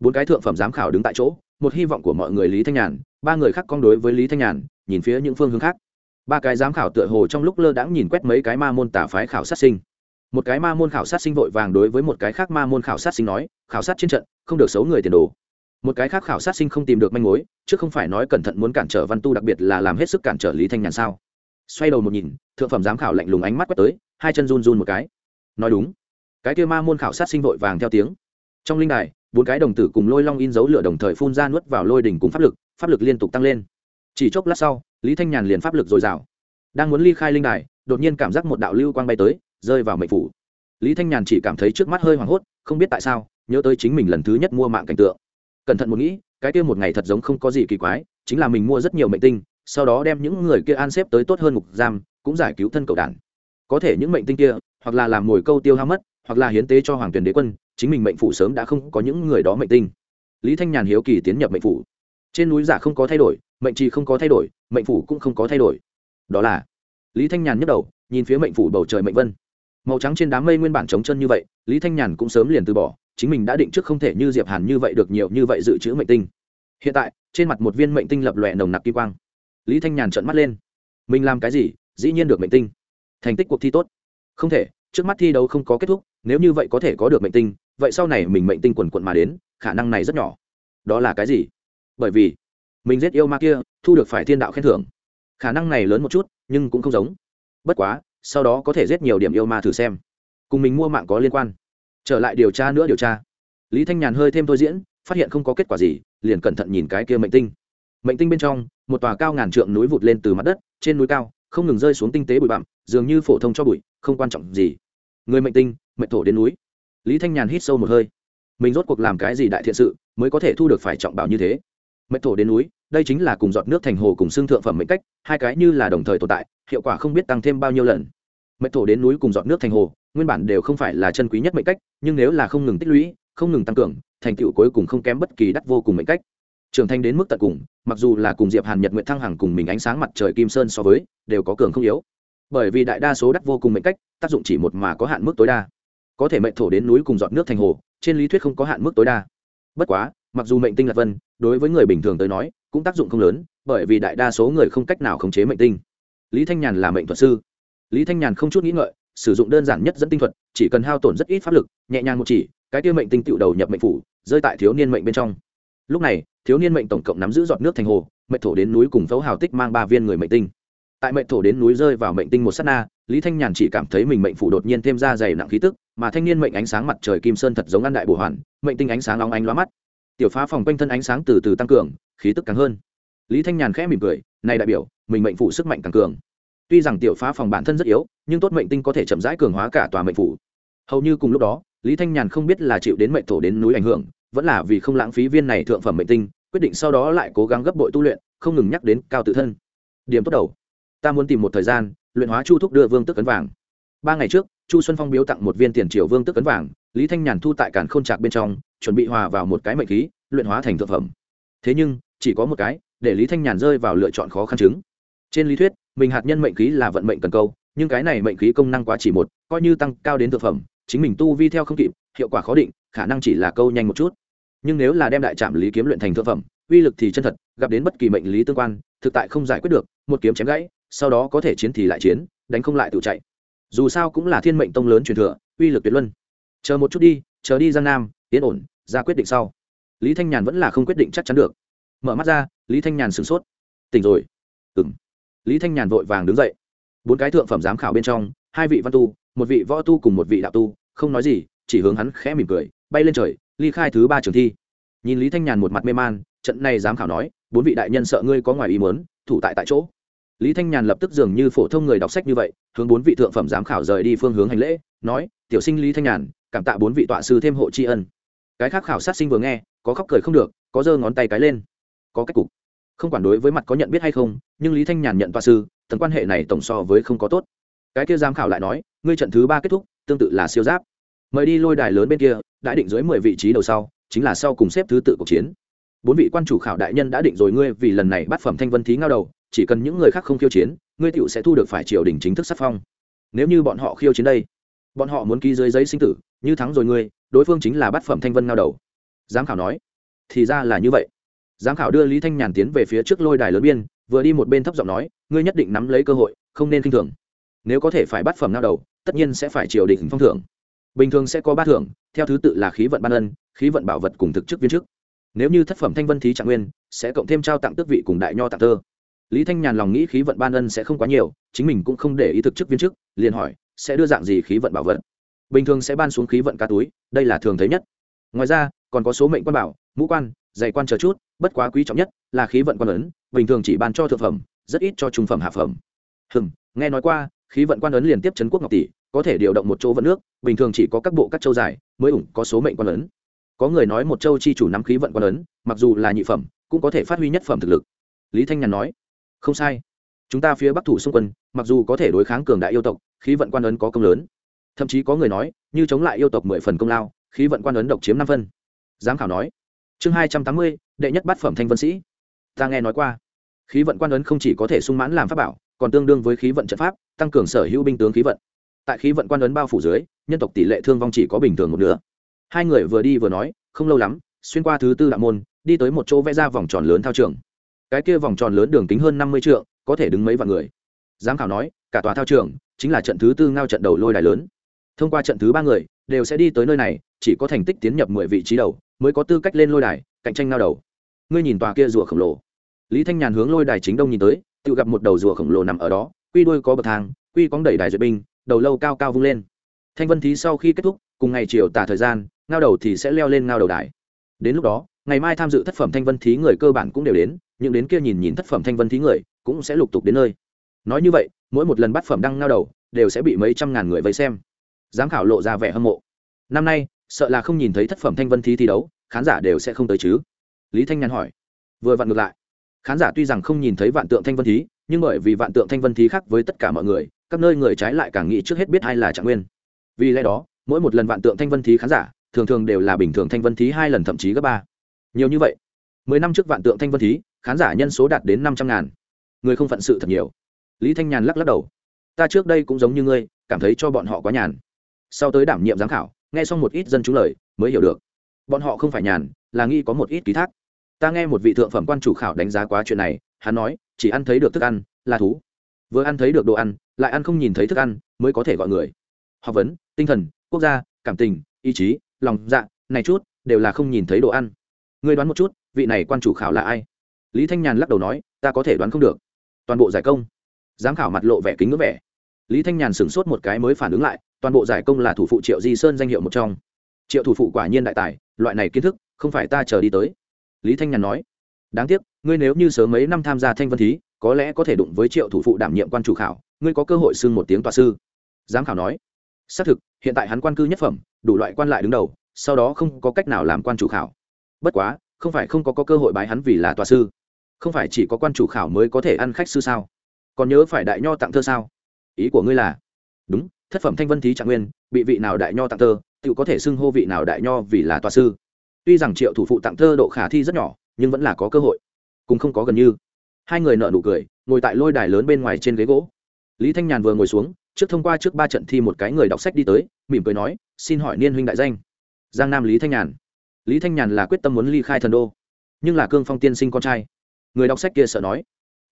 bốn cái thượng phẩm giám khảo đứng tại chỗ, một hy vọng của mọi người lý thanh nhàn, ba người khác con đối với lý thanh nhàn, nhìn phía những phương hướng khác. Ba cái giám khảo tựa hồ trong lúc lơ đãng nhìn quét mấy cái ma môn tả phái khảo sát sinh. Một cái ma môn khảo sát sinh vội vàng đối với một cái khác ma môn khảo sát sinh nói, khảo sát trên trận, không được xấu người tiền đồ. Một cái khác khảo sát sinh không tìm được manh mối, chứ không phải nói cẩn thận muốn cản trở văn tu đặc biệt là làm hết sức cản trở lý thanh nhàn sao? Xoay đầu một nhìn, thượng phẩm giám khảo lạnh lùng ánh mắt quét tới, hai chân run run một cái. Nói đúng. Cái kia ma môn khảo sát sinh vội vàng theo tiếng. Trong linh đài bốn cái đồng tử cùng lôi long in dấu lửa đồng thời phun ra nuốt vào lôi đỉnh cùng pháp lực pháp lực liên tục tăng lên. Chỉ chốc lát sau, lý thanh nhàn liền pháp lực dồi dào. Đang muốn ly khai linh đài, đột nhiên cảm giác một đạo lưu quang bay tới, rơi vào mệnh phủ. Lý thanh nhàn chỉ cảm thấy trước mắt hơi hoảng hốt, không biết tại sao, nhớ tới chính mình lần thứ nhất mua mạng cảnh tượng. Cẩn thận một nghĩ, cái kia một ngày thật giống không có gì kỳ quái, chính là mình mua rất nhiều mệnh tinh, sau đó đem những người kia an xếp tới tốt hơn mục giam, cũng giải cứu thân cầu đản. Có thể những mệnh tinh kia, hoặc là làm mồi câu tiêu hao mất, hoặc là hiến tế cho hoàng tuyển đế quân chính mình mệnh phủ sớm đã không có những người đó mệnh tinh. Lý thanh nhàn hiếu kỳ tiến nhập mệnh phủ. Trên núi giả không có thay đổi, mệnh trì không có thay đổi, mệnh phủ cũng không có thay đổi. Đó là, lý thanh nhàn nhức đầu, nhìn phía mệnh phủ bầu trời mệnh vân. Màu trắng trên đám mây nguyên bản trống chân như vậy, lý thanh nhàn cũng sớm liền từ bỏ, chính mình đã định trước không thể như diệp hàn như vậy được nhiều như vậy dự trữ mệnh tinh. Hiện tại, trên mặt một viên mệnh tinh lập lòe nồng nặc kỳ quang. Lý thanh nhàn trợn mắt lên. Mình làm cái gì, dĩ nhiên được mệnh tinh. Thành tích cuộc thi tốt. Không thể, trước mắt thi đấu không có kết thúc, nếu như vậy có thể có được mệnh tinh vậy sau này mình mệnh tinh quần quận mà đến, khả năng này rất nhỏ. Đó là cái gì? Bởi vì, mình giết yêu ma kia, thu được phải thiên đạo khen thưởng. Khả năng này lớn một chút, nhưng cũng không giống. Bất quá, sau đó có thể giết nhiều điểm yêu ma thử xem. Cùng mình mua mạng có liên quan. Trở lại điều tra nữa điều tra. Lý thanh nhàn hơi thêm thôi diễn, phát hiện không có kết quả gì, liền cẩn thận nhìn cái kia mệnh tinh. Mệnh tinh bên trong, một tòa cao ngàn trượng núi vụt lên từ mặt đất, trên núi cao, không ngừng rơi xuống tinh tế bụi bặm, dường như phổ thông cho bụi, không quan trọng gì. Người mệnh tinh, mệnh thổ đến núi lý thanh nhàn hít sâu một hơi. Mình rốt cuộc làm cái gì đại thiện sự mới có thể thu được phải trọng bảo như thế? Mệnh thổ đến núi, đây chính là cùng giọt nước thành hồ cùng xương thượng phẩm mệnh cách, hai cái như là đồng thời tồn tại, hiệu quả không biết tăng thêm bao nhiêu lần. Mệnh thổ đến núi cùng giọt nước thành hồ, nguyên bản đều không phải là chân quý nhất mệnh cách, nhưng nếu là không ngừng tích lũy, không ngừng tăng cường, thành tựu cuối cùng không kém bất kỳ đắt vô cùng mệnh cách. Trưởng thành đến mức tận cùng, mặc dù là cùng diệp hàn nhật nguyện thăng hằng cùng mình ánh sáng mặt trời kim sơn so với, đều có cường không yếu. Bởi vì đại đa số đắt vô cùng mệnh cách, tác dụng chỉ một mà có hạn mức tối đa có thể mệnh thổ đến núi cùng dọn nước thành hồ, trên lý thuyết không có hạn mức tối đa. Bất quá, mặc dù mệnh tinh lạc vân, đối với người bình thường tới nói, cũng tác dụng không lớn, bởi vì đại đa số người không cách nào khống chế mệnh tinh. Lý thanh nhàn là mệnh thuật sư. Lý thanh nhàn không chút nghĩ ngợi, sử dụng đơn giản nhất dẫn tinh thuật, chỉ cần hao tổn rất ít pháp lực, nhẹ nhàng một chỉ, cái tiêu mệnh tinh tựu đầu nhập mệnh phủ, rơi tại thiếu niên mệnh bên trong. Lúc này, thiếu niên mệnh tổng cộng nắm giữ giọt nước thành hồ, mệnh thổ đến núi cùng phấu hào tích mang ba viên người mệnh tinh tại mệnh thổ đến núi rơi vào mệnh tinh một s á t na, lý thanh nhàn chỉ cảm thấy mình mệnh phủ đột nhiên thêm ra dày nặng khí tức, mà thanh niên mệnh ánh sáng mặt trời kim sơn thật giống ăn đại bổ hoàn, mệnh tinh ánh sáng long ánh lóa mắt. Tiểu phá phòng quanh thân ánh sáng từ từ tăng cường, khí tức càng hơn. Lý thanh nhàn khẽ mỉm cười, này đại biểu, mình mệnh phủ sức mạnh càng cường. Tuy rằng tiểu phá phòng bản thân rất yếu, nhưng tốt mệnh tinh có thể chậm rãi cường hóa cả tòa mệnh phủ. Hầu như cùng lúc đó, lý thanh nhàn không biết là chịu đến mệnh thổ đến núi ảnh hưởng, vẫn là vì không lãng phí viên này thượng phẩm mệnh tinh, quyết định sau đó lại cố gắng gấp bội tu luyện, không ngừng nhắc đến cao tự thân. Điểm tốt đầu ta muốn tìm một thời gian, luyện hóa chu thúc đưa vương tức cấn vàng. Ba ngày trước, chu xuân phong biếu tặng một viên tiền triều vương tức cấn vàng, lý thanh nhàn thu tại cản k h ô n trạc bên trong, chuẩn bị hòa vào một cái mệnh khí, luyện hóa thành thực phẩm. Thế nhưng, chỉ có một cái, để lý thanh nhàn rơi vào lựa chọn khó khăn chứng. Trên lý thuyết, mình hạt nhân mệnh khí là vận mệnh cần câu, nhưng cái này mệnh khí công năng quá chỉ một, coi như tăng cao đến thực phẩm, chính mình tu vi theo không kịp, hiệu quả khó định, khả năng chỉ là câu nhanh một chút. Nhưng nếu là đem đại trạm lý kiếm luyện thành thực phẩm, uy lực thì chân thật, gặp đến bất kỳ mệnh lý tương quan, thực tại không giải quyết được, một kiếm chém gãy sau đó có thể chiến thì lại chiến, đánh không lại tự chạy. Dù sao cũng là thiên mệnh tông lớn truyền thừa, uy lực tuyệt luân. Chờ một chút đi, chờ đi giang nam tiến ổn, ra quyết định sau. Lý thanh nhàn vẫn là không quyết định chắc chắn được. Mở mắt ra, lý thanh nhàn sửng sốt. Tỉnh rồi. Ừ m lý thanh nhàn vội vàng đứng dậy. Bốn cái thượng phẩm giám khảo bên trong, hai vị văn tu, một vị võ tu cùng một vị đạo tu, không nói gì, chỉ hướng hắn khẽ mỉm cười, bay lên trời, ly khai thứ ba trường thi. Nhìn lý thanh nhàn một mặt mê man, trận này giám khảo nói, bốn vị đại nhân sợ ngươi có ngoài ý muốn, thủ tại tại chỗ lý thanh nhàn lập tức dường như phổ thông người đọc sách như vậy, hướng bốn vị thượng phẩm giám khảo rời đi phương hướng hành lễ, nói, tiểu sinh lý thanh nhàn, cảm tạ bốn vị tọa sư thêm hộ tri ân. Cái khác khảo sát sinh vừa nghe, có khóc cười không được, có giơ ngón tay cái lên. Có cách cục. Không quản đối với mặt có nhận biết hay không, nhưng lý thanh nhàn nhận tọa sư, tầng quan hệ này tổng so với không có tốt. Cái kia giám khảo lại nói, ngươi trận thứ ba kết thúc, tương tự là siêu giáp. Mời đi lôi đài lớn bên kia, đã định dưới mười vị trí đầu sau, chính là sau cùng xếp thứ tự cuộc chiến. Bốn vị quan chủ khảo đại nhân đã định rồi ngươi vì lần này bắt phẩm thanh vân thí ngao đầu chỉ cần những người khác không khiêu chiến, ngươi tựu sẽ thu được phải triều đình chính thức sắc phong. Nếu như bọn họ khiêu chiến đây, bọn họ muốn ký dưới giấy sinh tử, như thắng rồi ngươi, đối phương chính là bát phẩm thanh vân ngao đầu. Giám khảo nói, thì ra là như vậy. Giám khảo đưa lý thanh nhàn tiến về phía trước lôi đài lớn biên, vừa đi một bên thấp giọng nói, ngươi nhất định nắm lấy cơ hội, không nên k i n h thường. Nếu có thể phải bắt phẩm ngao đầu, tất nhiên sẽ phải triều đình phong thưởng. Bình thường sẽ có ba thưởng, theo thứ tự là khí vận ban ân, khí vận bảo vật cùng thực chức viên chức. Nếu như thất phẩm thanh vân thí trạng nguyên, sẽ cộng thêm trao tặng tước vị cùng đại nho tặng thơ lý thanh nhàn lòng nghĩ khí vận ban ân sẽ không quá nhiều, chính mình cũng không để ý thực chức viên chức, liền hỏi, sẽ đưa dạng gì khí vận bảo vật? Bình thường sẽ ban xuống khí vận ca túi, đây là thường thấy nhất. Ngoài ra, còn có số mệnh quan bảo, mũ quan dày quan chờ chút, bất quá quý trọng nhất là khí vận quan ấn, bình thường chỉ ban cho thượng phẩm, rất ít cho trung phẩm hạ phẩm. Hừm, nghe nói qua, khí vận quan ấn liên tiếp trấn quốc ngọc tỷ, có thể điều động một chỗ vận nước, bình thường chỉ có các bộ các châu dài mới ủng có số mệnh quan ấn. Có người nói một châu chi chủ nắm khí vận quan ấn, mặc dù là nhị phẩm, cũng có thể phát huy nhất phẩm thực lực. Lý thanh nhàn nói không sai. Chúng ta phía bắc thủ xung quân, mặc dù có thể đối kháng cường đại yêu tộc, khí vận quan ấn có công lớn. Thậm chí có người nói, như chống lại yêu tộc mười phần công lao, khí vận quan ấn độc chiếm năm phân. Giám khảo nói. Chương hai trăm tám mươi, đệ nhất bát phẩm thanh vân sĩ. Ta nghe nói qua. Khí vận quan ấn không chỉ có thể sung mãn làm pháp bảo, còn tương đương với khí vận trận pháp, tăng cường sở hữu binh tướng khí vận. Tại khí vận quan ấn bao phủ dưới, nhân tộc tỷ lệ thương vong chỉ có bình thường một nửa. Hai người vừa đi vừa nói, không lâu lắm, xuyên qua thứ tư đạo môn, đi tới một chỗ vẽ ra vòng tròn lớn thao trường cái kia vòng tròn lớn đường kính hơn năm mươi trượng, có thể đứng mấy vạn người. Giám khảo nói, cả tòa thao trường chính là trận thứ tư ngao trận đầu lôi đài lớn. Thông qua trận thứ ba người, đều sẽ đi tới nơi này, chỉ có thành tích tiến nhập mười vị trí đầu mới có tư cách lên lôi đài, cạnh tranh ngao đầu. Ngươi nhìn tòa kia rùa khổng lồ. Lý thanh nhàn hướng lôi đài chính đông nhìn tới, tự gặp một đầu rùa khổng lồ nằm ở đó, quy đuôi có bậc thang, quy cóng đẩy đài duyệt binh, đầu lâu cao cao vung lên. Thanh vân thí sau khi kết thúc, cùng ngày chiều tả thời gian, ngao đầu thì sẽ leo lên ngao đầu đài. Đến lúc đó, ngày mai tham dự thất phẩm thanh vân thí người cơ bản cũng đều đến những đến kia nhìn nhìn thất phẩm thanh vân thí người, cũng sẽ lục tục đến nơi. Nói như vậy, mỗi một lần bắt phẩm đăng ngao đầu, đều sẽ bị mấy trăm ngàn người vây xem. Giám khảo lộ ra vẻ hâm mộ. Năm nay, sợ là không nhìn thấy thất phẩm thanh vân thí thi đấu, khán giả đều sẽ không tới chứ? Lý thanh nhàn hỏi. Vừa vặn ngược lại. Khán giả tuy rằng không nhìn thấy vạn tượng thanh vân thí, nhưng bởi vì vạn tượng thanh vân thí khác với tất cả mọi người, các nơi người trái lại càng nghĩ trước hết biết ai là trạng nguyên. Vì lẽ đó, mỗi một lần vạn tượng thanh vân thí khán giả, thường thường đều là bình thường thanh vân thí hai lần thậm chí gấp ba. Nhiều như vậy. Mười năm trước vạn tượng thanh vân thí khán giả nhân số đạt đến năm trăm ngàn. Người không phận sự thật nhiều. Lý thanh nhàn lắc lắc đầu. Ta trước đây cũng giống như ngươi, cảm thấy cho bọn họ quá nhàn. Sau tới đảm nhiệm giám khảo, nghe xong một ít dân chúng lời, mới hiểu được. Bọn họ không phải nhàn, là nghi có một ít ký thác. Ta nghe một vị thượng phẩm quan chủ khảo đánh giá quá chuyện này, hắn nói, chỉ ăn thấy được thức ăn, là thú. Vừa ăn thấy được đồ ăn, lại ăn không nhìn thấy thức ăn, mới có thể gọi người. Học vấn, tinh thần, quốc gia, cảm tình, ý chí, lòng dạ này chút, đều là không nhìn thấy đồ ăn. Ngươi đoán một chút, vị này quan chủ khảo là ai? Lý thanh nhàn lắc đầu nói ta có thể đoán không được. Toàn bộ giải công. Giám khảo mặt lộ vẻ kính ngưỡng vẻ. Lý thanh nhàn sửng sốt một cái mới phản ứng lại toàn bộ giải công là thủ phụ triệu di sơn danh hiệu một trong. Triệu thủ phụ quả nhiên đại tài loại này kiến thức không phải ta chờ đi tới. Lý thanh nhàn nói đáng tiếc ngươi nếu như sớm mấy năm tham gia thanh vân thí có lẽ có thể đụng với triệu thủ phụ đảm nhiệm quan chủ khảo ngươi có cơ hội xưng một tiếng tòa sư. Giám khảo nói xác thực hiện tại hắn quan cư nhất phẩm đủ loại quan lại đứng đầu sau đó không có cách nào làm quan chủ khảo. Bất quá không phải không có, có cơ hội bái hắn vì là tòa sư không phải chỉ có quan chủ khảo mới có thể ăn khách sư sao? Còn nhớ phải đại nho tặng thơ sao? Ý của ngươi là, đúng, thất phẩm thanh vân thí trạng nguyên, bị vị nào đại nho tặng thơ, tự có thể xưng hô vị nào đại nho vì là tòa sư. Tuy rằng triệu thủ phụ tặng thơ độ khả thi rất nhỏ, nhưng vẫn là có cơ hội. Cùng không có gần như. Hai người nợ nụ cười, ngồi tại lôi đài lớn bên ngoài trên ghế gỗ. Lý thanh nhàn vừa ngồi xuống, trước thông qua trước ba trận thi một cái người đọc sách đi tới, mỉm cười nói, xin hỏi niên huynh đại danh. Giang nam lý thanh nhàn. Lý thanh nhàn là quyết tâm muốn ly khai thần đô, nhưng là cương phong tiên sinh con trai người đọc sách kia sợ nói,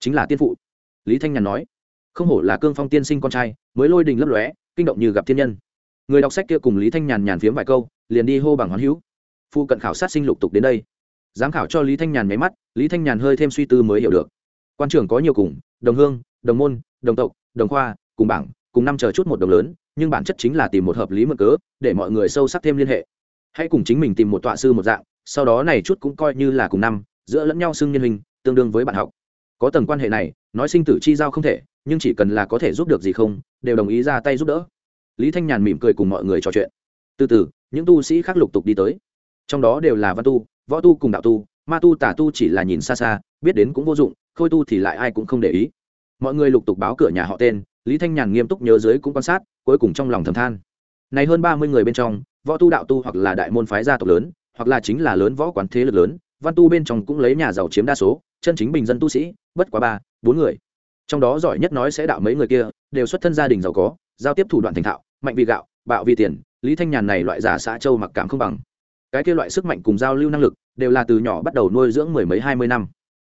chính là tiên phụ. Lý thanh nhàn nói, không hổ là cương phong tiên sinh con trai, mới lôi đình lấp lóe, kinh động như gặp thiên nhân. Người đọc sách kia cùng lý thanh nhàn nhàn phiếm vài câu, liền đi hô bằng hoán hữu. Phu cận khảo sát sinh lục tục đến đây. Giám khảo cho lý thanh nhàn máy mắt, lý thanh nhàn hơi thêm suy tư mới hiểu được. Quan trưởng có nhiều cùng, đồng hương, đồng môn, đồng tộc, đồng khoa, cùng bảng, cùng năm chờ chút một đồng lớn, nhưng bản chất chính là tìm một hợp lý mực cớ, để mọi người sâu sắc thêm liên hệ. Hãy cùng chính mình tìm một tọa sư một dạng, sau đó này chút cũng coi như là cùng năm, giữa lẫn nhau xưng nhân hình tương đương với bạn học. Có tầng quan hệ này, nói sinh tử chi giao không thể, nhưng chỉ cần là có thể giúp được gì không, đều đồng ý ra tay giúp đỡ. Lý thanh nhàn mỉm cười cùng mọi người trò chuyện. Từ từ, những tu sĩ khác lục tục đi tới. Trong đó đều là văn tu, võ tu cùng đạo tu, ma tu tả tu chỉ là nhìn xa xa, biết đến cũng vô dụng, khôi tu thì lại ai cũng không để ý. Mọi người lục tục báo cửa nhà họ tên, lý thanh nhàn nghiêm túc nhớ dưới cũng quan sát, cuối cùng trong lòng thầm than. Này hơn ba mươi người bên trong, võ tu, đạo tu hoặc là đại môn phái gia tộc lớn, hoặc là chính là lớn võ quán thế lực lớn, văn tu bên trong cũng lấy nhà giàu chiếm đa số chân chính bình dân tu sĩ, bất quá ba, bốn người. Trong đó giỏi nhất nói sẽ đạo mấy người kia, đều xuất thân gia đình giàu có, giao tiếp thủ đoạn thành thạo, mạnh vì gạo, bạo vì tiền, lý thanh nhàn này loại giả xã châu mặc cảm không bằng. Cái kia loại sức mạnh cùng giao lưu năng lực, đều là từ nhỏ bắt đầu nuôi dưỡng mười mấy, hai mươi năm.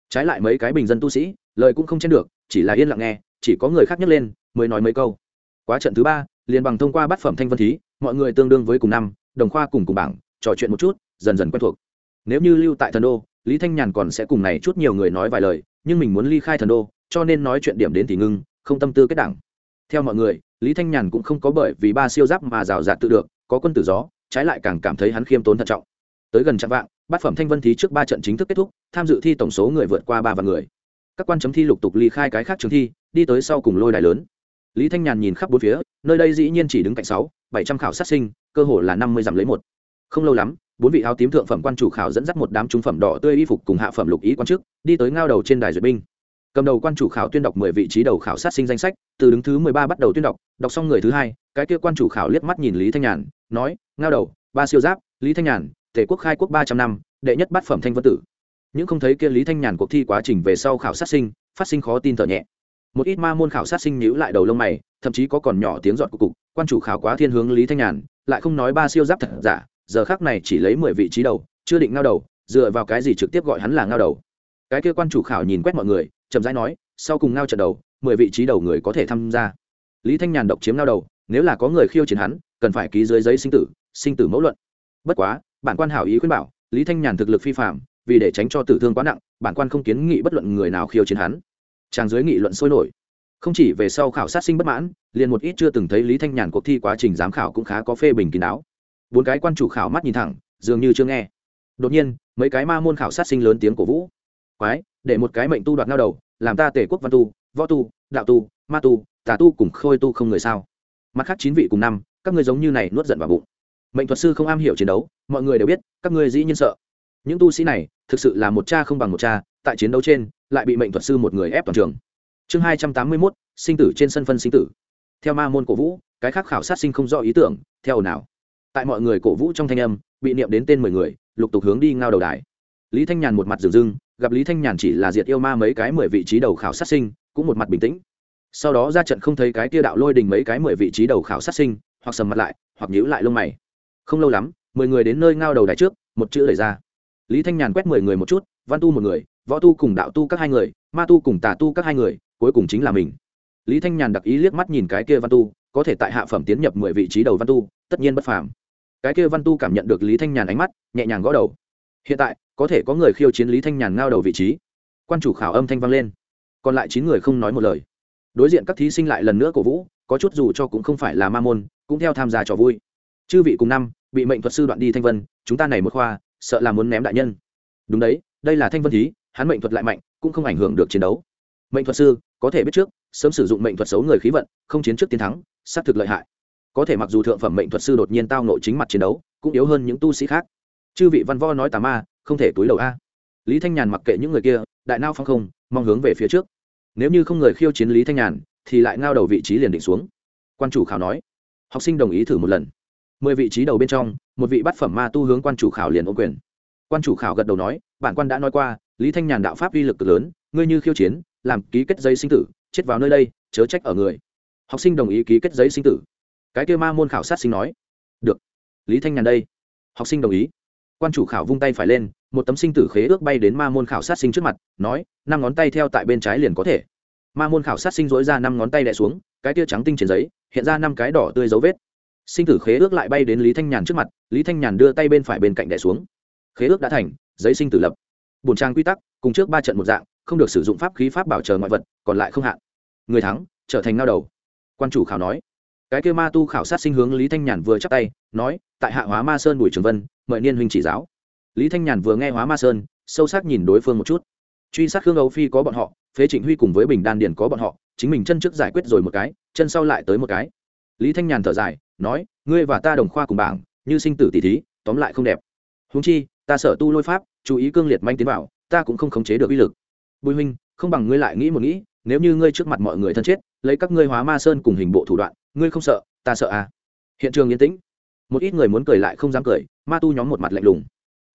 Trái lại mấy cái bình dân tu sĩ, lời cũng không chen được, chỉ là yên lặng nghe, chỉ có người khác nhấc lên, mới nói mấy câu. Quá trận thứ ba, liền bằng thông qua bát phẩm thanh vân thí, mọi người tương đương với cùng năm, đồng khoa cùng cùng bảng, trò chuyện một chút, dần dần quen thuộc. Nếu như lưu tại thần đô lý thanh nhàn còn sẽ cùng này chút nhiều người nói vài lời, nhưng mình muốn ly khai thần đô, cho nên nói chuyện điểm đến thì ngưng, không tâm tư kết đảng. Theo mọi người, lý thanh nhàn cũng không có bởi vì ba siêu giáp mà rào rạt tự được, có quân tử gió, trái lại càng cảm thấy hắn khiêm tốn thận trọng. Tới gần trăm vạn, bát phẩm thanh vân thí trước ba trận chính thức kết thúc, tham dự thi tổng số người vượt qua ba vạn người. Các quan chấm thi lục tục ly khai cái khác trường thi, đi tới sau cùng lôi đài lớn. Lý thanh nhàn nhìn khắp bốn phía, nơi đây dĩ nhiên chỉ đứng cạnh sáu, bảy trăm khảo sát sinh, cơ hồ là năm mươi dặm lấy một. Không lâu lắm bốn vị áo tím thượng phẩm quan chủ khảo dẫn dắt một đám trung phẩm đỏ tươi y phục cùng hạ phẩm lục ý quan chức đi tới ngao đầu trên đài duyệt binh. Cầm đầu quan chủ khảo tuyên đọc mười vị trí đầu khảo sát sinh danh sách, từ đứng thứ mười ba bắt đầu tuyên đọc đọc xong người thứ hai, cái kia quan chủ khảo liếc mắt nhìn lý thanh nhàn, nói, ngao đầu, ba siêu giáp, lý thanh nhàn tể quốc khai quốc ba trăm năm, đệ nhất bát phẩm thanh vân tử. Những không thấy kia lý thanh nhàn cuộc thi quá trình về sau khảo sát sinh, phát sinh khó tin thở nhẹ. Một ít ma môn khảo sát sinh nhíu lại đầu lông mày, thậm chí có còn nhỏ tiếng dọn cục cục, quan chủ khảo quá thiên hướng lý thanh nhàn, lại không nói ba siêu giáp thật giả giờ khác này chỉ lấy mười vị trí đầu, chưa định ngao đầu, dựa vào cái gì trực tiếp gọi hắn là ngao đầu? Cái kia quan chủ khảo nhìn quét mọi người, chậm rãi nói, sau cùng ngao trận đầu, mười vị trí đầu người có thể tham gia. Lý thanh nhàn độc chiếm ngao đầu, nếu là có người khiêu chiến hắn, cần phải ký dưới giấy sinh tử sinh tử mẫu luận. Bất quá, bản quan hảo ý khuyên bảo, lý thanh nhàn thực lực phi phạm vì để tránh cho tử thương quá nặng, bản quan không kiến nghị bất luận người nào khiêu chiến hắn. Tràng dưới nghị luận sôi nổi. Không chỉ về sau khảo sát sinh bất mãn, liền một ít chưa từng thấy lý thanh nhàn cuộc thi quá trình giám khảo cũng khá có phê bình kín đáo bốn cái quan chủ khảo mắt nhìn thẳng, dường như chưa nghe. Đột nhiên, mấy cái ma môn khảo sát sinh lớn tiếng cổ vũ. Quái, để một cái mệnh tu đoạt ngao đầu, làm ta tể quốc văn tu, võ tu, đạo tu, ma tu, tà tu cùng khôi tu không người sao. Mặt khác chín vị cùng năm, các người giống như này nuốt giận vào bụng. Mệnh thuật sư không am hiểu chiến đấu, mọi người đều biết, các ngươi dĩ nhiên sợ. Những tu sĩ này, thực sự là một cha không bằng một cha, tại chiến đấu trên, lại bị mệnh thuật sư một người ép toàn trường. Chương hai trăm tám mươi mốt, sinh tử trên sân phân sinh tử. Theo ma môn cổ vũ, cái khác khảo sát sinh không rõ ý tưởng, theo nào? Tại mọi người cổ vũ trong thanh âm, bị niệm đến tên mười người, lục tục hướng đi ngao đầu đài. Lý thanh nhàn một mặt dừng dưng, gặp lý thanh nhàn chỉ là diệt yêu ma mấy cái mười vị trí đầu khảo sát sinh, cũng một mặt bình tĩnh. Sau đó ra trận không thấy cái tia đạo lôi đình mấy cái mười vị trí đầu khảo sát sinh, hoặc sầm mặt lại, hoặc nhíu lại lông mày. Không lâu lắm, mười người đến nơi ngao đầu đài trước, một chữ đẩy ra. Lý thanh nhàn quét mười người một chút, văn tu một người, võ tu cùng đạo tu các hai người, ma tu cùng tà tu các hai người, cuối cùng chính là mình. Lý thanh nhàn đặc ý liếc mắt nhìn cái kia văn tu, có thể tại hạ phẩm tiến nhập mười vị trí đầu văn tu, tất nhiên bất phàm cái kia văn tu cảm nhận được lý thanh nhàn ánh mắt, nhẹ nhàng gõ đầu. Hiện tại, có thể có người khiêu chiến lý thanh nhàn ngao đầu vị trí. Quan chủ khảo âm thanh vang lên. Còn lại chín người không nói một lời. Đối diện các thí sinh lại lần nữa cổ vũ, có chút dù cho cũng không phải là ma môn, cũng theo tham gia trò vui. Chư vị cùng năm, bị mệnh thuật sư đoạn đi thanh vân, chúng ta này một khoa, sợ là muốn ném đại nhân. Đúng đấy, đây là thanh vân thí, hắn mệnh thuật lại mạnh, cũng không ảnh hưởng được chiến đấu. Mệnh thuật sư, có thể biết trước, sớm sử dụng mệnh thuật xấu người khí vận, không chiến trước tiến thắng, xác thực lợi hại có thể mặc dù thượng phẩm mệnh thuật sư đột nhiên tao nội chính mặt chiến đấu, cũng yếu hơn những tu sĩ khác. Chư vị văn vo nói tà ma, không thể túi đầu a. Lý thanh nhàn mặc kệ những người kia, đại nao phong không, mong hướng về phía trước. Nếu như không người khiêu chiến lý thanh nhàn, thì lại ngao đầu vị trí liền định xuống. Quan chủ khảo nói. Học sinh đồng ý thử một lần. Mười vị trí đầu bên trong, một vị bát phẩm ma tu hướng quan chủ khảo liền ô quyền. Quan chủ khảo gật đầu nói, bản quan đã nói qua, lý thanh nhàn đạo pháp uy lực cực lớn, ngươi như khiêu chiến, làm ký kết giấy sinh tử, chết vào nơi đây, chớ trách ở người. Học sinh đồng ý ký kết giấy sinh tử cái kêu ma môn khảo sát sinh nói. Được. Lý thanh nhàn đây. Học sinh đồng ý. Quan chủ khảo vung tay phải lên, một tấm sinh tử khế ước bay đến ma môn khảo sát sinh trước mặt, nói, năm ngón tay theo tại bên trái liền có thể. Ma môn khảo sát sinh dối ra năm ngón tay đẻ xuống, cái tia trắng tinh trên giấy, hiện ra năm cái đỏ tươi dấu vết. Sinh tử khế ước lại bay đến lý thanh nhàn trước mặt, lý thanh nhàn đưa tay bên phải bên cạnh đẻ xuống. Khế ước đã thành, giấy sinh tử lập. Bổn trang quy tắc, cùng trước ba trận một dạng, không được sử dụng pháp khí pháp bảo chờ ngoại vật, còn lại không hạn. Người thắng, trở thành ngao đầu. Quan chủ khảo nói cái kêu ma tu khảo sát sinh hướng lý thanh nhàn vừa chắc tay, nói, tại hạ hóa ma sơn bùi trường vân, mời niên huynh chỉ giáo. Lý thanh nhàn vừa nghe hóa ma sơn, sâu sắc nhìn đối phương một chút. Truy sát khương âu phi có bọn họ, phế trịnh huy cùng với bình đan điền có bọn họ, chính mình chân trước giải quyết rồi một cái, chân sau lại tới một cái. Lý thanh nhàn thở dài, nói, ngươi và ta đồng khoa cùng bảng, như sinh tử tỷ thí, tóm lại không đẹp. Húng chi, ta sở tu lôi pháp, chú ý cương liệt manh tiến vào, ta cũng không khống chế được uy lực. Bùi huynh, không bằng ngươi lại nghĩ một nghĩ, nếu như ngươi trước mặt mọi người thân chết, lấy các ngươi hóa ma sơn cùng hình bộ thủ đoạn ngươi không sợ, ta sợ à? Hiện trường yên tĩnh. Một ít người muốn cười lại không dám cười, ma tu nhóm một mặt lạnh lùng.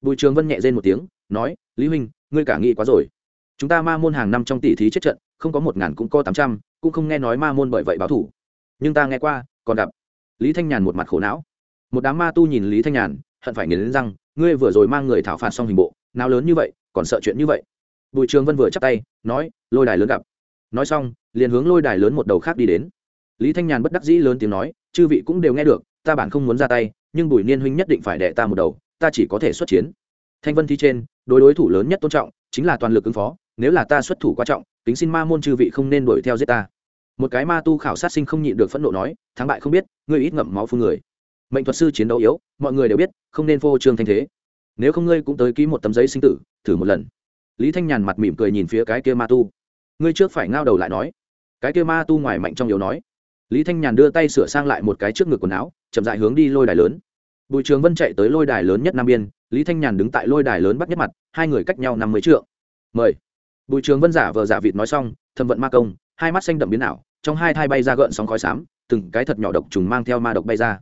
Bùi trường vân nhẹ rên một tiếng, nói, lý huynh, ngươi cả nghĩ quá rồi. Chúng ta ma môn hàng năm trong tỷ thí chết trận, không có một ngàn cũng có tám trăm, cũng không nghe nói ma môn bởi vậy báo thủ. Nhưng ta nghe qua, còn gặp. Lý thanh nhàn một mặt khổ não. Một đám ma tu nhìn lý thanh nhàn, hận phải nghiến răng, ngươi vừa rồi mang người thảo phạt xong hình bộ, nào lớn như vậy, còn sợ chuyện như vậy? Bùi trường vân vừa chắp tay, nói, lôi đài lớn gặp. Nói xong, liền hướng lôi đài lớn một đầu khác đi đến lý thanh nhàn bất đắc dĩ lớn tiếng nói, chư vị cũng đều nghe được, ta bản không muốn ra tay, nhưng bùi niên huynh nhất định phải đẻ ta một đầu, ta chỉ có thể xuất chiến. Thanh vân thi trên, đối đối thủ lớn nhất tôn trọng, chính là toàn lực ứng phó, nếu là ta xuất thủ quan trọng tính xin ma môn chư vị không nên đuổi theo giết ta. Một cái ma tu khảo sát sinh không nhịn được phẫn nộ nói, thắng bại không biết, ngươi ít ngậm máu phương người. Mệnh thuật sư chiến đấu yếu, mọi người đều biết, không nên phô trương thanh thế. Nếu không ngươi cũng tới ký một tấm giấy sinh tử, thử một lần. Lý thanh nhàn mặt mỉm cười nhìn phía cái kia ma tu. Ngươi trước phải ngao đầu lại nói. Cái kia ma tu ngoài mạnh trong yếu nói lý thanh nhàn đưa tay sửa sang lại một cái trước ngực quần áo, chậm dại hướng đi lôi đài lớn. Bùi trường vân chạy tới lôi đài lớn nhất nam biên, lý thanh nhàn đứng tại lôi đài lớn bắt nhất mặt, hai người cách nhau năm mươi trượng. Mời. Bùi trường vân giả vờ giả vịt nói xong thâm vận ma công, hai mắt xanh đậm biến ảo, trong hai thai bay ra gợn sóng khói xám, từng cái thật nhỏ độc trùng mang theo ma độc bay ra.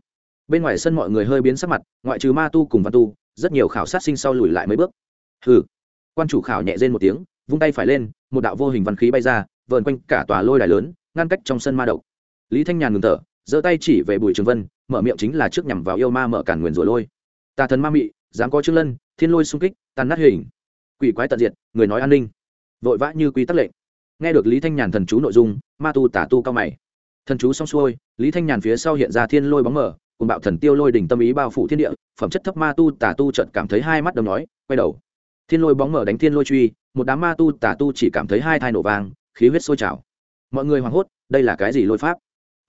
Bên ngoài sân mọi người hơi biến sắc mặt, ngoại trừ ma tu cùng văn tu, rất nhiều khảo sát sinh sau lùi lại mấy bước. Hừ. Quan chủ khảo nhẹ rên một tiếng, vung tay phải lên, một đạo vô hình văn khí bay ra, vờn quanh cả tòa lôi đài lớn, ngăn cách trong sân ma độc lý thanh nhàn ngừng thở, giơ tay chỉ về bùi trường vân, mở miệng chính là trước nhằm vào yêu ma mở cản nguyền rủa lôi. Tà thần ma mị, dám có trương lân, thiên lôi xung kích tàn nát hình. Quỷ quái tận diệt, người nói an ninh. Vội vã như quy tắc lệnh. Nghe được lý thanh nhàn thần chú nội dung, ma tu tả tu cao mày. Thần chú xong xuôi, lý thanh nhàn phía sau hiện ra thiên lôi bóng mở cùng bạo thần tiêu lôi đỉnh tâm ý bao phủ thiên địa, phẩm chất thấp ma tu tả tu chợt cảm thấy hai mắt đồng nói, quay đầu. Thiên lôi bóng mở đánh thiên lôi truy, một đám ma tu tả tu chỉ cảm thấy hai thai nổ vàng khí huyết sôi trào. Mọi người hoảng hốt, đây là cái gì lôi pháp?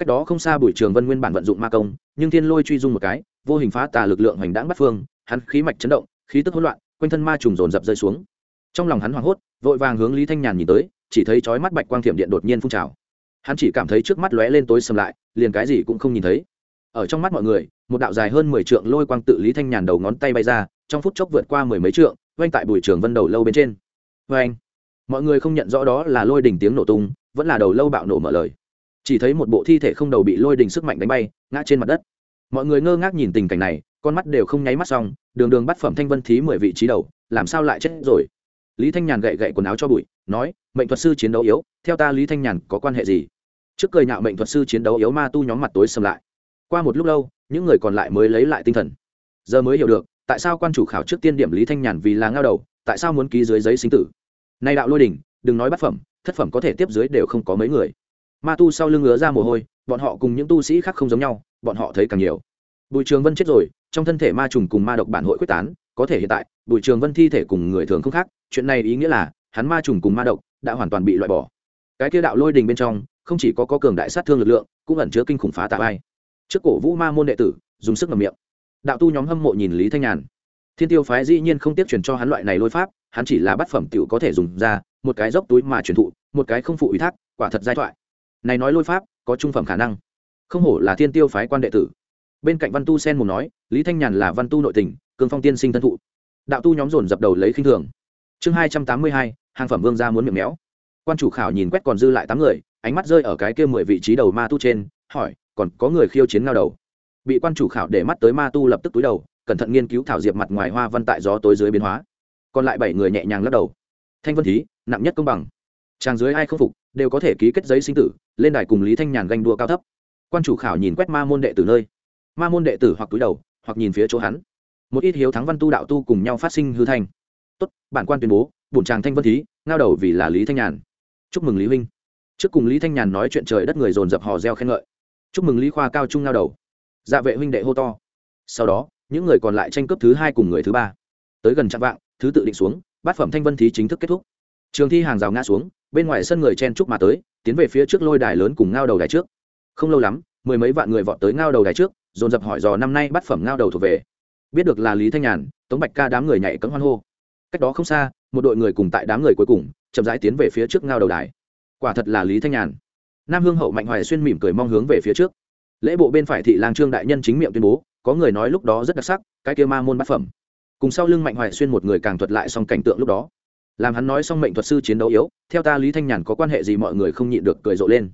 Cách đó không xa bùi trường vân nguyên bản vận dụng ma công, nhưng thiên lôi truy dung một cái, vô hình phá tà lực lượng hoành đãng bắt phương, hắn khí mạch chấn động, khí tức hỗn loạn, quanh thân ma trùng dồn dập rơi xuống. Trong lòng hắn hoảng hốt, vội vàng hướng lý thanh nhàn nhìn tới, chỉ thấy chói mắt bạch quang thiểm điện đột nhiên phun trào. Hắn chỉ cảm thấy trước mắt lóe lên tối sầm lại, liền cái gì cũng không nhìn thấy. Ở trong mắt mọi người, một đạo dài hơn mười trượng lôi quang tự lý thanh nhàn đầu ngón tay bay ra, trong phút chốc vượt qua mười mấy trượng oanh tại bùi trường vân đầu lâu bên trên. Vê anh mọi người không nhận rõ đó là lôi đỉnh tiếng nổ tung, vẫn là đầu lâu bạo nổ mở lời chỉ thấy một bộ thi thể không đầu bị lôi đỉnh sức mạnh đánh bay, ngã trên mặt đất. Mọi người ngơ ngác nhìn tình cảnh này, con mắt đều không nháy mắt xong, đường đường bắt phẩm thanh vân thí mười vị trí đầu, làm sao lại chết rồi? Lý thanh nhàn gậy gậy quần áo cho bụi, nói, mệnh thuật sư chiến đấu yếu, theo ta lý thanh nhàn có quan hệ gì? Trước cười nhạo mệnh thuật sư chiến đấu yếu ma tu nhóm mặt tối xâm lại. Qua một lúc lâu, những người còn lại mới lấy lại tinh thần. Giờ mới hiểu được, tại sao quan chủ khảo trước tiên điểm lý thanh nhàn vì là ngao đầu, tại sao muốn ký dưới giấy sinh tử? Nay đạo lôi đình, đừng nói bát phẩm, thất phẩm có thể tiếp dưới đều không có mấy người ma tu sau lưng ngứa ra mồ hôi bọn họ cùng những tu sĩ khác không giống nhau bọn họ thấy càng nhiều. Bùi trường vân chết rồi trong thân thể ma trùng cùng ma độc bản hội quyết tán có thể hiện tại bùi trường vân thi thể cùng người thường không khác chuyện này ý nghĩa là hắn ma trùng cùng ma độc đã hoàn toàn bị loại bỏ. Cái kia đạo lôi đình bên trong không chỉ có, có cường đại sát thương lực lượng cũng ẩn chứa kinh khủng phá tạ vai trước cổ vũ ma môn đệ tử dùng sức ngầm miệng. Đạo tu nhóm hâm mộ nhìn lý thanh nhàn. Thiên tiêu phái dĩ nhiên không tiếp truyền cho hắn loại này lôi pháp hắn chỉ là bát phẩm t i ể u có thể dùng ra một cái dốc túi mà truyền thụ một cái không phụ ủy thác quả thật giai thoại này nói lôi pháp, có trung phẩm khả năng. Không hổ là thiên tiêu phái quan đệ tử. Bên cạnh văn tu sen mồm nói, lý thanh nhàn là văn tu nội tình cường phong tiên sinh thân thụ. Đạo tu nhóm dồn dập đầu lấy khinh thường. Chương hai trăm tám mươi hai, hàng phẩm vương gia muốn miệng méo. Quan chủ khảo nhìn quét còn dư lại tám người, ánh mắt rơi ở cái kia mười vị trí đầu ma tu trên, hỏi, còn có người khiêu chiến ngao đầu? Bị quan chủ khảo để mắt tới ma tu lập tức túi đầu, cẩn thận nghiên cứu thảo diệp mặt ngoài hoa văn tại gió tối dưới biến hóa. Còn lại bảy người nhẹ nhàng lắc đầu. Thanh vân thí, nặng nhất công bằng. Trang dưới ai không phục, đều có thể ký kết giấy sinh tử lên đài cùng lý thanh nhàn ganh đua cao thấp. Quan chủ khảo nhìn quét ma môn đệ tử nơi. Ma môn đệ tử hoặc túi đầu, hoặc nhìn phía chỗ hắn. Một ít hiếu thắng văn tu đạo tu cùng nhau phát sinh hư thanh tốt, bản quan tuyên bố, bổn tràng thanh vân thí, ngao đầu vì là lý thanh nhàn. Chúc mừng lý huynh. Trước cùng lý thanh nhàn nói chuyện trời đất người dồn dập hò reo khen ngợi. Chúc mừng lý khoa cao trung ngao đầu. Dạ vệ huynh đệ hô to. Sau đó, những người còn lại tranh cướp thứ hai cùng người thứ ba. Tới gần trạng vạng, thứ tự định xuống, bát phẩm thanh vân thí chính thức kết thúc trường thi hàng rào ngã xuống, bên ngoài sân người chen trúc mà tới, tiến về phía trước lôi đài lớn cùng ngao đầu đài trước. Không lâu lắm, mười mấy vạn người vọt tới ngao đầu đài trước, dồn dập hỏi dò năm nay bắt phẩm ngao đầu thuộc về. Biết được là lý thanh nhàn, tống bạch ca đám người nhảy cấm hoan hô. Cách đó không xa, một đội người cùng tại đám người cuối cùng, chậm rãi tiến về phía trước ngao đầu đài. Quả thật là lý thanh nhàn. Nam hương hậu mạnh hoài xuyên mỉm cười mong hướng về phía trước. Lễ bộ bên phải thị lang trương đại nhân chính miệng tuyên bố, có người nói lúc đó rất đặc sắc, cái kia ma môn bát phẩm. Cùng sau lưng mạnh hoài xuyên một người càng thuật lại xong cảnh tượng lúc đó làm hắn nói xong mệnh thuật sư chiến đấu yếu, theo ta lý thanh nhàn có quan hệ gì mọi người không nhịn được cười rộ lên.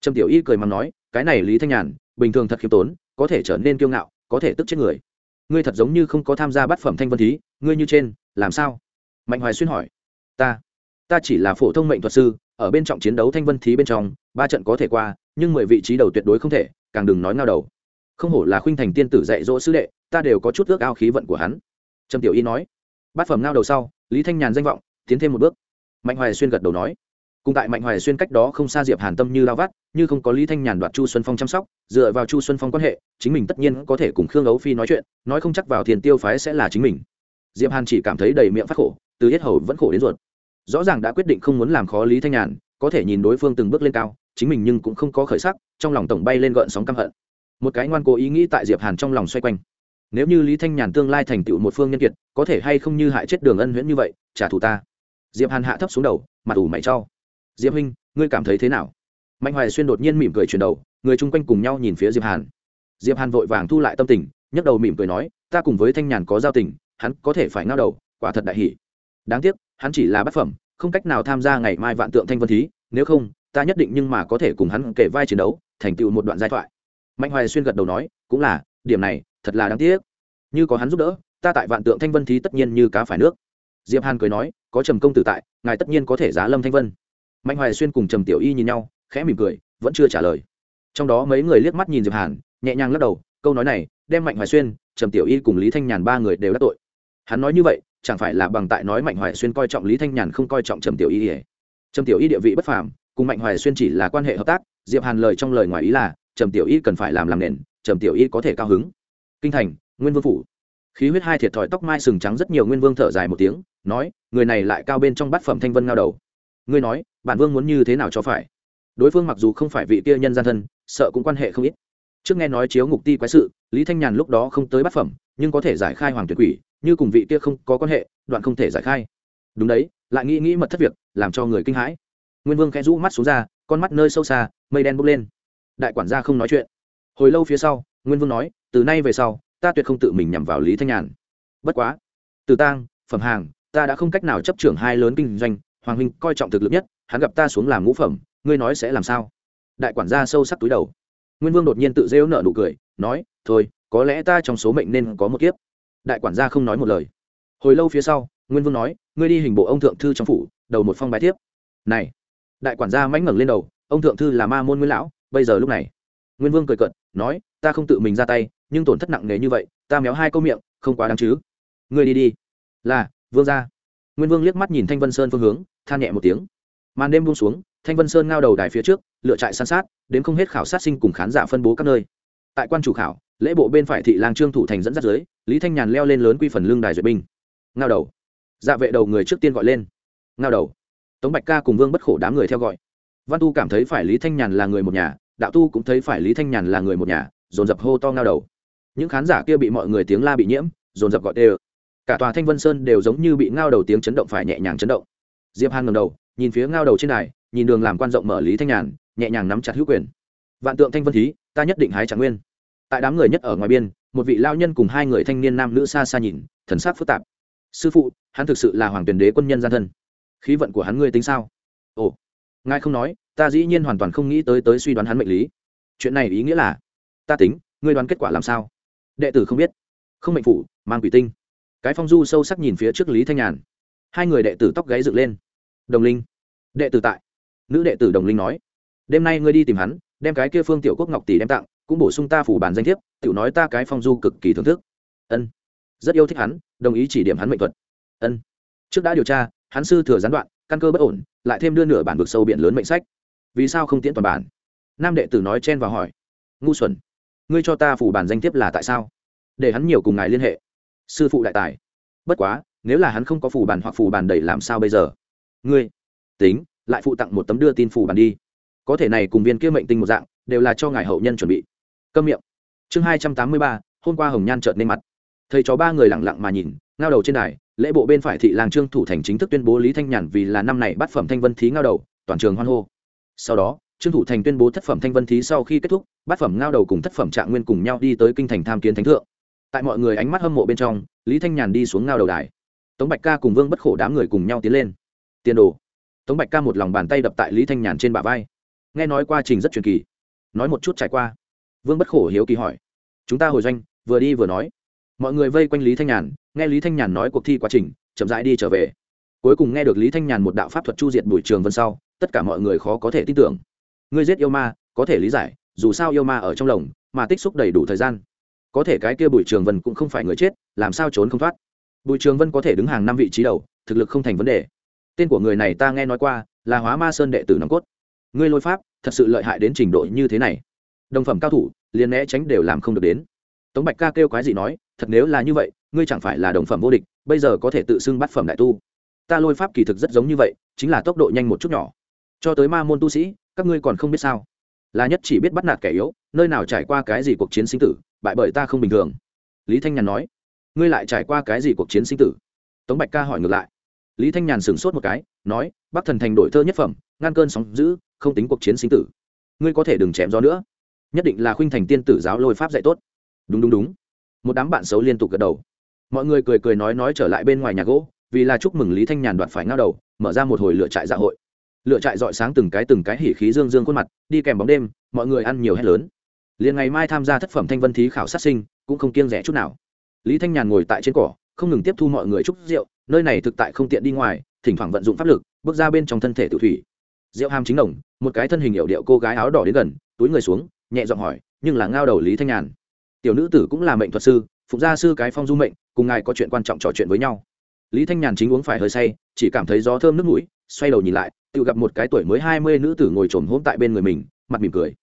Trầm tiểu y cười mắng nói, cái này lý thanh nhàn, bình thường thật khiêm tốn, có thể trở nên kiêu ngạo, có thể tức chết người. Ngươi thật giống như không có tham gia bát phẩm thanh vân thí, ngươi như trên, làm sao? Mạnh hoài xuyên hỏi. Ta ta chỉ là phổ thông mệnh thuật sư, ở bên trọng chiến đấu thanh vân thí bên trong, ba trận có thể qua, nhưng mười vị trí đầu tuyệt đối không thể, càng đừng nói ngao đầu. Không hổ là khuynh thành tiên tử dạy dỗ sứ đệ, ta đều có chút ước ao khí vận của hắn. Trầm tiểu y nói. Bát phẩm ngao đầu sau, lý thanh nhàn danh vọng tiến thêm một bước. Mạnh hoài xuyên gật đầu nói. Cùng tại mạnh hoài xuyên cách đó không xa diệp hàn tâm như lao vắt, như không có lý thanh nhàn đoạt chu xuân phong chăm sóc, dựa vào chu xuân phong quan hệ, chính mình tất nhiên có thể cùng khương ấu phi nói chuyện, nói không chắc vào thiền tiêu phái sẽ là chính mình. Diệp hàn chỉ cảm thấy đầy miệng phát khổ, từ hết hầu vẫn khổ đến ruột. Rõ ràng đã quyết định không muốn làm khó lý thanh nhàn, có thể nhìn đối phương từng bước lên cao, chính mình nhưng cũng không có khởi sắc, trong lòng tổng bay lên gợn sóng căm hận. Một cái ngoan cố ý nghĩ tại diệp hàn trong lòng xoay quanh. Nếu như lý thanh nhàn tương lai thành tựu một phương nhân kiệt, có thể hay không như hại chết đường ân huyễn như vậy, trả thù ta diệp hàn hạ thấp xuống đầu, mặt ủ mày cho. Diệp huynh, ngươi cảm thấy thế nào? Mạnh hoài xuyên đột nhiên mỉm cười chuyển đầu, người chung quanh cùng nhau nhìn phía diệp hàn. Diệp hàn vội vàng thu lại tâm tình, nhấc đầu mỉm cười nói, ta cùng với thanh nhàn có giao tình, hắn có thể phải ngao đầu, quả thật đại hỷ đáng tiếc, hắn chỉ là bát phẩm, không cách nào tham gia ngày mai vạn tượng thanh vân thí, nếu không, ta nhất định nhưng mà có thể cùng hắn kể vai chiến đấu, thành tựu một đoạn giai thoại. Mạnh hoài xuyên gật đầu nói, cũng là, điểm này, thật là đáng tiếc. Như có hắn giúp đỡ, ta tại vạn tượng thanh vân thí tất nhiên như cá phải nước diệp hàn cười nói, có trầm công tử tại, ngài tất nhiên có thể giá lâm thanh vân. Mạnh hoài xuyên cùng trầm tiểu y nhìn nhau, khẽ mỉm cười, vẫn chưa trả lời. Trong đó mấy người liếc mắt nhìn diệp hàn, nhẹ nhàng lắc đầu, câu nói này đem mạnh hoài xuyên, trầm tiểu y cùng lý thanh nhàn ba người đều đắc tội. Hắn nói như vậy, chẳng phải là bằng tại nói mạnh hoài xuyên coi trọng lý thanh nhàn không coi trọng trầm tiểu y ỉa trầm tiểu y địa vị bất phàm, cùng mạnh hoài xuyên chỉ là quan hệ hợp tác, diệp hàn lời trong lời ngoài ý là, trầm tiểu y cần phải làm làm nền, trầm tiểu y có thể cao hứng. Kinh thành, nguyên vương phủ khí huyết hai thiệt thòi tóc mai sừng trắng rất nhiều nguyên vương thở dài một tiếng, nói, người này lại cao bên trong bát phẩm thanh vân ngao đầu. Ngươi nói, bản vương muốn như thế nào cho phải? Đối phương mặc dù không phải vị kia nhân gian thân, sợ cũng quan hệ không ít. Trước nghe nói chiếu ngục ti quái sự, lý thanh nhàn lúc đó không tới bát phẩm, nhưng có thể giải khai hoàng tuyệt quỷ, như cùng vị kia không có quan hệ, đoạn không thể giải khai. Đúng đấy, lại nghĩ nghĩ mật thất việc, làm cho người kinh hãi. Nguyên vương khẽ rũ mắt xuống ra, con mắt nơi sâu xa, mây đen bốc lên. Đại quản gia không nói chuyện. Hồi lâu phía sau, nguyên vương nói, từ nay về sau ta tuyệt không tự mình nhằm vào lý thanh nhàn. Bất quá, từ tang, phẩm hàng, ta đã không cách nào chấp trưởng hai lớn kinh doanh, hoàng huynh coi trọng thực lực nhất, hắn gặp ta xuống làm ngũ phẩm, ngươi nói sẽ làm sao? Đại quản gia sâu sắc túi đầu. Nguyên vương đột nhiên tự rêu nợ nụ cười, nói, thôi, có lẽ ta trong số mệnh nên có một kiếp. Đại quản gia không nói một lời. Hồi lâu phía sau, nguyên vương nói, ngươi đi hình bộ ông thượng thư trong phủ, đầu một phong bài thiếp. Này. Đại quản gia mãnh ngẩng lên đầu, ông thượng thư là ma môn nguyên lão, bây giờ lúc này. Nguyên vương cười cận nói, ta không tự mình ra tay nhưng tổn thất nặng nề như vậy, ta méo hai câu miệng, không quá đáng chứ. Ngươi đi đi. Là, vương gia nguyên vương liếc mắt nhìn thanh vân sơn phương hướng, than nhẹ một tiếng. Màn đêm buông xuống, thanh vân sơn ngao đầu đài phía trước, lựa trại san sát, đến không hết khảo sát sinh cùng khán giả phân bố các nơi. Tại quan chủ khảo, lễ bộ bên phải thị lang trương thủ thành dẫn dắt dưới, lý thanh nhàn leo lên lớn quy phần lương đài duyệt binh. Ngao đầu. Dạ vệ đầu người trước tiên gọi lên. Ngao đầu. Tống bạch ca cùng vương bất khổ đám người theo gọi. Văn tu cảm thấy phải lý thanh nhàn là người một nhà, đạo tu cũng thấy phải lý thanh nhàn là người một nhà, dồn dập hô to ngao đầu những khán giả kia bị mọi người tiếng la bị nhiễm dồn dập gọi tê cả tòa thanh vân sơn đều giống như bị ngao đầu tiếng chấn động phải nhẹ nhàng chấn động. Diệp hàn ngầm đầu nhìn phía ngao đầu trên này, nhìn đường làm quan rộng mở lý thanh nhàn nhẹ nhàng nắm chặt hữu quyền. Vạn tượng thanh vân thí ta nhất định hái trạng nguyên. Tại đám người nhất ở ngoài biên một vị lao nhân cùng hai người thanh niên nam nữ xa xa nhìn thần sắc phức tạp. Sư phụ hắn thực sự là hoàng tuyển đế quân nhân gian thân. Khí vận của hắn ngươi tính sao? Ồ ngài không nói ta dĩ nhiên hoàn toàn không nghĩ tới tới suy đoán hắn mệnh lý. Chuyện này ý nghĩa là ta tính ngươi đoán kết quả làm sao? Đệ tử không biết, không mệnh phụ mang quỷ tinh. Cái phong du sâu sắc nhìn phía trước lý thanh nhàn. Hai người đệ tử tóc gáy dựng lên. Đồng linh. Đệ tử tại. Nữ đệ tử đồng linh nói. Đêm nay ngươi đi tìm hắn, đem cái kia phương tiểu quốc ngọc tỷ đem tặng, cũng bổ sung ta phủ bản danh thiếp, tiểu nói ta cái phong du cực kỳ thưởng thức. Ân. Rất yêu thích hắn, đồng ý chỉ điểm hắn mệnh thuật. Ân. Trước đã điều tra, hắn sư thừa gián đoạn, căn cơ bất ổn, lại thêm đưa nửa bản vực sâu biển lớn mệnh sách. Vì sao không tiễn toàn bản? Nam đệ tử nói chen vào hỏi. Ngu xuẩn ngươi cho ta phủ bản danh thiếp là tại sao? Để hắn nhiều cùng ngài liên hệ. Sư phụ đại tài. Bất quá, nếu là hắn không có phủ bản hoặc phủ bản đầy làm sao bây giờ? Ngươi, tính, lại phụ tặng một tấm đưa tin phủ bản đi. Có thể này cùng viên kia mệnh tinh một dạng, đều là cho ngài hậu nhân chuẩn bị. Câm miệng. Chương hai trăm tám mươi ba, hôm qua hồng nhan trợn lên mặt. Thầy chó ba người lẳng lặng mà nhìn, ngao đầu trên đài, lễ bộ bên phải thị làng trương thủ thành chính thức tuyên bố lý thanh nhàn vì là năm này bắt phẩm thanh vân thí ngao đầu, toàn trường hoan hô. Sau đó trương thủ thành tuyên bố thất phẩm thanh vân thí sau khi kết thúc, bát phẩm ngao đầu cùng thất phẩm trạng nguyên cùng nhau đi tới kinh thành tham kiến thánh thượng. Tại mọi người ánh mắt hâm mộ bên trong, lý thanh nhàn đi xuống ngao đầu đài. Tống bạch ca cùng vương bất khổ đám người cùng nhau tiến lên. Tiền đồ. Tống bạch ca một lòng bàn tay đập tại lý thanh nhàn trên bả vai. Nghe nói quá trình rất truyền kỳ. Nói một chút trải qua. Vương bất khổ hiếu kỳ hỏi. Chúng ta hồi doanh, vừa đi vừa nói. Mọi người vây quanh lý thanh nhàn, nghe lý thanh nhàn nói cuộc thi quá trình, chậm rãi đi trở về. Cuối cùng nghe được lý thanh nhàn một đạo pháp thuật chu diệt bùi trường vân sau, tất cả mọi người khó có thể tin tưởng ngươi giết yêu ma, có thể lý giải, dù sao yêu ma ở trong lồng, mà tích xúc đầy đủ thời gian. Có thể cái kia bùi trường vân cũng không phải người chết, làm sao trốn không thoát? Bùi trường vân có thể đứng hàng năm vị trí đầu, thực lực không thành vấn đề. Tên của người này ta nghe nói qua, là hóa ma sơn đệ tử nòng cốt. Ngươi lôi pháp, thật sự lợi hại đến trình độ như thế này. Đồng phẩm cao thủ, liền né tránh đều làm không được đến. Tống bạch ca kêu quái gì nói, thật nếu là như vậy, ngươi chẳng phải là đồng phẩm vô địch, bây giờ có thể tự xưng bắt phẩm đại tu. Ta lôi pháp kỳ thực rất giống như vậy, chính là tốc độ nhanh một chút nhỏ. Cho tới ma môn tu sĩ các ngươi còn không biết sao? Là nhất chỉ biết bắt nạt kẻ yếu, nơi nào trải qua cái gì cuộc chiến sinh tử, bại bởi ta không bình thường. Lý thanh nhàn nói. Ngươi lại trải qua cái gì cuộc chiến sinh tử? Tống bạch ca hỏi ngược lại. Lý thanh nhàn sửng sốt một cái, nói, bắc thần thành đổi thơ nhất phẩm ngăn cơn sóng giữ không tính cuộc chiến sinh tử. Ngươi có thể đừng chém gió nữa. Nhất định là khuynh thành tiên tử giáo lôi pháp dạy tốt. Đúng đúng đúng. Một đám bạn xấu liên tục gật đầu. Mọi người cười cười nói nói trở lại bên ngoài nhà gỗ, vì là chúc mừng lý thanh nhàn đoạt phải ngao đầu, mở ra một hồi lựa trại dạ hội lựa trại dọi sáng từng cái từng cái hỉ khí dương dương khuôn mặt, đi kèm bóng đêm, mọi người ăn nhiều hết lớn. Liền ngày mai tham gia thất phẩm thanh vân thí khảo sát sinh, cũng không kiêng rẻ chút nào. Lý thanh nhàn ngồi tại trên cỏ, không ngừng tiếp thu mọi người chúc rượu, nơi này thực tại không tiện đi ngoài, thỉnh thoảng vận dụng pháp lực, bước ra bên trong thân thể tự thủy. Rượu hàm chính đồng một cái thân hình hiệu điệu cô gái áo đỏ đến gần, túi người xuống, nhẹ giọng hỏi, nhưng là ngao đầu lý thanh nhàn? Tiểu nữ tử cũng là mệnh thuật sư, phụng gia sư cái phong du mệnh, cùng ngài có chuyện quan trọng trò chuyện với nhau. Lý thanh nhàn chính uống phải hơi say, chỉ cảm thấy gió thơm nước mũi, xoay đầu nhìn lại tự gặp một cái tuổi mới hai mươi nữ tử ngồi trồm hôm tại bên người mình mặt mỉm cười.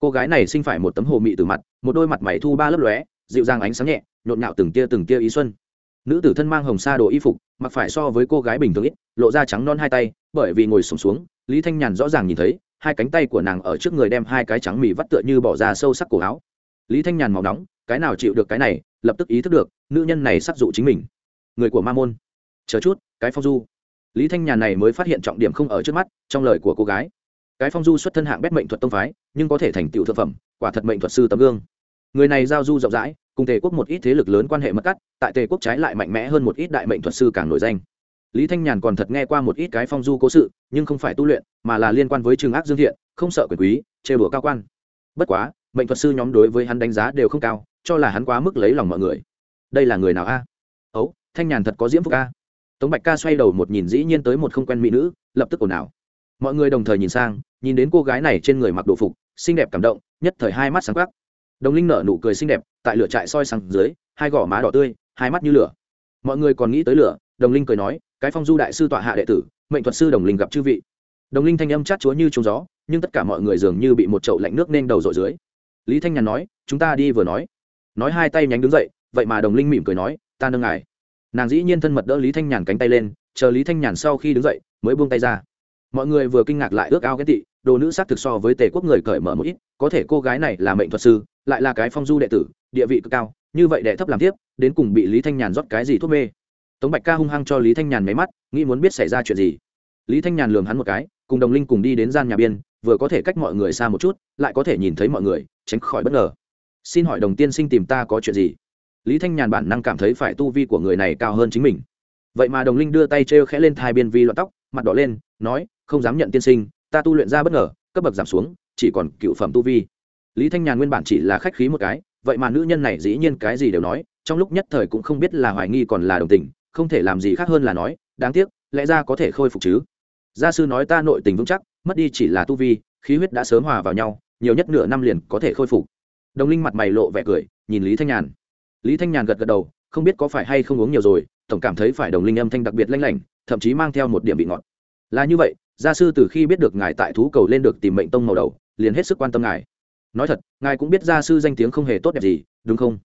Cô gái này sinh phải một tấm hồ mị từ mặt một đôi mặt mày thu ba lớp lóe dịu dàng ánh sáng nhẹ nhộn nhạo từng tia từng tia ý xuân. Nữ tử thân mang hồng sa đồ y phục mặc phải so với cô gái bình thường ít lộ ra trắng non hai tay bởi vì ngồi sùng xuống, xuống lý thanh nhàn rõ ràng nhìn thấy hai cánh tay của nàng ở trước người đem hai cái trắng mì vắt tựa như bỏ ra sâu sắc cổ áo. Lý thanh nhàn màu nóng cái nào chịu được cái này lập tức ý thức được nữ nhân này sắc dụ chính mình. Người của ma môn. Chờ chút cái phong du lý thanh nhàn này mới phát hiện trọng điểm không ở trước mắt, trong lời của cô gái. Cái phong du xuất thân hạng bét mệnh thuật tông phái, nhưng có thể thành tựu thực phẩm, quả thật mệnh thuật sư tấm gương. Người này giao du rộng rãi, cùng tề quốc một ít thế lực lớn quan hệ mất cắt, tại tề quốc trái lại mạnh mẽ hơn một ít đại mệnh thuật sư càng nổi danh. Lý thanh nhàn còn thật nghe qua một ít cái phong du cố sự, nhưng không phải tu luyện, mà là liên quan với trường ác dương thiện, không sợ quyền quý chê bửa cao quan. Bất quá, mệnh thuật sư nhóm đối với hắn đánh giá đều không cao, cho là hắn quá mức lấy lòng mọi người. Đây là người nào a? Ấu, thanh nhàn thật có diễm phúc a tống bạch ca xoay đầu một nhìn dĩ nhiên tới một không quen mỹ nữ, lập tức ồn ào. Mọi người đồng thời nhìn sang, nhìn đến cô gái này trên người mặc đồ phục, xinh đẹp cảm động, nhất thời hai mắt sáng khắc đồng linh nở nụ cười xinh đẹp, tại lửa trại soi sáng dưới, hai gò má đỏ tươi, hai mắt như lửa. Mọi người còn nghĩ tới lửa, đồng linh cười nói, cái phong du đại sư tọa hạ đệ tử, mệnh thuật sư đồng linh gặp chư vị. Đồng linh thanh âm chát chúa như trúng gió, nhưng tất cả mọi người dường như bị một chậu lạnh nước nên đầu rội dưới. Lý thanh nhàn nói, chúng ta đi vừa nói. Nói hai tay nhánh đứng dậy, vậy mà đồng linh mỉm cười nói, ta nâng ngài nàng dĩ nhiên thân mật đỡ lý thanh nhàn cánh tay lên, chờ lý thanh nhàn sau khi đứng dậy, mới buông tay ra. Mọi người vừa kinh ngạc lại ước ao ghét tị, đồ nữ sắc thực so với tề quốc người cởi mở một ít, có thể cô gái này là mệnh thuật sư, lại là cái phong du đệ tử, địa vị cực cao, như vậy đệ thấp làm tiếp, đến cùng bị lý thanh nhàn rót cái gì thuốc mê. Tống bạch ca hung hăng cho lý thanh nhàn máy mắt, nghĩ muốn biết xảy ra chuyện gì. Lý thanh nhàn lường hắn một cái, cùng đồng linh cùng đi đến gian nhà biên, vừa có thể cách mọi người xa một chút, lại có thể nhìn thấy mọi người, tránh khỏi bất ngờ. Xin hỏi đồng tiên sinh tìm ta có chuyện gì? Lý thanh nhàn bản năng cảm thấy phải tu vi của người này cao hơn chính mình. Vậy mà đồng linh đưa tay trêu khẽ lên thai biên vi loạn tóc, mặt đỏ lên, nói, không dám nhận tiên sinh, ta tu luyện ra bất ngờ, cấp bậc giảm xuống, chỉ còn cựu phẩm tu vi. Lý thanh nhàn nguyên bản chỉ là khách khí một cái, vậy mà nữ nhân này dĩ nhiên cái gì đều nói, trong lúc nhất thời cũng không biết là hoài nghi còn là đồng tình, không thể làm gì khác hơn là nói, đáng tiếc, lẽ ra có thể khôi phục chứ. Gia sư nói ta nội tình vững chắc, mất đi chỉ là tu vi, khí huyết đã sớm hòa vào nhau, nhiều nhất nửa năm liền có thể khôi phục. Đồng linh mặt mày lộ vẻ cười, nhìn lý thanh nhàn lý thanh nhàn gật gật đầu, không biết có phải hay không uống nhiều rồi, tổng cảm thấy phải đồng linh âm thanh đặc biệt lanh lảnh, thậm chí mang theo một điểm bị ngọt. Là như vậy, gia sư từ khi biết được ngài tại thú cầu lên được tìm mệnh tông màu đầu, liền hết sức quan tâm ngài. Nói thật, ngài cũng biết gia sư danh tiếng không hề tốt đẹp gì, đúng không?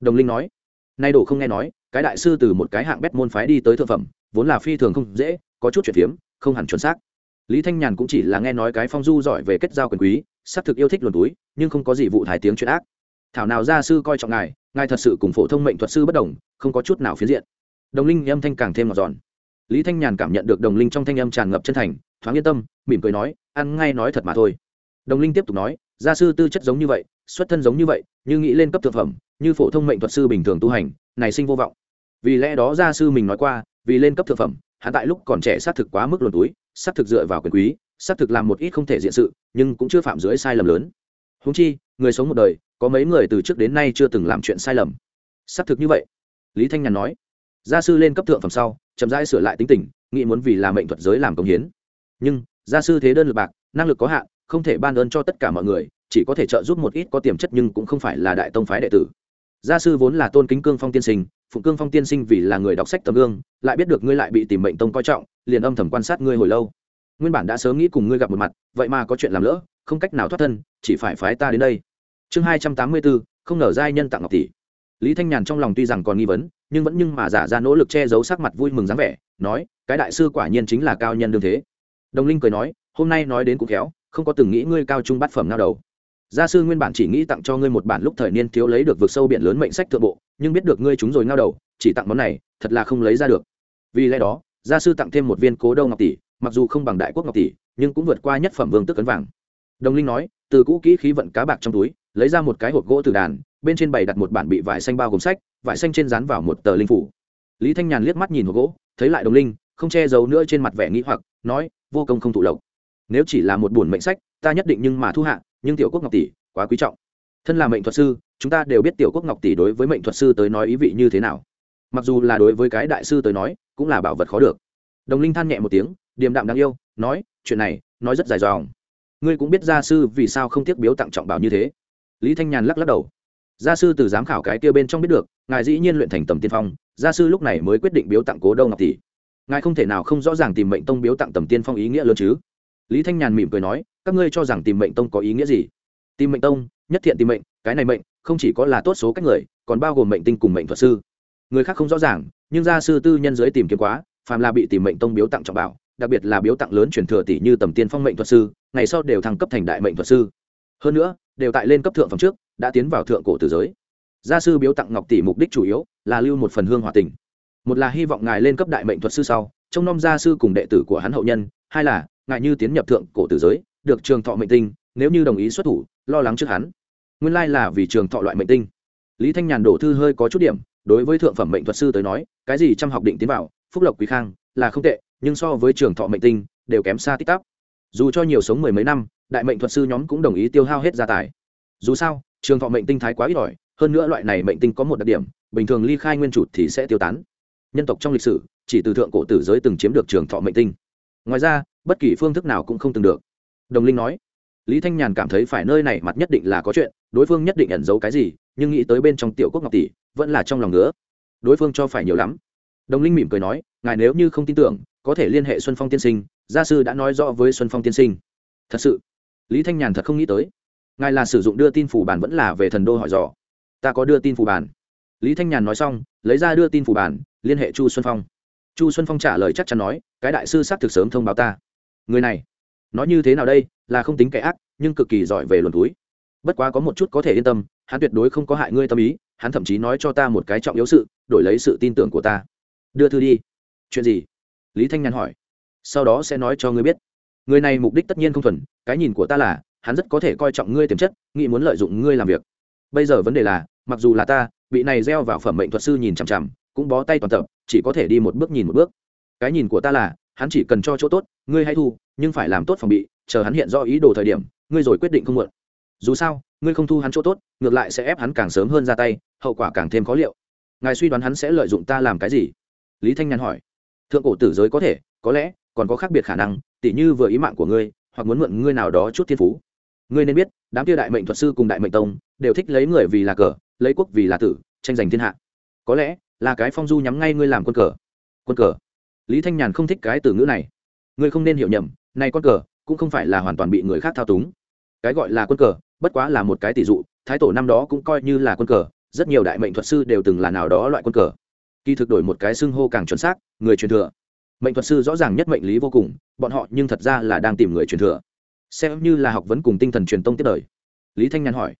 Đồng linh nói. Nay đồ không nghe nói, cái đại sư từ một cái hạng bét môn phái đi tới thượng phẩm, vốn là phi thường không dễ, có chút chuyện phiếm, không hẳn chuẩn xác. Lý thanh nhàn cũng chỉ là nghe nói cái phong du giỏi về kết giao quyền quý xác thực yêu thích luồn túi, nhưng không có gì vụ thái tiếng chuyện ác. Thảo nào gia sư coi trọng ngài ngài thật sự cùng phổ thông mệnh thuật sư bất đồng, không có chút nào phiến diện. Đồng linh âm thanh càng thêm ngọt giòn. Lý thanh nhàn cảm nhận được đồng linh trong thanh âm tràn ngập chân thành, thoáng yên tâm, mỉm cười nói, ăn ngay nói thật mà thôi. Đồng linh tiếp tục nói, gia sư tư chất giống như vậy, xuất thân giống như vậy, như nghĩ lên cấp thực phẩm, như phổ thông mệnh thuật sư bình thường tu hành, này sinh vô vọng. Vì lẽ đó gia sư mình nói qua, vì lên cấp thực phẩm hạ tại lúc còn trẻ xác thực quá mức luồn túi, xác thực dựa vào quyền quý, xác thực làm một ít không thể diện sự, nhưng cũng chưa phạm dưới sai lầm lớn. Húng chi, người sống một đời có mấy người từ trước đến nay chưa từng làm chuyện sai lầm. Xác thực như vậy. Lý thanh nhàn nói. Gia sư lên cấp thượng phẩm sau, chậm rãi sửa lại tính tình, nghĩ muốn vì làm mệnh thuật giới làm công hiến. Nhưng, gia sư thế đơn lực bạc, năng lực có hạn, không thể ban ơn cho tất cả mọi người, chỉ có thể trợ giúp một ít có tiềm chất nhưng cũng không phải là đại tông phái đệ tử. Gia sư vốn là tôn kính cương phong tiên sinh, phụng cương phong tiên sinh vì là người đọc sách tấm gương, lại biết được ngươi lại bị tìm mệnh tông coi trọng, liền âm thầm quan sát ngươi hồi lâu. Nguyên bản đã sớm nghĩ cùng ngươi gặp một mặt, vậy mà có chuyện làm lỡ, không cách nào thoát thân, chỉ phải phái ta đến đây chương hai trăm tám mươi bốn không nở giai nhân tặng ngọc tỷ. Lý thanh nhàn trong lòng tuy rằng còn nghi vấn, nhưng vẫn nhưng mà giả ra nỗ lực che giấu sắc mặt vui mừng dáng vẻ, nói, cái đại sư quả nhiên chính là cao nhân đương thế. Đồng linh cười nói, hôm nay nói đến cũng khéo, không có từng nghĩ ngươi cao trung bát phẩm nào đầu. Gia sư nguyên bản chỉ nghĩ tặng cho ngươi một bản lúc thời niên thiếu lấy được vực sâu biển lớn mệnh sách thượng bộ, nhưng biết được ngươi chúng rồi ngao đầu, chỉ tặng món này, thật là không lấy ra được. Vì lẽ đó, gia sư tặng thêm một viên cố đâu ngọc tỷ, mặc dù không bằng đại quốc ngọc tỷ, nhưng cũng vượt qua nhất phẩm vương tức ấn vàng. Đồng linh nói, từ cũ kỹ khí vận cá bạc trong túi lấy ra một cái hộp gỗ từ đàn, bên trên bày đặt một bản bị vải xanh bao gồm sách, vải xanh trên dán vào một tờ linh phủ. Lý thanh nhàn liếc mắt nhìn hộp gỗ, thấy lại đồng linh, không che giấu nữa trên mặt vẻ nghĩ hoặc, nói, vô công không thụ lộc. Nếu chỉ là một buồn mệnh sách, ta nhất định nhưng mà thu hạ, nhưng tiểu quốc ngọc tỷ quá quý trọng. Thân là mệnh thuật sư, chúng ta đều biết tiểu quốc ngọc tỷ đối với mệnh thuật sư tới nói ý vị như thế nào. Mặc dù là đối với cái đại sư tới nói, cũng là bảo vật khó được. Đồng linh than nhẹ một tiếng, điềm đạm đáng yêu, nói, chuyện này, nói rất dài dòng. Ngươi cũng biết gia sư vì sao không tiếc biếu tặng trọng bảo như thế lý thanh nhàn lắc lắc đầu. Gia sư từ giám khảo cái kia bên trong biết được, ngài dĩ nhiên luyện thành tầm tiên phong, gia sư lúc này mới quyết định biếu tặng cố đâu ngọc tỷ. Ngài không thể nào không rõ ràng tìm mệnh tông biếu tặng tầm tiên phong ý nghĩa lớn chứ? Lý thanh nhàn mỉm cười nói, các ngươi cho rằng tìm mệnh tông có ý nghĩa gì? Tìm mệnh tông, nhất thiện tìm mệnh, cái này mệnh, không chỉ có là tốt số cách người, còn bao gồm mệnh tinh cùng mệnh thuật sư. Người khác không rõ ràng, nhưng gia sư tư nhân giới tìm kiếm quá, phàm là bị tìm mệnh tông biếu tặng trọng bảo, đặc biệt là biếu tặng lớn truyền thừa tỷ như tầm tiên phong mệnh thuật sư, ngày sau đều thăng cấp thành đại mệnh thuật sư. Hơn nữa đều tại lên cấp thượng phẩm trước, đã tiến vào thượng cổ tử giới. Gia sư biếu tặng ngọc tỷ mục đích chủ yếu là lưu một phần hương hòa tình. Một là hy vọng ngài lên cấp đại mệnh thuật sư sau, trông nom gia sư cùng đệ tử của hắn hậu nhân, hai là ngài như tiến nhập thượng cổ tử giới, được trường thọ mệnh tinh, nếu như đồng ý xuất thủ, lo lắng trước hắn. Nguyên lai là vì trường thọ loại mệnh tinh. Lý thanh nhàn đổ thư hơi có chút điểm, đối với thượng phẩm mệnh thuật sư tới nói, cái gì trăm học định tiến vào, phúc lộc quý khang, là không tệ, nhưng so với trường thọ mệnh tinh, đều kém xa tích tắp dù cho nhiều sống mười mấy năm, đại mệnh thuật sư nhóm cũng đồng ý tiêu hao hết gia tài. Dù sao, trường thọ mệnh tinh thái quá ít ỏi, hơn nữa loại này mệnh tinh có một đặc điểm, bình thường ly khai nguyên chủ thì sẽ tiêu tán. Nhân tộc trong lịch sử, chỉ từ thượng cổ tử giới từng chiếm được trường thọ mệnh tinh. Ngoài ra, bất kỳ phương thức nào cũng không từng được. Đồng linh nói, lý thanh nhàn cảm thấy phải nơi này mặt nhất định là có chuyện, đối phương nhất định ẩn giấu cái gì, nhưng nghĩ tới bên trong tiểu quốc ngọc tỷ, vẫn là trong lòng nữa đối phương cho phải nhiều lắm đồng linh mỉm cười nói, ngài nếu như không tin tưởng, có thể liên hệ xuân phong tiên sinh, gia sư đã nói rõ với xuân phong tiên sinh. Thật sự? Lý thanh nhàn thật không nghĩ tới. Ngài là sử dụng đưa tin phủ bản vẫn là về thần đô hỏi dò? Ta có đưa tin phủ bản. Lý thanh nhàn nói xong, lấy ra đưa tin phủ bản, liên hệ chu xuân phong. Chu xuân phong trả lời chắc chắn nói, cái đại sư xác thực sớm thông báo ta. Người này, nói như thế nào đây, là không tính kẻ ác, nhưng cực kỳ giỏi về luồn túi. Bất quá có một chút có thể yên tâm, hắn tuyệt đối không có hại ngươi tâm ý, hắn thậm chí nói cho ta một cái trọng yếu sự, đổi lấy sự tin tưởng của ta đưa thư đi. Chuyện gì? Lý thanh nhàn hỏi. Sau đó sẽ nói cho ngươi biết. Người này mục đích tất nhiên không thuần, cái nhìn của ta là, hắn rất có thể coi trọng ngươi tiềm chất, nghĩ muốn lợi dụng ngươi làm việc. Bây giờ vấn đề là, mặc dù là ta bị này gieo vào phẩm mệnh thuật sư nhìn chằm chằm, cũng bó tay toàn tập, chỉ có thể đi một bước nhìn một bước. Cái nhìn của ta là, hắn chỉ cần cho chỗ tốt, ngươi hay thu, nhưng phải làm tốt phòng bị, chờ hắn hiện do ý đồ thời điểm, ngươi rồi quyết định không muộn. Dù sao, ngươi không thu hắn chỗ tốt, ngược lại sẽ ép hắn càng sớm hơn ra tay, hậu quả càng thêm khó liệu. Ngài suy đoán hắn sẽ lợi dụng ta làm cái gì? Lý thanh nhàn hỏi. Thượng cổ tử giới có thể, có lẽ, còn có khác biệt khả năng, tỉ như vừa ý mạng của ngươi, hoặc muốn mượn ngươi nào đó chút thiên phú. Ngươi nên biết, đám kia đại mệnh thuật sư cùng đại mệnh tông, đều thích lấy người vì là cờ, lấy quốc vì là tử, tranh giành thiên hạ. Có lẽ, là cái phong du nhắm ngay ngươi làm quân cờ. Quân cờ. Lý thanh nhàn không thích cái từ ngữ này. Ngươi không nên hiểu nhầm, này con cờ, cũng không phải là hoàn toàn bị người khác thao túng. Cái gọi là quân cờ, bất quá là một cái tỷ dụ, thái tổ năm đó cũng coi như là quân cờ, rất nhiều đại mệnh thuật sư đều từng là nào đó loại quân cờ kỳ thực đổi một cái xưng hô càng chuẩn xác, người truyền thừa. Mệnh thuật sư rõ ràng nhất mệnh lý vô cùng, bọn họ nhưng thật ra là đang tìm người truyền thừa. Xem như là học vấn cùng tinh thần truyền tông tiếp đời. Lý thanh nhàn hỏi.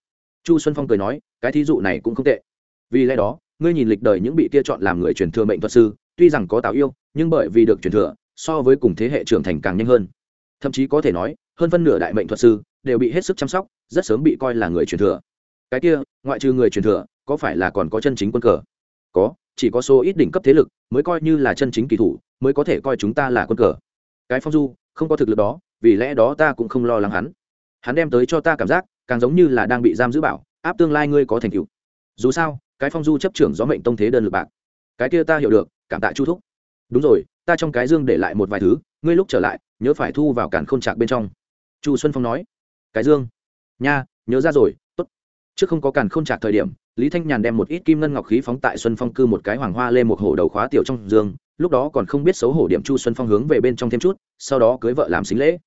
Chu xuân phong cười nói, cái thí dụ này cũng không tệ. Vì lẽ đó, ngươi nhìn lịch đời những bị kia chọn làm người truyền thừa mệnh thuật sư, tuy rằng có tạo yêu, nhưng bởi vì được truyền thừa, so với cùng thế hệ trưởng thành càng nhanh hơn. Thậm chí có thể nói, hơn phân nửa đại mệnh thuật sư đều bị hết sức chăm sóc, rất sớm bị coi là người truyền thừa. Cái kia, ngoại trừ người truyền thừa, có phải là còn có chân chính quân cờ? Có chỉ có số ít đỉnh cấp thế lực mới coi như là chân chính kỳ thủ, mới có thể coi chúng ta là quân cờ. Cái phong du, không có thực lực đó, vì lẽ đó ta cũng không lo lắng hắn. Hắn đem tới cho ta cảm giác, càng giống như là đang bị giam giữ bảo, áp tương lai ngươi có thành tựu. Dù sao, cái phong du chấp trưởng gió mệnh tông thế đơn lực bạc. Cái kia ta hiểu được, cảm tạ chu thúc. Đúng rồi, ta trong cái dương để lại một vài thứ, ngươi lúc trở lại, nhớ phải thu vào cản khôn trạc bên trong. Chu xuân phong nói. Cái dương? Nha, nhớ ra rồi, tốt. Trước không có cản khôn trạc thời điểm lý thanh nhàn đem một ít kim ngân ngọc khí phóng tại xuân phong cư một cái hoàng hoa lê một hổ đầu khóa tiểu trong giường lúc đó còn không biết xấu hổ điểm chu xuân phong hướng về bên trong thêm chút, sau đó cưới vợ làm xính lễ.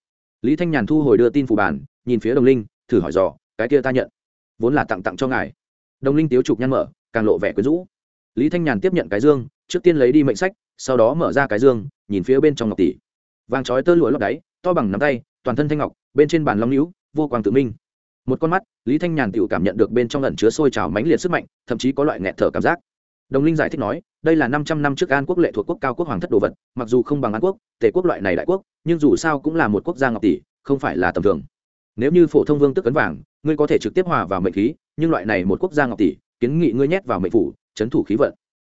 Lý thanh nhàn thu hồi đưa tin phù bản, nhìn phía đồng linh, thử hỏi dò, cái kia ta nhận, vốn là tặng tặng cho ngài. Đồng linh tiếu trục nhăn mở, càng lộ vẻ quyến rũ. Lý thanh nhàn tiếp nhận cái dương, trước tiên lấy đi mệnh sách, sau đó mở ra cái dương, nhìn phía bên trong ngọc tỷ. Vàng trói tơ lụa lót đáy, to bằng nắm tay, toàn thân thanh ngọc, bên trên bàn long hữu vô quang tự minh một con mắt, lý thanh nhàn tự cảm nhận được bên trong lần chứa sôi trào mãnh liệt sức mạnh, thậm chí có loại nghẹt thở cảm giác. Đồng linh giải thích nói, đây là năm trăm năm trước an quốc lệ thuộc quốc cao quốc hoàng thất đồ vật, mặc dù không bằng an quốc tể quốc loại này đại quốc, nhưng dù sao cũng là một quốc gia ngọc tỷ, không phải là tầm thường. Nếu như phổ thông vương tức ấn vàng, ngươi có thể trực tiếp hòa vào mệnh khí, nhưng loại này một quốc gia ngọc tỷ, kiến nghị ngươi nhét vào mệnh phủ trấn thủ khí vận.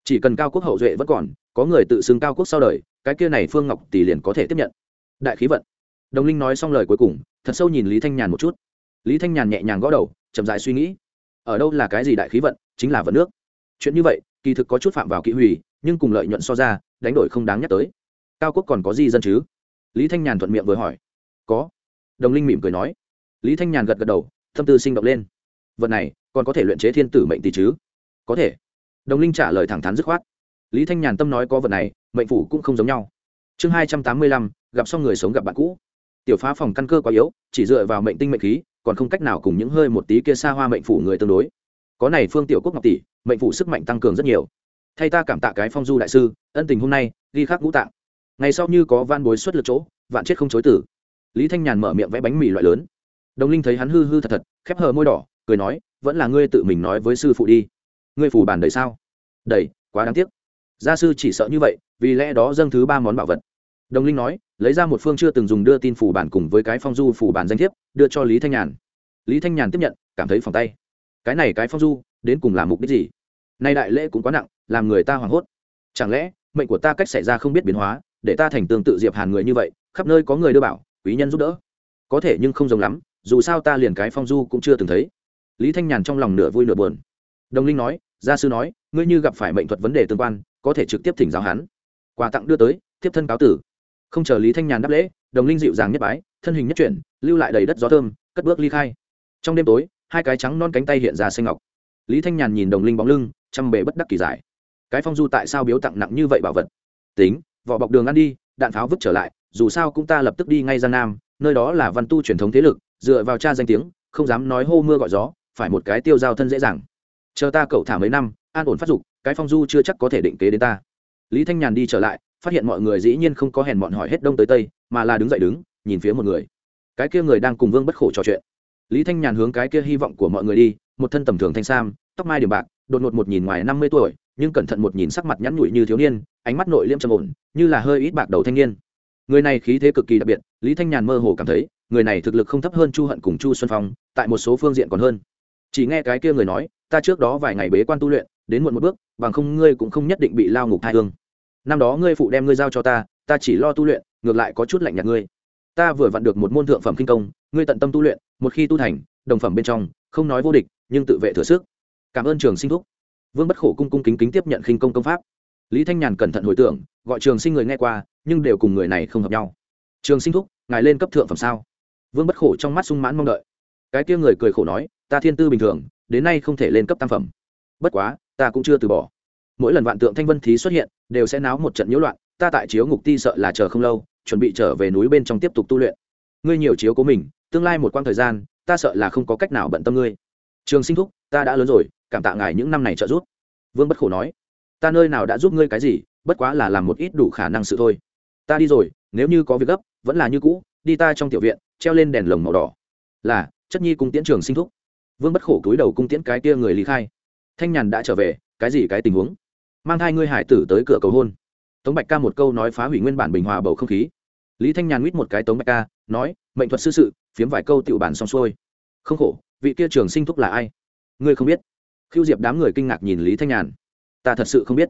Chỉ cần cao quốc hậu duệ vẫn còn, có người tự xưng cao quốc sau đời, cái kia này phương ngọc tỷ liền có thể tiếp nhận. Đại khí vận. Đồng linh nói xong lời cuối cùng, thật sâu nhìn lý thanh nhàn một chút lý thanh nhàn nhẹ nhàng gõ đầu, chậm dài suy nghĩ. Ở đâu là cái gì đại khí vận, chính là vận nước. Chuyện như vậy, kỳ thực có chút phạm vào kỹ hủy, nhưng cùng lợi nhuận so ra, đánh đổi không đáng nhắc tới. Cao quốc còn có gì dân chứ? Lý thanh nhàn thuận miệng vừa hỏi. Có. Đồng linh mỉm cười nói. Lý thanh nhàn gật gật đầu thâm tư sinh động lên. Vật này, còn có thể luyện chế thiên tử mệnh tỷ chứ? Có thể. Đồng linh trả lời thẳng thắn dứt khoát. Lý thanh nhàn tâm nói có vật này, mệnh phủ cũng không giống nhau. Chương hai trăm tám mươi lăm, gặp xong người sống gặp bạn cũ. Tiểu phá phòng căn cơ quá yếu, chỉ dựa vào mệnh tinh mệnh khí còn không cách nào cùng những hơi một tí kia xa hoa mệnh phủ người tương đối. Có này phương tiểu quốc ngọc tỷ, mệnh phủ sức mạnh tăng cường rất nhiều. Thay ta cảm tạ cái phong du đại sư, ân tình hôm nay, ghi khắc ngũ tạng. Ngày sau như có van bối xuất lực chỗ, vạn chết không chối tử lý thanh nhàn mở miệng vẽ bánh mì loại lớn. Đồng linh thấy hắn hư hư thật thật, khép hờ môi đỏ, cười nói, vẫn là ngươi tự mình nói với sư phụ đi. Ngươi phủ bàn đầy sao? Đầy, quá đáng tiếc. Gia sư chỉ sợ như vậy, vì lẽ đó dâng thứ ba món bảo vật đồng linh nói, lấy ra một phương chưa từng dùng đưa tin phủ bản cùng với cái phong du phủ bản danh thiếp, đưa cho lý thanh nhàn. Lý thanh nhàn tiếp nhận, cảm thấy phòng tay. Cái này cái phong du, đến cùng làm mục đích gì? Nay đại lễ cũng quá nặng, làm người ta hoảng hốt. Chẳng lẽ, mệnh của ta cách xảy ra không biết biến hóa, để ta thành tương tự diệp hàn người như vậy, khắp nơi có người đưa bảo, quý nhân giúp đỡ. Có thể nhưng không giống lắm, dù sao ta liền cái phong du cũng chưa từng thấy. Lý thanh nhàn trong lòng nửa vui nửa buồn. Đồng linh nói, gia sư nói, ngươi như gặp phải mệnh thuật vấn đề tương quan, có thể trực tiếp thỉnh giáo hắn. Quà tặng đưa tới tiếp thân cáo tử không chờ lý thanh nhàn đáp lễ, đồng linh dịu dàng nhất bái, thân hình nhất chuyển, lưu lại đầy đất gió thơm, cất bước ly khai. Trong đêm tối, hai cái trắng non cánh tay hiện ra xanh ngọc. Lý thanh nhàn nhìn đồng linh bóng lưng chăm bề bất đắc kỳ giải. Cái phong du tại sao biếu tặng nặng như vậy bảo vật? Tính, vỏ bọc đường ăn đi, đạn pháo vứt trở lại, dù sao cũng ta lập tức đi ngay ra nam, nơi đó là văn tu truyền thống thế lực, dựa vào cha danh tiếng, không dám nói hô mưa gọi gió, phải một cái tiêu giao thân dễ dàng. Chờ ta cậu thả mấy năm, an ổn phát dục, cái phong du chưa chắc có thể định kế đến ta. Lý thanh nhàn đi trở lại phát hiện mọi người dĩ nhiên không có hèn mọn hỏi hết đông tới tây, mà là đứng dậy đứng, nhìn phía một người. Cái kia người đang cùng vương bất khổ trò chuyện. Lý thanh nhàn hướng cái kia hy vọng của mọi người đi, một thân tầm thường thanh sam, tóc mai điểm bạc, đột ngột một nhìn ngoài năm mươi tuổi, nhưng cẩn thận một nhìn sắc mặt nhắn nhụi như thiếu niên, ánh mắt nội liêm trầm ổn, như là hơi ít bạc đầu thanh niên. Người này khí thế cực kỳ đặc biệt, lý thanh nhàn mơ hồ cảm thấy, người này thực lực không thấp hơn chu hận cùng chu xuân phong, tại một số phương diện còn hơn. Chỉ nghe cái kia người nói, ta trước đó vài ngày bế quan tu luyện, đến muộn một bước, bằng không ngươi cũng không nhất định bị lao ngục thai thương năm đó ngươi phụ đem ngươi giao cho ta ta chỉ lo tu luyện, ngược lại có chút lạnh nhạt ngươi. Ta vừa vặn được một môn thượng phẩm kinh công, ngươi tận tâm tu luyện, một khi tu thành, đồng phẩm bên trong, không nói vô địch, nhưng tự vệ thừa sức. Cảm ơn trường sinh thúc. Vương bất khổ cung cung kính kính tiếp nhận khinh công công pháp. Lý thanh nhàn cẩn thận hồi tưởng, gọi trường sinh người nghe qua, nhưng đều cùng người này không hợp nhau. Trường sinh thúc, ngài lên cấp thượng phẩm sao? Vương bất khổ trong mắt sung mãn mong đợi. Cái kia người cười khổ nói, ta thiên tư bình thường, đến nay không thể lên cấp tam phẩm. Bất quá, ta cũng chưa từ bỏ. Mỗi lần vạn tượng thanh vân thí xuất hiện đều sẽ náo một trận nhiễu loạn, ta tại chiếu ngục ti sợ là chờ không lâu, chuẩn bị trở về núi bên trong tiếp tục tu luyện. Ngươi nhiều chiếu cố mình, tương lai một quãng thời gian, ta sợ là không có cách nào bận tâm ngươi. Trường sinh thúc, ta đã lớn rồi, cảm tạ ngài những năm này trợ giúp. Vương bất khổ nói, ta nơi nào đã giúp ngươi cái gì, bất quá là làm một ít đủ khả năng sự thôi. Ta đi rồi, nếu như có việc gấp, vẫn là như cũ, đi ta trong tiểu viện, treo lên đèn lồng màu đỏ. Là, chất nhi cung tiễn trường sinh thúc. Vương bất khổ cúi đầu cung tiễn cái kia người lý khai. Thanh nhàn đã trở về, cái gì cái tình huống? Mang thai ngươi hải tử tới cửa cầu hôn. Tống bạch ca một câu nói phá hủy nguyên bản bình hòa bầu không khí. Lý thanh nhàn nguyết một cái tống bạch ca, nói, mệnh thuật sư sự, phiếm vài câu tiểu bản xong xuôi. Không khổ, vị kia trường sinh thúc là ai? Ngươi không biết. Khiêu diệp đám người kinh ngạc nhìn lý thanh nhàn. Ta thật sự không biết.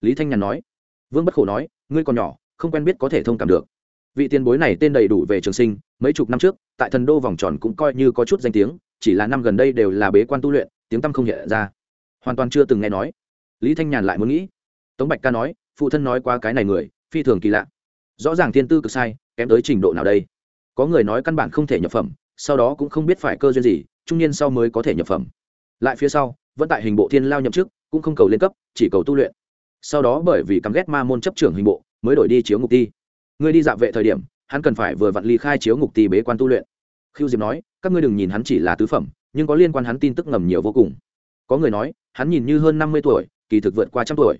Lý thanh nhàn nói. Vương bất khổ nói, ngươi còn nhỏ, không quen biết có thể thông cảm được. Vị tiền bối này tên đầy đủ về trường sinh, mấy chục năm trước, tại thần đô vòng tròn cũng coi như có chút danh tiếng, chỉ là năm gần đây đều là bế quan tu luyện, tiếng tăm không hiện ra. Hoàn toàn chưa từng nghe nói lý thanh nhàn lại muốn nghĩ. Tống bạch ca nói, phụ thân nói qua cái này người, phi thường kỳ lạ. Rõ ràng thiên tư cực sai, kém tới trình độ nào đây? Có người nói căn bản không thể nhập phẩm, sau đó cũng không biết phải cơ duyên gì, trung niên sau mới có thể nhập phẩm. Lại phía sau, vẫn tại hình bộ thiên lao nhậm chức, cũng không cầu lên cấp, chỉ cầu tu luyện. Sau đó bởi vì căm ghét ma môn chấp trưởng hình bộ, mới đổi đi chiếu ngục ti. Ngươi đi dạ vệ thời điểm, hắn cần phải vừa vặn ly khai chiếu ngục ti bế quan tu luyện. Khiêu diệp nói, các ngươi đừng nhìn hắn chỉ là tứ phẩm, nhưng có liên quan hắn tin tức ngầm nhiều vô cùng. Có người nói, hắn nhìn như hơn năm mươi tuổi kỳ thực vượt qua trăm tuổi.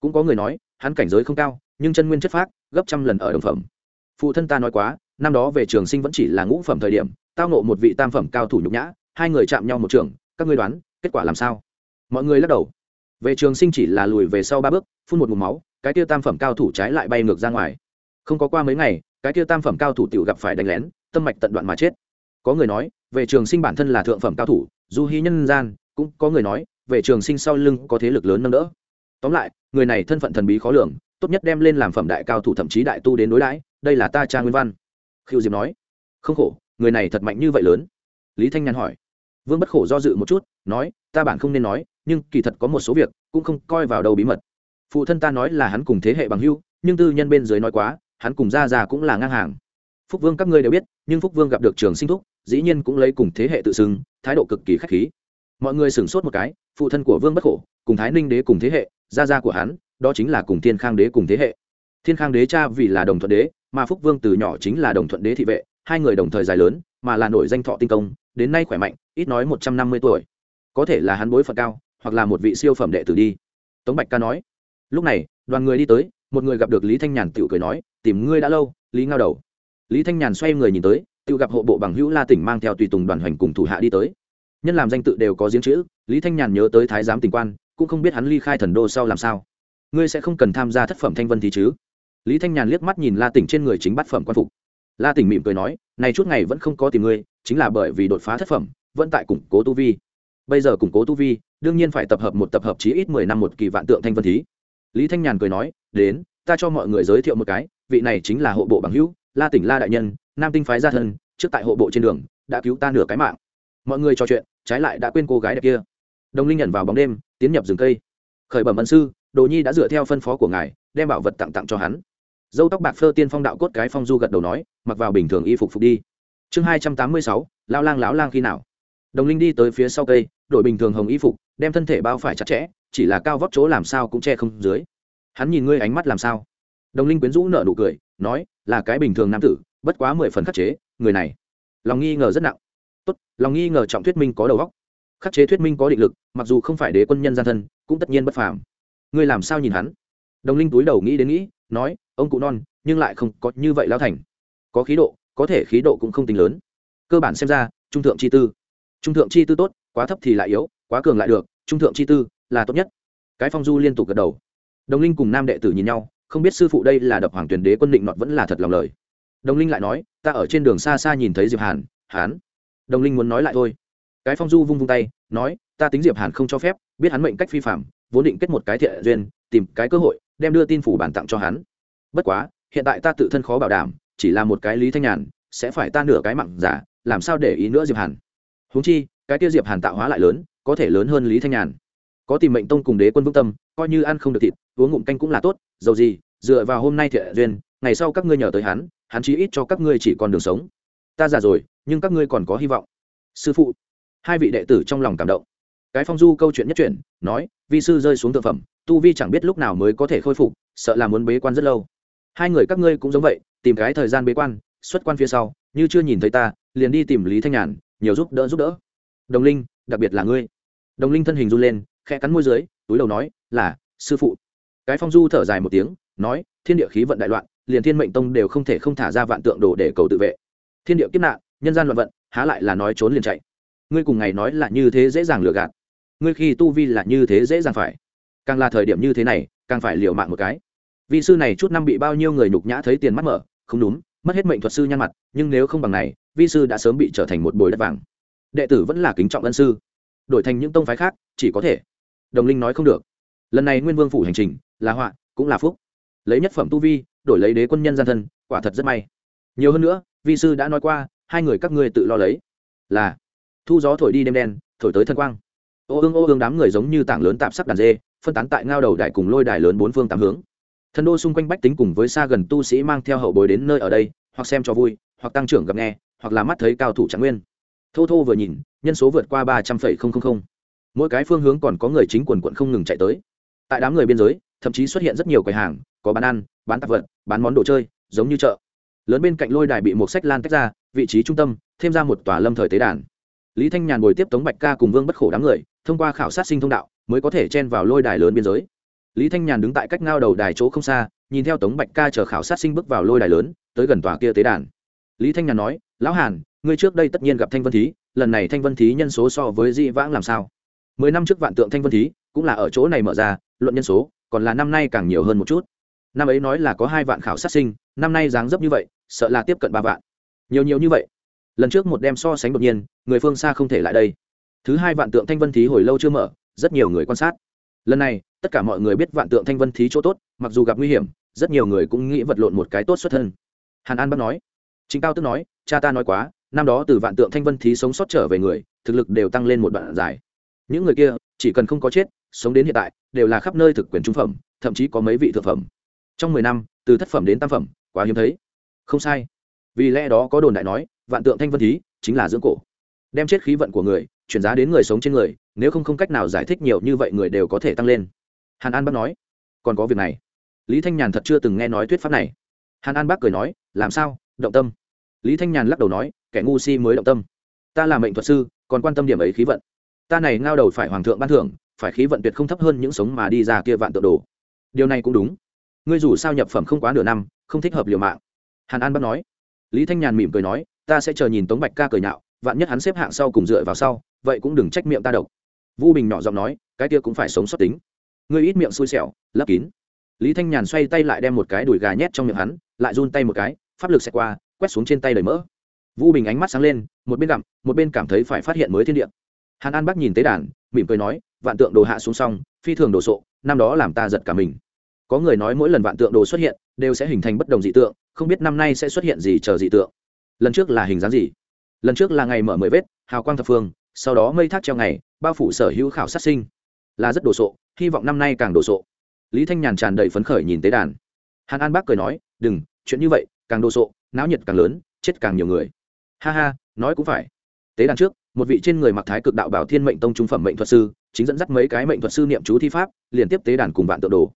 Cũng có người nói, hắn cảnh giới không cao, nhưng chân nguyên chất phác, gấp trăm lần ở đồng phẩm. Phụ thân ta nói quá, năm đó về trường sinh vẫn chỉ là ngũ phẩm thời điểm, tao nộ một vị tam phẩm cao thủ nhục nhã, hai người chạm nhau một trường, các ngươi đoán, kết quả làm sao? Mọi người lắc đầu. Về trường sinh chỉ là lùi về sau ba bước, phun một mùm máu, cái kia tam phẩm cao thủ trái lại bay ngược ra ngoài. Không có qua mấy ngày, cái kia tam phẩm cao thủ tiểu gặp phải đánh lén, tâm mạch tận đoạn mà chết. Có người nói, về trường sinh bản thân là thượng phẩm cao thủ du hy nhân gian, cũng có người nói về trường sinh sau lưng có thế lực lớn nâng đỡ. Tóm lại, người này thân phận thần bí khó lường, tốt nhất đem lên làm phẩm đại cao thủ thậm chí đại tu đến đối đãi, đây là ta cha nguyên văn. Khiêu diệp nói. Không khổ, người này thật mạnh như vậy lớn. Lý thanh nhàn hỏi. Vương bất khổ do dự một chút, nói, ta bản không nên nói, nhưng kỳ thật có một số việc cũng không coi vào đầu bí mật. Phụ thân ta nói là hắn cùng thế hệ bằng hưu nhưng tư nhân bên dưới nói quá, hắn cùng ra già cũng là ngang hàng. Phúc vương các ngươi đều biết, nhưng phúc vương gặp được trường sinh thúc, dĩ nhiên cũng lấy cùng thế hệ tự xưng, thái độ cực kỳ k h á c h khí mọi người sửng sốt một cái, phụ thân của vương bất khổ, cùng thái ninh đế cùng thế hệ, gia gia của hắn, đó chính là cùng thiên khang đế cùng thế hệ. Thiên khang đế cha vì là đồng thuận đế, mà phúc vương từ nhỏ chính là đồng thuận đế thị vệ, hai người đồng thời dài lớn, mà là nổi danh thọ tinh công, đến nay khỏe mạnh, ít nói một trăm năm mươi tuổi. Có thể là hắn bối phận cao, hoặc là một vị siêu phẩm đệ tử đi. Tống bạch ca nói. Lúc này, đoàn người đi tới, một người gặp được lý thanh nhàn tự cười nói, tìm ngươi đã lâu, lý ngao đầu. Lý thanh nhàn xoay người nhìn tới tự gặp hộ bộ bằng hữu la tỉnh mang theo tùy tùng đoàn hoành cùng thủ hạ đi tới nhân làm danh tự đều có giếng chữ, lý thanh nhàn nhớ tới thái giám tình quan, cũng không biết hắn ly khai thần đô sau làm sao. Ngươi sẽ không cần tham gia thất phẩm thanh vân thì chứ? Lý thanh nhàn liếc mắt nhìn la tỉnh trên người chính bát phẩm quan phục. La tỉnh mỉm cười nói, này chút ngày vẫn không có tìm ngươi, chính là bởi vì đột phá thất phẩm, vẫn tại củng cố tu vi. Bây giờ củng cố tu vi, đương nhiên phải tập hợp một tập hợp chí ít mười năm một kỳ vạn tượng thanh vân thí. Lý thanh nhàn cười nói, đến, ta cho mọi người giới thiệu một cái, vị này chính là hộ bộ bằng hữu, la tỉnh la đại nhân, nam tinh phái gia thân, trước tại hộ bộ trên đường, đã cứu ta nửa cái mạng. Mọi người trò chuyện trái lại đã quên cô gái đẹp kia. Đồng linh nhận vào bóng đêm, tiến nhập rừng cây. Khởi bẩm ân sư, đồ nhi đã dựa theo phân phó của ngài, đem bảo vật tặng tặng cho hắn. Dâu tóc bạc phơ tiên phong đạo cốt cái phong du gật đầu nói, mặc vào bình thường y phục phục đi. Chương hai trăm tám mươi sáu lao lang láo lang khi nào? Đồng linh đi tới phía sau cây đội bình thường hồng y phục, đem thân thể bao phải chặt chẽ, chỉ là cao vóc chỗ làm sao cũng che không dưới. Hắn nhìn ngươi ánh mắt làm sao? Đồng linh quyến rũ nợ nụ cười, nói, là cái bình thường nam tử, bất quá mười phần khắc chế, người này. Lòng nghi ngờ rất nặng tốt, lòng nghi ngờ trọng thuyết minh có đầu óc. Khắc chế thuyết minh có định lực, mặc dù không phải đế quân nhân gian thân, cũng tất nhiên bất phàm. Ngươi làm sao nhìn hắn? Đồng linh túi đầu nghĩ đến nghĩ, nói, ông cụ non, nhưng lại không có như vậy lao thành. Có khí độ, có thể khí độ cũng không tính lớn. Cơ bản xem ra, trung thượng chi tư. Trung thượng chi tư tốt, quá thấp thì lại yếu, quá cường lại được, trung thượng chi tư là tốt nhất. Cái phong du liên tục gật đầu. Đồng linh cùng nam đệ tử nhìn nhau, không biết sư phụ đây là đập hoàng tuyển đế quân định nọt vẫn là thật lòng lời. Đồng linh lại nói, ta ở trên đường xa xa nhìn thấy diệp hàn hán đồng linh muốn nói lại thôi. Cái phong du vung vung tay, nói, ta tính diệp hàn không cho phép, biết hắn mệnh cách phi phạm, vốn định kết một cái thiện duyên, tìm cái cơ hội, đem đưa tin phủ bản tặng cho hắn. Bất quá, hiện tại ta tự thân khó bảo đảm, chỉ là một cái lý thanh nhàn, sẽ phải ta nửa cái mặn giả, làm sao để ý nữa diệp hàn? Huống chi, cái tiêu diệp hàn tạo hóa lại lớn, có thể lớn hơn lý thanh nhàn. Có tìm mệnh tông cùng đế quân vững tâm, coi như ăn không được thịt, uống ngụm canh cũng là tốt, dầu gì, dựa vào hôm nay thiện duyên, ngày sau các ngươi nhờ tới hắn hắn chí ít cho các ngươi chỉ còn đường sống ta già rồi, nhưng các ngươi còn có hy vọng. Sư phụ. Hai vị đệ tử trong lòng cảm động. Cái phong du câu chuyện nhất chuyển, nói, vi sư rơi xuống thượng phẩm, tu vi chẳng biết lúc nào mới có thể khôi phục, sợ là muốn bế quan rất lâu. Hai người các ngươi cũng giống vậy, tìm cái thời gian bế quan, xuất quan phía sau, như chưa nhìn thấy ta, liền đi tìm lý thanh nhàn, nhiều giúp đỡ giúp đỡ. Đồng linh, đặc biệt là ngươi. Đồng linh thân hình run lên, khẽ cắn môi dưới, túi đầu nói, là, sư phụ. Cái phong du thở dài một tiếng, nói, thiên địa khí vận đại loạn, liền thiên mệnh tông đều không thể không thả ra vạn tượng đồ để cầu tự vệ thiên địa kiếp nạn, nhân gian loạn vận, há lại là nói trốn liền chạy. Ngươi cùng ngày nói là như thế dễ dàng lừa gạt. Ngươi khi tu vi là như thế dễ dàng phải. Càng là thời điểm như thế này, càng phải liều mạng một cái. Vị sư này chút năm bị bao nhiêu người nhục nhã thấy tiền mắt mở, không đúng, mất hết mệnh thuật sư nhăn mặt, nhưng nếu không bằng này vi sư đã sớm bị trở thành một bồi đất vàng. Đệ tử vẫn là kính trọng ân sư. Đổi thành những tông phái khác, chỉ có thể. Đồng linh nói không được. Lần này nguyên vương phủ hành trình, là họa, cũng là phúc. Lấy nhất phẩm tu vi, đổi lấy đế quân nhân gian thân, quả thật rất may. Nhiều hơn nữa vi sư đã nói qua, hai người các ngươi tự lo lấy. Là, thu gió thổi đi đêm đen, thổi tới thân quang. Ô ương ô ương đám người giống như tảng lớn tạm sắc đàn dê, phân tán tại ngao đầu đại cùng lôi đài lớn bốn phương tám hướng. Thần đô xung quanh bách tính cùng với xa gần tu sĩ mang theo hậu bối đến nơi ở đây, hoặc xem cho vui, hoặc tăng trưởng gặp nghe, hoặc là mắt thấy cao thủ trạng nguyên. Thô thô vừa nhìn, nhân số vượt qua ba trăm phẩy không không không. Mỗi cái phương hướng còn có người chính quần quận không ngừng chạy tới. Tại đám người biên giới, thậm chí xuất hiện rất nhiều quầy hàng, có bán ăn, bán tạp vật, bán món đồ chơi, giống như chợ lớn bên cạnh lôi đài bị một sách lan tách ra, vị trí trung tâm, thêm ra một tòa lâm thời tế đàn. Lý thanh nhàn ngồi tiếp tống bạch ca cùng vương bất khổ đám người, thông qua khảo sát sinh thông đạo, mới có thể chen vào lôi đài lớn biên giới. Lý thanh nhàn đứng tại cách ngao đầu đài chỗ không xa, nhìn theo tống bạch ca chờ khảo sát sinh bước vào lôi đài lớn, tới gần tòa kia tế đàn. Lý thanh nhàn nói, lão hàn, ngươi trước đây tất nhiên gặp thanh vân thí, lần này thanh vân thí nhân số so với di vãng làm sao? Mười năm trước vạn tượng thanh vân thí cũng là ở chỗ này mở ra, luận nhân số, còn là năm nay càng nhiều hơn một chút. Năm ấy nói là có hai vạn khảo sát sinh năm nay dáng dấp như vậy, sợ là tiếp cận ba vạn. Nhiều nhiều như vậy. Lần trước một đem so sánh đột nhiên, người phương xa không thể lại đây. Thứ hai vạn tượng thanh vân thí hồi lâu chưa mở, rất nhiều người quan sát. Lần này, tất cả mọi người biết vạn tượng thanh vân thí chỗ tốt, mặc dù gặp nguy hiểm, rất nhiều người cũng nghĩ vật lộn một cái tốt xuất thân. Hàn an bắt nói. Chính cao tức nói, cha ta nói quá, năm đó từ vạn tượng thanh vân thí sống sót trở về người, thực lực đều tăng lên một đoạn dài. Những người kia, chỉ cần không có chết, sống đến hiện tại, đều là khắp nơi thực quyền trung phẩm, thậm chí có mấy vị thượng phẩm. Trong mười năm, từ thất phẩm đến tam phẩm quá hiếm thấy. Không sai. Vì lẽ đó có đồn đại nói, vạn tượng thanh vân thí chính là dưỡng cổ. Đem chết khí vận của người, chuyển giá đến người sống trên người, nếu không không cách nào giải thích nhiều như vậy người đều có thể tăng lên. Hàn an bác nói, còn có việc này. Lý thanh nhàn thật chưa từng nghe nói thuyết pháp này. Hàn an bác cười nói, làm sao, động tâm. Lý thanh nhàn lắc đầu nói, kẻ ngu si mới động tâm. Ta là mệnh thuật sư, còn quan tâm điểm ấy khí vận. Ta này ngao đầu phải hoàng thượng ban thưởng, phải khí vận tuyệt không thấp hơn những sống mà đi ra kia vạn tượng đồ. Điều này cũng đúng. Ngươi dù sao nhập phẩm không quá nửa năm không thích hợp liều mạng. Hàn an bắt nói. Lý thanh nhàn mỉm cười nói, ta sẽ chờ nhìn tống bạch ca cười nhạo, vạn nhất hắn xếp hạng sau cùng dựa vào sau, vậy cũng đừng trách miệng ta độc. Vu bình nhỏ giọng nói, cái kia cũng phải sống sót tính. Ngươi ít miệng xui xẻo, lấp kín. Lý thanh nhàn xoay tay lại đem một cái đùi gà nhét trong miệng hắn, lại run tay một cái, pháp lực xẹt qua, quét xuống trên tay đầy mỡ. Vu bình ánh mắt sáng lên, một bên gặm một bên cảm thấy phải phát hiện mới thiên địa. Hàn an bắc nhìn tế đàn, mỉm cười nói, vạn tượng đồ hạ xuống xong, phi thường đồ sộ, năm đó làm ta giật cả mình. Có người nói mỗi lần vạn tượng đồ xuất hiện đều sẽ hình thành bất đồng dị tượng, không biết năm nay sẽ xuất hiện gì chờ dị tượng. Lần trước là hình dáng gì? Lần trước là ngày mở mười vết, hào quang thập phương, sau đó mây thác treo ngày, bao phủ sở hữu khảo sát sinh. Là rất đồ sộ, hy vọng năm nay càng đồ sộ. Lý thanh nhàn tràn đầy phấn khởi nhìn tế đàn. Hàn an bác cười nói, đừng, chuyện như vậy, càng đồ sộ, náo nhiệt càng lớn, chết càng nhiều người. Ha ha, nói cũng phải. Tế đàn trước, một vị trên người mặc thái cực đạo bảo thiên mệnh tông trung phẩm mệnh thuật sư, chính dẫn dắt mấy cái mệnh thuật sư niệm chú thi pháp, liên tiếp tế đàn cùng vạn tự đồ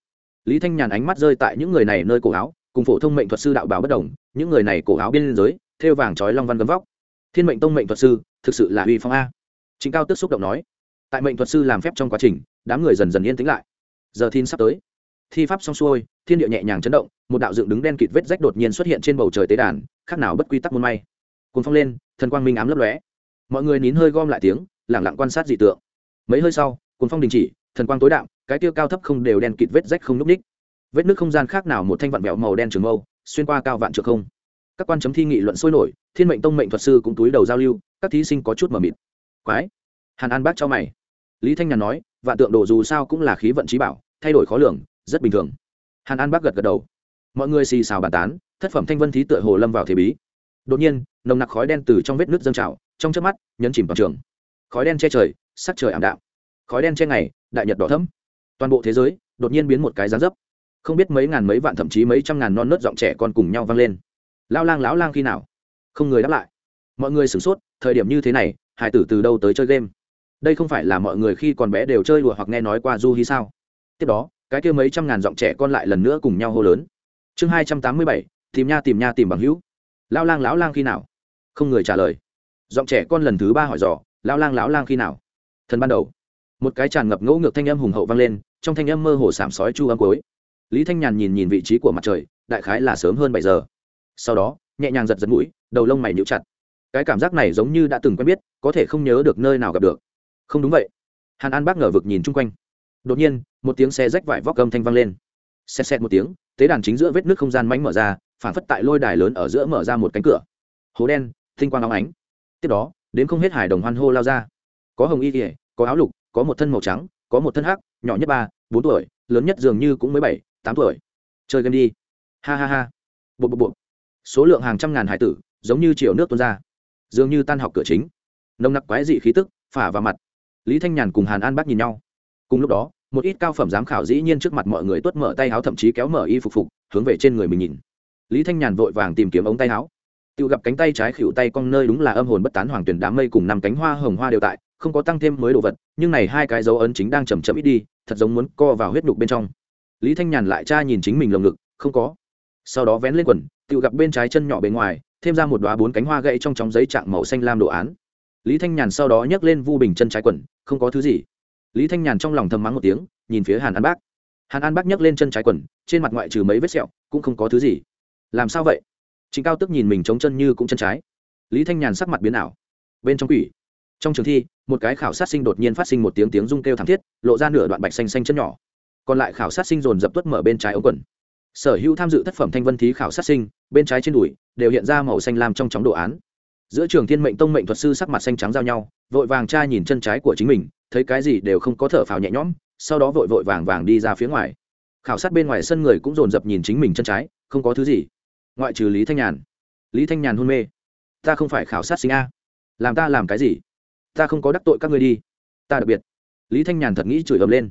lý thanh nhàn ánh mắt rơi tại những người này nơi cổ áo, cùng phổ thông mệnh thuật sư đạo bảo bất đồng, những người này cổ áo biên giới, thêu vàng trói long văn gấm vóc. Thiên mệnh tông mệnh thuật sư, thực sự là uy phong a. Chính cao tức xúc động nói. Tại mệnh thuật sư làm phép trong quá trình, đám người dần dần yên tĩnh lại. Giờ thiên sắp tới. Thi pháp xong xuôi, thiên địa nhẹ nhàng chấn động, một đạo dựng đứng đen kịt vết rách đột nhiên xuất hiện trên bầu trời tế đàn, khác nào bất quy tắc môn may. Cùng phong lên, thần quang minh ám lấp lóe. Mọi người nín hơi gom lại tiếng lẳng lặng quan sát dị tượng. Mấy hơi sau cùng phong đình chỉ, thần quang tối đạm cái tiêu cao thấp không đều đen kịt vết rách không lúc ních. Vết nước không gian khác nào một thanh vạn vẹo màu đen trường mâu, xuyên qua cao vạn trượng không. Các quan chấm thi nghị luận sôi nổi, thiên mệnh tông mệnh thuật sư cũng túi đầu giao lưu, các thí sinh có chút mờ mịt. Quái! Hàn an bác cho mày. Lý thanh nhàn nói, vạn tượng đồ dù sao cũng là khí vận trí bảo, thay đổi khó lường, rất bình thường. Hàn an bác gật gật đầu. Mọi người xì xào bàn tán, thất phẩm thanh vân thí tựa hồ lâm vào thế bí. Đột nhiên, nồng nặc khói đen từ trong vết nước dâng trào, trong chớp mắt, nhấn chìm vào trường. Khói đen che trời, sắc trời ảm đạm. Khói đen che ngày, đại nhật đỏ thấm toàn bộ thế giới đột nhiên biến một cái giá dấp. Không biết mấy ngàn mấy vạn thậm chí mấy trăm ngàn non nớt giọng trẻ con cùng nhau vang lên. Lao lang, lão lang khi nào? Không người đáp lại. Mọi người sửng sốt, thời điểm như thế này, hải tử từ đâu tới chơi game? Đây không phải là mọi người khi còn bé đều chơi đùa hoặc nghe nói qua du hi sao? Tiếp đó, cái kia mấy trăm ngàn giọng trẻ con lại lần nữa cùng nhau hô lớn. Chương hai trăm tám mươi bảy, tìm nha tìm nha, tìm bằng hữu. Lao lang, lão lang khi nào? Không người trả lời. Giọng trẻ con lần thứ ba hỏi dò lao lang, lão lang khi nào? Thần ban đầu một cái tràn ngập ngỗ ngược thanh âm hùng hậu vang lên, trong thanh âm mơ hồ sảm sói chu âm cuối. Lý thanh nhàn nhìn nhìn vị trí của mặt trời, đại khái là sớm hơn bảy giờ. Sau đó, nhẹ nhàng giật giật mũi, đầu lông mày níu chặt. Cái cảm giác này giống như đã từng quen biết, có thể không nhớ được nơi nào gặp được. Không đúng vậy. Hàn an bác ngờ vực nhìn chung quanh. Đột nhiên, một tiếng xe rách vải vóc gầm thanh vang lên. Xe xẹt một tiếng, tế đàn chính giữa vết nước không gian mánh mở ra, phản phất tại lôi đài lớn ở giữa mở ra một cánh cửa. Hố đen thinh quang óng ánh. Tiếp đó, đến không hết hải đồng hoan hô lao ra. Có hồng y kỉa có áo lục có một thân màu trắng, có một thân hắc, nhỏ nhất ba, bốn tuổi, lớn nhất dường như cũng mới bảy, tám tuổi. Chơi game đi. Ha ha ha. Bộ bộ bộ số lượng hàng trăm ngàn hải tử, giống như chiều nước tuôn ra. Dường như tan học cửa chính. Nồng nặc quái dị khí tức, phả vào mặt. Lý thanh nhàn cùng hàn an bác nhìn nhau. Cùng lúc đó, một ít cao phẩm giám khảo dĩ nhiên trước mặt mọi người tuất mở tay áo thậm chí kéo mở y phục phục, hướng về trên người mình nhìn. Lý thanh nhàn vội vàng tìm kiếm ống tay áo tự gặp cánh tay trái khỉu tay cong nơi đúng là âm hồn bất tán hoàng tuyển đám mây cùng năm cánh hoa hồng hoa đều tại không có tăng thêm mới đồ vật, nhưng này hai cái dấu ấn chính đang chầm chậm ít đi, thật giống muốn co vào huyết nhục bên trong. Lý thanh nhàn lại tra nhìn chính mình lồng ngực, không có. Sau đó vén lên quần, tự gặp bên trái chân nhỏ bên ngoài, thêm ra một đoá bốn cánh hoa gãy trong chóng giấy trạng màu xanh lam đồ án. Lý thanh nhàn sau đó nhấc lên vu bình chân trái quần, không có thứ gì. Lý thanh nhàn trong lòng thầm mắng một tiếng, nhìn phía hàn an bác. Hàn an bác nhấc lên chân trái quần, trên mặt ngoại trừ mấy vết sẹo, cũng không có thứ gì. Làm sao vậy? Chính cao tức nhìn mình chống chân như cũng chân trái. Lý thanh nhàn sắc mặt biến ảo. Bên trong quỷ. Trong trường thi một cái khảo sát sinh đột nhiên phát sinh một tiếng tiếng rung kêu thảm thiết, lộ ra nửa đoạn bạch xanh xanh chân nhỏ. Còn lại khảo sát sinh dồn dập tuất mở bên trái ống quần. Sở hữu tham dự tác phẩm thanh vân thí khảo sát sinh, bên trái trên đùi, đều hiện ra màu xanh lam trong chóng đồ án. Giữa trường thiên mệnh tông mệnh thuật sư sắc mặt xanh trắng giao nhau, vội vàng tra nhìn chân trái của chính mình, thấy cái gì đều không có thở phào nhẹ nhõm, sau đó vội vội vàng vàng đi ra phía ngoài. Khảo sát bên ngoài sân người cũng dồn dập nhìn chính mình chân trái, không có thứ gì. Ngoại trừ lý thanh nhàn. Lý thanh nhàn hôn mê. Ta không phải khảo sát sinh a. Làm ta làm cái gì? Ta không có đắc tội các ngươi đi. Ta đặc biệt. Lý thanh nhàn thật nghĩ chửi ầm lên.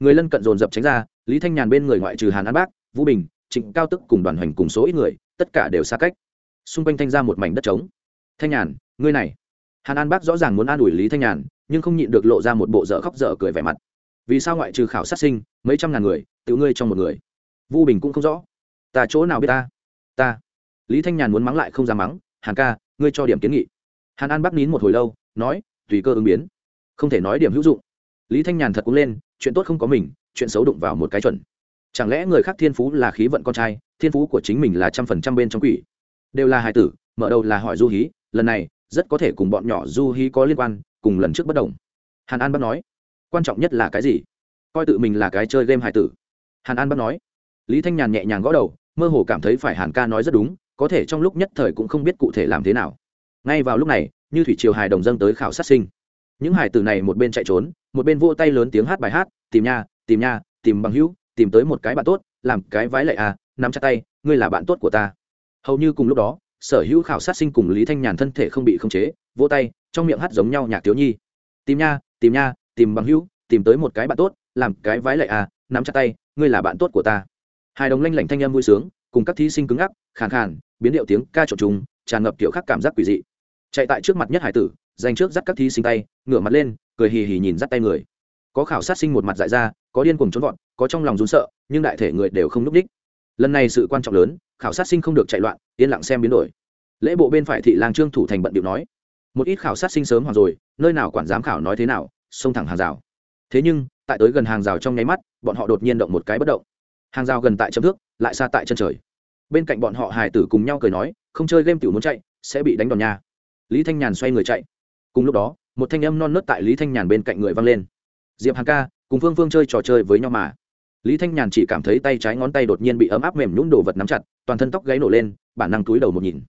Người lân cận dồn dập tránh ra, lý thanh nhàn bên người ngoại trừ hàn an bác, vũ bình, trịnh cao tức cùng đoàn hoành cùng số ít người, tất cả đều xa cách. Xung quanh thanh ra một mảnh đất trống. Thanh nhàn, ngươi này. Hàn an bác rõ ràng muốn an ủi lý thanh nhàn, nhưng không nhịn được lộ ra một bộ dở khóc dở cười vẻ mặt. Vì sao ngoại trừ khảo sát sinh, mấy trăm ngàn người tự ngươi trong một người? Vu bình cũng không rõ. Ta chỗ nào biết ta? Ta. Lý thanh nhàn muốn mắng lại không dám mắng, hàn ca, ngươi cho điểm kiến nghị. Hàn an bác nín một hồi lâu, nói tùy cơ ứng biến. Không thể nói điểm hữu dụng. Lý thanh nhàn thật cũng lên, chuyện tốt không có mình, chuyện xấu đụng vào một cái chuẩn. Chẳng lẽ người khác thiên phú là khí vận con trai, thiên phú của chính mình là trăm phần trăm bên trong quỷ? Đều là hài tử, mở đầu là hỏi du hí, lần này, rất có thể cùng bọn nhỏ du hí có liên quan, cùng lần trước bất đồng. Hàn an bắt nói, quan trọng nhất là cái gì? Coi tự mình là cái chơi game hài tử. Hàn an bắt nói, lý thanh nhàn nhẹ nhàng gõ đầu, mơ hồ cảm thấy phải hàn ca nói rất đúng, có thể trong lúc nhất thời cũng không biết cụ thể làm thế nào. Ngay vào lúc này như thủy triều hài đồng dâng tới khảo sát sinh. Những hải tử này một bên chạy trốn, một bên vỗ tay lớn tiếng hát bài hát, tìm nha tìm nha tìm bằng hữu, tìm tới một cái bạn tốt, làm cái vái lệ à nắm chặt tay, ngươi là bạn tốt của ta. Hầu như cùng lúc đó, sở hữu khảo sát sinh cùng lý thanh nhàn thân thể không bị khống chế, vỗ tay, trong miệng hát giống nhau nhạc thiếu nhi. Tìm nha tìm nha tìm bằng hữu, tìm tới một cái bạn tốt, làm cái vái lệ à nắm chặt tay, ngươi là bạn tốt của ta. Hài đồng lanh lảnh thanh âm vui sướng, cùng các thí sinh cứng ngắc, khàn khàn, biến điệu tiếng ca trộn trùng tràn ngập kiểu khác cảm giác quỷ dị chạy tại trước mặt nhất hải tử, dành trước dắt các thí sinh tay, ngửa mặt lên, cười hì hì nhìn dắt tay người. Có khảo sát sinh một mặt dại ra, có điên cuồng trốn vọt, có trong lòng rún sợ, nhưng đại thể người đều không núp đích. Lần này sự quan trọng lớn, khảo sát sinh không được chạy loạn, yên lặng xem biến đổi. Lễ bộ bên phải thị lang trương thủ thành bận điệu nói, một ít khảo sát sinh sớm hoặc rồi, nơi nào quản giám khảo nói thế nào, xông thẳng hàng rào. Thế nhưng, tại tới gần hàng rào trong nháy mắt, bọn họ đột nhiên động một cái bất động. Hàng rào gần tại chấm thước, lại xa tại chân trời. Bên cạnh bọn họ hải tử cùng nhau cười nói, không chơi game tiểu muốn chạy, sẽ bị đánh đòn nha lý thanh nhàn xoay người chạy. Cùng lúc đó, một thanh âm non nớt tại lý thanh nhàn bên cạnh người vang lên. Diệp hằng ca, cùng phương phương chơi trò chơi với nhau mà. Lý thanh nhàn chỉ cảm thấy tay trái ngón tay đột nhiên bị ấm áp mềm nhún đồ vật nắm chặt, toàn thân tóc gáy nổ lên, bản năng túi đầu một nhìn.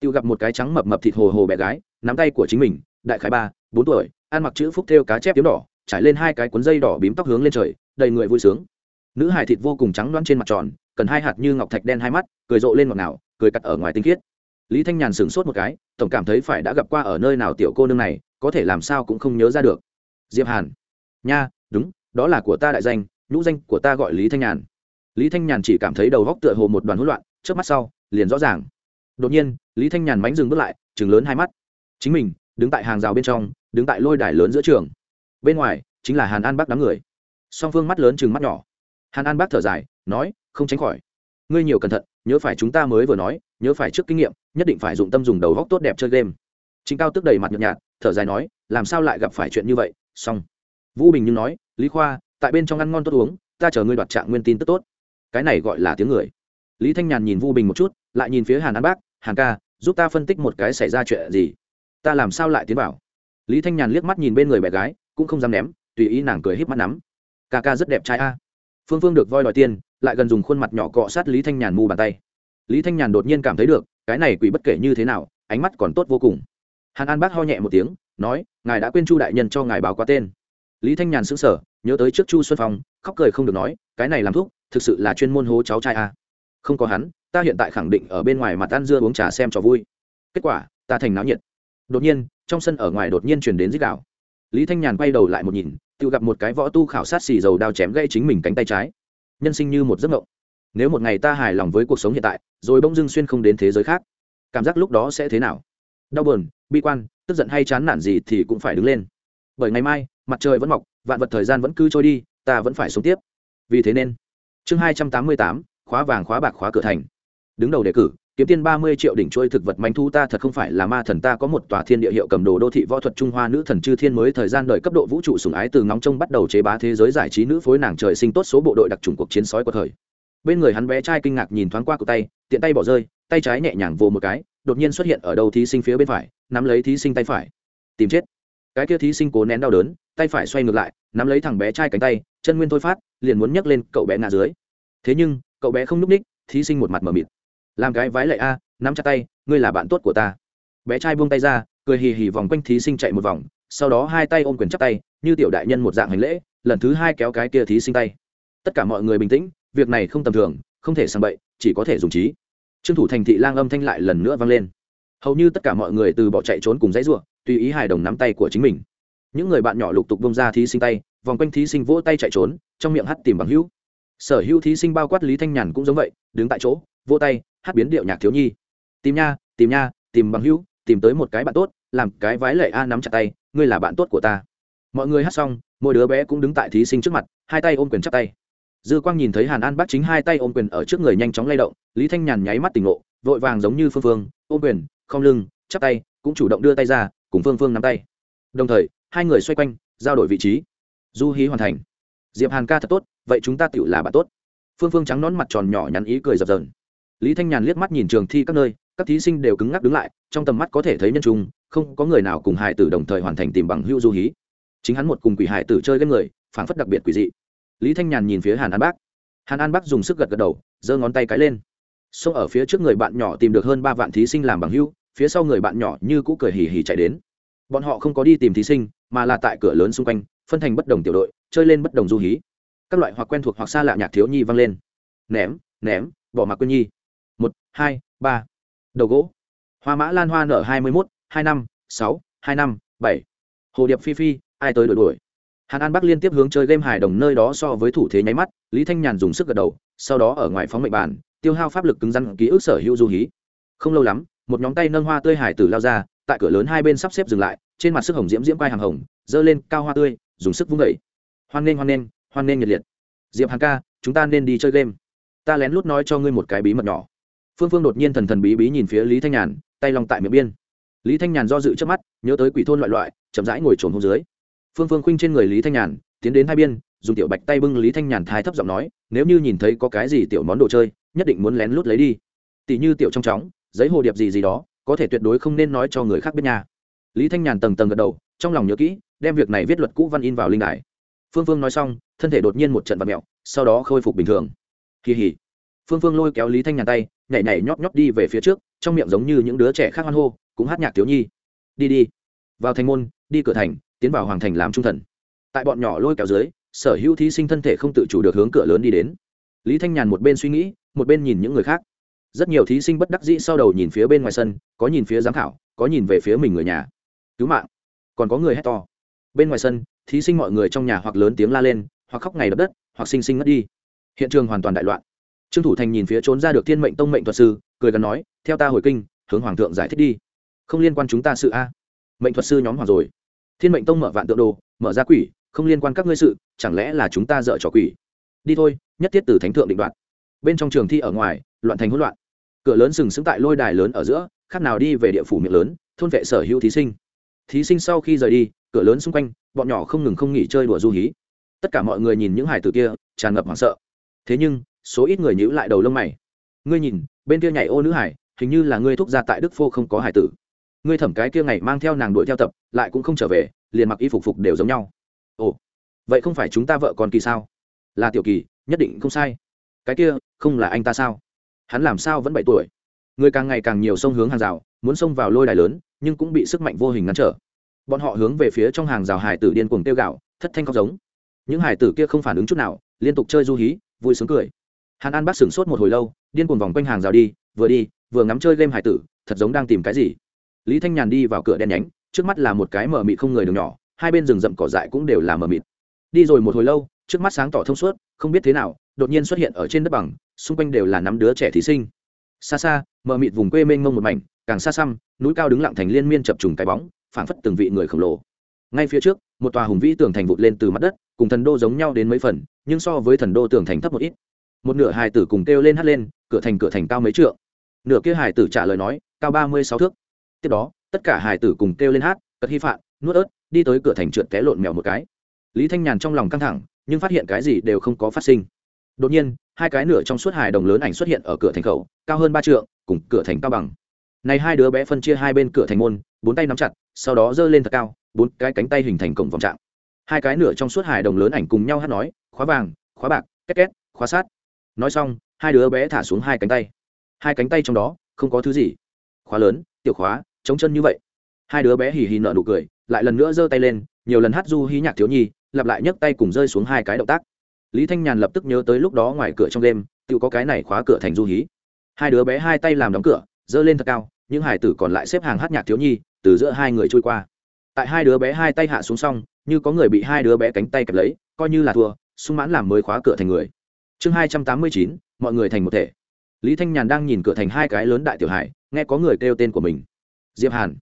Tự gặp một cái trắng mập mập thịt hồ hồ bé gái, nắm tay của chính mình, đại khái ba, bốn tuổi, ăn mặc chữ phúc thêu cá chép tiếng đỏ, trải lên hai cái cuốn dây đỏ bím tóc hướng lên trời, đầy người vui sướng. Nữ hải thịt vô cùng trắng loãng trên mặt tròn, cần hai hạt như ngọc thạch đen hai mắt, cười rộ lên ngọt ngào, cười cặt ở ngoài tinh khiết lý thanh nhàn sửng sốt một cái, tổng cảm thấy phải đã gặp qua ở nơi nào tiểu cô nương này, có thể làm sao cũng không nhớ ra được. Diệp hàn. Nha, đúng, đó là của ta đại danh, nhũ danh của ta gọi lý thanh nhàn. Lý thanh nhàn chỉ cảm thấy đầu góc tựa hồ một đoàn hỗn loạn trước mắt sau, liền rõ ràng. Đột nhiên, lý thanh nhàn mánh dừng bước lại chừng lớn hai mắt. Chính mình, đứng tại hàng rào bên trong, đứng tại lôi đài lớn giữa trường. Bên ngoài, chính là hàn an Bác đám người. Song phương mắt lớn chừng mắt nhỏ. Hàn an Bác thở dài, nói, không tránh khỏi. Ngươi nhiều cẩn thận, nhớ phải chúng ta mới vừa nói, nhớ phải trước kinh nghiệm nhất định phải dụng tâm dùng đầu góc tốt đẹp chơi game. Chính cao tức đầy mặt nhợt nhạt, thở dài nói, làm sao lại gặp phải chuyện như vậy? Xong. Vũ bình như nói, lý khoa, tại bên trong ăn ngon tốt uống, ta chờ ngươi đoạt trạng nguyên tin tức tốt. Cái này gọi là tiếng người. Lý thanh nhàn nhìn vu bình một chút, lại nhìn phía hàn an bác, hàn ca, giúp ta phân tích một cái xảy ra chuyện gì? Ta làm sao lại tiến vào? Lý thanh nhàn liếc mắt nhìn bên người bé gái, cũng không dám ném, tùy ý nàng cười híp mắt nắm. Ca ca rất đẹp trai a. Phương phương được voi đòi tiền, lại gần dùng khuôn mặt nhỏ cọ sát lý thanh nhàn mù bàn tay. Lý thanh nhàn đột nhiên cảm thấy được cái này quỷ bất kể như thế nào, ánh mắt còn tốt vô cùng. Hàn an bác ho nhẹ một tiếng, nói, ngài đã quên chu đại nhân cho ngài báo qua tên. Lý thanh nhàn sững sờ, nhớ tới trước chu xuân phong, khóc cười không được nói, cái này làm thuốc, thực sự là chuyên môn hố cháu trai à? không có hắn, ta hiện tại khẳng định ở bên ngoài mặt ăn dưa uống trà xem trò vui. Kết quả, ta thành náo nhiệt. Đột nhiên, trong sân ở ngoài đột nhiên chuyển đến dích đạo lý thanh nhàn quay đầu lại một nhìn, tự gặp một cái võ tu khảo sát xì dầu đao chém gây chính mình cánh tay trái. Nhân sinh như một giấc mộng nếu một ngày ta hài lòng với cuộc sống hiện tại, rồi bỗng dưng xuyên không đến thế giới khác, cảm giác lúc đó sẽ thế nào? Đau buồn, bi quan, tức giận hay chán nản gì thì cũng phải đứng lên. Bởi ngày mai, mặt trời vẫn mọc, vạn vật thời gian vẫn cứ trôi đi, ta vẫn phải sống tiếp. Vì thế nên, chương hai trăm tám mươi tám, khóa vàng, khóa bạc, khóa cửa thành. Đứng đầu đề cử, kiếm tiên ba mươi triệu đỉnh trôi thực vật manh thu ta thật không phải là ma thần, ta có một tòa thiên địa hiệu cầm đồ đô thị võ thuật trung hoa nữ thần chư thiên mới thời gian đời cấp độ vũ trụ sùng ái từ ngóng trông bắt đầu chế bá thế giới giải trí nữ phối nàng trời sinh tốt số bộ đội đặc trùng cuộc chiến sói của thời bên người hắn bé trai kinh ngạc nhìn thoáng qua cổ tay, tiện tay bỏ rơi, tay trái nhẹ nhàng vồ một cái, đột nhiên xuất hiện ở đầu thí sinh phía bên phải, nắm lấy thí sinh tay phải. Tìm chết. Cái kia thí sinh cố nén đau đớn, tay phải xoay ngược lại, nắm lấy thằng bé trai cánh tay, chân nguyên thôi phát, liền muốn nhấc lên cậu bé ngã dưới. Thế nhưng, cậu bé không n ú c ních, thí sinh một mặt mờ mịt. Làm cái vái lệ a, nắm chặt tay, ngươi là bạn tốt của ta. Bé trai buông tay ra, cười hì hì vòng quanh thí sinh chạy một vòng, sau đó hai tay ôm quyền chắp tay, như tiểu đại nhân một dạng hành lễ, lần thứ hai kéo cái kia thí sinh tay. Tất cả mọi người bình tĩnh việc này không tầm thường, không thể sang bậy, chỉ có thể dùng trí. Trương thủ thành thị lang âm thanh lại lần nữa vang lên. Hầu như tất cả mọi người từ bỏ chạy trốn cùng dãy ruộng tùy ý hài đồng nắm tay của chính mình. Những người bạn nhỏ lục tục bông ra thí sinh tay, vòng quanh thí sinh vỗ tay chạy trốn, trong miệng hắt tìm bằng hữu. Sở hữu thí sinh bao quát lý thanh nhàn cũng giống vậy, đứng tại chỗ, vỗ tay, hát biến điệu nhạc thiếu nhi. Tìm nha tìm nha, tìm bằng hữu, tìm tới một cái bạn tốt, làm cái vái lệ a nắm chặt tay, ngươi là bạn tốt của ta. Mọi người hát xong, mỗi đứa bé cũng đứng tại thí sinh trước mặt, hai tay ôm quyền chắp tay dư quang nhìn thấy hàn an bắt chính hai tay ôm quyền ở trước người nhanh chóng lay động, lý thanh nhàn nháy mắt tỉnh ngộ, vội vàng giống như phương phương, ôm quyền, không lưng, chắp tay, cũng chủ động đưa tay ra, cùng phương phương nắm tay. Đồng thời, hai người xoay quanh, giao đổi vị trí. Du hí hoàn thành. Diệp hàn ca thật tốt, vậy chúng ta tựu là bạn tốt. Phương phương trắng nón mặt tròn nhỏ nhắn ý cười dập dờn. Lý thanh nhàn liếc mắt nhìn trường thi các nơi, các thí sinh đều cứng ngắc đứng lại, trong tầm mắt có thể thấy nhân trung, không có người nào cùng hải tử đồng thời hoàn thành tìm bằng hữu du hí. Chính hắn một cùng quỷ hải tử chơi game người, phảng phất đặc biệt quỷ dị lý thanh nhàn nhìn phía hàn an bác. Hàn an bác dùng sức gật gật đầu, giơ ngón tay cái lên. Xông ở phía trước người bạn nhỏ tìm được hơn ba vạn thí sinh làm bằng hưu phía sau người bạn nhỏ như cũ cười hì hì chạy đến. Bọn họ không có đi tìm thí sinh, mà là tại cửa lớn xung quanh, phân thành bất đồng tiểu đội, chơi lên bất đồng du hí. Các loại hoặc quen thuộc hoặc xa lạ nhạc thiếu nhi vang lên. Ném ném, bỏ mặc quên nhi. Một, hai, ba. Đầu gỗ. Hoa mã lan hoa nở hai mươi mốt, hai năm, sáu, hai năm, bảy. Hồ điệp phi phi, ai tới đổi đuổi? Hàn an bắc liên tiếp hướng chơi game hài đồng nơi đó so với thủ thế nháy mắt, lý thanh nhàn dùng sức gật đầu, sau đó ở ngoài phóng mệnh bàn, tiêu hao pháp lực cứng rắn ký ức sở hữu du hí. Không lâu lắm, một nhóm tay nâng hoa tươi hải tử lao ra, tại cửa lớn hai bên sắp xếp dừng lại, trên mặt sức hồng diễm diễm quai hàng hồng dơ lên cao hoa tươi, dùng sức vung vẩy hoan nghênh hoan nghênh hoan nghênh nhiệt liệt. Diệp hàng ca, chúng ta nên đi chơi game. Ta lén lút nói cho ngươi một cái bí mật nhỏ. Phương phương đột nhiên thần thần bí bí nhìn phía lý thanh nhàn, tay lòng tại miệng biên. Lý thanh nhàn do dự trước mắt, nhớ tới quỷ thôn loại loại, chậm rãi ngồi trồn hông dưới phương phương khuynh trên người lý thanh nhàn, tiến đến hai biên dùng tiểu bạch tay bưng lý thanh nhàn thái thấp giọng nói, nếu như nhìn thấy có cái gì tiểu món đồ chơi, nhất định muốn lén lút lấy đi. Tỷ như tiểu trong chóng, giấy hồ điệp gì gì đó, có thể tuyệt đối không nên nói cho người khác biết nha. Lý thanh nhàn tầng tầng gật đầu, trong lòng nhớ kỹ, đem việc này viết luật cũ văn in vào linh đài. Phương phương nói xong, thân thể đột nhiên một trận vật mẹo, sau đó khôi phục bình thường. Kỳ hỉ phương phương lôi kéo lý thanh nhàn tay, nhảy nhảy nhóp nhóp đi về phía trước, trong miệng giống như những đứa trẻ khác hoan hô, cũng hát nhạc thiếu nhi. Đi đi. Vào thành môn, đi cửa thành tiến vào hoàng thành làm trung thần. Tại bọn nhỏ lôi kéo dưới, sở hữu thí sinh thân thể không tự chủ được hướng cửa lớn đi đến. Lý thanh nhàn một bên suy nghĩ, một bên nhìn những người khác. Rất nhiều thí sinh bất đắc dĩ sau đầu nhìn phía bên ngoài sân, có nhìn phía giám khảo, có nhìn về phía mình người nhà. Cứu mạng. Còn có người hét to. Bên ngoài sân, thí sinh mọi người trong nhà hoặc lớn tiếng la lên, hoặc khóc ngày đập đất, hoặc sinh sinh ngất đi. Hiện trường hoàn toàn đại loạn. Trương thủ thành nhìn phía trốn ra được thiên mệnh tông mệnh thuật sư, cười gần nói, theo ta hồi kinh, hướng hoàng thượng giải thích đi. Không liên quan chúng ta sự a. Mệnh thuật sư nhóm hoàng rồi thiên mệnh tông mở vạn tượng đồ, mở ra quỷ, không liên quan các ngươi sự, chẳng lẽ là chúng ta dợ trò quỷ? Đi thôi, nhất thiết từ thánh thượng định đoạt. Bên trong trường thi ở ngoài, loạn thành hỗn loạn. Cửa lớn sừng sững tại lôi đài lớn ở giữa, khác nào đi về địa phủ miệng lớn, thôn vệ sở hữu thí sinh. Thí sinh sau khi rời đi, cửa lớn xung quanh, bọn nhỏ không ngừng không nghỉ chơi đùa du hí. Tất cả mọi người nhìn những hải tử kia, tràn ngập hoảng sợ. Thế nhưng, số ít người nhữ lại đầu lông mày. Ngươi nhìn, bên kia nhảy ô nữ hải hình như là ngươi thúc gia tại đức phô không có hải tử ngươi thẩm cái kia ngày mang theo nàng đuổi theo tập, lại cũng không trở về, liền mặc y phục phục đều giống nhau. Ồ, vậy không phải chúng ta vợ còn kỳ sao? Là tiểu kỳ, nhất định không sai. Cái kia, không là anh ta sao? Hắn làm sao vẫn bảy tuổi? Người càng ngày càng nhiều sông hướng hàng rào, muốn xông vào lôi đài lớn, nhưng cũng bị sức mạnh vô hình ngăn trở. Bọn họ hướng về phía trong hàng rào hải tử điên cuồng tiêu gạo thất thanh khóc giống. Những hải tử kia không phản ứng chút nào, liên tục chơi du hí, vui sướng cười. Hàn an bác sửng sốt một hồi lâu, điên cuồng vòng quanh hàng rào đi, vừa đi, vừa ngắm chơi game hải tử, thật giống đang tìm cái gì lý thanh nhàn đi vào cửa đen nhánh, trước mắt là một cái mờ mịt không người đường nhỏ, hai bên rừng rậm cỏ dại cũng đều là mờ mịt. Đi rồi một hồi lâu, trước mắt sáng tỏ thông suốt, không biết thế nào, đột nhiên xuất hiện ở trên đất bằng, xung quanh đều là năm đứa trẻ thí sinh. Xa xa, mờ mịt vùng quê mênh mông một mảnh, càng xa xăm, núi cao đứng lặng thành liên miên chập trùng cái bóng, phảng phất từng vị người khổng lồ. Ngay phía trước, một tòa hùng vĩ tường thành vụt lên từ mặt đất, cùng thần đô giống nhau đến mấy phần, nhưng so với thần đô tường thành thấp một ít. Một nửa hài tử cùng kêu lên hắt lên, cửa thành cửa thành cao mấy trượng. Nửa kia hài tử trả lời nói, cao ba mươi sáu thước tiếp đó, tất cả hải tử cùng kêu lên hát cất hy phạn, nuốt ớt, đi tới cửa thành trượt té lộn mèo một cái. Lý thanh nhàn trong lòng căng thẳng, nhưng phát hiện cái gì đều không có phát sinh. Đột nhiên, hai cái nửa trong suốt hài đồng lớn ảnh xuất hiện ở cửa thành khẩu, cao hơn ba trượng, cùng cửa thành cao bằng. Này hai đứa bé phân chia hai bên cửa thành môn, bốn tay nắm chặt, sau đó giơ lên thật cao, bốn cái cánh tay hình thành cổng vòng trạng. Hai cái nửa trong suốt hài đồng lớn ảnh cùng nhau hát nói, khóa vàng, khóa bạc, két két, khóa sát. Nói xong, hai đứa bé thả xuống hai cánh tay. Hai cánh tay trong đó, không có thứ gì. Khóa lớn, tiểu khóa chống chân như vậy. Hai đứa bé hì hì nở nụ cười, lại lần nữa giơ tay lên, nhiều lần hát du hí nhạc thiếu nhi, lặp lại nhấc tay cùng rơi xuống hai cái động tác. Lý thanh nhàn lập tức nhớ tới lúc đó ngoài cửa trong đêm, tự có cái này khóa cửa thành du hí. Hai đứa bé hai tay làm đóng cửa, giơ lên thật cao, những hải tử còn lại xếp hàng hát nhạc thiếu nhi, từ giữa hai người trôi qua. Tại hai đứa bé hai tay hạ xuống xong, như có người bị hai đứa bé cánh tay kẹp lấy, coi như là thua, sung mãn làm mới khóa cửa thành người. Chương hai trăm tám mươi chín, mọi người thành một thể. Lý thanh nhàn đang nhìn cửa thành hai cái lớn đại tiểu hải nghe có người kêu tên của mình diệp hàn.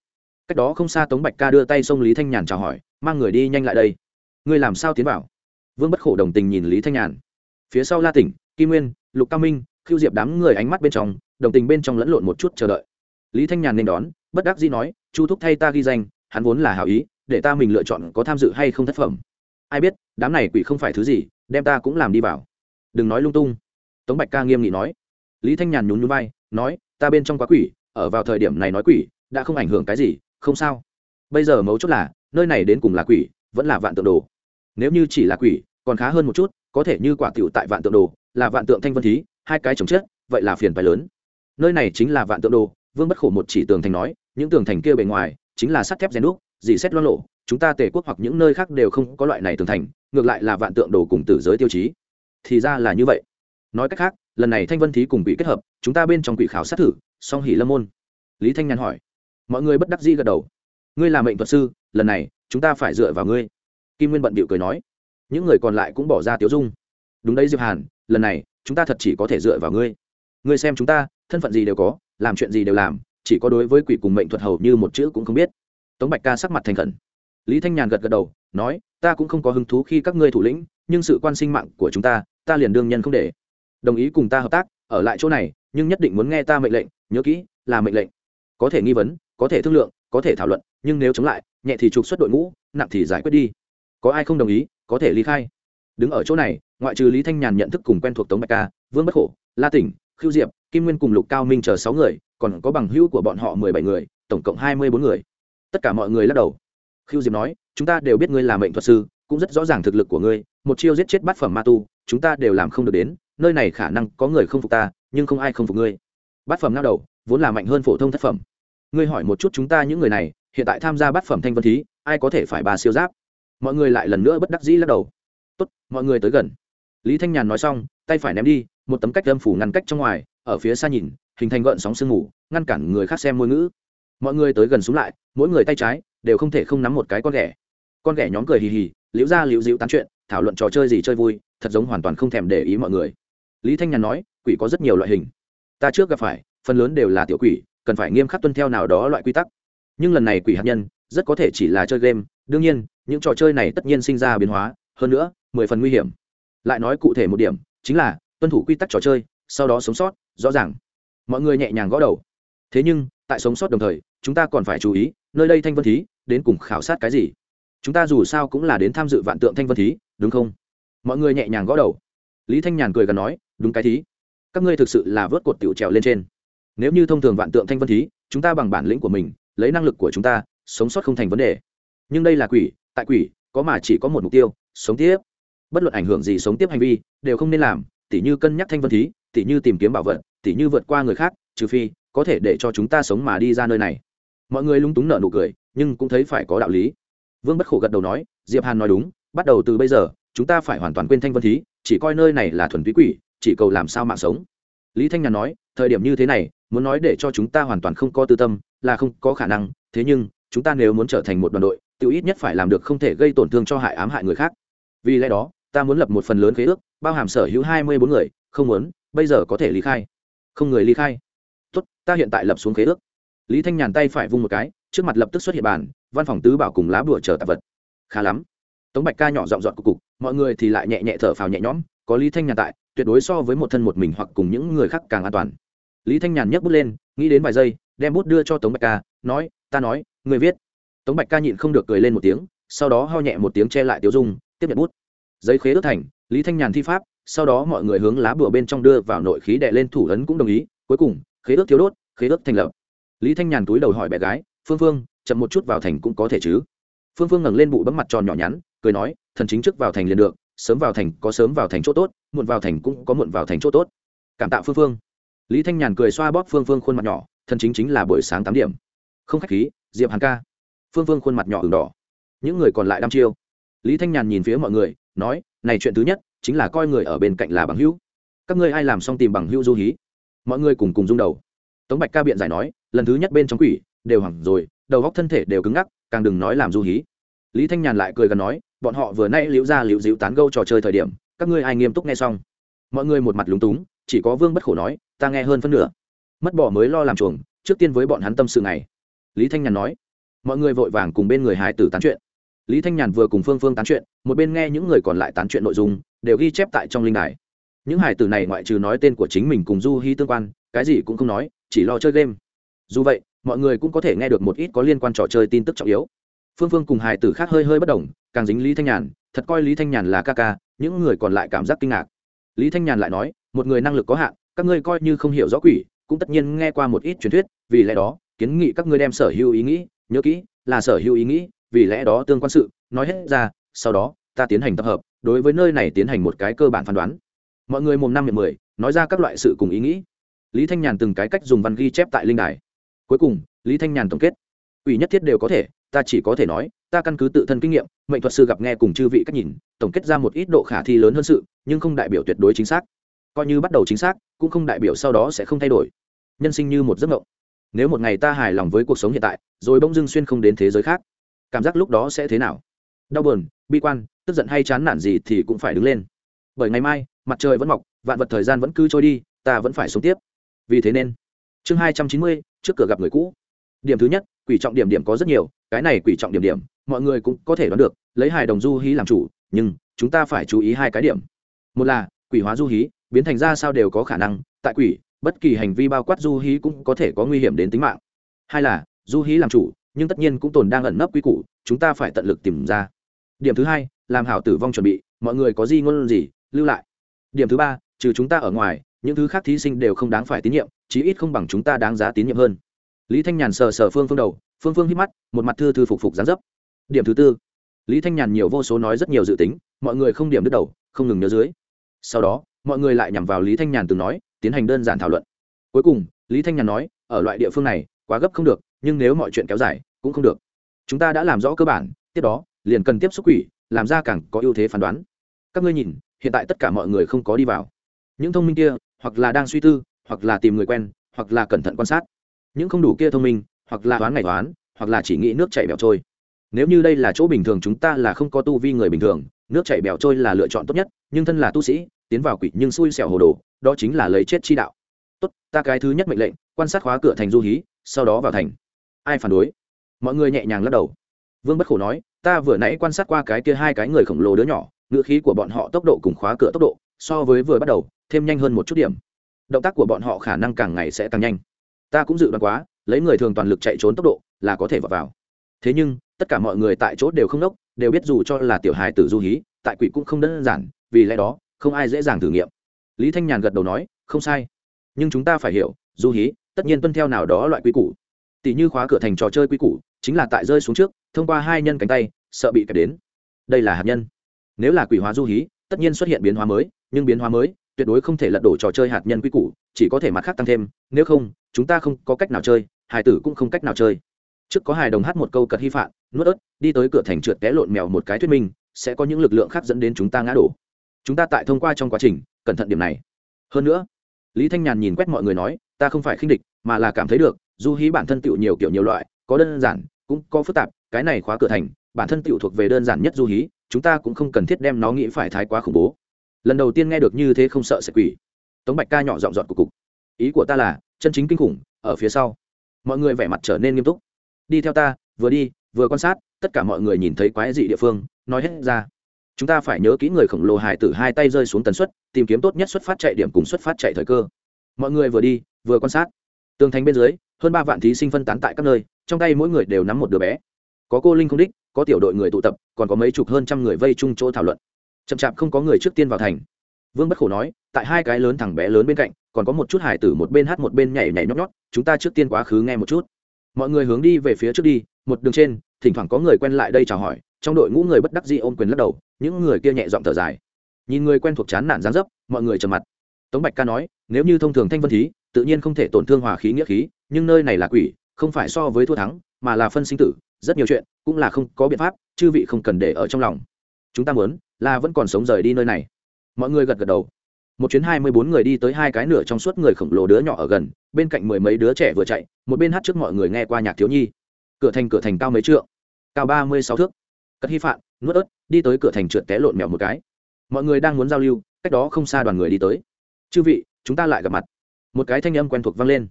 Cách đó không xa tống bạch ca đưa tay xông lý thanh nhàn chào hỏi, mang người đi nhanh lại đây. Ngươi làm sao tiến vào? Vương bất khổ đồng tình nhìn lý thanh nhàn. Phía sau la tỉnh, kim nguyên, lục cao minh khiêu diệp đám người ánh mắt bên trong, đồng tình bên trong lẫn lộn một chút chờ đợi. Lý thanh nhàn nên đón, bất đắc dĩ nói, chu thúc thay ta ghi danh, hắn vốn là hảo ý, để ta mình lựa chọn có tham dự hay không thất phẩm. Ai biết, đám này quỷ không phải thứ gì, đem ta cũng làm đi vào. Đừng nói lung tung. Tống bạch ca nghiêm nghị nói. Lý thanh nhàn nhún nhún vai, nói, ta bên trong quá quỷ, ở vào thời điểm này nói quỷ đã không ảnh hưởng cái gì, không sao. Bây giờ mấu chốt là, nơi này đến cùng là quỷ, vẫn là vạn tượng đồ. Nếu như chỉ là quỷ, còn khá hơn một chút, có thể như quả tiểu tại vạn tượng đồ, là vạn tượng thanh vân thí, hai cái chồng chết, vậy là phiền phái lớn. Nơi này chính là vạn tượng đồ, vương bất khổ một chỉ tường thành nói, những tường thành kia bề ngoài, chính là sắt thép rèn đúc, dì xét loan lộ, chúng ta tề quốc hoặc những nơi khác đều không có loại này tường thành, ngược lại là vạn tượng đồ cùng tử giới tiêu chí. Thì ra là như vậy. Nói cách khác, lần này thanh vân thí cùng bị kết hợp, chúng ta bên trong quỷ khảo sát thử, song hỉ lâm môn. Lý thanh nhàn hỏi mọi người bất đắc dĩ gật đầu. Ngươi là mệnh thuật sư, lần này, chúng ta phải dựa vào ngươi. Kim nguyên bận bịu cười nói. Những người còn lại cũng bỏ ra tiếu dung. Đúng đấy, diệp hàn, lần này, chúng ta thật chỉ có thể dựa vào ngươi. Ngươi xem chúng ta, thân phận gì đều có, làm chuyện gì đều làm, chỉ có đối với quỷ cùng mệnh thuật hầu như một chữ cũng không biết. Tống bạch ca sắc mặt thành khẩn. Lý thanh nhàn gật gật đầu, nói, ta cũng không có hứng thú khi các ngươi thủ lĩnh, nhưng sự quan sinh mạng của chúng ta ta liền đương nhân không để. Đồng ý cùng ta hợp tác, ở lại chỗ này, nhưng nhất định muốn nghe ta mệnh lệnh, nhớ kỹ, là mệnh lệnh. Có thể nghi vấn có thể thương lượng, có thể thảo luận, nhưng nếu chống lại, nhẹ thì trục xuất đội ngũ, nặng thì giải quyết đi. Có ai không đồng ý, có thể ly khai. Đứng ở chỗ này, ngoại trừ lý thanh nhàn nhận thức cùng quen thuộc tống bạch ca, vương bất khổ, la tỉnh khiêu diệp, kim nguyên cùng lục cao minh chờ sáu người, còn có bằng hữu của bọn họ mười bảy người, tổng cộng hai mươi bốn người. Tất cả mọi người lắc đầu. Khiêu diệp nói, chúng ta đều biết ngươi là mệnh thuật sư, cũng rất rõ ràng thực lực của ngươi, một chiêu giết chết bát phẩm ma tu, chúng ta đều làm không được đến, nơi này khả năng có người không phục ta, nhưng không ai không phục ngươi. Bát phẩm nao đầu, vốn là mạnh hơn phổ thông thất phẩm ngươi hỏi một chút chúng ta những người này, hiện tại tham gia bát phẩm thanh vân thí, ai có thể phải bà siêu giáp? Mọi người lại lần nữa bất đắc dĩ lắc đầu. Tốt, mọi người tới gần. Lý thanh nhàn nói xong, tay phải ném đi, một tấm cách âm phủ ngăn cách trong ngoài, ở phía xa nhìn, hình thành gợn sóng sương mù, ngăn cản người khác xem ngôn ngữ. Mọi người tới gần xuống lại, mỗi người tay trái, đều không thể không nắm một cái con ghẻ. Con ghẻ nhóm cười hì hì, liễu ra liễu dịu tán chuyện, thảo luận trò chơi gì chơi vui, thật giống hoàn toàn không thèm để ý mọi người. Lý thanh nhàn nói, quỷ có rất nhiều loại hình. Ta trước gặp phải, phần lớn đều là tiểu quỷ cần phải nghiêm khắc tuân theo nào đó loại quy tắc. Nhưng lần này quỷ hạt nhân rất có thể chỉ là chơi game, đương nhiên, những trò chơi này tất nhiên sinh ra biến hóa, hơn nữa, mười phần nguy hiểm. Lại nói cụ thể một điểm, chính là tuân thủ quy tắc trò chơi, sau đó sống sót, rõ ràng. Mọi người nhẹ nhàng gõ đầu. Thế nhưng, tại sống sót đồng thời, chúng ta còn phải chú ý, nơi đây thanh vân thí, đến cùng khảo sát cái gì? Chúng ta dù sao cũng là đến tham dự vạn tượng thanh vân thí, đúng không? Mọi người nhẹ nhàng gõ đầu. Lý thanh nhàn cười gần nói, đúng cái thí. Các ngươi thực sự là vớt cột tiểu trèo lên trên nếu như thông thường vạn tượng thanh vân thí, chúng ta bằng bản lĩnh của mình, lấy năng lực của chúng ta, sống sót không thành vấn đề. Nhưng đây là quỷ, tại quỷ, có mà chỉ có một mục tiêu, sống tiếp. Bất luận ảnh hưởng gì sống tiếp hành vi, đều không nên làm, tỉ như cân nhắc thanh vân thí, tỉ như tìm kiếm bảo vật, tỉ như vượt qua người khác, trừ phi, có thể để cho chúng ta sống mà đi ra nơi này. Mọi người lúng túng nợ nụ cười, nhưng cũng thấy phải có đạo lý. Vương bất khổ gật đầu nói, diệp hàn nói đúng, bắt đầu từ bây giờ, chúng ta phải hoàn toàn quên thanh vân thí, chỉ coi nơi này là thuần túy quỷ, chỉ cầu làm sao mạng sống. Lý thanh nhàn nói, thời điểm như thế này muốn nói để cho chúng ta hoàn toàn không có tư tâm, là không có khả năng, thế nhưng, chúng ta nếu muốn trở thành một đoàn đội, tự ít nhất phải làm được không thể gây tổn thương cho hại ám hại người khác. Vì lẽ đó, ta muốn lập một phần lớn khế ước, bao hàm sở hữu hai mươi bốn người, không muốn, bây giờ có thể ly khai. Không người ly khai. Tốt, ta hiện tại lập xuống khế ước. Lý thanh nhàn tay phải vung một cái, trước mặt lập tức xuất hiện bàn, văn phòng tứ bảo cùng lá bùa chờ tạp vật. Khá lắm. Tống bạch ca nhỏ dọn dọn cục cục, mọi người thì lại nhẹ nhẹ thở phào nhẹ nhõm, có lý thanh nhàn tại, tuyệt đối so với một thân một mình hoặc cùng những người khác càng an toàn lý thanh nhàn nhấc bút lên, nghĩ đến vài giây, đem bút đưa cho tống bạch ca, nói, ta nói, người viết. Tống bạch ca nhịn không được cười lên một tiếng, sau đó ho nhẹ một tiếng che lại tiêu dung, tiếp nhận bút. Giấy khế ước thành, lý thanh nhàn thi pháp, sau đó mọi người hướng lá bùa bên trong đưa vào nội khí đệ lên thủ ấn cũng đồng ý, cuối cùng, khế ước thiếu đốt, khế ước thành lập. Lý thanh nhàn túi đầu hỏi bé gái, phương phương, chậm một chút vào thành cũng có thể chứ? Phương phương ngẩng lên bụ bấm mặt tròn nhỏ nhắn, cười nói, thần chính trước vào thành liền được, sớm vào thành có sớm vào thành chỗ tốt, muộn vào thành cũng có muộn vào thành chỗ tốt. Cảm tạ phương phương lý thanh nhàn cười xoa bóp phương phương khuôn mặt nhỏ, thần chính chính là buổi sáng tám điểm. Không khách khí, diệp hàn ca. Phương phương khuôn mặt nhỏ ửng đỏ. Những người còn lại đăm chiêu. Lý thanh nhàn nhìn phía mọi người, nói, này chuyện thứ nhất, chính là coi người ở bên cạnh là bằng hữu. Các ngươi ai làm xong tìm bằng hữu du hí? Mọi người cùng cùng rung đầu. Tống bạch ca biện giải nói, lần thứ nhất bên trong quỷ, đều hẳn rồi, đầu góc thân thể đều cứng ngắc, càng đừng nói làm du hí. Lý thanh nhàn lại cười gần nói, bọn họ vừa nay liễu ra liễu dịu tán gâu trò chơi thời điểm, các ngươi ai nghiêm túc nghe xong? Mọi người một mặt lúng túng, chỉ có vương bất khổ nói ta nghe hơn phân nửa. Mất bỏ mới lo làm chuồng, trước tiên với bọn hắn tâm sự này lý thanh nhàn nói. Mọi người vội vàng cùng bên người hải tử tán chuyện. Lý thanh nhàn vừa cùng phương phương tán chuyện, một bên nghe những người còn lại tán chuyện nội dung, đều ghi chép tại trong linh đài. Những hải tử này ngoại trừ nói tên của chính mình cùng du hy tương quan, cái gì cũng không nói, chỉ lo chơi game. Dù vậy, mọi người cũng có thể nghe được một ít có liên quan trò chơi tin tức trọng yếu. Phương phương cùng hải tử khác hơi hơi bất đồng, càng dính lý thanh nhàn, thật coi lý thanh nhàn là ca ca, những người còn lại cảm giác kinh ngạc. Lý thanh nhàn lại nói, một người năng lực có hạn các ngươi coi như không hiểu rõ quỷ, cũng tất nhiên nghe qua một ít truyền thuyết, vì lẽ đó, kiến nghị các ngươi đem sở hữu ý nghĩ, nhớ kỹ, là sở hữu ý nghĩ, vì lẽ đó tương quan sự, nói hết ra, sau đó, ta tiến hành tập hợp, đối với nơi này tiến hành một cái cơ bản phán đoán. Mọi người mồm năm miệng mười, nói ra các loại sự cùng ý nghĩ. Lý thanh nhàn từng cái cách dùng văn ghi chép tại linh đài. Cuối cùng, lý thanh nhàn tổng kết. Ủy nhất thiết đều có thể, ta chỉ có thể nói, ta căn cứ tự thân kinh nghiệm, mệnh thuật sư gặp nghe cùng chư vị cách nhìn, tổng kết ra một ít độ khả thi lớn hơn sự, nhưng không đại biểu tuyệt đối chính xác coi như bắt đầu chính xác, cũng không đại biểu sau đó sẽ không thay đổi. Nhân sinh như một giấc mộng. Nếu một ngày ta hài lòng với cuộc sống hiện tại, rồi bỗng dưng xuyên không đến thế giới khác, cảm giác lúc đó sẽ thế nào? Đau buồn, bi quan, tức giận hay chán nản gì thì cũng phải đứng lên. Bởi ngày mai, mặt trời vẫn mọc, vạn vật thời gian vẫn cứ trôi đi, ta vẫn phải sống tiếp. Vì thế nên, chương hai trăm chín mươi, trước cửa gặp người cũ. Điểm thứ nhất, quỷ trọng điểm điểm có rất nhiều, cái này quỷ trọng điểm điểm, mọi người cũng có thể đoán được, lấy hài đồng du hí làm chủ, nhưng chúng ta phải chú ý hai cái điểm. Một là, quỷ hóa du hí biến thành ra sao đều có khả năng, tại quỷ, bất kỳ hành vi bao quát du hí cũng có thể có nguy hiểm đến tính mạng. Hai là, du hí làm chủ, nhưng tất nhiên cũng tồn đang ẩn nấp quy củ, chúng ta phải tận lực tìm ra. Điểm thứ hai, làm hảo tử vong chuẩn bị, mọi người có gì ngôn gì, lưu lại. Điểm thứ ba, trừ chúng ta ở ngoài, những thứ khác thí sinh đều không đáng phải tín nhiệm, chí ít không bằng chúng ta đáng giá tín nhiệm hơn. Lý thanh nhàn sờ sờ phương phương đầu, phương phương hít mắt, một mặt thư thư phục phục gián dấp. Điểm thứ tư, lý thanh nhàn nhiều vô số nói rất nhiều dự tính, mọi người không điểm đứt đầu, không ngừng nhớ dưới. Sau đó mọi người lại nhằm vào lý thanh nhàn từng nói, tiến hành đơn giản thảo luận. Cuối cùng, lý thanh nhàn nói, ở loại địa phương này, quá gấp không được, nhưng nếu mọi chuyện kéo dài, cũng không được. Chúng ta đã làm rõ cơ bản, tiếp đó, liền cần tiếp xúc quỷ, làm ra càng có ưu thế phán đoán. Các ngươi nhìn, hiện tại tất cả mọi người không có đi vào. Những thông minh kia, hoặc là đang suy tư, hoặc là tìm người quen, hoặc là cẩn thận quan sát. Những không đủ kia thông minh, hoặc là đoán ngày đoán hoặc là chỉ nghĩ nước chảy bèo trôi. Nếu như đây là chỗ bình thường, chúng ta là không có tu vi người bình thường, nước chảy bèo trôi là lựa chọn tốt nhất, nhưng thân là tu sĩ tiến vào quỷ nhưng xui xẻo hồ đồ, đó chính là lấy chết chi đạo. Tốt, ta cái thứ nhất mệnh lệnh, quan sát khóa cửa thành du hí, sau đó vào thành. Ai phản đối? Mọi người nhẹ nhàng lắc đầu. Vương bất khổ nói, ta vừa nãy quan sát qua cái kia hai cái người khổng lồ đứa nhỏ, ngữ khí của bọn họ tốc độ cùng khóa cửa tốc độ, so với vừa bắt đầu, thêm nhanh hơn một chút điểm. Động tác của bọn họ khả năng càng ngày sẽ càng nhanh. Ta cũng dự đoán quá, lấy người thường toàn lực chạy trốn tốc độ, là có thể vào vào. Thế nhưng, tất cả mọi người tại chỗ đều không đốc, đều biết dù cho là tiểu hài tử du hí, tại quỷ cũng không đơn giản, vì lẽ đó không ai dễ dàng thử nghiệm. Lý thanh nhàn gật đầu nói, không sai. Nhưng chúng ta phải hiểu, du hí, tất nhiên tuân theo nào đó loại quy củ. Tỷ như khóa cửa thành trò chơi quy củ, chính là tại rơi xuống trước, thông qua hai nhân cánh tay, sợ bị kẹp đến. Đây là hạt nhân. Nếu là quỷ hóa du hí, tất nhiên xuất hiện biến hóa mới, nhưng biến hóa mới, tuyệt đối không thể lật đổ trò chơi hạt nhân quy củ, chỉ có thể mặt khác tăng thêm, nếu không, chúng ta không có cách nào chơi hải tử cũng không cách nào chơi. Trước có hài đồng hát một câu cật hy phạn, nuốt ớt, đi tới cửa thành trượt té lộn mèo một cái thuyết minh, sẽ có những lực lượng khác dẫn đến chúng ta ngã đổ chúng ta tại thông qua trong quá trình, cẩn thận điểm này. Hơn nữa, lý thanh nhàn nhìn quét mọi người nói, ta không phải khinh địch, mà là cảm thấy được du hí bản thân tựu nhiều kiểu nhiều loại, có đơn giản, cũng có phức tạp, cái này khóa cửa thành, bản thân tựu thuộc về đơn giản nhất du hí, chúng ta cũng không cần thiết đem nó nghĩ phải thái quá khủng bố. Lần đầu tiên nghe được như thế không sợ sẽ quỷ. Tống bạch ca nhỏ dọn dọn cục cục. Ý của ta là, chân chính kinh khủng, ở phía sau. Mọi người vẻ mặt trở nên nghiêm túc. Đi theo ta, vừa đi, vừa quan sát, tất cả mọi người nhìn thấy quái dị địa phương, nói hết ra chúng ta phải nhớ kỹ người khổng lồ hải tử hai tay rơi xuống tần suất, tìm kiếm tốt nhất xuất phát chạy điểm cùng xuất phát chạy thời cơ. Mọi người vừa đi, vừa quan sát. Tường thành bên dưới, hơn ba vạn thí sinh phân tán tại các nơi, trong tay mỗi người đều nắm một đứa bé. Có cô linh không đích, có tiểu đội người tụ tập, còn có mấy chục hơn trăm người vây chung chỗ thảo luận. Chậm chạp không có người trước tiên vào thành. Vương bất khổ nói, tại hai cái lớn thằng bé lớn bên cạnh, còn có một chút hải tử một bên hát một bên nhảy nhảy nhót nhót, chúng ta trước tiên quá khứ nghe một chút. Mọi người hướng đi về phía trước đi, một đường trên, thỉnh thoảng có người quen lại đây chào hỏi, trong đội ngũ người bất đắc dĩ ôm quyền lắc đầu những người kia nhẹ giọng thở dài. Nhìn người quen thuộc chán nản gián dấp, mọi người trầm mặt. Tống bạch ca nói, nếu như thông thường thanh vân thí, tự nhiên không thể tổn thương hòa khí nghĩa khí, nhưng nơi này là quỷ, không phải so với thua thắng, mà là phân sinh tử, rất nhiều chuyện cũng là không có biện pháp, chư vị không cần để ở trong lòng. Chúng ta muốn là vẫn còn sống rời đi nơi này. Mọi người gật gật đầu. Một chuyến hai mươi bốn người đi tới hai cái nửa trong suốt người khổng lồ đứa nhỏ ở gần, bên cạnh mười mấy đứa trẻ vừa chạy, một bên hát trước mọi người nghe qua nhạc thiếu nhi. Cửa thành cửa thành cao mấy trượng. Cao ba mươi sáu thước cất hy phạn, nuốt ớt, đi tới cửa thành trượt té lộn mèo một cái. Mọi người đang muốn giao lưu, cách đó không xa đoàn người đi tới. Chư vị, chúng ta lại gặp mặt. Một cái thanh âm quen thuộc vang lên.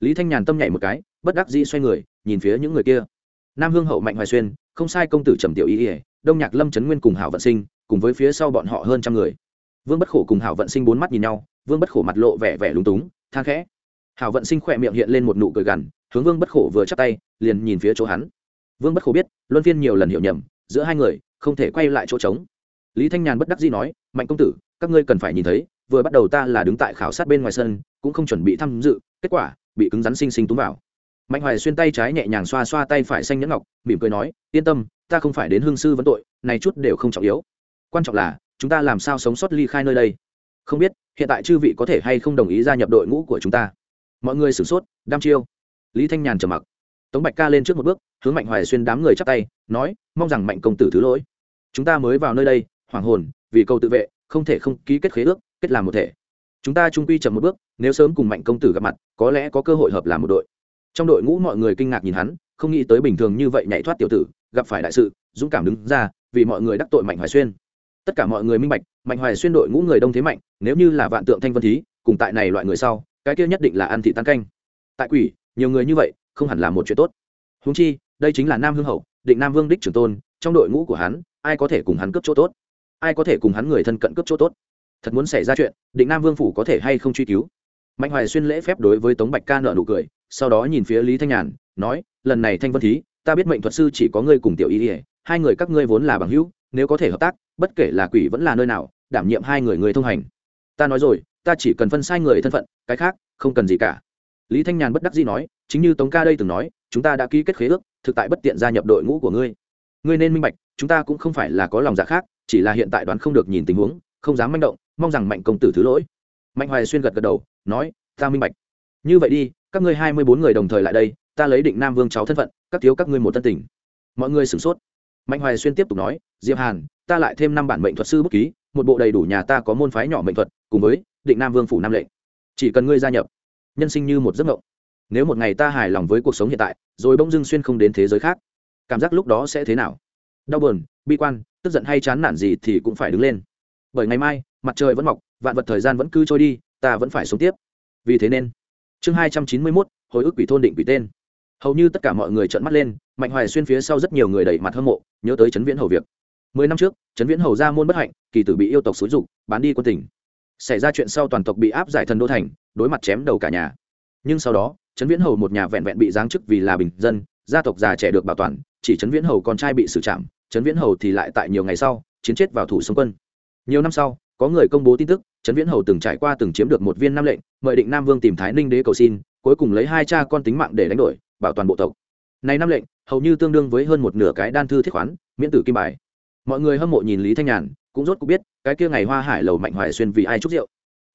Lý thanh nhàn tâm nhảy một cái, bất đắc dĩ xoay người, nhìn phía những người kia. Nam hương hậu mạnh hoài xuyên, không sai công tử trầm tiểu ý ỉa đông nhạc lâm trấn nguyên cùng hảo vận sinh, cùng với phía sau bọn họ hơn trăm người. Vương bất khổ cùng hảo vận sinh bốn mắt nhìn nhau, vương bất khổ mặt lộ vẻ vẻ lúng túng than khẽ. Hảo vận sinh khỏe miệng hiện lên một nụ cười gằn, hướng vương bất khổ vừa chắp tay, liền nhìn phía chỗ hắn. Vương bất khổ biết, luân phiên nhiều lần hiểu nhầm giữa hai người, không thể quay lại chỗ trống. Lý thanh nhàn bất đắc dĩ nói, mạnh công tử, các ngươi cần phải nhìn thấy, vừa bắt đầu ta là đứng tại khảo sát bên ngoài sân, cũng không chuẩn bị tham dự, kết quả, bị cứng rắn sinh sinh túm vào. Mạnh hoài xuyên tay trái nhẹ nhàng xoa xoa tay phải xanh nhẫn ngọc, mỉm cười nói, yên tâm, ta không phải đến hương sư vấn tội, này chút đều không trọng yếu. Quan trọng là, chúng ta làm sao sống sót ly khai nơi đây? Không biết, hiện tại chư vị có thể hay không đồng ý gia nhập đội ngũ của chúng ta? Mọi người sửng sốt đam chiêu. Lý thanh nhàn trầm mặc tống bạch ca lên trước một bước, hướng mạnh hoài xuyên đám người chắp tay, nói, mong rằng mạnh công tử thứ lỗi. Chúng ta mới vào nơi đây hoàng hồn, vì câu tự vệ, không thể không ký kết khế ước, kết làm một thể. Chúng ta trung quy chậm một bước, nếu sớm cùng mạnh công tử gặp mặt, có lẽ có cơ hội hợp làm một đội. Trong đội ngũ mọi người kinh ngạc nhìn hắn, không nghĩ tới bình thường như vậy nhảy thoát tiểu tử, gặp phải đại sự, dũng cảm đứng ra, vì mọi người đắc tội mạnh hoài xuyên. Tất cả mọi người minh bạch, mạnh hoài xuyên đội ngũ người đông thế mạnh, nếu như là vạn tượng thanh vân thí, cùng tại này loại người sau, cái kia nhất định là ăn thị tan canh. Tại quỷ, nhiều người như vậy không hẳn là một chuyện tốt. Húng chi, đây chính là nam hương hậu, định nam vương đích trường tôn, trong đội ngũ của hắn, ai có thể cùng hắn cướp chỗ tốt? Ai có thể cùng hắn người thân cận cướp chỗ tốt? Thật muốn xảy ra chuyện, định nam vương phủ có thể hay không truy cứu? Mạnh hoài xuyên lễ phép đối với tống bạch ca nợ nụ cười, sau đó nhìn phía lý thanh nhàn, nói, lần này thanh vân thí, ta biết mệnh thuật sư chỉ có ngươi cùng tiểu y ỉa hai người các ngươi vốn là bằng hữu, nếu có thể hợp tác, bất kể là quỷ vẫn là nơi nào, đảm nhiệm hai người người thông hành. Ta nói rồi, ta chỉ cần phân sai người thân phận, cái khác, không cần gì cả lý thanh nhàn bất đắc dĩ nói, chính như tống ca đây từng nói, chúng ta đã ký kết khế ước, thực tại bất tiện gia nhập đội ngũ của ngươi. Ngươi nên minh bạch, chúng ta cũng không phải là có lòng dạ khác, chỉ là hiện tại đoán không được nhìn tình huống, không dám manh động, mong rằng mạnh công tử thứ lỗi. Mạnh hoài xuyên gật gật đầu, nói, ta minh bạch. Như vậy đi, các ngươi hai mươi bốn người đồng thời lại đây, ta lấy định nam vương cháu thân phận, các thiếu các ngươi một tân tình. Mọi người sửng sốt. Mạnh hoài xuyên tiếp tục nói, diệp hàn, ta lại thêm năm bản mệnh thuật sư bút ký, một bộ đầy đủ nhà ta có môn phái nhỏ mệnh thuật, cùng với định nam vương phủ nam lệnh. Chỉ cần ngươi gia nhập nhân sinh như một giấc mộng. Nếu một ngày ta hài lòng với cuộc sống hiện tại, rồi bỗng dưng xuyên không đến thế giới khác, cảm giác lúc đó sẽ thế nào? Đau buồn, bi quan, tức giận hay chán nản gì thì cũng phải đứng lên. Bởi ngày mai, mặt trời vẫn mọc, vạn vật thời gian vẫn cứ trôi đi, ta vẫn phải sống tiếp. Vì thế nên, chương hai trăm chín mươi mốt, hồi ức quỷ thôn định quỷ tên. Hầu như tất cả mọi người trợn mắt lên, mạnh hoài xuyên phía sau rất nhiều người đẩy mặt hâm mộ, nhớ tới trấn viễn hầu việc. Mười năm trước, trấn viễn hầu ra môn bất hạnh, kỳ tử bị yêu tộc xúi dục, bán đi quân tỉnh xảy ra chuyện sau toàn tộc bị áp giải thần đô thành, đối mặt chém đầu cả nhà. Nhưng sau đó, trấn viễn hầu một nhà vẹn vẹn bị giáng chức vì là bình dân, gia tộc già trẻ được bảo toàn, chỉ trấn viễn hầu con trai bị xử trảm, trấn viễn hầu thì lại tại nhiều ngày sau, chiến chết vào thủ xung quân. Nhiều năm sau, có người công bố tin tức, trấn viễn hầu từng trải qua từng chiếm được một viên nam lệnh, mời định nam vương tìm thái ninh đế cầu xin, cuối cùng lấy hai cha con tính mạng để đánh đổi, bảo toàn bộ tộc. Này năm lệnh, hầu như tương đương với hơn một nửa cái đan thư thiết khoán, miễn tử kim bài. Mọi người hâm mộ nhìn lý thanh nhàn cũng rốt cuộc biết, cái kia ngày hoa hải lầu mạnh hoài xuyên vì ai chúc rượu.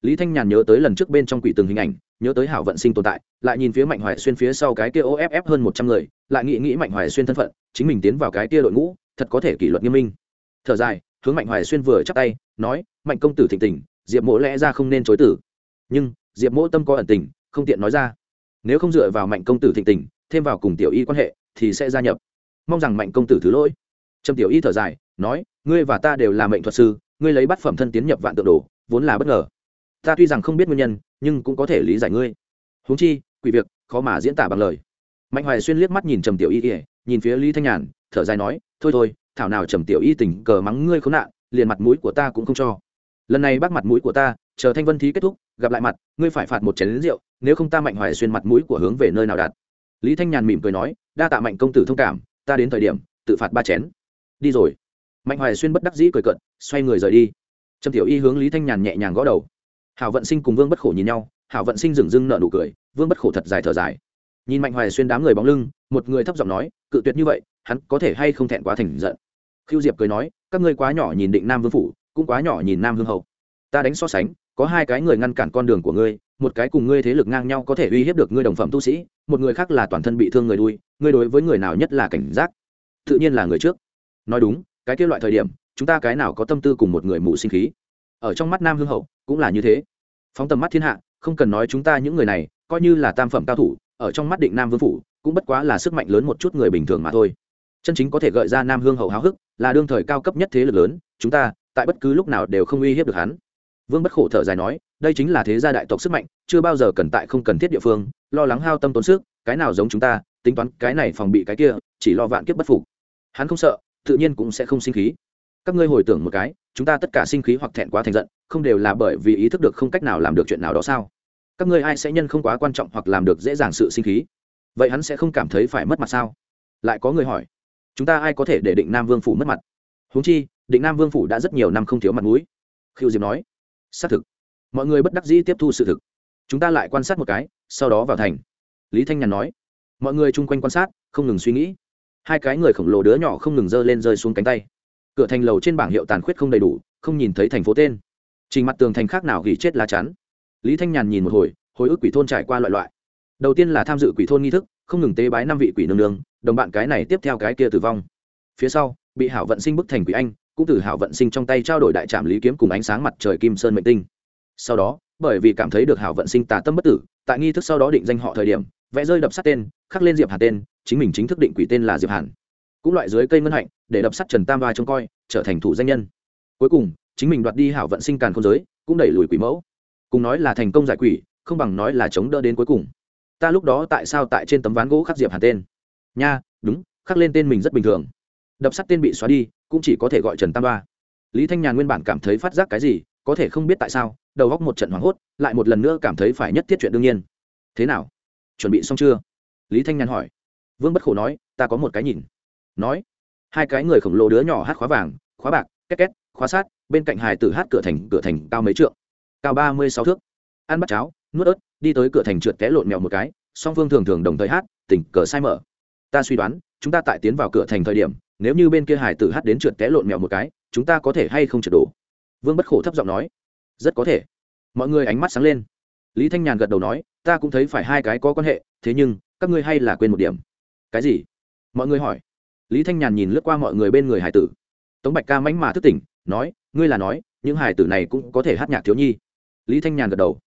Lý thanh nhàn nhớ tới lần trước bên trong quỷ từng hình ảnh, nhớ tới hảo vận sinh tồn tại, lại nhìn phía mạnh hoài xuyên phía sau cái kia off hơn một trăm người, lại nghĩ nghĩ mạnh hoài xuyên thân phận, chính mình tiến vào cái kia đội ngũ, thật có thể kỷ luật nghiêm minh. Thở dài, hướng mạnh hoài xuyên vừa chắc tay, nói, mạnh công tử thịnh tình, diệp mỗ lẽ ra không nên chối tử. Nhưng, diệp mỗ tâm có ẩn tình, không tiện nói ra. Nếu không dựa vào mạnh công tử thịnh tình, thêm vào cùng tiểu y quan hệ, thì sẽ gia nhập. Mong rằng mạnh công tử thứ lỗi trầm tiểu y thở dài, nói, ngươi và ta đều là mệnh thuật sư, ngươi lấy bát phẩm thân tiến nhập vạn tượng đồ, vốn là bất ngờ. Ta tuy rằng không biết nguyên nhân, nhưng cũng có thể lý giải ngươi. Huống chi, quỷ việc, khó mà diễn tả bằng lời. Mạnh hoài xuyên liếc mắt nhìn trầm tiểu y ỉa nhìn phía lý thanh nhàn, thở dài nói, thôi thôi, thảo nào trầm tiểu y tình cờ mắng ngươi khốn nạn, liền mặt mũi của ta cũng không cho. Lần này bác mặt mũi của ta, chờ thanh vân thí kết thúc, gặp lại mặt, ngươi phải phạt một chén lính rượu, nếu không ta mạnh hoài xuyên mặt mũi của hướng về nơi nào đạt. Lý thanh nhàn mỉm cười nói, đa tạ mạnh công tử thông cảm, ta đến thời điểm, tự phạt ba chén đi rồi. Mạnh hoài xuyên bất đắc dĩ cười cận xoay người rời đi. Trầm tiểu y hướng lý thanh nhàn nhẹ nhàng gõ đầu. Hảo vận sinh cùng vương bất khổ nhìn nhau, hảo vận sinh dừng dưng nợ nụ cười, vương bất khổ thật dài thở dài. Nhìn mạnh hoài xuyên đám người bóng lưng, một người thấp giọng nói, cự tuyệt như vậy, hắn có thể hay không thẹn quá thành giận? Khiêu diệp cười nói, các ngươi quá nhỏ nhìn định nam vương phủ, cũng quá nhỏ nhìn nam hương hậu ta đánh so sánh, có hai cái người ngăn cản con đường của ngươi, một cái cùng ngươi thế lực ngang nhau có thể uy hiếp được ngươi đồng phẩm tu sĩ, một người khác là toàn thân bị thương người đuôi, ngươi đối với người nào nhất là cảnh giác? Tự nhiên là người trước nói đúng, cái kia loại thời điểm, chúng ta cái nào có tâm tư cùng một người mù sinh khí? Ở trong mắt nam hương hậu, cũng là như thế. Phóng tầm mắt thiên hạ, không cần nói chúng ta những người này, coi như là tam phẩm cao thủ, ở trong mắt định nam vương phủ, cũng bất quá là sức mạnh lớn một chút người bình thường mà thôi. Chân chính có thể gợi ra nam hương hậu háo hức, là đương thời cao cấp nhất thế lực lớn, chúng ta, tại bất cứ lúc nào đều không uy hiếp được hắn. Vương bất khổ thở dài nói, đây chính là thế gia đại tộc sức mạnh, chưa bao giờ cần tại không cần thiết địa phương, lo lắng hao tâm tốn sức, cái nào giống chúng ta, tính toán cái này phòng bị cái kia, chỉ lo vạn kiếp bất phục. Hắn không sợ tự nhiên cũng sẽ không sinh khí. Các ngươi hồi tưởng một cái, chúng ta tất cả sinh khí hoặc thẹn quá thành giận, không đều là bởi vì ý thức được không cách nào làm được chuyện nào đó sao? Các ngươi ai sẽ nhân không quá quan trọng hoặc làm được dễ dàng sự sinh khí? Vậy hắn sẽ không cảm thấy phải mất mặt sao? Lại có người hỏi, chúng ta ai có thể để định nam vương phủ mất mặt? Huống chi, định nam vương phủ đã rất nhiều năm không thiếu mặt mũi. Khiêu diệp nói, xác thực. Mọi người bất đắc dĩ tiếp thu sự thực. Chúng ta lại quan sát một cái, sau đó vào thành. Lý thanh nhàn nói, mọi người chung quanh quan sát, không ngừng suy nghĩ hai cái người khổng lồ đứa nhỏ không ngừng giơ lên rơi xuống cánh tay. Cửa thành lầu trên bảng hiệu tàn khuyết không đầy đủ, không nhìn thấy thành phố tên. Trình mặt tường thành khác nào gỉ chết lá chắn. Lý thanh nhàn nhìn một hồi hồi ức quỷ thôn trải qua loại loại. Đầu tiên là tham dự quỷ thôn nghi thức, không ngừng tế bái năm vị quỷ nương nương, đồng bạn cái này tiếp theo cái kia tử vong. Phía sau, bị hảo vận sinh bức thành quỷ anh, cũng từ hảo vận sinh trong tay trao đổi đại trạm lý kiếm cùng ánh sáng mặt trời kim sơn mệnh tinh. Sau đó, bởi vì cảm thấy được hảo vận sinh tà tâm bất tử, tại nghi thức sau đó định danh họ thời điểm, vẽ rơi đập sát tên, khắc lên diệp hà tên chính mình chính thức định quỷ tên là diệp hàn. Cũng loại dưới cây ngân hạnh, để đập sắt trần tam ba trông coi, trở thành thủ danh nhân. Cuối cùng, chính mình đoạt đi hảo vận sinh càn không giới, cũng đẩy lùi quỷ mẫu. Cùng nói là thành công giải quỷ, không bằng nói là chống đỡ đến cuối cùng. Ta lúc đó tại sao tại trên tấm ván gỗ khắc diệp hàn tên? Nha, đúng, khắc lên tên mình rất bình thường. Đập sắt tên bị xóa đi, cũng chỉ có thể gọi trần tam ba lý thanh nhàn nguyên bản cảm thấy phát giác cái gì, có thể không biết tại sao, đầu góc một trận hoảng hốt, lại một lần nữa cảm thấy phải nhất thiết chuyện đương nhiên. Thế nào? Chuẩn bị xong chưa? Lý thanh nhàn hỏi vương bất khổ nói, ta có một cái nhìn. Nói, hai cái người khổng lồ đứa nhỏ hát khóa vàng, khóa bạc, két két, khóa sát, bên cạnh hài tử hát cửa thành cửa thành cao mấy trượng. Cao ba mươi sáu thước. Ăn bắt cháo, nuốt ớt, đi tới cửa thành trượt té lộn mèo một cái, song phương thường thường đồng thời hát tỉnh cờ sai mở. Ta suy đoán, chúng ta tại tiến vào cửa thành thời điểm, nếu như bên kia hải tử hát đến trượt té lộn mèo một cái, chúng ta có thể hay không trượt đổ? Vương bất khổ thấp giọng nói, rất có thể. Mọi người ánh mắt sáng lên. Lý thanh nhàn gật đầu nói, ta cũng thấy phải hai cái có quan hệ, thế nhưng, các ngươi hay là quên một điểm cái gì? Mọi người hỏi. Lý thanh nhàn nhìn lướt qua mọi người bên người hải tử. Tống bạch ca mánh mà thức tỉnh, nói, ngươi là nói, những hải tử này cũng có thể hát nhạc thiếu nhi. Lý thanh nhàn gật đầu.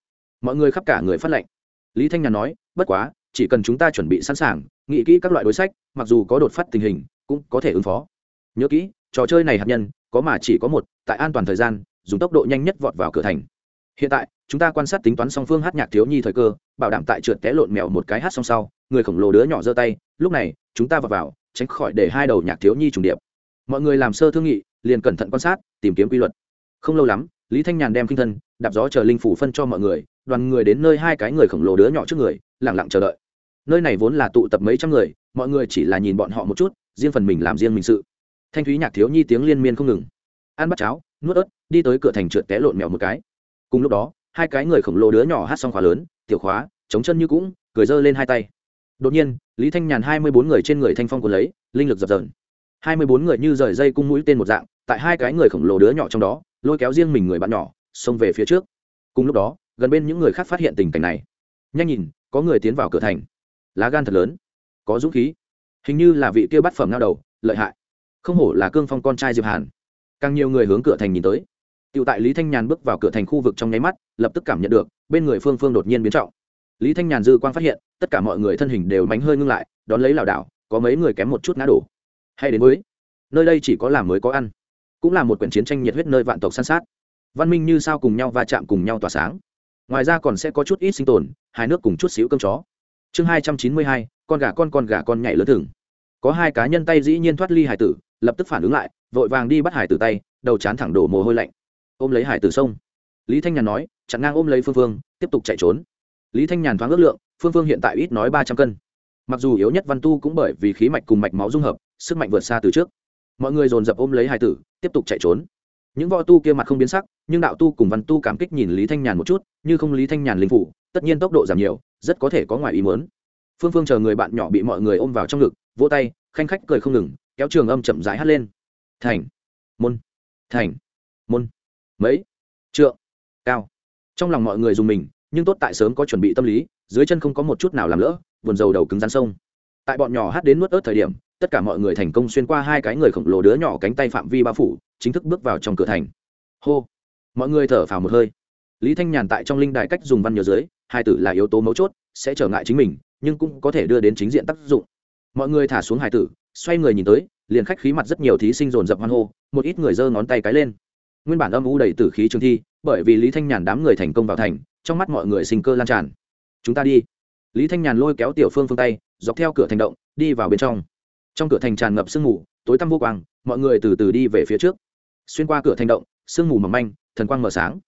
Mọi người khắp cả người phát lệnh. Lý thanh nhàn nói, bất quá, chỉ cần chúng ta chuẩn bị sẵn sàng, nghĩ kỹ các loại đối sách, mặc dù có đột phát tình hình, cũng có thể ứng phó. Nhớ kỹ, trò chơi này hạt nhân, có mà chỉ có một, tại an toàn thời gian, dùng tốc độ nhanh nhất vọt vào cửa thành. Hiện tại, chúng ta quan sát tính toán song phương hát nhạc thiếu nhi thời cơ, bảo đảm tại trượt té lộn mèo một cái hát song sau người khổng lồ đứa nhỏ giơ tay, lúc này, chúng ta vào vào, tránh khỏi để hai đầu nhạc thiếu nhi trùng điệp. Mọi người làm sơ thương nghị, liền cẩn thận quan sát, tìm kiếm quy luật. Không lâu lắm, lý thanh nhàn đem kinh thân, đạp gió chờ linh phủ phân cho mọi người, đoàn người đến nơi hai cái người khổng lồ đứa nhỏ trước người lẳng lặng chờ đợi. Nơi này vốn là tụ tập mấy trăm người, mọi người chỉ là nhìn bọn họ một chút, riêng phần mình làm riêng mình sự. Thanh thúy nhạc thiếu nhi tiếng liên miên không ngừng. Ăn bắt cháo, nuốt ớt, đi tới cửa thành trượt té lộn mèo một cái. Cùng lúc đó, hai cái người khổng lồ đứa nhỏ hát xong khóa lớn, tiểu khóa, chống chân như cũng, cười giơ lên hai tay đột nhiên lý thanh nhàn hai mươi bốn người trên người thanh phong cuốn lấy linh lực dập dờn. hai mươi bốn người như rời dây cung mũi tên một dạng tại hai cái người khổng lồ đứa nhỏ trong đó lôi kéo riêng mình người bạn nhỏ xông về phía trước. Cùng lúc đó gần bên những người khác phát hiện tình cảnh này. Nhanh nhìn có người tiến vào cửa thành. Lá gan thật lớn. Có dũng khí. Hình như là vị kia bắt phẩm ngao đầu lợi hại. Không hổ là cương phong con trai diệp hàn. Càng nhiều người hướng cửa thành nhìn tới. Tiểu tại Lý Thanh Nhàn bước vào cửa thành khu vực trong nháy mắt, lập tức cảm nhận được, bên người Phương Phương đột nhiên biến trọng. Lý Thanh Nhàn dư quang phát hiện, tất cả mọi người thân hình đều mánh hơi ngưng lại, đón lấy lảo đảo, có mấy người kém một chút ngã đổ. Hay đến mới, nơi đây chỉ có làm mới có ăn, cũng là một quyển chiến tranh nhiệt huyết nơi vạn tộc săn sát. Văn minh như sao cùng nhau va chạm cùng nhau tỏa sáng. Ngoài ra còn sẽ có chút ít sinh tồn, hai nước cùng chút xíu cơm chó. Chương hai trăm chín mươi hai, con gà con con gà con nhảy lớn thừng. có hai cá nhân tay dĩ nhiên thoát ly hải tử lập tức phản ứng lại vội vàng đi bắt hải tử tay đầu chán thẳng đổ mồ hôi lạnh ôm lấy hải tử sông lý thanh nhàn nói chặn ngang ôm lấy phương phương tiếp tục chạy trốn lý thanh nhàn thoáng ước lượng phương phương hiện tại ít nói ba trăm cân. Mặc dù yếu nhất văn tu cũng bởi vì khí mạch cùng mạch máu dung hợp, sức mạnh vượt xa từ trước. Mọi người dồn dập ôm lấy hải tử, tiếp tục chạy trốn. Những võ tu kia mặt không biến sắc, nhưng đạo tu cùng văn tu cảm kích nhìn lý thanh nhàn một chút, như không lý thanh nhàn linh phủ, tất nhiên tốc độ giảm nhiều, rất có thể có ngoài ý muốn. Phương phương chờ người bạn nhỏ bị mọi người ôm vào trong ngực, vỗ tay, khanh khách cười không ngừng, kéo trường âm chậm rãi hắt lên. Thành, môn thành, môn, mấy, trượng, cao. Trong lòng mọi người dùng mình nhưng tốt tại sớm có chuẩn bị tâm lý, dưới chân không có một chút nào làm lỡ, buồn dầu đầu cứng rắn sông. Tại bọn nhỏ hát đến nuốt ớt thời điểm, tất cả mọi người thành công xuyên qua hai cái người khổng lồ đứa nhỏ cánh tay phạm vi bao phủ, chính thức bước vào trong cửa thành. Hô! Mọi người thở phào một hơi. Lý thanh nhàn tại trong linh đài cách dùng văn nhớ dưới, hai tử là yếu tố mấu chốt, sẽ trở ngại chính mình, nhưng cũng có thể đưa đến chính diện tác dụng. Mọi người thả xuống hai tử, xoay người nhìn tới, liền khách khí mặt rất nhiều thí sinh dồn dập hoan hô, một ít người giơ ngón tay cái lên. Nguyên bản âm u đầy tử khí trường thi, bởi vì lý thanh nhàn đám người thành công vào thành trong mắt mọi người sinh cơ lan tràn. Chúng ta đi. Lý thanh nhàn lôi kéo tiểu phương phương tay, dọc theo cửa thành động, đi vào bên trong. Trong cửa thành tràn ngập sương mù, tối tăm vô quang, mọi người từ từ đi về phía trước. Xuyên qua cửa thành động, sương mù mỏng manh, thần quang mở sáng.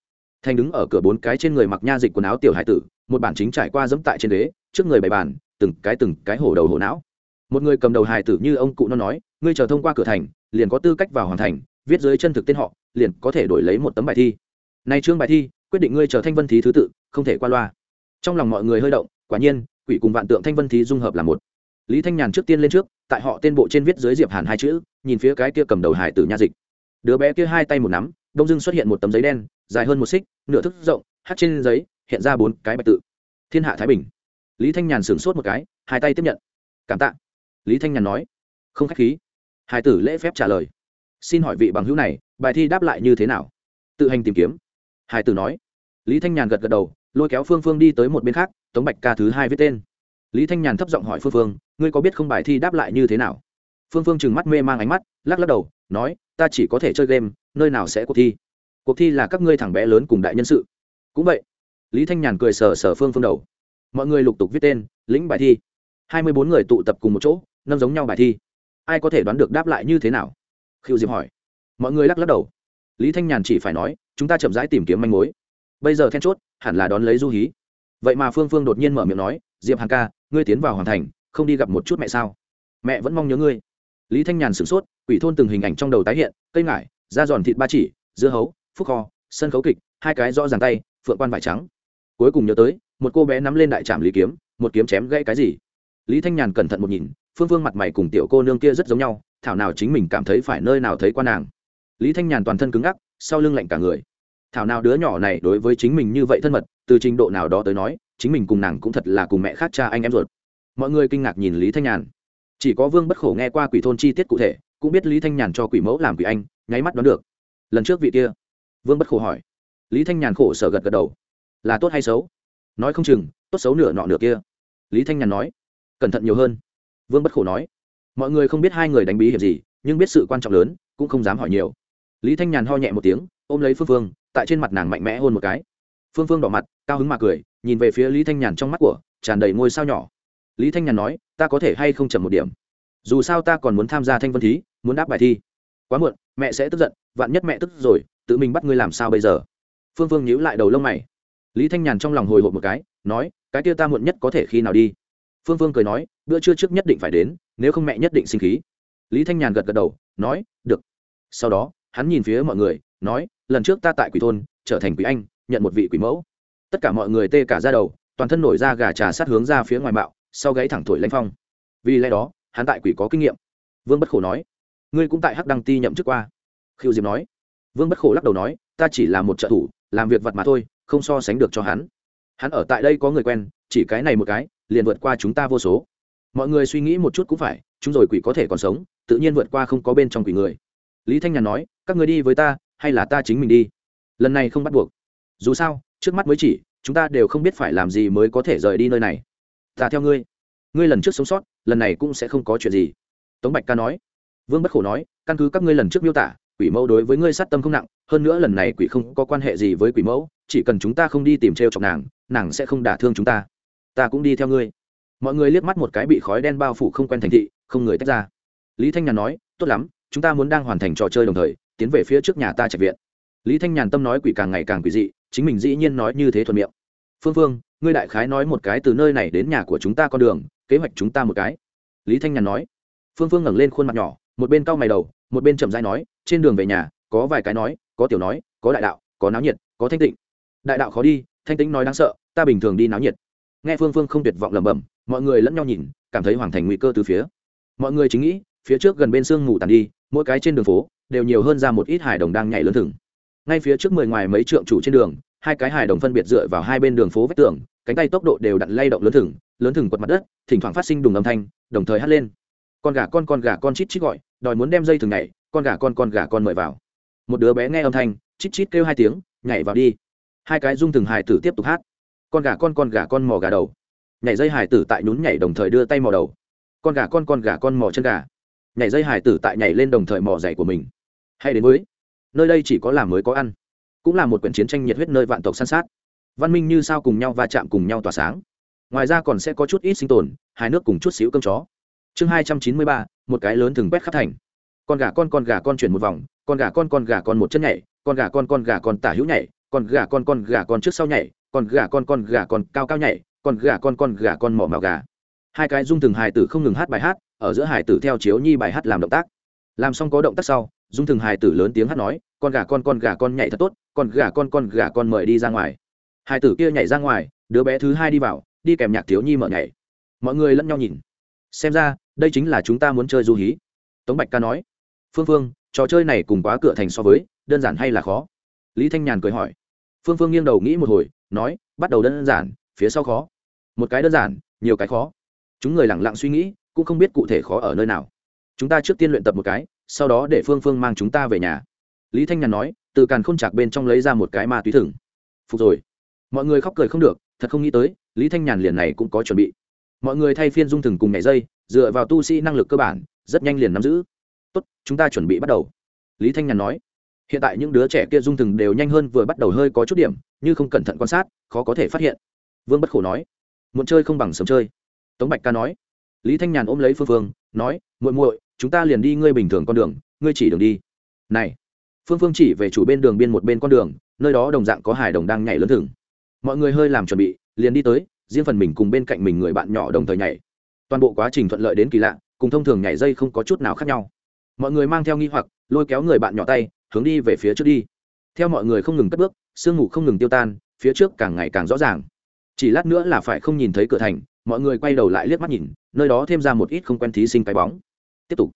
Thành đứng ở cửa bốn cái trên người mặc nha dịch quần áo tiểu hải tử, một bản chính trải qua dẫm tại trên đế trước người bày bàn, từng cái từng cái hổ đầu hổ não. Một người cầm đầu hải tử như ông cụ nó nói, ngươi chờ thông qua cửa thành, liền có tư cách vào hoàn thành, viết dưới chân thực tên họ, liền có thể đổi lấy một tấm bài thi. Này trương bài thi quyết định ngươi chờ thanh vân thí thứ tự, không thể qua loa. Trong lòng mọi người hơi động, quả nhiên, quỷ cùng vạn tượng thanh vân thí dung hợp là một. Lý thanh nhàn trước tiên lên trước, tại họ tên bộ trên viết dưới diệp hàn hai chữ, nhìn phía cái kia cầm đầu hải tử nha dịch. Đứa bé kia hai tay một nắm, đông dưng xuất hiện một tấm giấy đen, dài hơn một xích, nửa thức rộng, hát trên giấy, hiện ra bốn cái bạch tự. Thiên hạ thái bình. Lý thanh nhàn sửng sốt một cái, hai tay tiếp nhận. Cảm tạ. Lý thanh nhàn nói. Không k h á c h khí. Hải tử lễ phép trả lời. Xin hỏi vị bằng hữu này, bài thi đáp lại như thế nào? Tự hành tìm kiếm. Hải tử nói lý thanh nhàn gật gật đầu, lôi kéo phương phương đi tới một bên khác, tống bạch ca thứ hai viết tên. Lý thanh nhàn thấp giọng hỏi phương phương, ngươi có biết không bài thi đáp lại như thế nào? Phương phương chừng mắt mê mang ánh mắt, lắc lắc đầu, nói, ta chỉ có thể chơi game, nơi nào sẽ cuộc thi? Cuộc thi là các ngươi thẳng bé lớn cùng đại nhân sự. Cũng vậy, lý thanh nhàn cười sờ sờ phương phương đầu. Mọi người lục tục viết tên, lĩnh bài thi. Hai mươi bốn người tụ tập cùng một chỗ, nâng giống nhau bài thi. Ai có thể đoán được đáp lại như thế nào? Khiêu diệp hỏi. Mọi người lắc lắc đầu. Lý thanh nhàn chỉ phải nói, chúng ta chậm rãi tìm kiếm manh mối bây giờ then chốt, hẳn là đón lấy du hí. Vậy mà phương phương đột nhiên mở miệng nói, diệp hàn ca, ngươi tiến vào hoàn thành, không đi gặp một chút mẹ sao? Mẹ vẫn mong nhớ ngươi. Lý thanh nhàn sửng sốt, quỷ thôn từng hình ảnh trong đầu tái hiện, cây ngải, da giòn thịt ba chỉ, dưa hấu, phúc kho, sân khấu kịch, hai cái rõ ràng tay, phượng quan vải trắng. Cuối cùng nhớ tới, một cô bé nắm lên đại trạm lý kiếm, một kiếm chém gãy cái gì? Lý thanh nhàn cẩn thận một nhìn, phương phương mặt mày cùng tiểu cô nương kia rất giống nhau, thảo nào chính mình cảm thấy phải nơi nào thấy quan nàng. Lý thanh nhàn toàn thân cứng ngắc, sau lưng lạnh cả người thảo nào đứa nhỏ này đối với chính mình như vậy thân mật, từ trình độ nào đó tới nói, chính mình cùng nàng cũng thật là cùng mẹ khác cha anh em ruột. Mọi người kinh ngạc nhìn lý thanh nhàn. Chỉ có vương bất khổ nghe qua quỷ thôn chi tiết cụ thể, cũng biết lý thanh nhàn cho quỷ mẫu làm quỷ anh, nháy mắt đoán được. Lần trước vị kia, vương bất khổ hỏi. Lý thanh nhàn khổ sở gật gật đầu. Là tốt hay xấu? Nói không chừng, tốt xấu nửa nọ nửa kia. Lý thanh nhàn nói. Cẩn thận nhiều hơn. Vương bất khổ nói. Mọi người không biết hai người đánh bí hiểm gì, nhưng biết sự quan trọng lớn, cũng không dám hỏi nhiều. Lý thanh nhàn ho nhẹ một tiếng, ôm lấy phương phương tại trên mặt nàng mạnh mẽ hôn một cái. Phương phương đỏ mặt, cao hứng mà cười, nhìn về phía lý thanh nhàn trong mắt của, tràn đầy ngôi sao nhỏ. Lý thanh nhàn nói, ta có thể hay không chậm một điểm? Dù sao ta còn muốn tham gia thanh vân thí, muốn đáp bài thi. Quá muộn, mẹ sẽ tức giận, vạn nhất mẹ tức rồi, tự mình bắt ngươi làm sao bây giờ? Phương phương nhíu lại đầu lông mày. Lý thanh nhàn trong lòng hồi hộp một cái, nói, cái kia ta muộn nhất có thể khi nào đi? Phương phương cười nói, bữa trưa trước nhất định phải đến, nếu không mẹ nhất định sinh khí. Lý thanh nhàn gật gật đầu, nói, được. Sau đó, hắn nhìn phía mọi người, nói lần trước ta tại quỷ thôn, trở thành quỷ anh, nhận một vị quỷ mẫu. Tất cả mọi người tê cả ra đầu, toàn thân nổi ra gà trà sát hướng ra phía ngoài bạo sau gáy thẳng thổi lanh phong. Vì lẽ đó, hắn tại quỷ có kinh nghiệm. Vương bất khổ nói, ngươi cũng tại hắc đăng ti nhậm chức qua. Khiêu diệp nói, vương bất khổ lắc đầu nói, ta chỉ là một trợ thủ, làm việc vật mà thôi, không so sánh được cho hắn. Hắn ở tại đây có người quen, chỉ cái này một cái, liền vượt qua chúng ta vô số. Mọi người suy nghĩ một chút cũng phải, chúng rồi quỷ có thể còn sống, tự nhiên vượt qua không có bên trong quỷ người. Lý thanh nhàn nói, các người đi với ta hay là ta chính mình đi? Lần này không bắt buộc. Dù sao, trước mắt mới chỉ, chúng ta đều không biết phải làm gì mới có thể rời đi nơi này. Ta theo ngươi. Ngươi lần trước sống sót, lần này cũng sẽ không có chuyện gì. Tống bạch ca nói. Vương bất khổ nói, căn cứ các ngươi lần trước miêu tả, quỷ mẫu đối với ngươi sát tâm không nặng, hơn nữa lần này quỷ không có quan hệ gì với quỷ mẫu, chỉ cần chúng ta không đi tìm t r e o chọc nàng nàng sẽ không đả thương chúng ta. Ta cũng đi theo ngươi. Mọi người liếc mắt một cái bị khói đen bao phủ không quen thành thị, không người tách ra. Lý thanh nhàn nói, tốt lắm, chúng ta muốn đang hoàn thành trò chơi đồng thời tiến về phía trước nhà ta trạch viện. Lý thanh nhàn tâm nói quỷ càng ngày càng quỷ dị, chính mình dĩ nhiên nói như thế thuận miệng. Phương phương, ngươi đại khái nói một cái từ nơi này đến nhà của chúng ta con đường, kế hoạch chúng ta một cái. Lý thanh nhàn nói. Phương phương ngẩng lên khuôn mặt nhỏ, một bên cau mày đầu, một bên chậm dai nói, trên đường về nhà, có vài cái nói, có tiểu nói, có đại đạo, có náo nhiệt, có thanh tịnh. Đại đạo khó đi, thanh tĩnh nói đáng sợ, ta bình thường đi náo nhiệt. Nghe phương phương không tuyệt vọng lẩm bẩm, mọi người lẫn nhau nhìn, cảm thấy hoàng thành nguy cơ từ phía. Mọi người chính nghĩ, phía trước gần bên sương ngủ tàn đi mỗi cái trên đường phố đều nhiều hơn ra một ít hài đồng đang nhảy lớn thừng. Ngay phía trước mười ngoài mấy trượng chủ trên đường, hai cái hài đồng phân biệt dựa vào hai bên đường phố vách tường, cánh tay tốc độ đều đặn lay động lớn thừng lớn thừng quật mặt đất, thỉnh thoảng phát sinh đùng âm thanh, đồng thời hắt lên. Con gà con con gà con chít chít gọi, đòi muốn đem dây thừng nhảy, con gà con con gà con mời vào. Một đứa bé nghe âm thanh, chít chít kêu hai tiếng, nhảy vào đi. Hai cái dung thừng hài tử tiếp tục hát. Con gà con con gà con mò gà đầu. Nhảy dây hài tử tại nhún nhảy đồng thời đưa tay mò đầu. Con gà con con gà con mò chân gà nhảy dây hải tử tại nhảy lên đồng thời mò giày của mình hay đến với nơi đây chỉ có làm mới có ăn cũng là một quyển chiến tranh nhiệt huyết nơi vạn tộc săn sát văn minh như sao cùng nhau va chạm cùng nhau tỏa sáng ngoài ra còn sẽ có chút ít sinh tồn hai nước cùng chút xíu cơm chó chương hai trăm chín mươi ba một cái lớn thường quét khắp thành con gà con con gà con chuyển một vòng con gà con con gà con một chân nhảy con gà con con gà con tả hữu nhảy con gà con con gà con trước sau nhảy con gà con con gà con cao cao nhảy con gà con con gà con mỏ màu gà hai cái dung thường hài tử không ngừng hát bài hát ở giữa hài tử theo chiếu nhi bài hát làm động tác. Làm xong có động tác sau, dung thường hài tử lớn tiếng hát nói, con gà con con gà con nhảy thật tốt, con gà con con gà con mời đi ra ngoài. Hải tử kia nhảy ra ngoài, đứa bé thứ hai đi vào, đi kèm nhạc thiếu nhi mở nhảy. Mọi người lẫn nhau nhìn. Xem ra, đây chính là chúng ta muốn chơi du hí. Tống bạch ca nói, phương phương, trò chơi này cùng quá cửa thành so với, đơn giản hay là khó? Lý thanh nhàn cười hỏi. Phương phương nghiêng đầu nghĩ một hồi, nói, bắt đầu đơn giản, phía sau khó. Một cái đơn giản, nhiều cái khó. Chúng người lẳng lặng suy nghĩ cũng không biết cụ thể khó ở nơi nào. Chúng ta trước tiên luyện tập một cái, sau đó để phương phương mang chúng ta về nhà. Lý thanh nhàn nói, từ càn k h ô n chạc bên trong lấy ra một cái ma túy thừng. Phục rồi. Mọi người khóc cười không được, thật không nghĩ tới, lý thanh nhàn liền này cũng có chuẩn bị. Mọi người thay phiên dung thừng cùng nhảy dây, dựa vào tu sĩ năng lực cơ bản, rất nhanh liền nắm giữ. Tốt, chúng ta chuẩn bị bắt đầu. Lý thanh nhàn nói. Hiện tại những đứa trẻ kia dung thừng đều nhanh hơn vừa bắt đầu hơi có chút điểm, như không cẩn thận quan sát, khó có thể phát hiện. Vương bất khổ nói. Muốn chơi không bằng sớm chơi. Tống bạch ca nói lý thanh nhàn ôm lấy phương phương, nói, muội muội, chúng ta liền đi ngươi bình thường con đường, ngươi chỉ đường đi. Này. Phương phương chỉ về chủ bên đường biên một bên con đường, nơi đó đồng dạng có hải đồng đang nhảy lớn thừng. Mọi người hơi làm chuẩn bị, liền đi tới, riêng phần mình cùng bên cạnh mình người bạn nhỏ đồng thời nhảy. Toàn bộ quá trình thuận lợi đến kỳ lạ, cùng thông thường nhảy dây không có chút nào khác nhau. Mọi người mang theo nghi hoặc, lôi kéo người bạn nhỏ tay, hướng đi về phía trước đi. Theo mọi người không ngừng cất bước, sương mù không ngừng tiêu tan, phía trước càng ngày càng rõ ràng. Chỉ lát nữa là phải không nhìn thấy cửa thành mọi người quay đầu lại liếc mắt nhìn, nơi đó thêm ra một ít không quen thí sinh cái bóng. Tiếp tục.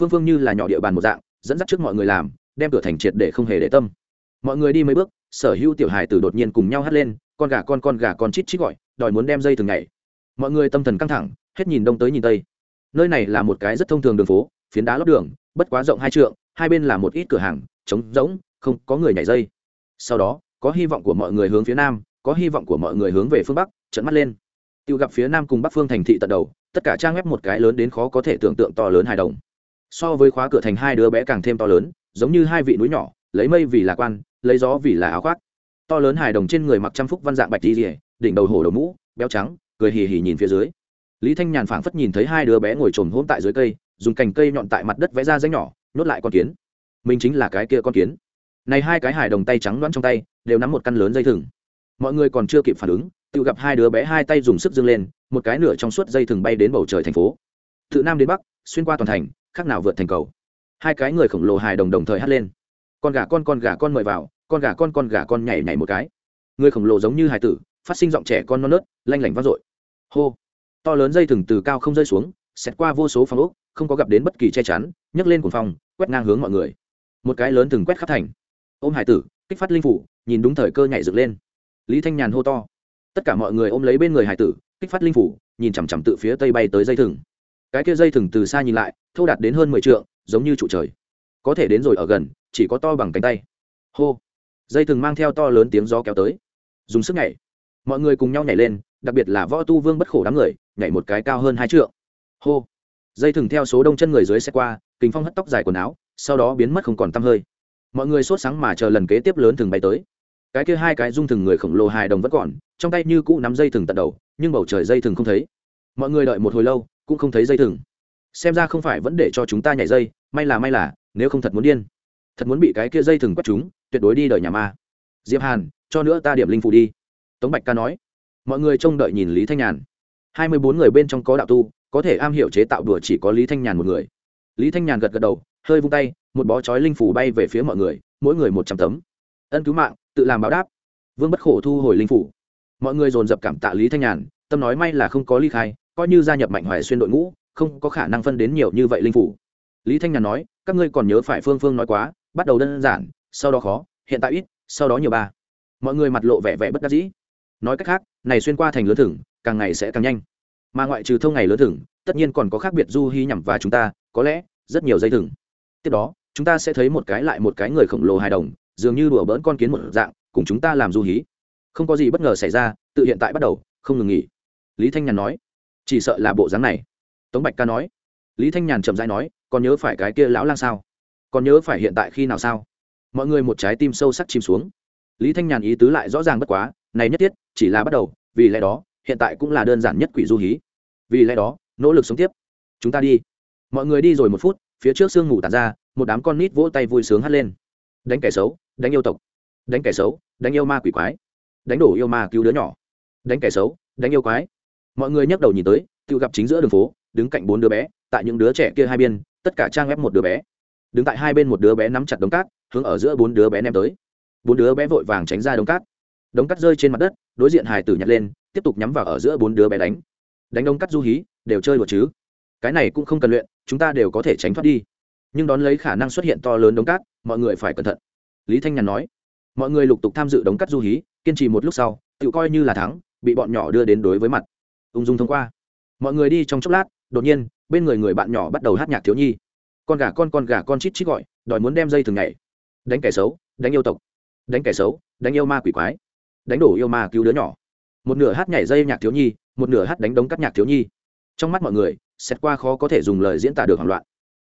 Phương phương như là nhỏ địa bàn một dạng, dẫn dắt trước mọi người làm, đem cửa thành triệt để không hề để tâm. Mọi người đi mấy bước, sở hữu tiểu hài tử đột nhiên cùng nhau hắt lên, con gà con con gà con chít chít gọi, đòi muốn đem dây từng ngày mọi người tâm thần căng thẳng, hết nhìn đông tới nhìn tây. Nơi này là một cái rất thông thường đường phố, phiến đá lót đường, bất quá rộng hai trượng, hai bên là một ít cửa hàng, trống rỗng, không có người nhảy dây. Sau đó, có hy vọng của mọi người hướng phía nam, có hy vọng của mọi người hướng về phương bắc trận mắt lên tự gặp phía nam cùng bắc phương thành thị tận đầu, tất cả trang web một cái lớn đến khó có thể tưởng tượng to lớn hài đồng. So với khóa cửa thành hai đứa bé càng thêm to lớn, giống như hai vị núi nhỏ, lấy mây vì là quan, lấy gió vì là áo khoác. To lớn hài đồng trên người mặc trăm phúc văn dạng bạch đi rỉa đỉnh đầu hổ đầu mũ, béo trắng, cười hì hì nhìn phía dưới. Lý thanh nhàn phảng phất nhìn thấy hai đứa bé ngồi trồm hôm tại dưới cây, dùng cành cây nhọn tại mặt đất vẽ ra rãnh nhỏ, nhốt lại con kiến. Mình chính là cái kia con kiến. Này hai cái hài đồng tay trắng loãng trong tay, đều nắm một căn lớn dây thừng. Mọi người còn chưa kịp phản ứng tự gặp hai đứa bé hai tay dùng sức dâng lên, một cái nửa trong suốt dây thừng bay đến bầu trời thành phố. Từ nam đến bắc, xuyên qua toàn thành, khác nào vượt thành cầu. Hai cái người khổng lồ hài đồng đồng thời hắt lên. Con gà con con gà con mời vào, con gà con con gà con nhảy nhảy một cái. Người khổng lồ giống như hài tử, phát sinh giọng trẻ con non nớt, lanh lảnh vang dội. Hô. To lớn dây thừng từ cao không rơi xuống xét qua vô số phòng ốc, không có gặp đến bất kỳ che chắn, nhấc lên cuồng phòng quét ngang hướng mọi người. Một cái lớn thừng quét khắp thành. Ôm hải tử, kích phát linh phủ, nhìn đúng thời cơ nhảy dựng lên. Lý thanh nhàn hô to tất cả mọi người ôm lấy bên người hải tử, kích phát linh phủ, nhìn chằm chằm tự phía tây bay tới dây thừng. Cái kia dây thừng từ xa nhìn lại thâu đạt đến hơn mười t giống như trụ trời. Có thể đến rồi ở gần, chỉ có to bằng cánh tay. Hô! Dây thừng mang theo to lớn tiếng gió kéo tới. Dùng sức nhảy. Mọi người cùng nhau nhảy lên, đặc biệt là võ tu vương bất khổ đám người, nhảy một cái cao hơn hai trượng. Hô! Dây thừng theo số đông chân người dưới xe qua kính phong hất tóc dài quần áo, sau đó biến mất không còn tăm hơi. Mọi người sốt sáng mà chờ lần kế tiếp lớn thừng bay tới cái kia hai cái dung thừng người khổng lồ hài đồng vẫn còn, trong tay như cũ nắm dây thừng tận đầu, nhưng bầu trời dây thừng không thấy. Mọi người đợi một hồi lâu, cũng không thấy dây thừng. Xem ra không phải vẫn để cho chúng ta nhảy dây, may là may là, nếu không thật muốn điên. Thật muốn bị cái kia dây thừng quất chúng, tuyệt đối đi đời nhà ma. Diệp hàn, cho nữa ta điểm linh phủ đi. Tống bạch ca nói. Mọi người trông đợi nhìn lý thanh nhàn. Hai mươi bốn người bên trong có đạo tu, có thể am hiểu chế tạo đùa chỉ có lý thanh nhàn một người. Lý thanh nhàn gật gật đầu, hơi vung tay, một bó chói linh phủ bay về phía mọi người, mỗi người một trăm tấm ân cứu mạng, tự làm báo đáp. Vương bất khổ thu hồi linh phủ. Mọi người dồn dập cảm tạ lý thanh nhàn, tâm nói may là không có ly khai, coi như gia nhập mạnh hoài xuyên đội ngũ, không có khả năng phân đến nhiều như vậy linh phủ. Lý thanh nhàn nói, các ngươi còn nhớ phải phương phương nói quá, bắt đầu đơn giản, sau đó khó, hiện tại ít, sau đó nhiều ba. Mọi người mặt lộ vẻ vẻ bất đắc dĩ. Nói cách khác, này xuyên qua thành lớn thửng càng ngày sẽ càng nhanh. Mà ngoại trừ thông ngày lớn thửng tất nhiên còn có khác biệt du hy nhằm vào chúng ta, có lẽ, rất nhiều dây thừng. Tiếp đó, chúng ta sẽ thấy một cái lại một cái người khổng lồ hài đồng dường như đùa bỡn con kiến một dạng, cùng chúng ta làm du hí. Không có gì bất ngờ xảy ra, tự hiện tại bắt đầu, không ngừng nghỉ. Lý thanh nhàn nói, chỉ sợ là bộ dáng này. Tống bạch ca nói, lý thanh nhàn chậm dãi nói, còn nhớ phải cái kia lão lang sao? Còn nhớ phải hiện tại khi nào sao? Mọi người một trái tim sâu sắc chìm xuống. Lý thanh nhàn ý tứ lại rõ ràng bất quá, này nhất thiết, chỉ là bắt đầu, vì lẽ đó, hiện tại cũng là đơn giản nhất quỷ du hí. Vì lẽ đó, nỗ lực sống tiếp. Chúng ta đi. Mọi người đi rồi một phút, phía trước sương mù tàn ra, một đám con nít vỗ tay vui sướng hắt lên đánh kẻ xấu, đánh yêu tộc, đánh kẻ xấu, đánh yêu ma quỷ quái, đánh đổ yêu ma cứu đứa nhỏ, đánh kẻ xấu, đánh yêu quái. Mọi người nhắc đầu nhìn tới, tự gặp chính giữa đường phố, đứng cạnh bốn đứa bé, tại những đứa trẻ kia hai bên, tất cả trang ép một đứa bé. Đứng tại hai bên một đứa bé nắm chặt đống cát, hướng ở giữa bốn đứa bé ném tới. Bốn đứa bé vội vàng tránh ra đống cát. Đống cát rơi trên mặt đất, đối diện hài tử nhặt lên, tiếp tục nhắm vào ở giữa bốn đứa bé đánh. Đánh đống cát du hí, đều chơi đùa chứ. Cái này cũng không cần luyện, chúng ta đều có thể tránh thoát đi. Nhưng đón lấy khả năng xuất hiện to lớn đống cát mọi người phải cẩn thận. Lý thanh nhàn nói. Mọi người lục tục tham dự đống cắt du hí, kiên trì một lúc sau, tự coi như là thắng, bị bọn nhỏ đưa đến đối với mặt. Ung dung thông qua. Mọi người đi trong chốc lát, đột nhiên, bên người người bạn nhỏ bắt đầu hát nhạc thiếu nhi. Con gà con con gà con chít chít gọi, đòi muốn đem dây thường ngày đánh kẻ xấu, đánh yêu tộc. Đánh kẻ xấu, đánh yêu ma quỷ quái. Đánh đổ yêu ma cứu đứa nhỏ. Một nửa hát nhảy dây nhạc thiếu nhi, một nửa hát đánh đống cắt nhạc thiếu nhi. Trong mắt mọi người, xét qua khó có thể dùng lời diễn tả được hoảng loạn.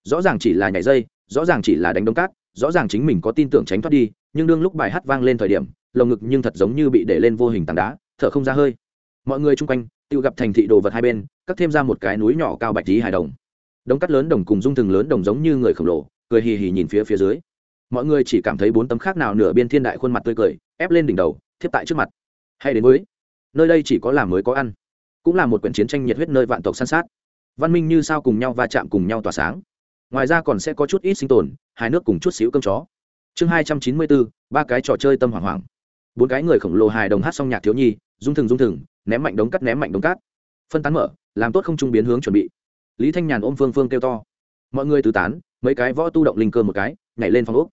Rõ ràng chỉ là nhảy dây, rõ ràng chỉ là đánh đống cát rõ ràng chính mình có tin tưởng tránh thoát đi, nhưng đương lúc bài hát vang lên thời điểm, lồng ngực nhưng thật giống như bị để lên vô hình tảng đá, thở không ra hơi. Mọi người chung quanh, tự gặp thành thị đồ vật hai bên, cắt thêm ra một cái núi nhỏ cao bạch tí hài đồng. Đống cắt lớn đồng cùng dung thừng lớn đồng giống như người khổng lồ, cười hì hì nhìn phía phía dưới. Mọi người chỉ cảm thấy bốn tấm khác nào nửa biên thiên đại khuôn mặt tươi cười, ép lên đỉnh đầu, thiếp tại trước mặt. Hay đến mới nơi đây chỉ có làm mới có ăn. Cũng là một quyển chiến tranh nhiệt huyết nơi vạn tộc san sát. Văn minh như sao cùng nhau va chạm cùng nhau tỏa sáng ngoài ra còn sẽ có chút ít sinh tồn, hai nước cùng chút xíu cơm chó. Chương hai trăm chín mươi bốn, ba cái trò chơi tâm hoảng hoảng. Bốn cái người khổng lồ hài đồng hát xong nhạc thiếu nhi dung thừng dung thừng, ném mạnh đống cắt ném mạnh đống cát. Phân tán mở, làm tốt không trung biến hướng chuẩn bị. Lý thanh nhàn ôm phương phương kêu to. Mọi người tứ tán, mấy cái võ tu động linh cơ một cái, nhảy lên phòng úc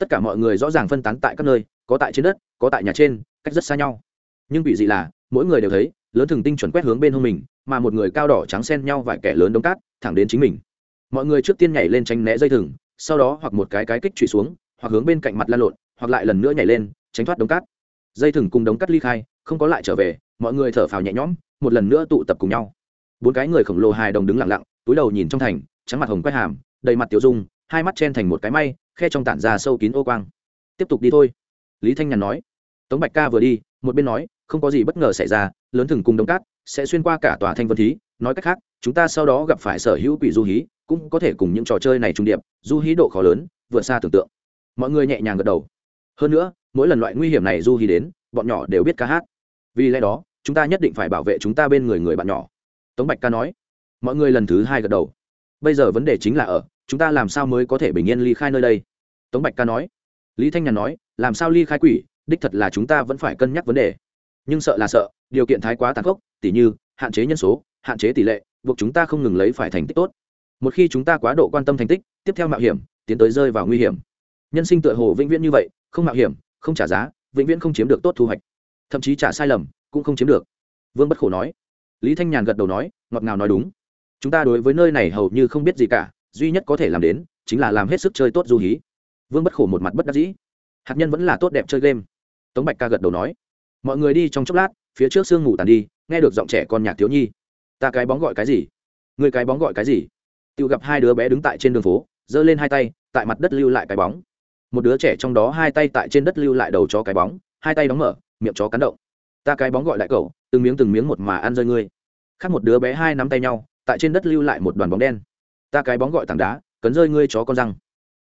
tất cả mọi người rõ ràng phân tán tại các nơi, có tại trên đất, có tại nhà trên, cách rất xa nhau. Nhưng bị dị là, mỗi người đều thấy, lớn thường tinh chuẩn quét hướng bên hông mình, mà một người cao đỏ trắng xen nhau vài kẻ lớn đống cát, thẳng đến chính mình mọi người trước tiên nhảy lên tránh né dây thừng, sau đó hoặc một cái cái kích trụy xuống, hoặc hướng bên cạnh mặt lan lộn, hoặc lại lần nữa nhảy lên, tránh thoát đống cát. Dây thừng cùng đống cát ly khai, không có lại trở về, mọi người thở phào nhẹ nhõm, một lần nữa tụ tập cùng nhau. Bốn cái người khổng lồ hài đồng đứng lặng lặng, túi đầu nhìn trong thành, trắng mặt hồng quét hàm, đầy mặt tiểu dung, hai mắt chen thành một cái may, khe trong tản ra sâu kín ô quang. Tiếp tục đi thôi. Lý thanh nhàn nói. Tống bạch ca vừa đi, một bên nói, không có gì bất ngờ xảy ra, lớn thừng cùng đống cát sẽ xuyên qua cả tòa thanh vân thí, nói cách khác, chúng ta sau đó gặp phải sở hữu quỷ du hí cũng có thể cùng những trò chơi này trung điệp, du hí độ khó lớn, vượt xa tưởng tượng. Mọi người nhẹ nhàng gật đầu. Hơn nữa, mỗi lần loại nguy hiểm này du hí đến, bọn nhỏ đều biết ca hát. Vì lẽ đó, chúng ta nhất định phải bảo vệ chúng ta bên người người bạn nhỏ. Tống bạch ca nói. Mọi người lần thứ hai gật đầu. Bây giờ vấn đề chính là ở, chúng ta làm sao mới có thể bình yên ly khai nơi đây? Tống bạch ca nói. Lý thanh nhàn nói, làm sao ly khai quỷ, đích thật là chúng ta vẫn phải cân nhắc vấn đề. Nhưng sợ là sợ, điều kiện thái quá tàn khốc, tỉ như, hạn chế nhân số, hạn chế tỷ lệ, buộc chúng ta không ngừng lấy phải thành tích tốt một khi chúng ta quá độ quan tâm thành tích, tiếp theo mạo hiểm, tiến tới rơi vào nguy hiểm. Nhân sinh tựa hồ vĩnh viễn như vậy, không mạo hiểm, không trả giá, vĩnh viễn không chiếm được tốt thu hoạch. Thậm chí trả sai lầm, cũng không chiếm được. Vương bất khổ nói. Lý thanh nhàn gật đầu nói, ngọt ngào nói đúng. Chúng ta đối với nơi này hầu như không biết gì cả, duy nhất có thể làm đến, chính là làm hết sức chơi tốt du hí. Vương bất khổ một mặt bất đắc dĩ. Hạt nhân vẫn là tốt đẹp chơi game. Tống bạch ca gật đầu nói. Mọi người đi trong chốc lát, phía trước sương ngủ tàn đi, nghe được giọng trẻ con nhạc thiếu nhi. Ta cái bóng gọi cái gì? Người cái bóng gọi cái gì? Tự gặp hai đứa bé đứng tại trên đường phố, giơ lên hai tay, tại mặt đất lưu lại cái bóng. Một đứa trẻ trong đó hai tay tại trên đất lưu lại đầu chó cái bóng, hai tay đóng mở, miệng chó cắn động. Ta cái bóng gọi lại cậu, từng miếng từng miếng một mà ăn rơi ngươi. Khác một đứa bé hai nắm tay nhau, tại trên đất lưu lại một đoàn bóng đen. Ta cái bóng gọi tảng đá, cấn rơi ngươi chó con răng.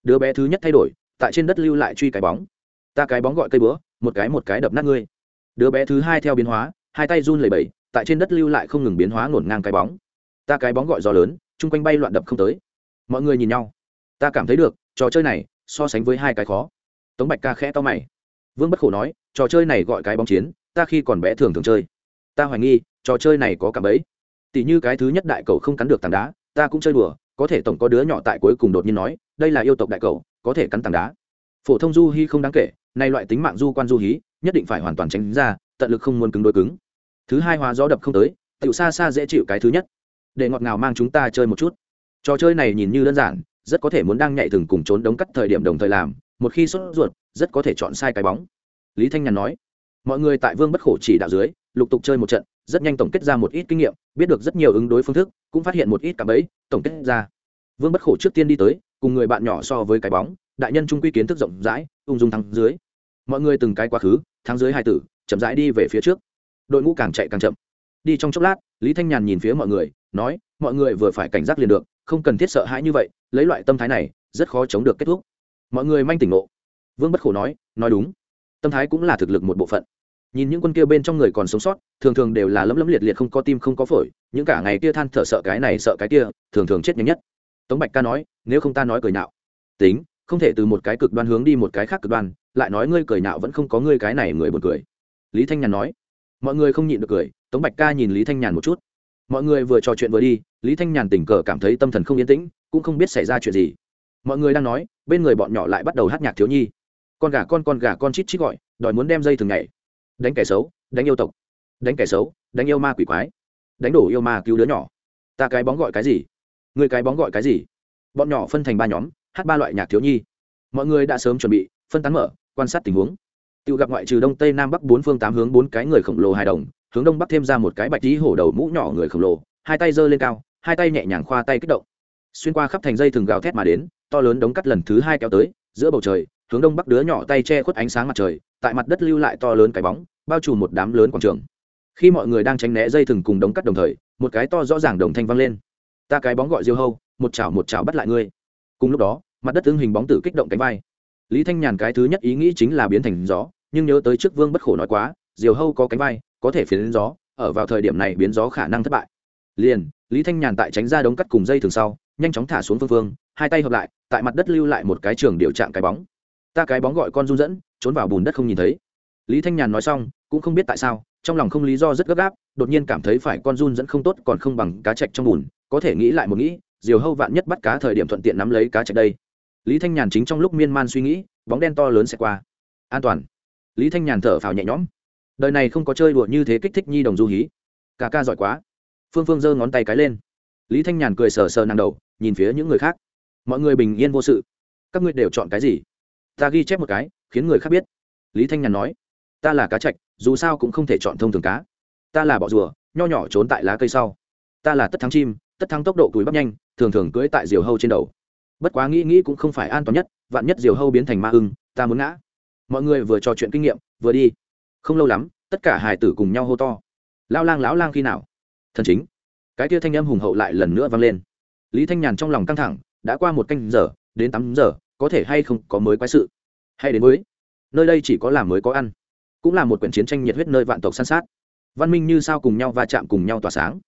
Đứa bé thứ nhất thay đổi, tại trên đất lưu lại truy cái bóng. Ta cái bóng gọi cây búa, một cái một cái đập nát ngươi. Đứa bé thứ hai theo biến hóa, hai tay run lẩy bẩy, tại trên đất lưu lại không ngừng biến hóa ngổn ngang cái bóng. Ta cái bóng gọi gió lớn chung quanh bay loạn đập không tới. Mọi người nhìn nhau. Ta cảm thấy được, trò chơi này so sánh với hai cái khó. Tống bạch ca khẽ to mày. Vương bất khổ nói, trò chơi này gọi cái bóng chiến, ta khi còn bé thường thường chơi. Ta hoài nghi, trò chơi này có cả ấy tỷ như cái thứ nhất đại cầu không cắn được tảng đá, ta cũng chơi đùa, có thể tổng có đứa nhỏ tại cuối cùng đột nhiên nói, đây là yêu tộc đại cầu, có thể cắn tảng đá. Phổ thông du hy không đáng kể, nay loại tính mạng du quan du hí, nhất định phải hoàn toàn tránh ra, tận lực không muốn cứng đối cứng. Thứ hai hóa gió đập không tới tựu xa xa dễ chịu cái thứ nhất để ngọt ngào mang chúng ta chơi một chút. Trò chơi này nhìn như đơn giản, rất có thể muốn đang nhạy thừng cùng trốn đống cắt thời điểm đồng thời làm, một khi sốt ruột, rất có thể chọn sai cái bóng. Lý thanh nhàn nói. Mọi người tại vương bất khổ chỉ đạo dưới, lục tục chơi một trận, rất nhanh tổng kết ra một ít kinh nghiệm, biết được rất nhiều ứng đối phương thức, cũng phát hiện một ít cả ấy tổng kết ra. Vương bất khổ trước tiên đi tới, cùng người bạn nhỏ so với cái bóng, đại nhân trung quy kiến thức rộng rãi, ung dung thắng dưới. Mọi người từng cái quá khứ, thắng dưới hai tử, chậm rãi đi về phía trước. Đội ngũ càng chạy càng chậm đi trong chốc lát, lý thanh nhàn nhìn phía mọi người, nói, mọi người vừa phải cảnh giác liền được, không cần thiết sợ hãi như vậy, lấy loại tâm thái này, rất khó chống được kết thúc. Mọi người manh tỉnh ngộ. Vương bất khổ nói nói đúng, tâm thái cũng là thực lực một bộ phận. Nhìn những quân kia bên trong người còn sống sót, thường thường đều là lấm lấm liệt liệt không có tim không có phổi, những cả ngày kia than thở sợ cái này sợ cái kia, thường thường chết nhanh nhất. Tống bạch ca nói, nếu không ta nói cười nạo tính, không thể từ một cái cực đoan hướng đi một cái khác cực đoan, lại nói ngươi cười nạo vẫn không có ngươi cái này người buồn cười. Lý thanh nhàn nói mọi người không nhịn được cười, tống bạch ca nhìn lý thanh nhàn một chút. Mọi người vừa trò chuyện vừa đi, lý thanh nhàn tình cờ cảm thấy tâm thần không yên tĩnh, cũng không biết xảy ra chuyện gì. Mọi người đang nói, bên người bọn nhỏ lại bắt đầu hát nhạc thiếu nhi. Con gà con con gà con chít chít gọi, đòi muốn đem dây thường ngày đánh kẻ xấu, đánh yêu tộc. Đánh kẻ xấu, đánh yêu ma quỷ quái. Đánh đổ yêu ma cứu đứa nhỏ. Ta cái bóng gọi cái gì? Người cái bóng gọi cái gì? Bọn nhỏ phân thành ba nhóm, hát ba loại nhạc thiếu nhi. Mọi người đã sớm chuẩn bị, phân tán mở, quan sát tình huống tự gặp ngoại trừ đông, tây, nam, bắc, bốn phương tám hướng bốn cái người khổng lồ hài đồng, hướng đông, bắc thêm ra một cái bạch tí hổ đầu mũ nhỏ người khổng lồ, hai tay giơ lên cao, hai tay nhẹ nhàng khoa tay kích động. Xuyên qua khắp thành dây thường gào thét mà đến, to lớn đống cắt lần thứ hai kéo tới, giữa bầu trời, hướng đông, bắc đứa nhỏ tay che khuất ánh sáng mặt trời, tại mặt đất lưu lại to lớn cái bóng, bao trùm một đám lớn quảng trường. Khi mọi người đang tránh né dây thừng cùng đống cắt đồng thời, một cái to rõ ràng đồng thanh vang lên. Ta cái bóng gọi diêu hâu, một chảo một chảo bắt lại ngươi. Cùng lúc đó, mặt đất tương hình bóng tử kích động cánh vai. Lý thanh nhàn cái thứ nhất ý nghĩ chính là biến thành gió nhưng nhớ tới trước vương bất khổ nói quá, diều hâu có cánh vai, có thể phiến gió, ở vào thời điểm này biến gió khả năng thất bại. Liền, lý thanh nhàn tại tránh ra đống cắt cùng dây thường sau, nhanh chóng thả xuống phương phương, hai tay hợp lại, tại mặt đất lưu lại một cái trường điều trạng cái bóng. Ta cái bóng gọi con run dẫn, trốn vào bùn đất không nhìn thấy. Lý thanh nhàn nói xong, cũng không biết tại sao, trong lòng không lý do rất gấp gáp, đột nhiên cảm thấy phải con run dẫn không tốt còn không bằng cá chạch trong bùn, có thể nghĩ lại một nghĩ, diều hâu vạn nhất bắt cá thời điểm thuận tiện nắm lấy cá chạch đây. Lý thanh nhàn chính trong lúc miên man suy nghĩ, bóng đen to lớn sẽ qua. An toàn lý thanh nhàn thở phào nhẹ nhõm. Đời này không có chơi đùa như thế kích thích nhi đồng du hí. Ca ca giỏi quá. Phương phương giơ ngón tay cái lên. Lý thanh nhàn cười sờ sờ nàng đầu, nhìn phía những người khác. Mọi người bình yên vô sự. Các ngươi đều chọn cái gì? Ta ghi chép một cái, khiến người khác biết. Lý thanh nhàn nói. Ta là cá chạch, dù sao cũng không thể chọn thông thường cá. Ta là bọ rùa, nho nhỏ trốn tại lá cây sau. Ta là tất thắng chim, tất thắng tốc độ túi bắp nhanh, thường thường cưỡi tại diều hâu trên đầu. Bất quá nghĩ nghĩ cũng không phải an toàn nhất, vạn nhất diều hâu biến thành ma ưng, ta muốn ngã mọi người vừa trò chuyện kinh nghiệm, vừa đi. Không lâu lắm, tất cả hải tử cùng nhau hô to. Lao lang, lão lang khi nào? Thần chính. Cái kia thanh âm hùng hậu lại lần nữa vang lên. Lý thanh nhàn trong lòng căng thẳng, đã qua một canh giờ, đến tám giờ, có thể hay không có mới quái sự? Hay đến mới? Nơi đây chỉ có làm mới có ăn. Cũng là một quyển chiến tranh nhiệt huyết nơi vạn tộc san sát. Văn minh như sao cùng nhau va chạm cùng nhau tỏa sáng.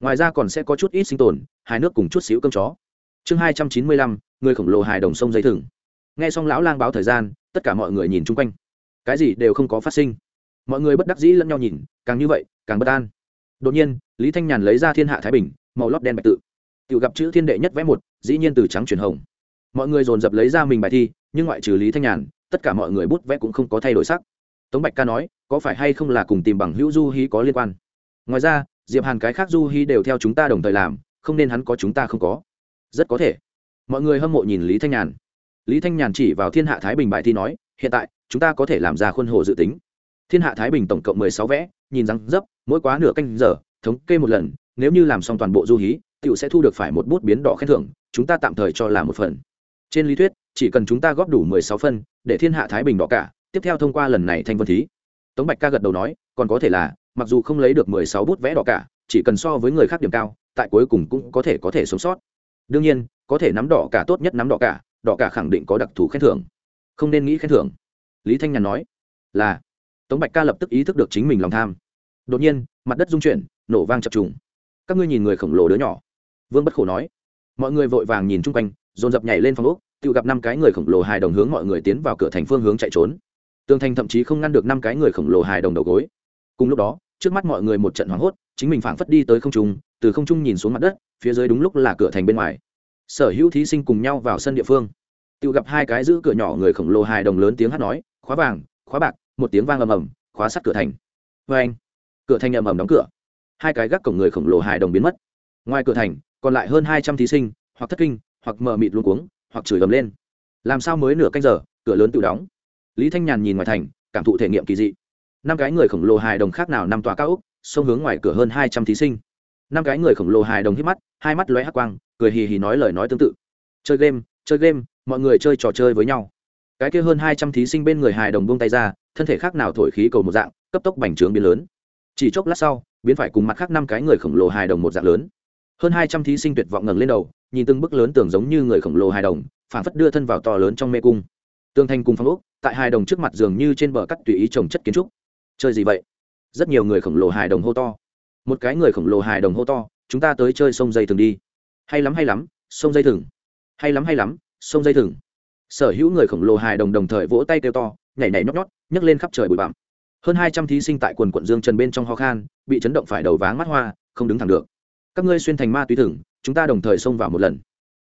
Ngoài ra còn sẽ có chút ít sinh tồn hai nước cùng chút xíu cơm chó. Chương hai trăm chín mươi lăm, người khổng lồ hài đồng sông dây thừng. Nghe xong lão lang báo thời gian tất cả mọi người nhìn chung quanh. Cái gì đều không có phát sinh. Mọi người bất đắc dĩ lẫn nhau nhìn, càng như vậy, càng bất an. Đột nhiên, lý thanh nhàn lấy ra thiên hạ thái bình, màu lót đen bạch tự. Tự gặp chữ thiên đệ nhất vẽ một, dĩ nhiên từ trắng chuyển hồng. Mọi người dồn dập lấy ra mình bài thi, nhưng ngoại trừ lý thanh nhàn, tất cả mọi người bút vẽ cũng không có thay đổi sắc. Tống bạch ca nói, có phải hay không là cùng tìm bằng hữu du hí có liên quan? Ngoài ra, diệp hàn cái khác du hí đều theo chúng ta đồng thời làm, không nên hắn có chúng ta không có. Rất có thể. Mọi người hâm mộ nhìn lý thanh nhàn lý thanh nhàn chỉ vào thiên hạ thái bình bài thi nói, hiện tại, chúng ta có thể làm ra khuôn hồ dự tính. Thiên hạ thái bình tổng cộng mười sáu vẽ, nhìn răng dấp, mỗi quá nửa canh giờ, thống kê một lần, nếu như làm xong toàn bộ du hí tựu sẽ thu được phải một bút biến đỏ khen thưởng, chúng ta tạm thời cho là một phần. Trên lý thuyết, chỉ cần chúng ta góp đủ mười sáu phân để thiên hạ thái bình đỏ cả, tiếp theo thông qua lần này thanh vân thí. Tống bạch ca gật đầu nói, còn có thể là, mặc dù không lấy được mười sáu bút vẽ đỏ cả, chỉ cần so với người khác điểm cao, tại cuối cùng cũng có thể có thể sống sót. Đương nhiên, có thể nắm đỏ cả tốt nhất nắm đỏ cả đỏ cả khẳng định có đặc thù khen thưởng. Không nên nghĩ khen thưởng. Lý thanh nhàn nói, là. Tống bạch ca lập tức ý thức được chính mình lòng tham. Đột nhiên, mặt đất rung chuyển, nổ vang chập trùng. Các ngươi nhìn người khổng lồ đứa nhỏ. Vương bất khổ nói, mọi người vội vàng nhìn chung quanh, dồn dập nhảy lên phòng úc tự gặp năm cái người khổng lồ hài đồng hướng mọi người tiến vào cửa thành phương hướng chạy trốn. Tường thành thậm chí không ngăn được năm cái người khổng lồ hài đồng đầu gối. Cùng lúc đó, trước mắt mọi người một trận hoảng hốt, chính mình phảng phất đi tới không trung, từ không trung nhìn xuống mặt đất, phía dưới đúng lúc là cửa thành bên ngoài sở hữu thí sinh cùng nhau vào sân địa phương. Tự gặp hai cái giữ cửa nhỏ người khổng lồ hài đồng lớn tiếng hát nói, khóa vàng, khóa bạc, một tiếng vang ầm ầm, khóa sắt cửa thành. Vê anh, cửa thành ầm ầm đóng cửa. Hai cái gác cổng người khổng lồ hài đồng biến mất. Ngoài cửa thành, còn lại hơn hai trăm thí sinh, hoặc thất kinh, hoặc mờ mịt luôn cuống, hoặc chửi ầm lên. Làm sao mới nửa canh giờ, cửa lớn tự đóng? Lý thanh nhàn nhìn ngoài thành, cảm thụ thể nghiệm kỳ dị. Năm cái người khổng lồ hài đồng khác nào năm tòa cao úc xông hướng ngoài cửa hơn hai trăm thí sinh. Năm cái người khổng lồ hài đồng hít mắt, hai mắt lóe hắc quang cười hì hì nói lời nói tương tự. Chơi game chơi game, mọi người chơi trò chơi với nhau. Cái kia hơn hai trăm thí sinh bên người hài đồng buông tay ra, thân thể khác nào thổi khí cầu một dạng, cấp tốc bành trướng biến lớn. Chỉ chốc lát sau, biến phải cùng mặt khác năm cái người khổng lồ hài đồng một dạng lớn. Hơn hai trăm thí sinh tuyệt vọng ngẩng lên đầu, nhìn từng bức lớn tưởng giống như người khổng lồ hài đồng phản phất đưa thân vào to lớn trong mê cung. Tương thanh cùng phong úc tại hài đồng trước mặt dường như trên bờ cắt tùy ý trồng chất kiến trúc. Chơi gì vậy? Rất nhiều người khổng lồ hài đồng hô to. Một cái người khổng lồ hài đồng hô to, chúng ta tới chơi sông dây thường đi hay lắm hay lắm, sông dây thừng. Hay lắm hay lắm, sông dây thừng. Sở hữu người khổng lồ hài đồng đồng thời vỗ tay kêu to, nhảy nhảy nhót nhót, nhấc lên khắp trời bụi bặm. Hơn hai trăm thí sinh tại quần quận dương trần bên trong ho khan, bị chấn động phải đầu váng mắt hoa, không đứng thẳng được. Các ngươi xuyên thành ma túy thừng, chúng ta đồng thời xông vào một lần.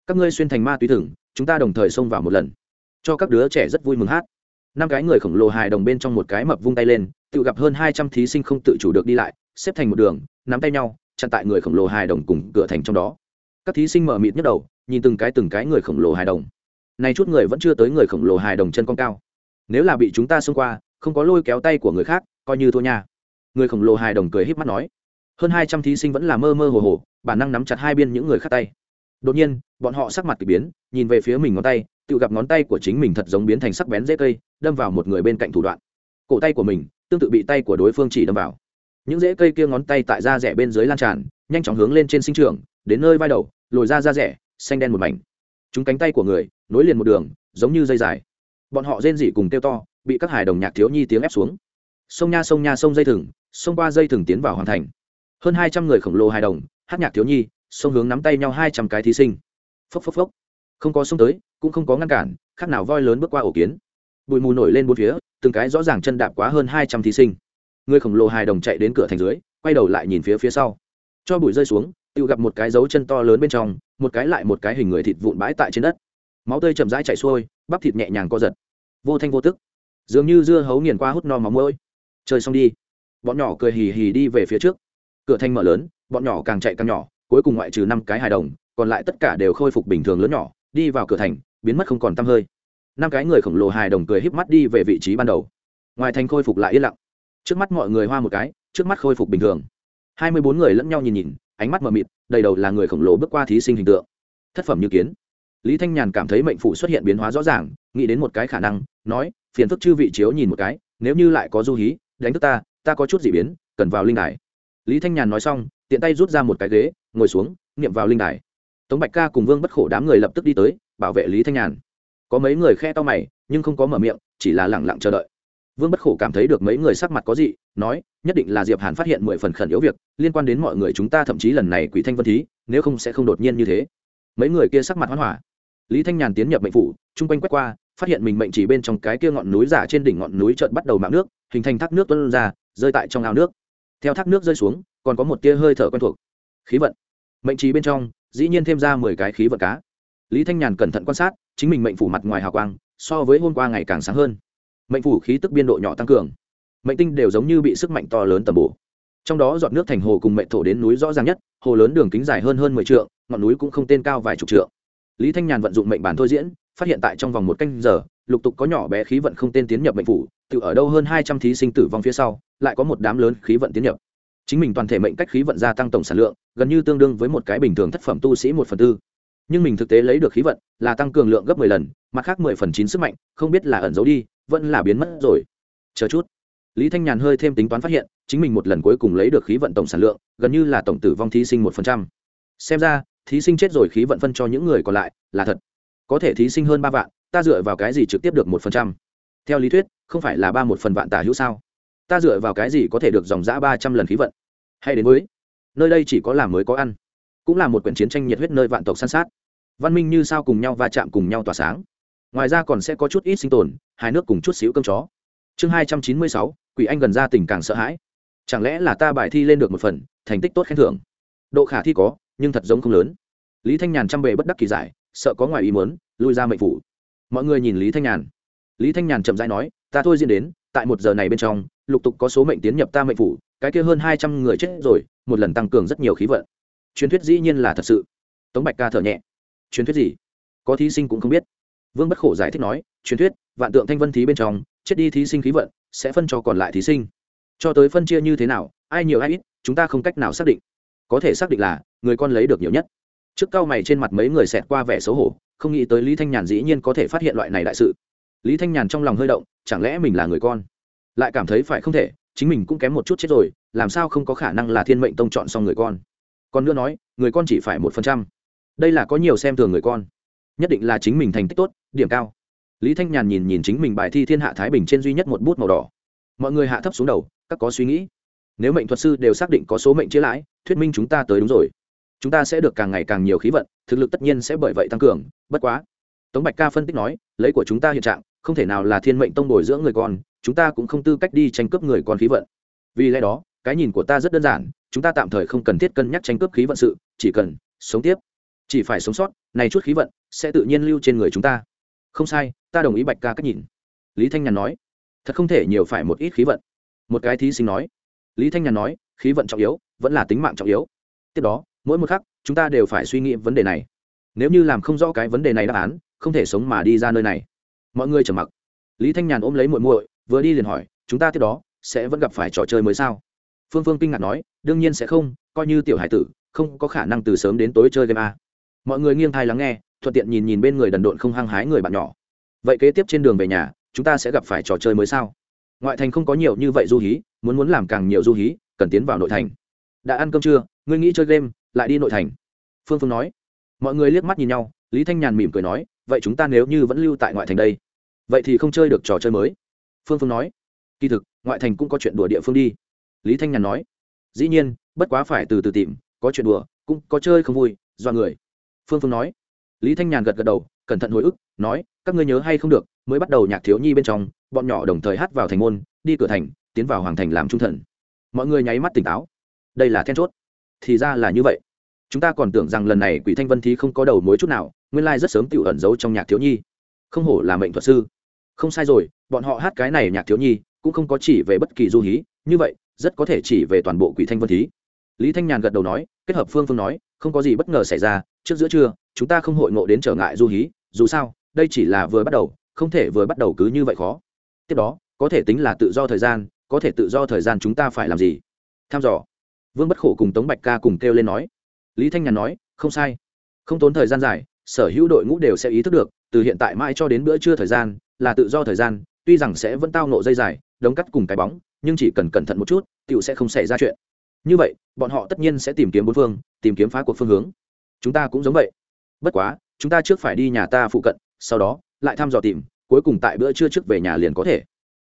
Các ngươi xuyên thành ma túy thừng, chúng ta đồng thời xông vào một lần. Cho các đứa trẻ rất vui mừng hát. Năm cái người khổng lồ hài đồng bên trong một cái mập vung tay lên, tự gặp hơn hai trăm thí sinh không tự chủ được đi lại, xếp thành một đường, nắm tay nhau, chặn tại người khổng lồ hài đồng cùng cửa thành trong đó các thí sinh mở mịt nhức đầu, nhìn từng cái từng cái người khổng lồ hài đồng. Này chút người vẫn chưa tới người khổng lồ hài đồng chân con cao. Nếu là bị chúng ta xông qua, không có lôi kéo tay của người khác, coi như thua nha. Người khổng lồ hài đồng cười híp mắt nói. Hơn hai trăm thí sinh vẫn là mơ mơ hồ hồ, bản năng nắm chặt hai bên những người khác tay. Đột nhiên, bọn họ sắc mặt k ỳ biến, nhìn về phía mình ngón tay, tự gặp ngón tay của chính mình thật giống biến thành sắc bén dễ cây, đâm vào một người bên cạnh thủ đoạn. Cổ tay của mình tương tự bị tay của đối phương chỉ đâm vào. Những rễ cây kia ngón tay tại da rẻ bên dưới lan tràn, nhanh chóng hướng lên trên sinh trường đến nơi vai đầu, lồi ra da rẻ, xanh đen một mảnh. Chúng cánh tay của người, nối liền một đường, giống như dây dài. Bọn họ rên rỉ cùng kêu to, bị các hài đồng nhạc thiếu nhi tiếng ép xuống. Sông nha sông nha, sông dây thừng, sông qua dây thừng tiến vào hoàn thành. Hơn hai trăm người khổng lồ hài đồng, hát nhạc thiếu nhi, sông hướng nắm tay nhau hai trăm cái thí sinh. Phốc phốc phốc. Không có sông tới, cũng không có ngăn cản, khác nào voi lớn bước qua ổ kiến. Bụi mù nổi lên bốn phía, từng cái rõ ràng chân đạp quá hơn hai trăm thí sinh. Người khổng lồ hài đồng chạy đến cửa thành dưới, quay đầu lại nhìn phía phía sau. Cho bụi rơi xuống tự gặp một cái dấu chân to lớn bên trong, một cái lại một cái hình người thịt vụn bãi tại trên đất. Máu tươi chậm rãi chạy xuôi, bắp thịt nhẹ nhàng co giật. Vô thanh vô tức. Dường như dưa hấu nghiền qua hút no máu mũi chơi xong đi. Bọn nhỏ cười hì hì đi về phía trước. Cửa thanh mở lớn, bọn nhỏ càng chạy càng nhỏ, cuối cùng ngoại trừ năm cái hài đồng, còn lại tất cả đều khôi phục bình thường lớn nhỏ, đi vào cửa thành, biến mất không còn tăm hơi. Năm cái người khổng lồ hài đồng cười híp mắt đi về vị trí ban đầu. Ngoài thành khôi phục lại yên lặng. Trước mắt mọi người hoa một cái, trước mắt khôi phục bình thường. Hai mươi bốn người lẫn nhau nhìn nhìn ánh mắt mờ mịt, đầy đầu là người khổng lồ bước qua thí sinh hình tượng. Thất phẩm như kiến. Lý thanh nhàn cảm thấy mệnh phụ xuất hiện biến hóa rõ ràng, nghĩ đến một cái khả năng, nói, phiền phức chư vị chiếu nhìn một cái, nếu như lại có du hí, đánh thức ta ta có chút gì biến, cần vào linh đài. Lý thanh nhàn nói xong, tiện tay rút ra một cái ghế, ngồi xuống, niệm vào linh đài. Tống bạch ca cùng vương bất khổ đám người lập tức đi tới, bảo vệ lý thanh nhàn. Có mấy người khe to mày, nhưng không có mở miệng, chỉ là lẳng lặng chờ đợi vương bất khổ cảm thấy được mấy người sắc mặt có gì nói, nhất định là diệp hàn phát hiện mười phần khẩn yếu việc, liên quan đến mọi người chúng ta thậm chí lần này quỷ thanh vân thí, nếu không sẽ không đột nhiên như thế. Mấy người kia sắc mặt hoan hỏa. Lý thanh nhàn tiến nhập mệnh phủ, chung quanh quét qua, phát hiện mình mệnh chỉ bên trong cái kia ngọn núi giả trên đỉnh ngọn núi chợt bắt đầu mạng nước, hình thành thác nước tuôn ra, rơi tại trong ao nước. Theo thác nước rơi xuống, còn có một tia hơi thở quen thuộc. Khí vận. Mệnh chỉ bên trong, dĩ nhiên thêm ra mười cái khí vận cá. Lý thanh nhàn cẩn thận quan sát, chính mình mệnh phủ mặt ngoài hào quang, so với hôm qua ngày càng sáng hơn mệnh phủ khí tức biên độ nhỏ tăng cường. Mệnh tinh đều giống như bị sức mạnh to lớn tầm bổ. Trong đó giọt nước thành hồ cùng mệnh thổ đến núi rõ ràng nhất, hồ lớn đường kính dài hơn hơn mười t ngọn núi cũng không tên cao vài chục trượng. Lý thanh nhàn vận dụng mệnh bản thôi diễn, phát hiện tại trong vòng một canh giờ, lục tục có nhỏ bé khí vận không tên tiến nhập mệnh phủ, tự ở đâu hơn hai trăm thí sinh tử vong phía sau, lại có một đám lớn khí vận tiến nhập. Chính mình toàn thể mệnh cách khí vận gia tăng tổng sản lượng, gần như tương đương với một cái bình thường thất phẩm tu sĩ một phần tư. Nhưng mình thực tế lấy được khí vận là tăng cường lượng gấp mười lần, mặt khác mười phần chín sức mạnh, không biết là ẩn giấu đi vẫn là biến mất rồi. Chờ chút. Lý thanh nhàn hơi thêm tính toán phát hiện, chính mình một lần cuối cùng lấy được khí vận tổng sản lượng, gần như là tổng tử vong thí sinh một phần trăm. Xem ra, thí sinh chết rồi khí vận phân cho những người còn lại, là thật. Có thể thí sinh hơn ba vạn, ta dựa vào cái gì trực tiếp được một phần trăm? Theo lý thuyết, không phải là ba một phần vạn tả hữu sao? Ta dựa vào cái gì có thể được dòng giã ba trăm lần khí vận? Hay đến với, nơi đây chỉ có làm mới có ăn. Cũng là một quyển chiến tranh nhiệt huyết nơi vạn tộc san sát. Văn minh như sao cùng nhau va chạm cùng nhau tỏa sáng ngoài ra còn sẽ có chút ít sinh tồn, hai nước cùng chút xíu cơm chó. Chương hai trăm chín mươi sáu, quỷ anh gần ra tình càng sợ hãi. Chẳng lẽ là ta bài thi lên được một phần, thành tích tốt khen thưởng? Độ khả thi có, nhưng thật giống không lớn. Lý thanh nhàn chăm bề bất đắc kỳ giải, sợ có ngoài ý muốn, lui ra mệnh phủ. Mọi người nhìn lý thanh nhàn. Lý thanh nhàn chậm rãi nói, ta thôi diễn đến, tại một giờ này bên trong, lục tục có số mệnh tiến nhập ta mệnh phủ, cái kia hơn hai trăm người chết rồi, một lần tăng cường rất nhiều khí vận. Truyền thuyết dĩ nhiên là thật sự. Tống bạch ca thở nhẹ. Truyền thuyết gì? Có thí sinh cũng không biết vương bất khổ giải thích nói, truyền thuyết, vạn tượng thanh vân thí bên trong, chết đi thí sinh khí vận, sẽ phân cho còn lại thí sinh. Cho tới phân chia như thế nào, ai nhiều ai ít, chúng ta không cách nào xác định. Có thể xác định là, người con lấy được nhiều nhất. Trước cao mày trên mặt mấy người xẹt qua vẻ xấu hổ, không nghĩ tới lý thanh nhàn dĩ nhiên có thể phát hiện loại này đại sự. Lý thanh nhàn trong lòng hơi động, chẳng lẽ mình là người con? Lại cảm thấy phải không thể, chính mình cũng kém một chút chết rồi, làm sao không có khả năng là thiên mệnh tông chọn xong người con? Còn nữa nói, người con chỉ phải một phần trăm. Đây là có nhiều xem thường người con. Nhất định là chính mình thành tích tốt điểm cao. Lý thanh nhàn nhìn nhìn chính mình bài thi thiên hạ thái bình trên duy nhất một bút màu đỏ. Mọi người hạ thấp xuống đầu, các có suy nghĩ. Nếu mệnh thuật sư đều xác định có số mệnh chia lãi, thuyết minh chúng ta tới đúng rồi. Chúng ta sẽ được càng ngày càng nhiều khí vận, thực lực tất nhiên sẽ bởi vậy tăng cường, bất quá. Tống bạch ca phân tích nói, lấy của chúng ta hiện trạng, không thể nào là thiên mệnh tông bồi dưỡng người con, chúng ta cũng không tư cách đi tranh cướp người con khí vận. Vì lẽ đó, cái nhìn của ta rất đơn giản, chúng ta tạm thời không cần thiết cân nhắc tranh cướp khí vận sự, chỉ cần sống tiếp. Chỉ phải sống sót, này chút khí vận sẽ tự nhiên lưu trên người chúng ta không sai, ta đồng ý bạch ca cách nhìn. Lý thanh nhàn nói, thật không thể nhiều phải một ít khí vận. Một cái thí sinh nói, lý thanh nhàn nói, khí vận trọng yếu, vẫn là tính mạng trọng yếu. Tiếp đó, mỗi một khắc, chúng ta đều phải suy nghĩ vấn đề này. Nếu như làm không rõ cái vấn đề này đáp án, không thể sống mà đi ra nơi này. Mọi người trầm mặc. Lý thanh nhàn ôm lấy muội muội, vừa đi liền hỏi, chúng ta tiếp đó sẽ vẫn gặp phải trò chơi mới sao? Phương phương kinh ngạc nói, đương nhiên sẽ không, coi như tiểu hải tử, không có khả năng từ sớm đến tối chơi game a. Mọi người nghiêng thai lắng nghe thuận tiện nhìn nhìn bên người đần độn không hăng hái người bạn nhỏ. Vậy kế tiếp trên đường về nhà, chúng ta sẽ gặp phải trò chơi mới sao? Ngoại thành không có nhiều như vậy du hí, muốn muốn làm càng nhiều du hí, cần tiến vào nội thành. Đã ăn cơm trưa ngươi nghĩ chơi game, lại đi nội thành. Phương phương nói. Mọi người liếc mắt nhìn nhau, lý thanh nhàn mỉm cười nói, vậy chúng ta nếu như vẫn lưu tại ngoại thành đây, vậy thì không chơi được trò chơi mới. Phương phương nói. Kỳ thực, ngoại thành cũng có chuyện đùa địa phương đi. Lý thanh nhàn nói. Dĩ nhiên, bất quá phải từ từ tìm, có chuyện đùa, cũng có chơi không vui do người. Phương phương nói lý thanh nhàn gật gật đầu, cẩn thận hồi ức, nói, các ngươi nhớ hay không được, mới bắt đầu nhạc thiếu nhi bên trong, bọn nhỏ đồng thời hát vào thành môn, đi cửa thành, tiến vào hoàng thành làm trung thần. Mọi người nháy mắt tỉnh táo. Đây là then chốt. Thì ra là như vậy. Chúng ta còn tưởng rằng lần này quỷ thanh vân thí không có đầu mối chút nào, nguyên lai rất sớm tự ẩn giấu trong nhạc thiếu nhi. Không hổ là mệnh thuật sư. Không sai rồi, bọn họ hát cái này nhạc thiếu nhi, cũng không có chỉ về bất kỳ du hí, như vậy, rất có thể chỉ về toàn bộ quỷ thanh vân thí. Lý thanh nhàn gật đầu nói kết hợp phương phương nói, không có gì bất ngờ xảy ra, trước giữa trưa, chúng ta không hội ngộ đến trở ngại du hí, dù sao, đây chỉ là vừa bắt đầu, không thể vừa bắt đầu cứ như vậy khó. Tiếp đó, có thể tính là tự do thời gian, có thể tự do thời gian chúng ta phải làm gì? Tham dò. Vương bất khổ cùng tống bạch ca cùng kêu lên nói. Lý thanh nhàn nói, không sai. Không tốn thời gian dài, sở hữu đội ngũ đều sẽ ý thức được, từ hiện tại mãi cho đến bữa trưa thời gian, là tự do thời gian, tuy rằng sẽ vẫn tao nộ dây dài, đống cắt cùng cái bóng, nhưng chỉ cần cẩn thận một chút tựu sẽ không xảy ra chuyện như vậy, bọn họ tất nhiên sẽ tìm kiếm bốn phương, tìm kiếm phá cuộc phương hướng. Chúng ta cũng giống vậy. Bất quá, chúng ta trước phải đi nhà ta phụ cận, sau đó, lại thăm dò tìm, cuối cùng tại bữa trưa trước về nhà liền có thể.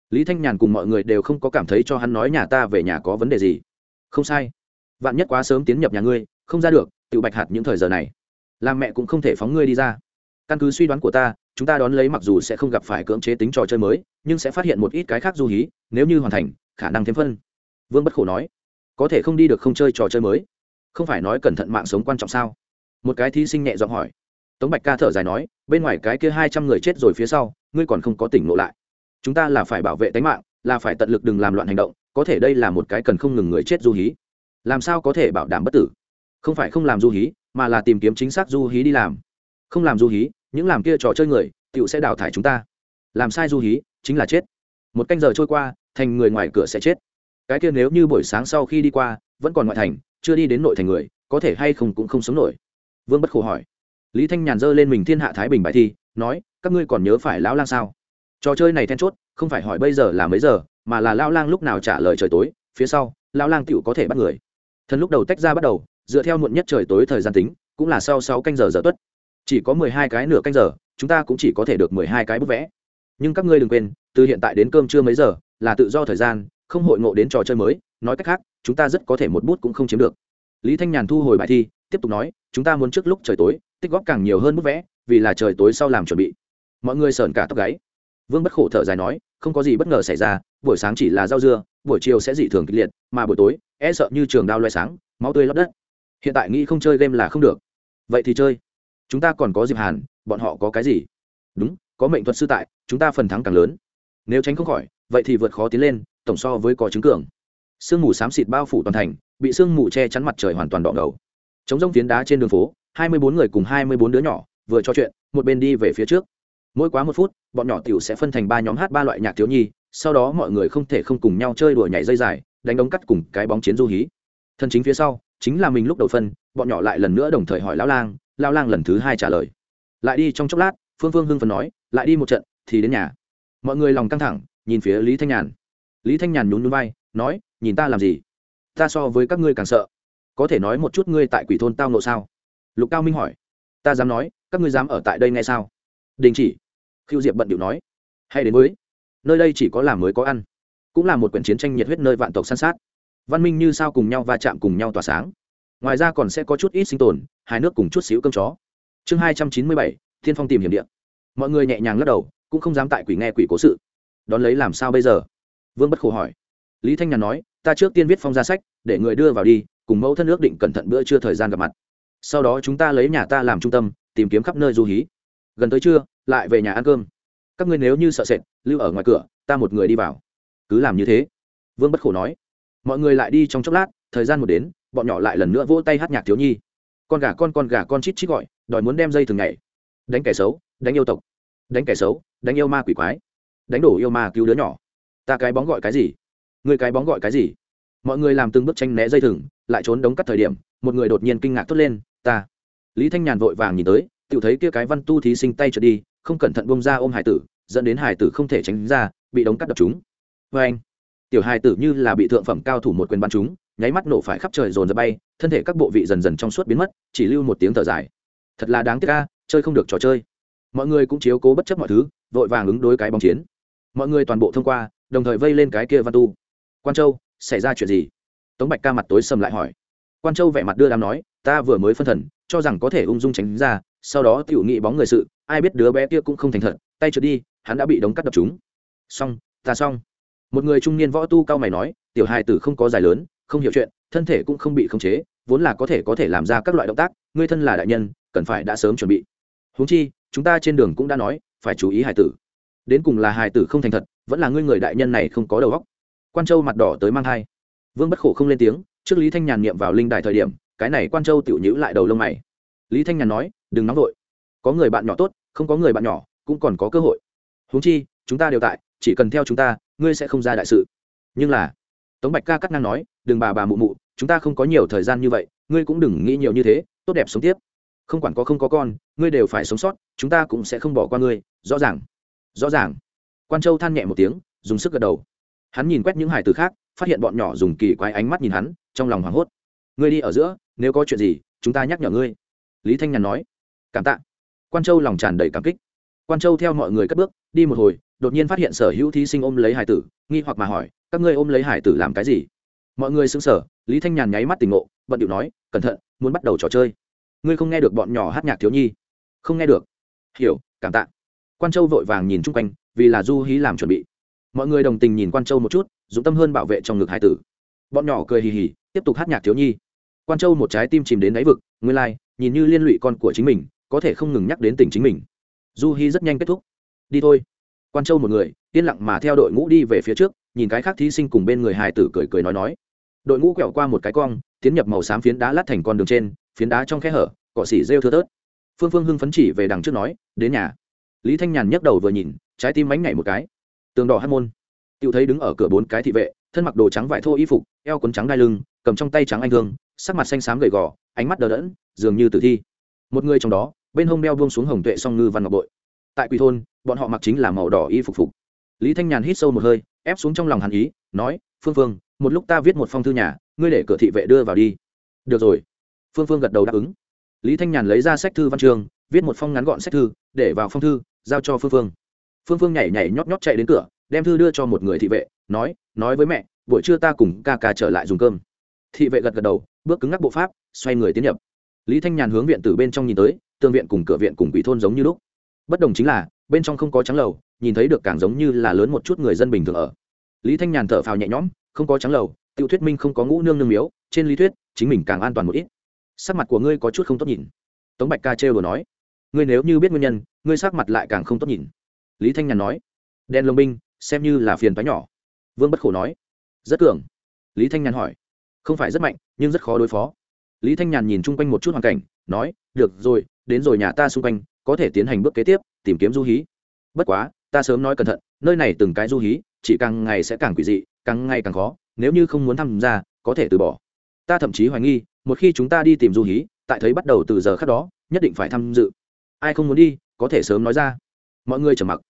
Lý thanh nhàn cùng mọi người đều không có cảm thấy cho hắn nói nhà ta về nhà có vấn đề gì. Không sai. Vạn nhất quá sớm tiến nhập nhà ngươi, không ra được tự bạch hạt những thời giờ này, làm mẹ cũng không thể phóng ngươi đi ra. Căn cứ suy đoán của ta, chúng ta đón lấy mặc dù sẽ không gặp phải cưỡng chế tính trò chơi mới, nhưng sẽ phát hiện một ít cái khác du hí, nếu như hoàn thành, khả năng thêm phân. Vương bất khổ nói có thể không đi được không chơi trò chơi mới. Không phải nói cẩn thận mạng sống quan trọng sao? Một cái thí sinh nhẹ giọng hỏi. Tống bạch ca thở dài nói, bên ngoài cái kia hai trăm người chết rồi phía sau, ngươi còn không có tỉnh ngộ lại. Chúng ta là phải bảo vệ tính mạng, là phải tận lực đừng làm loạn hành động, có thể đây là một cái cần không ngừng người chết du hí. Làm sao có thể bảo đảm bất tử? Không phải không làm du hí, mà là tìm kiếm chính xác du hí đi làm. Không làm du hí, những làm kia trò chơi người tựu sẽ đào thải chúng ta. Làm sai du hí, chính là chết. Một canh giờ trôi qua, thành người ngoài cửa sẽ chết cái kia nếu như buổi sáng sau khi đi qua, vẫn còn ngoại thành, chưa đi đến nội thành người, có thể hay không cũng không sống nổi. Vương bất khổ hỏi. Lý thanh nhàn giơ lên mình thiên hạ thái bình bài thi, nói, các ngươi còn nhớ phải lão lang sao? Trò chơi này then chốt, không phải hỏi bây giờ là mấy giờ, mà là lão lang lúc nào trả lời trời tối, phía sau, lão lang tựu có thể bắt người. Thần lúc đầu tách ra bắt đầu, dựa theo muộn nhất trời tối thời gian tính, cũng là sau sáu canh giờ giờ tuất. Chỉ có mười hai cái nửa canh giờ, chúng ta cũng chỉ có thể được mười hai cái bức vẽ. Nhưng các ngươi đừng quên, từ hiện tại đến cơm trưa mấy giờ, là tự do thời gian không hội ngộ đến trò chơi mới, nói cách khác, chúng ta rất có thể một bút cũng không chiếm được. Lý thanh nhàn thu hồi bài thi, tiếp tục nói, chúng ta muốn trước lúc trời tối, tích góp càng nhiều hơn bút vẽ, vì là trời tối sau làm chuẩn bị. Mọi người sởn cả tóc gáy. Vương bất khổ thở dài nói, không có gì bất ngờ xảy ra, buổi sáng chỉ là rau dưa, buổi chiều sẽ dị thường kịch liệt, mà buổi tối e sợ như trường đao loay sáng, máu tươi lót đất. Hiện tại nghĩ không chơi game là không được. Vậy thì chơi. Chúng ta còn có dịp hàn, bọn họ có cái gì? Đúng, có mệnh thuật sư tại, chúng ta phần thắng càng lớn. Nếu tránh không khỏi, vậy thì vượt khó tiến lên tổng so với có chứng cường. Sương mù xám xịt bao phủ toàn thành, bị sương mù che chắn mặt trời hoàn toàn đỏ đầu chống rông phiến đá trên đường phố, hai mươi bốn người cùng hai mươi bốn đứa nhỏ, vừa trò chuyện, một bên đi về phía trước. Mỗi quá một phút, bọn nhỏ tiểu sẽ phân thành ba nhóm hát ba loại nhạc thiếu nhi, sau đó mọi người không thể không cùng nhau chơi đùa nhảy dây dài, đánh đống cắt cùng cái bóng chiến du hí. Thân chính phía sau, chính là mình lúc đầu phân, bọn nhỏ lại lần nữa đồng thời hỏi lão lang lão lang lần thứ hai trả lời. Lại đi trong chốc lát, phương phương hưng phần nói, lại đi một trận, thì đến nhà. Mọi người lòng căng thẳng, nhìn phía lý thanh nhàn lý thanh nhàn nhún nhún vai, nói, nhìn ta làm gì? Ta so với các ngươi càng sợ. Có thể nói một chút ngươi tại quỷ thôn tao nộ sao? Lục cao minh hỏi. Ta dám nói, các ngươi dám ở tại đây ngay sao? Đình chỉ. Khiêu diệp bận điệu nói. Hay đến mới nơi đây chỉ có làm mới có ăn. Cũng là một quyển chiến tranh nhiệt huyết nơi vạn tộc san sát. Văn minh như sao cùng nhau va chạm cùng nhau tỏa sáng. Ngoài ra còn sẽ có chút ít sinh tồn, hai nước cùng chút xíu cơm chó. Chương hai trăm chín mươi bảy, thiên phong tìm hiểm điện mọi người nhẹ nhàng lắc đầu, cũng không dám tại quỷ nghe quỷ cố sự. Đón lấy làm sao bây giờ? Vương bất khổ hỏi. Lý thanh nhàn nói, ta trước tiên viết phong ra sách, để người đưa vào đi, cùng mẫu thân ước định cẩn thận bữa trưa thời gian gặp mặt. Sau đó chúng ta lấy nhà ta làm trung tâm, tìm kiếm khắp nơi du hí. Gần tới trưa, lại về nhà ăn cơm. Các ngươi nếu như sợ sệt, lưu ở ngoài cửa, ta một người đi vào. Cứ làm như thế. Vương bất khổ nói. Mọi người lại đi trong chốc lát, thời gian một đến, bọn nhỏ lại lần nữa vỗ tay hát nhạc thiếu nhi. Con gà con con gà con chít chít gọi, đòi muốn đem dây thường ngày đánh kẻ xấu, đánh yêu tộc. Đánh kẻ xấu, đánh yêu ma quỷ quái. Đánh đổ yêu ma cứu đứa nhỏ ta cái bóng gọi cái gì? Người cái bóng gọi cái gì? Mọi người làm từng bước tranh né dây thừng, lại trốn đống cắt thời điểm, một người đột nhiên kinh ngạc thốt lên, ta. Lý thanh nhàn vội vàng nhìn tới tự thấy kia cái văn tu thí sinh tay trượt đi, không cẩn thận bông ra ôm hải tử, dẫn đến hải tử không thể tránh ra, bị đống cắt đập chúng. Vê anh, tiểu hải tử như là bị thượng phẩm cao thủ một quyền bắn chúng, nháy mắt nổ phải khắp trời dồn ra bay, thân thể các bộ vị dần dần trong suốt biến mất, chỉ lưu một tiếng thở dài. Thật là đáng tiếc ca chơi không được trò chơi. Mọi người cũng chiếu cố bất chấp mọi thứ, vội vàng ứng đối cái bóng chiến. Mọi người toàn bộ thông qua đồng thời vây lên cái kia văn tu. Quan châu, xảy ra chuyện gì? Tống bạch ca mặt tối sầm lại hỏi. Quan châu vẻ mặt đưa đám nói, ta vừa mới phân thần, cho rằng có thể ung dung tránh ra, sau đó tiểu nghị bóng người sự, ai biết đứa bé kia cũng không thành thật, tay trượt đi, hắn đã bị đống cắt đập chúng. Xong, ta xong. Một người trung niên võ tu cao mày nói, tiểu hài tử không có dài lớn, không hiểu chuyện, thân thể cũng không bị khống chế, vốn là có thể có thể làm ra các loại động tác, ngươi thân là đại nhân, cần phải đã sớm chuẩn bị. Huống chi, chúng ta trên đường cũng đã nói, phải chú ý hài tử đến cùng là hài tử không thành thật, vẫn là ngươi người đại nhân này không có đầu óc. Quan châu mặt đỏ tới mang thai. Vương bất khổ không lên tiếng, trước lý thanh nhàn niệm vào linh đài thời điểm, cái này quan châu tiểu nhữ lại đầu lông mày. Lý thanh nhàn nói, đừng nóng vội. Có người bạn nhỏ tốt, không có người bạn nhỏ, cũng còn có cơ hội. Huống chi, chúng ta đều tại, chỉ cần theo chúng ta, ngươi sẽ không ra đại sự. Nhưng là, tống bạch ca cắt năng nói, đừng bà bà mụ mụ, chúng ta không có nhiều thời gian như vậy, ngươi cũng đừng nghĩ nhiều như thế, tốt đẹp sống tiếp. Không quản có không có con, ngươi đều phải sống sót, chúng ta cũng sẽ không bỏ qua ngươi, rõ ràng rõ ràng. Quan châu than nhẹ một tiếng, dùng sức gật đầu. Hắn nhìn quét những hải từ khác, phát hiện bọn nhỏ dùng kỳ quái ánh mắt nhìn hắn, trong lòng hoảng hốt. Ngươi đi ở giữa, nếu có chuyện gì, chúng ta nhắc nhở ngươi. Lý thanh nhàn nói. Cảm tạ. Quan châu lòng tràn đầy cảm kích. Quan châu theo mọi người cất bước, đi một hồi, đột nhiên phát hiện sở hữu thí sinh ôm lấy hải tử, nghi hoặc mà hỏi, các ngươi ôm lấy hải tử làm cái gì? Mọi người xứng sở lý thanh nhàn nháy mắt tỉnh ngộ, bận điệu nói, cẩn thận, muốn bắt đầu trò chơi. Ngươi không nghe được bọn nhỏ hát nhạc thiếu nhi. Không nghe được. Hiểu, cảm tạ quan châu vội vàng nhìn chung quanh vì là du hí làm chuẩn bị. Mọi người đồng tình nhìn quan châu một chút dũng tâm hơn bảo vệ trong ngực hải tử. Bọn nhỏ cười hì hì tiếp tục hát nhạc thiếu nhi. Quan châu một trái tim chìm đến đáy vực nguyên lai、like, nhìn như liên lụy con của chính mình có thể không ngừng nhắc đến tình chính mình. Du Hí rất nhanh kết thúc. Đi thôi. Quan châu một người yên lặng mà theo đội ngũ đi về phía trước nhìn cái khác thí sinh cùng bên người hài tử cười cười nói nói. Đội ngũ quẹo qua một cái cong tiến nhập màu xám phiến đá lát thành con đường trên phiến đá trong khe hở cọ xỉ rêu thưa tớt phương phương hưng phấn chỉ về đằng trước nói đến nhà lý thanh nhàn nhấc đầu vừa nhìn, trái tim mánh nhảy một cái. Tường đỏ hát môn. Tự thấy đứng ở cửa bốn cái thị vệ, thân mặc đồ trắng vải thô y phục, eo quấn trắng đai lưng, cầm trong tay trắng anh thương, sắc mặt xanh xám gầy gò, ánh mắt đờ đẫn, dường như tử thi. Một người trong đó, bên hông đeo buông xuống hồng tuệ song ngư văn ngọc bội. Tại quỳ thôn, bọn họ mặc chính là màu đỏ y phục phục. Lý thanh nhàn hít sâu một hơi, ép xuống trong lòng hàn ý, nói, phương phương, một lúc ta viết một phong thư nhà, ngươi để cửa thị vệ đưa vào đi. Được rồi. Phương phương gật đầu đáp ứng. Lý thanh nhàn lấy ra sách thư văn trường viết một phong ngắn gọn sách thư, để vào phong thư giao cho phương phương. Phương phương nhảy nhảy nhót nhót chạy đến cửa, đem thư đưa cho một người thị vệ, nói nói với mẹ, buổi trưa ta cùng ca ca trở lại dùng cơm. Thị vệ gật gật đầu, bước cứng ngắc bộ pháp, xoay người tiến nhập. Lý thanh nhàn hướng viện từ bên trong nhìn tới tương viện cùng cửa viện cùng quỷ thôn giống như lúc. Bất đồng chính là, bên trong không có trắng lầu, nhìn thấy được càng giống như là lớn một chút người dân bình thường ở. Lý thanh nhàn thở phào nhẹ nhõm, không có trắng lầu, tiêu thuyết minh không có ngũ nương nương miếu, trên lý thuyết, chính mình càng an toàn một ít. Sắc mặt của ngươi có chút không tốt nhìn. Tống bạch ca trêu đồ nói ngươi nếu như biết nguyên nhân, ngươi sắc mặt lại càng không tốt nhìn. Lý thanh nhàn nói, đen lông binh, xem như là phiền toái nhỏ. Vương bất khổ nói, rất cường. Lý thanh nhàn hỏi, không phải rất mạnh, nhưng rất khó đối phó. Lý thanh nhàn nhìn chung quanh một chút hoàn cảnh, nói, được rồi, đến rồi nhà ta xung quanh, có thể tiến hành bước kế tiếp, tìm kiếm du hí. Bất quá, ta sớm nói cẩn thận, nơi này từng cái du hí, chỉ càng ngày sẽ càng quỷ dị, càng ngày càng khó, nếu như không muốn tham gia, có thể từ bỏ. Ta thậm chí hoài nghi, một khi chúng ta đi tìm du hí, tại thấy bắt đầu từ giờ khác đó, nhất định phải tham dự ai không muốn đi, có thể sớm nói ra. Mọi người trầm mặc.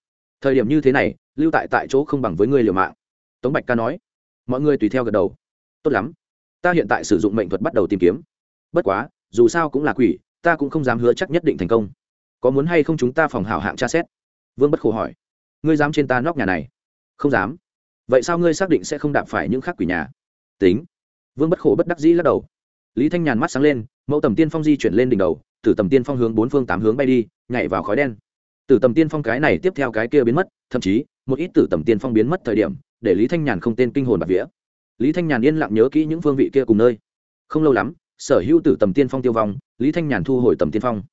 Thời điểm như thế này, lưu tại tại chỗ không bằng với người liều mạng. Tống bạch ca nói. Mọi người tùy theo gật đầu. Tốt lắm. Ta hiện tại sử dụng mệnh thuật bắt đầu tìm kiếm. Bất quá, dù sao cũng là quỷ, ta cũng không dám hứa chắc nhất định thành công. Có muốn hay không chúng ta phòng hảo hạng tra xét? Vương bất khổ hỏi. Ngươi dám trên ta nóc nhà này? Không dám. Vậy sao ngươi xác định sẽ không đạp phải những khác quỷ nhà? Tính. Vương bất khổ bất đắc dĩ lắc đầu. Lý thanh nhàn mắt sáng lên, mẫu tầm tiên phong di chuyển lên đỉnh đầu Tử tầm tiên phong hướng bốn phương tám hướng bay đi, nhảy vào khói đen. Tử tầm tiên phong cái này tiếp theo cái kia biến mất, thậm chí, một ít Tử tầm tiên phong biến mất thời điểm, để lý thanh nhàn không tên kinh hồn bạc vía. Lý thanh nhàn yên lặng nhớ kỹ những phương vị kia cùng nơi. Không lâu lắm, sở hữu tử tầm tiên phong tiêu vong, lý thanh nhàn thu hồi tầm tiên phong.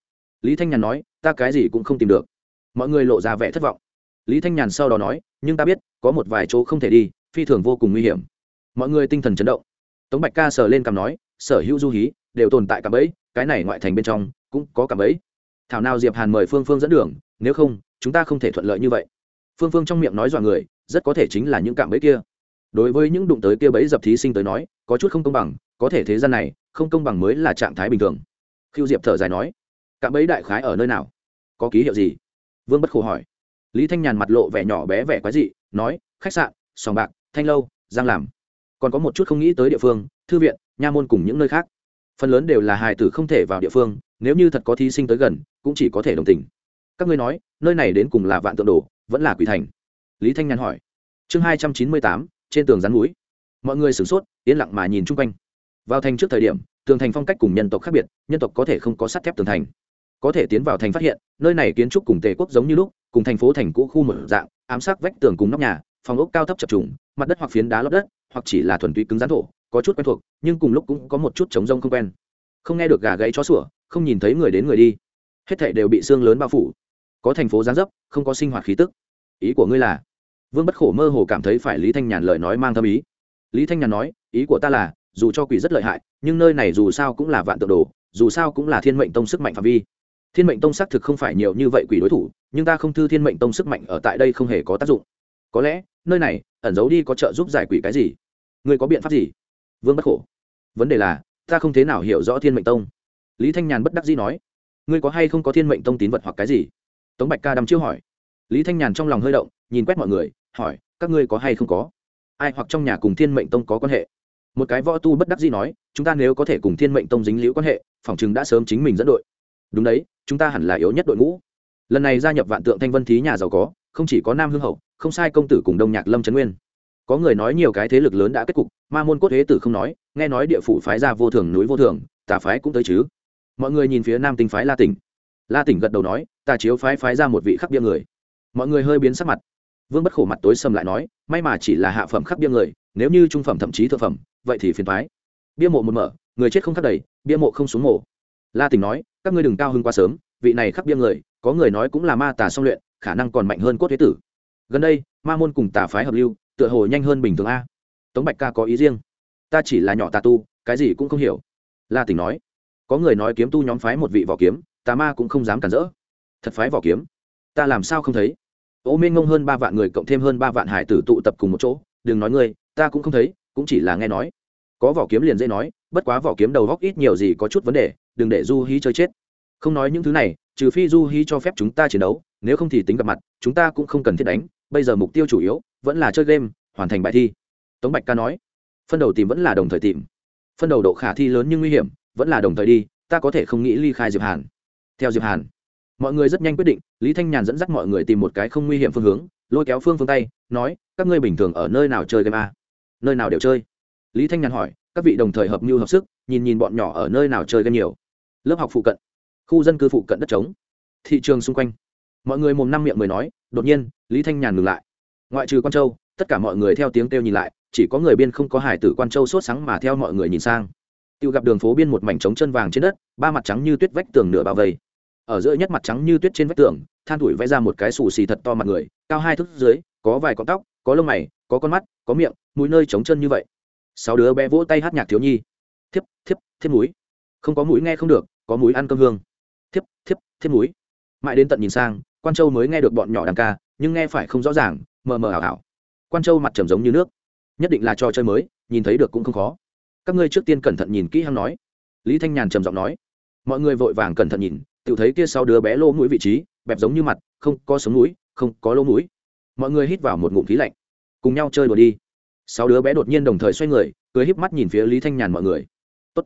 Lý thanh nhàn nói, ta cái gì cũng không tìm được. Mọi người lộ ra vẻ thất vọng. Lý thanh nhàn sau đó nói, nhưng ta biết, có một vài chỗ không thể đi, phi thường vô cùng nguy hiểm. Mọi người tinh thần chấn động. Tống bạch ca sờ lên cằm nói, sở hữu du hí đều tồn tại cạm bẫy cái này ngoại thành bên trong cũng có cạm bẫy thảo nào diệp hàn mời phương phương dẫn đường, nếu không, chúng ta không thể thuận lợi như vậy. Phương phương trong miệng nói dọa người, rất có thể chính là những cạm bẫy kia. Đối với những đụng tới kia bẫy dập thí sinh tới nói, có chút không công bằng, có thể thế gian này, không công bằng mới là trạng thái bình thường. Khiêu diệp thở dài nói, cạm bẫy đại khái ở nơi nào? Có ký hiệu gì? Vương bất khổ hỏi. Lý thanh nhàn mặt lộ vẻ nhỏ bé vẻ quái dị, nói, khách sạn, sòng bạc, thanh lâu, giang làm. Còn có một chút không nghĩ tới địa phương, thư viện, nha môn cùng những nơi khác phần lớn đều là hài tử không thể vào địa phương, nếu như thật có thí sinh tới gần, cũng chỉ có thể đồng tình. Các ngươi nói, nơi này đến cùng là vạn tượng đồ, vẫn là quỷ thành? Lý thanh nhàn hỏi. Chương hai trăm chín mươi tám, trên tường rắn núi. Mọi người sửng sốt, yên lặng mà nhìn chung quanh. Vào thành trước thời điểm, tường thành phong cách cùng nhân tộc khác biệt, nhân tộc có thể không có sắt thép tường thành. Có thể tiến vào thành phát hiện, nơi này kiến trúc cùng tề quốc giống như lúc, cùng thành phố thành cũ khu mở dạng, ám sát vách tường cùng nóc nhà, phòng ốc cao thấp chập trùng, mặt đất hoặc phiến đá lót đất, hoặc chỉ là thuần túy cứng rắn thổ có chút quen thuộc, nhưng cùng lúc cũng có một chút chống rông không quen. Không nghe được gà gãy chó sủa, không nhìn thấy người đến người đi. Hết thảy đều bị xương lớn bao phủ. Có thành phố gián dấp, không có sinh hoạt khí tức. Ý của ngươi là? Vương bất khổ mơ hồ cảm thấy phải lý thanh nhàn lời nói mang thâm ý. Lý thanh nhàn nói, ý của ta là, dù cho quỷ rất lợi hại, nhưng nơi này dù sao cũng là vạn tượng đồ, dù sao cũng là thiên mệnh tông sức mạnh phạm vi. Thiên mệnh tông xác thực không phải nhiều như vậy quỷ đối thủ, nhưng ta không thư thiên mệnh tông sức mạnh ở tại đây không hề có tác dụng. Có lẽ, nơi này, ẩn giấu đi có trợ giúp giải quỷ cái gì? Người có biện pháp gì? Vương bất khổ. Vấn đề là, ta không thế nào hiểu rõ thiên mệnh tông. Lý thanh nhàn bất đắc dĩ nói, ngươi có hay không có thiên mệnh tông tín vật hoặc cái gì? Tống bạch ca đăm chiêu hỏi. Lý thanh nhàn trong lòng hơi động, nhìn quét mọi người, hỏi, các ngươi có hay không có? Ai hoặc trong nhà cùng thiên mệnh tông có quan hệ? Một cái võ tu bất đắc dĩ nói, chúng ta nếu có thể cùng thiên mệnh tông dính liễu quan hệ phỏng chừng đã sớm chính mình dẫn đội. Đúng đấy, chúng ta hẳn là yếu nhất đội ngũ. Lần này gia nhập vạn tượng thanh vân thí nhà giàu có, không chỉ có nam hương hậu, không sai công tử cùng đông nhạc lâm trấn nguyên có người nói nhiều cái thế lực lớn đã kết cục, ma môn cốt thế tử không nói, nghe nói địa phủ phái ra vô thường núi vô thường, tà phái cũng tới chứ. Mọi người nhìn phía nam tinh phái la tỉnh. La tỉnh gật đầu nói, tà chiếu phái phái ra một vị khắc bia người. Mọi người hơi biến sắc mặt. Vương bất khổ mặt tối sầm lại nói, may mà chỉ là hạ phẩm khắc bia người, nếu như trung phẩm thậm chí thượng phẩm, vậy thì phiền phái. bia mộ một mở, người chết không khắc đầy, bia mộ không xuống mộ la tỉnh nói, các ngươi đừng cao hơn quá sớm, vị này khắc bia người, có người nói cũng là ma tà song luyện, khả năng còn mạnh hơn cốt thế tử. Gần đây, ma môn cùng tà phái hợp lưu tựa hồ nhanh hơn bình thường a. Tống bạch ca có ý riêng. Ta chỉ là nhỏ tà tu, cái gì cũng không hiểu. La tỉnh nói. Có người nói kiếm tu nhóm phái một vị vỏ kiếm, tà ma cũng không dám cản rỡ. Thật phái vỏ kiếm? Ta làm sao không thấy? Ô minh ngông hơn ba vạn người cộng thêm hơn ba vạn hải tử tụ tập cùng một chỗ, đừng nói ngươi, ta cũng không thấy, cũng chỉ là nghe nói. Có vỏ kiếm liền dễ nói, bất quá vỏ kiếm đầu góc ít nhiều gì có chút vấn đề, đừng để du hí chơi chết. Không nói những thứ này, trừ phi du hí cho phép chúng ta chiến đấu, nếu không thì tính gặp mặt, chúng ta cũng không cần thiết đánh, bây giờ mục tiêu chủ yếu vẫn là chơi game, hoàn thành bài thi. Tống bạch ca nói, phân đầu tìm vẫn là đồng thời tìm. Phân đầu độ khả thi lớn nhưng nguy hiểm, vẫn là đồng thời đi, ta có thể không nghĩ ly khai diệp hàn. Theo diệp hàn, mọi người rất nhanh quyết định, lý thanh nhàn dẫn dắt mọi người tìm một cái không nguy hiểm phương hướng, lôi kéo phương phương tay, nói, các ngươi bình thường ở nơi nào chơi game a? Nơi nào đều chơi? Lý thanh nhàn hỏi, các vị đồng thời hợp mưu hợp sức, nhìn nhìn bọn nhỏ ở nơi nào chơi game nhiều. Lớp học phụ cận, khu dân cư phụ cận đất trống, thị trường xung quanh. Mọi người mồm năm miệng mười nói, đột nhiên, lý thanh nhàn ngừng lại ngoại trừ quan châu, tất cả mọi người theo tiếng kêu nhìn lại, chỉ có người biên không có hải tử quan châu sốt sáng mà theo mọi người nhìn sang. Tiêu gặp đường phố biên một mảnh trống chân vàng trên đất, ba mặt trắng như tuyết vách tường nửa bao vây. Ở giữa nhất mặt trắng như tuyết trên vách tường, than thủi vẽ ra một cái xù xì thật to mặt người, cao hai thước dưới, có vài con tóc, có lông mày, có con mắt, có miệng, mũi nơi trống chân như vậy. Sáu đứa bé vỗ tay hát nhạc thiếu nhi. Thiếp thiếp thiếp mũi. Không có mũi nghe không được, có mũi ăn cơm hương. Thiếp thiếp thiếp mũi. Mãi đến tận nhìn sang, quan châu mới nghe được bọn nhỏ đàn ca, nhưng nghe phải không rõ ràng mờ mờ ảo ảo. Quan châu mặt trầm giống như nước. Nhất định là trò chơi mới, nhìn thấy được cũng không khó. Các ngươi trước tiên cẩn thận nhìn kỹ hăng nói. Lý thanh nhàn trầm giọng nói. Mọi người vội vàng cẩn thận nhìn tự thấy kia sau đứa bé lỗ mũi vị trí, bẹp giống như mặt, không có sống mũi, không có lỗ mũi. Mọi người hít vào một ngụm khí lạnh. Cùng nhau chơi đùa đi. Sáu đứa bé đột nhiên đồng thời xoay người, cười híp mắt nhìn phía lý thanh nhàn mọi người. Tốt.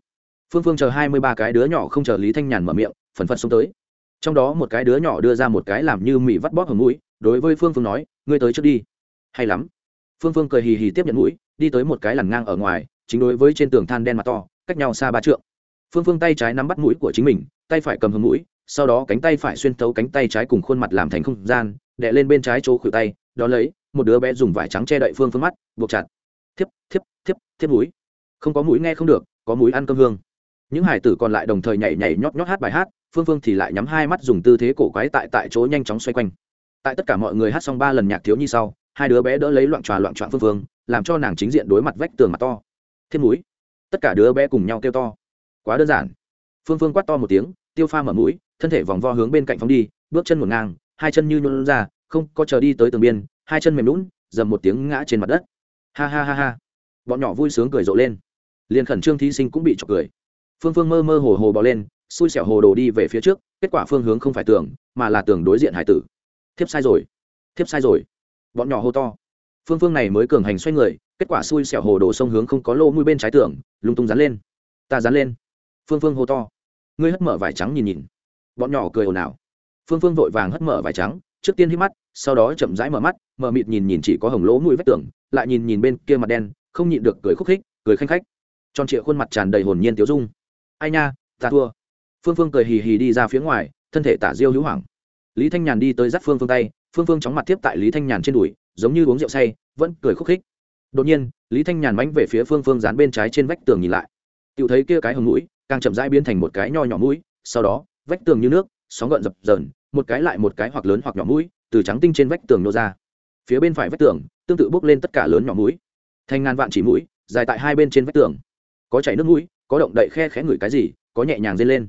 phương phương chờ hai mươi ba cái đứa nhỏ không chờ lý thanh nhàn mở miệng, phần phật xông tới. Trong đó một cái đứa nhỏ đưa ra một cái làm như mị vắt bóp hầm mũi đối với phương phương nói, ngươi tới trước đi. Hay lắm. Phương phương cười hì hì tiếp nhận mũi, đi tới một cái lằn ngang ở ngoài, chính đối với trên tường than đen mặt to, cách nhau xa ba trượng. Phương phương tay trái nắm bắt mũi của chính mình, tay phải cầm hướng mũi, sau đó cánh tay phải xuyên thấu cánh tay trái cùng khuôn mặt làm thành không gian, đè lên bên trái chỗ khuỷu tay, đó lấy, một đứa bé dùng vải trắng che đậy phương phương mắt, buộc chặt. Thiếp thiếp thiếp thiếp mũi. Không có mũi nghe không được, có mũi ăn cơm hương. Những hải tử còn lại đồng thời nhảy nhảy nhót nhót hát bài hát, phương phương thì lại nhắm hai mắt dùng tư thế cổ quái tại tại chỗ nhanh chóng xoay quanh tại tất cả mọi người hát xong ba lần nhạc thiếu nhi sau, hai đứa bé đỡ lấy loạn tròa loạn trọn phương phương, làm cho nàng chính diện đối mặt vách tường mặt to. Thêm mũi. Tất cả đứa bé cùng nhau kêu to. Quá đơn giản. Phương phương quát to một tiếng, tiêu pha mở mũi, thân thể vòng vo hướng bên cạnh phóng đi, bước chân một ngang, hai chân như nhuôn ra, không có chờ đi tới tường biên, hai chân mềm lún dầm một tiếng ngã trên mặt đất. Ha ha ha ha. Bọn nhỏ vui sướng cười rộ lên. Liền khẩn trương thí sinh cũng bị chọc cười. Phương phương mơ mơ hồ hồ bò lên, xui xẻo hồ đồ đi về phía trước, kết quả phương hướng không phải tường, mà là tường đối diện hải tử thiếp sai rồi, thiếp sai rồi. Bọn nhỏ hô to. Phương phương này mới cường hành xoay người, kết quả xui xẻo hồ đồ sông hướng không có lô mũi bên trái tường lung tung dán lên. Ta dán lên. Phương phương hô to. Ngươi hất mở vải trắng nhìn nhìn. Bọn nhỏ cười ồn ào. Phương phương vội vàng hất mở vải trắng, trước tiên hít mắt, sau đó chậm rãi mở mắt, mở mịt nhìn nhìn chỉ có hồng lỗ mũi vách tường lại nhìn nhìn bên kia mặt đen, không nhịn được cười khúc khích, cười khanh khách. Tròn trịa khuôn mặt tràn đầy hồn nhiên tiếu dung. Ai nha, ta thua. Phương phương cười hì hì đi ra phía ngoài, thân thể tả diêu hữu hoảng lý thanh nhàn đi tới dắt phương phương tay, phương phương chóng mặt tiếp tại lý thanh nhàn trên đùi, giống như uống rượu say, vẫn cười khúc khích. Đột nhiên, lý thanh nhàn mánh về phía phương phương dán bên trái trên vách tường nhìn lại. Tự thấy kia cái hồng mũi, càng chậm rãi biến thành một cái nho nhỏ mũi, sau đó, vách tường như nước, sóng gợn dập dờn, một cái lại một cái hoặc lớn hoặc nhỏ mũi, từ trắng tinh trên vách tường nô ra. Phía bên phải vách tường, tương tự bốc lên tất cả lớn nhỏ mũi. Thành ngàn vạn chỉ mũi, dài tại hai bên trên vách tường. Có chảy nước mũi, có động đậy khe khẽ ngửi cái gì, có nhẹ nhàng dây lên.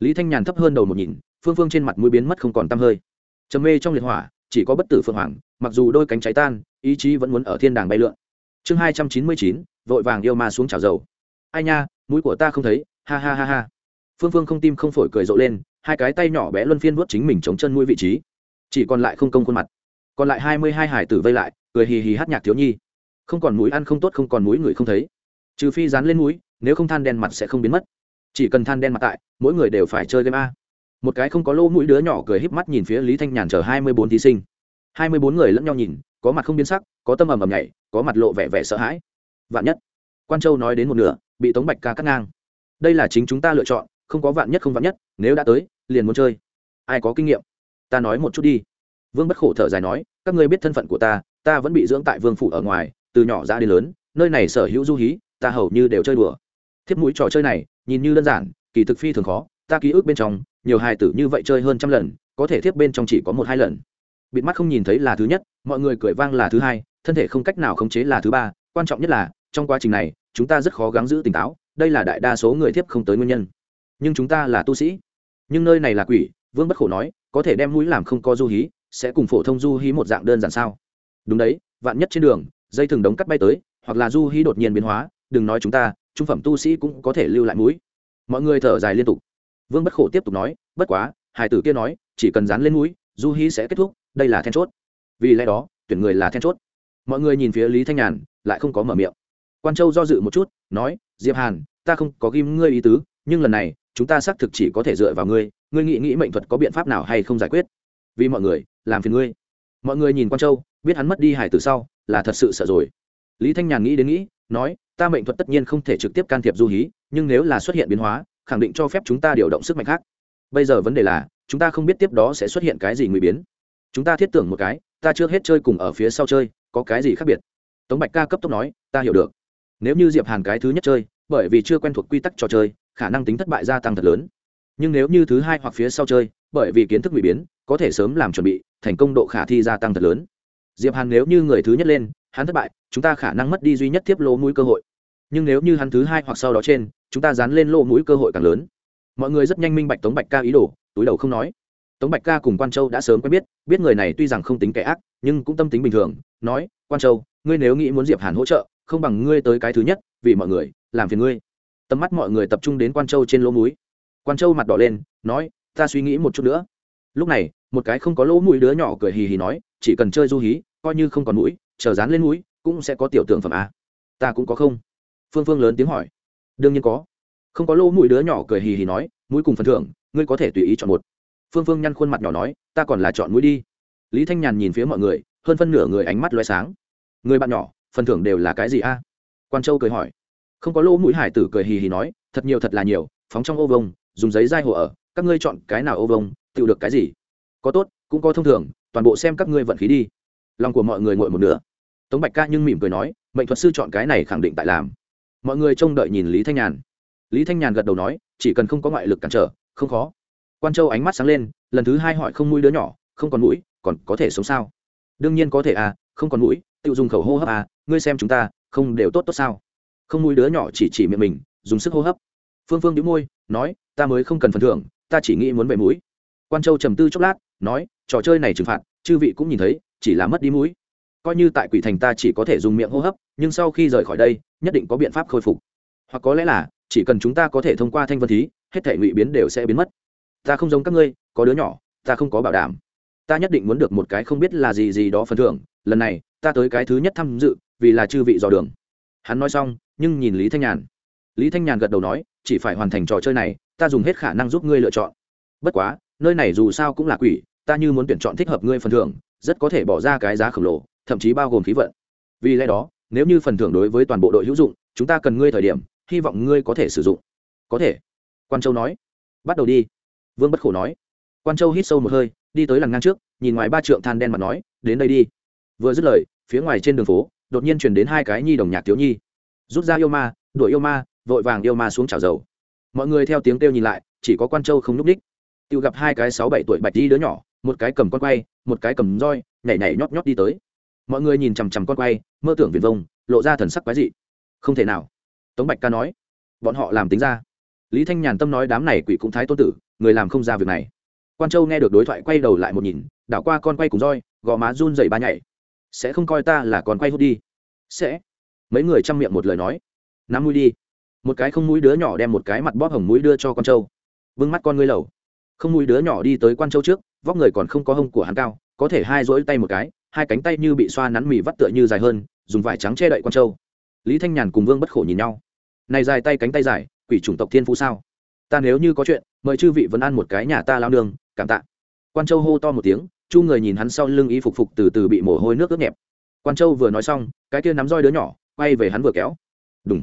Lý thanh nhàn thấp hơn đầu một nhìn phương phương trên mặt mũi biến mất không còn tăm hơi. Trầm mê trong liệt hỏa, chỉ có bất tử phương hoàng, mặc dù đôi cánh cháy tan, ý chí vẫn muốn ở thiên đàng bay lượn. Chương hai trăm chín mươi chín, vội vàng yêu ma xuống trào dầu. Ai nha, mũi của ta không thấy, ha ha ha ha. Phương phương không tim không phổi cười rộ lên, hai cái tay nhỏ bé luân phiên vuốt chính mình chống chân mũi vị trí. Chỉ còn lại không công khuôn mặt. Còn lại hai mươi hai hải tử vây lại, cười hì hì hát nhạc thiếu nhi. Không còn mũi ăn không tốt, không còn mũi người không thấy. Trừ phi dán lên mũi, nếu không than đen mặt sẽ không biến mất. Chỉ cần than đen mặt tại, mỗi người đều phải chơi game a một cái không có lỗ mũi đứa nhỏ cười híp mắt nhìn phía lý thanh nhàn chờ hai mươi bốn thí sinh. hai mươi bốn người lẫn nhau nhìn, có mặt không biến sắc, có tâm ầm ầm nhảy, có mặt lộ vẻ vẻ sợ hãi. Vạn nhất. Quan châu nói đến một nửa, bị tống bạch ca cắt ngang. Đây là chính chúng ta lựa chọn, không có vạn nhất không vạn nhất, nếu đã tới, liền muốn chơi. Ai có kinh nghiệm? Ta nói một chút đi. Vương bất khổ thở dài nói, các ngươi biết thân phận của ta ta vẫn bị dưỡng tại vương phủ ở ngoài, từ nhỏ ra đến lớn, nơi này sở hữu du hí, ta hầu như đều chơi đùa. Thiếp mũi trò chơi này, nhìn như đơn giản, kỳ thực phi thường khó, ta ký ức bên trong nhiều hài tử như vậy chơi hơn trăm lần, có thể thiếp bên trong chỉ có một hai lần. Bịt mắt không nhìn thấy là thứ nhất, mọi người cười vang là thứ hai, thân thể không cách nào khống chế là thứ ba. Quan trọng nhất là, trong quá trình này, chúng ta rất khó gắng giữ tỉnh táo, đây là đại đa số người thiếp không tới nguyên nhân. Nhưng chúng ta là tu sĩ. Nhưng nơi này là quỷ, vương bất khổ nói, có thể đem mũi làm không có du hí, sẽ cùng phổ thông du hí một dạng đơn giản sao? Đúng đấy, vạn nhất trên đường, dây thừng đống cắt bay tới, hoặc là du hí đột nhiên biến hóa, đừng nói chúng ta, trung phẩm tu sĩ cũng có thể lưu lại mũi. Mọi người thở dài liên tục vương bất khổ tiếp tục nói, bất quá hải tử kia nói, chỉ cần dán lên mũi, du hí sẽ kết thúc, đây là then chốt. Vì lẽ đó, tuyển người là then chốt. Mọi người nhìn phía lý thanh nhàn, lại không có mở miệng. Quan châu do dự một chút, nói, diệp hàn, ta không có ghim ngươi ý tứ, nhưng lần này, chúng ta xác thực chỉ có thể dựa vào ngươi ngươi nghĩ nghĩ mệnh thuật có biện pháp nào hay không giải quyết? Vì mọi người, làm phiền ngươi. Mọi người nhìn quan châu, biết hắn mất đi hải từ sau, là thật sự sợ rồi. Lý thanh nhàn nghĩ đến nghĩ, nói, ta mệnh thuật tất nhiên không thể trực tiếp can thiệp du hí, nhưng nếu là xuất hiện biến hóa khẳng định cho phép chúng ta điều động sức mạnh khác. Bây giờ vấn đề là, chúng ta không biết tiếp đó sẽ xuất hiện cái gì nguy biến. Chúng ta thiết tưởng một cái, ta chưa hết chơi cùng ở phía sau chơi, có cái gì khác biệt? Tống bạch ca cấp tốc nói, ta hiểu được. Nếu như diệp hàn cái thứ nhất chơi, bởi vì chưa quen thuộc quy tắc trò chơi, khả năng tính thất bại gia tăng thật lớn. Nhưng nếu như thứ hai hoặc phía sau chơi, bởi vì kiến thức bị biến, có thể sớm làm chuẩn bị, thành công độ khả thi gia tăng thật lớn. Diệp hàn nếu như người thứ nhất lên, hắn thất bại, chúng ta khả năng mất đi duy nhất tiếp lỗ mũi cơ hội. Nhưng nếu như hắn thứ hai hoặc sau đó trên chúng ta dán lên lỗ mũi cơ hội càng lớn. Mọi người rất nhanh minh bạch tống bạch ca ý đồ, túi đầu không nói. Tống bạch ca cùng quan châu đã sớm quen biết biết người này tuy rằng không tính kẻ ác, nhưng cũng tâm tính bình thường, nói, quan châu, ngươi nếu nghĩ muốn diệp hàn hỗ trợ, không bằng ngươi tới cái thứ nhất, vì mọi người, làm phiền ngươi. Tầm mắt mọi người tập trung đến quan châu trên lỗ mũi. Quan châu mặt đỏ lên, nói, ta suy nghĩ một chút nữa. Lúc này, một cái không có lỗ mũi đứa nhỏ cười hì hì nói, chỉ cần chơi du hí, coi như không còn mũi, chờ dán lên mũi, cũng sẽ có tiểu tượng phẩm a. Ta cũng có không? Phương phương lớn tiếng hỏi đương nhiên có. Không có lỗ mũi đứa nhỏ cười hì hì nói, mũi cùng phần thưởng, ngươi có thể tùy ý chọn một. Phương phương nhăn khuôn mặt nhỏ nói, ta còn là chọn mũi đi. Lý thanh nhàn nhìn phía mọi người, hơn phân nửa người ánh mắt loay sáng. Người bạn nhỏ, phần thưởng đều là cái gì a? Quan châu cười hỏi. Không có lỗ mũi hải tử cười hì hì nói, thật nhiều thật là nhiều, phóng trong ô vông, dùng giấy dai hộ ở, các ngươi chọn cái nào ô vông tự được cái gì? Có tốt, cũng có thông thường, toàn bộ xem các ngươi vận khí đi. Lòng của mọi người ngồi một nửa. Tống bạch ca nhưng mỉm cười nói, mệnh thuật sư chọn cái này khẳng định tại làm mọi người trông đợi nhìn lý thanh nhàn. Lý thanh nhàn gật đầu nói, chỉ cần không có ngoại lực cản trở, không khó. Quan châu ánh mắt sáng lên, lần thứ hai hỏi không mũi đứa nhỏ, không còn mũi, còn có thể sống sao? Đương nhiên có thể à không còn mũi, tự dùng khẩu hô hấp à ngươi xem chúng ta, không đều tốt tốt sao? Không mũi đứa nhỏ chỉ chỉ miệng mình, dùng sức hô hấp. Phương phương đĩu môi, nói, ta mới không cần phần thưởng, ta chỉ nghĩ muốn về mũi. Quan châu trầm tư chốc lát, nói, trò chơi này trừng phạt, chư vị cũng nhìn thấy, chỉ là mất đi mũi coi như tại quỷ thành ta chỉ có thể dùng miệng hô hấp, nhưng sau khi rời khỏi đây, nhất định có biện pháp khôi phục. Hoặc có lẽ là, chỉ cần chúng ta có thể thông qua thanh vân thí, hết thể ngụy biến đều sẽ biến mất. Ta không giống các ngươi, có đứa nhỏ, ta không có bảo đảm. Ta nhất định muốn được một cái không biết là gì gì đó phần thưởng. Lần này, ta tới cái thứ nhất tham dự, vì là chư vị dò đường. Hắn nói xong, nhưng nhìn lý thanh nhàn. Lý thanh nhàn gật đầu nói, chỉ phải hoàn thành trò chơi này, ta dùng hết khả năng giúp ngươi lựa chọn. Bất quá, nơi này dù sao cũng là quỷ, ta như muốn tuyển chọn thích hợp ngươi phần thưởng, rất có thể bỏ ra cái giá khổng lồ thậm chí bao gồm khí vận. Vì lẽ đó, nếu như phần thưởng đối với toàn bộ đội hữu dụng, chúng ta cần ngươi thời điểm, hy vọng ngươi có thể sử dụng. Có thể. Quan châu nói. Bắt đầu đi. Vương bất khổ nói. Quan châu hít sâu một hơi, đi tới làng ngang trước, nhìn ngoài ba trượng than đen mà nói, đến đây đi. Vừa dứt lời, phía ngoài trên đường phố, đột nhiên chuyển đến hai cái nhi đồng nhạc thiếu nhi. Rút ra yêu ma, đuổi yêu ma, vội vàng yêu ma xuống chảo dầu. Mọi người theo tiếng kêu nhìn lại, chỉ có quan châu không n ú c đích tự gặp hai cái sáu bảy tuổi bạch đi đứa nhỏ, một cái cầm con quay, một cái cầm roi, nhảy nhảy nhót nhót đi tới mọi người nhìn chằm chằm con quay, mơ tưởng viền vông, lộ ra thần sắc quái dị. Không thể nào. Tống bạch ca nói. Bọn họ làm tính ra. Lý thanh nhàn tâm nói đám này quỷ cũng thái tôn tử, người làm không ra việc này. Quan châu nghe được đối thoại quay đầu lại một nhìn, đảo qua con quay cùng roi, gò má run dậy ba nhảy. Sẽ không coi ta là con quay hút đi. Sẽ. Mấy người chăm miệng một lời nói. Nắm mũi đi. Một cái không mũi đứa nhỏ đem một cái mặt bóp hồng mũi đưa cho con trâu vương mắt con ngươi lầu. Không mũi đứa nhỏ đi tới quan trâu trước, vóc người còn không có hông của hắn cao, có thể hai rỗi tay một cái hai cánh tay như bị xoa nắn mì vắt tựa như dài hơn, dùng vải trắng che đậy con trâu lý thanh nhàn cùng vương bất khổ nhìn nhau. Này dài tay cánh tay dài, quỷ chủng tộc thiên phú sao? Ta nếu như có chuyện, mời chư vị vẫn ăn một cái nhà ta lao đường cảm tạ. Quan châu hô to một tiếng, chu người nhìn hắn sau lưng y phục phục từ từ bị mồ hôi nước ướt nhẹp. Quan châu vừa nói xong, cái kia nắm roi đứa nhỏ, quay về hắn vừa kéo. Đúng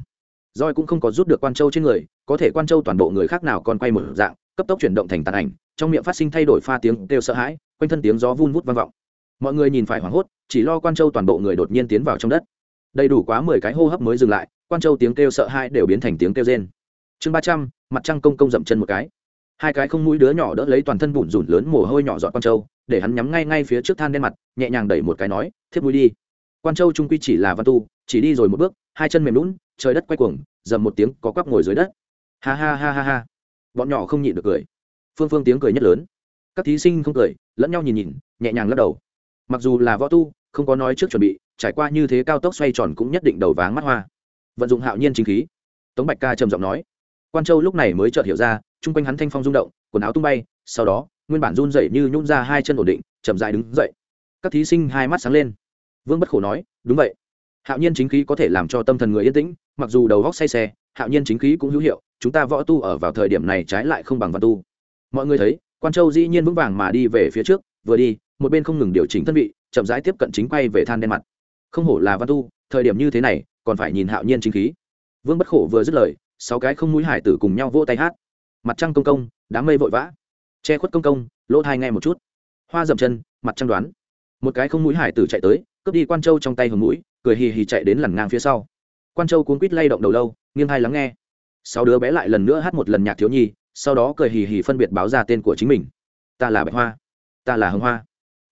roi cũng không có rút được quan châu trên người, có thể quan châu toàn bộ người khác nào còn quay một dạng, cấp tốc chuyển động thành tàn ảnh, trong miệng phát sinh thay đổi pha tiếng kêu sợ hãi, quanh thân tiếng gió vun vút vang vọng mọi người nhìn phải hoảng hốt, chỉ lo quan châu toàn bộ người đột nhiên tiến vào trong đất. Đầy đủ quá mười cái hô hấp mới dừng lại, quan châu tiếng kêu sợ hãi đều biến thành tiếng kêu rên. Chương ba trăm, mặt trăng công công dậm chân một cái. Hai cái không mũi đứa nhỏ đỡ lấy toàn thân bủn rủn lớn mồ hôi nhỏ dọn quan châu, để hắn nhắm ngay ngay phía trước than đen mặt, nhẹ nhàng đẩy một cái nói, thiếp mũi đi. Quan châu trung quy chỉ là văn tu, chỉ đi rồi một bước, hai chân mềm lún, trời đất quay cuồng, dầm một tiếng có quắp ngồi dưới đất. Ha ha ha ha ha. Bọn nhỏ không nhịn được cười. Phương phương tiếng cười nhất lớn. Các thí sinh không cười, lẫn nhau nhìn nhìn, nhẹ nhàng lắc đầu mặc dù là võ tu, không có nói trước chuẩn bị, trải qua như thế cao tốc xoay tròn cũng nhất định đầu váng mắt hoa. Vận dụng hạo nhiên chính khí. Tống bạch ca trầm giọng nói. Quan châu lúc này mới chợt hiểu ra, chung quanh hắn thanh phong rung động, quần áo tung bay, sau đó, nguyên bản run dậy như nhún ra hai chân ổn định, chậm dại đứng dậy. Các thí sinh hai mắt sáng lên. Vương bất khổ nói, đúng vậy. Hạo nhiên chính khí có thể làm cho tâm thần người yên tĩnh, mặc dù đầu góc say xe, hạo nhiên chính khí cũng hữu hiệu, chúng ta võ tu ở vào thời điểm này trái lại không bằng văn tu. Mọi người thấy, quan châu dĩ nhiên vững vàng mà đi về phía trước, vừa đi một bên không ngừng điều chỉnh thân vị, chậm rãi tiếp cận chính quay về than đen mặt. Không hổ là văn tu, thời điểm như thế này, còn phải nhìn hạo nhiên chính khí. Vương bất khổ vừa dứt lời, sáu cái không mũi hải tử cùng nhau vỗ tay hát. Mặt trăng công công, đám mây vội vã. Che khuất công công, lỗ thai ngay một chút. Hoa dậm chân, mặt trăng đoán. Một cái không mũi hải tử chạy tới, cướp đi quan châu trong tay hầm mũi, cười hì hì chạy đến lằn ngang phía sau. Quan châu cuốn quýt lay động đầu lâu, nghiêng hai lắng nghe. Sáu đứa bé lại lần nữa hát một lần nhạc thiếu nhi, sau đó cười hì hì phân biệt báo ra tên của chính mình. Ta là bạch hoa. Ta là hồng hoa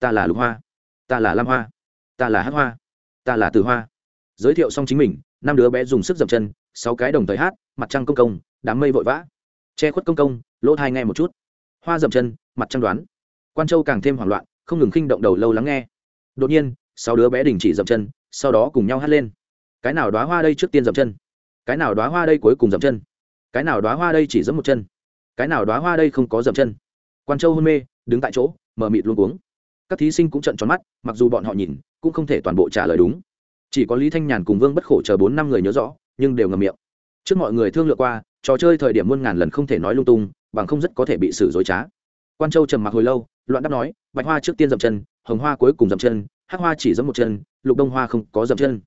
ta là lục hoa, ta là lam hoa, ta là hát hoa, ta là từ hoa. Giới thiệu xong chính mình, năm đứa bé dùng sức dậm chân, sáu cái đồng thời hát, mặt trăng công công, đám mây vội vã. Che khuất công công, lỗ thai nghe một chút. Hoa dậm chân, mặt trăng đoán. Quan châu càng thêm hoảng loạn, không ngừng khinh động đầu lâu lắng nghe. Đột nhiên, sáu đứa bé đình chỉ dậm chân, sau đó cùng nhau hát lên. Cái nào đoá hoa đây trước tiên dậm chân? Cái nào đoá hoa đây cuối cùng dậm chân? Cái nào đoá hoa đây chỉ dẫm một chân? Cái nào đoá hoa đây không có dậm chân? Quan châu hôn mê, đứng tại chỗ mờ mịt luôn uống các thí sinh cũng trận tròn mắt, mặc dù bọn họ nhìn, cũng không thể toàn bộ trả lời đúng. Chỉ có lý thanh nhàn cùng vương bất khổ chờ bốn năm người nhớ rõ, nhưng đều ngầm miệng. Trước mọi người thương lượng qua, trò chơi thời điểm muôn ngàn lần không thể nói lung tung, bằng không rất có thể bị xử dối trá. Quan châu trầm mặc hồi lâu, loạn đáp nói, bạch hoa trước tiên dậm chân, hồng hoa cuối cùng dậm chân, hắc hoa chỉ dẫm một chân, lục đông hoa không có dậm chân.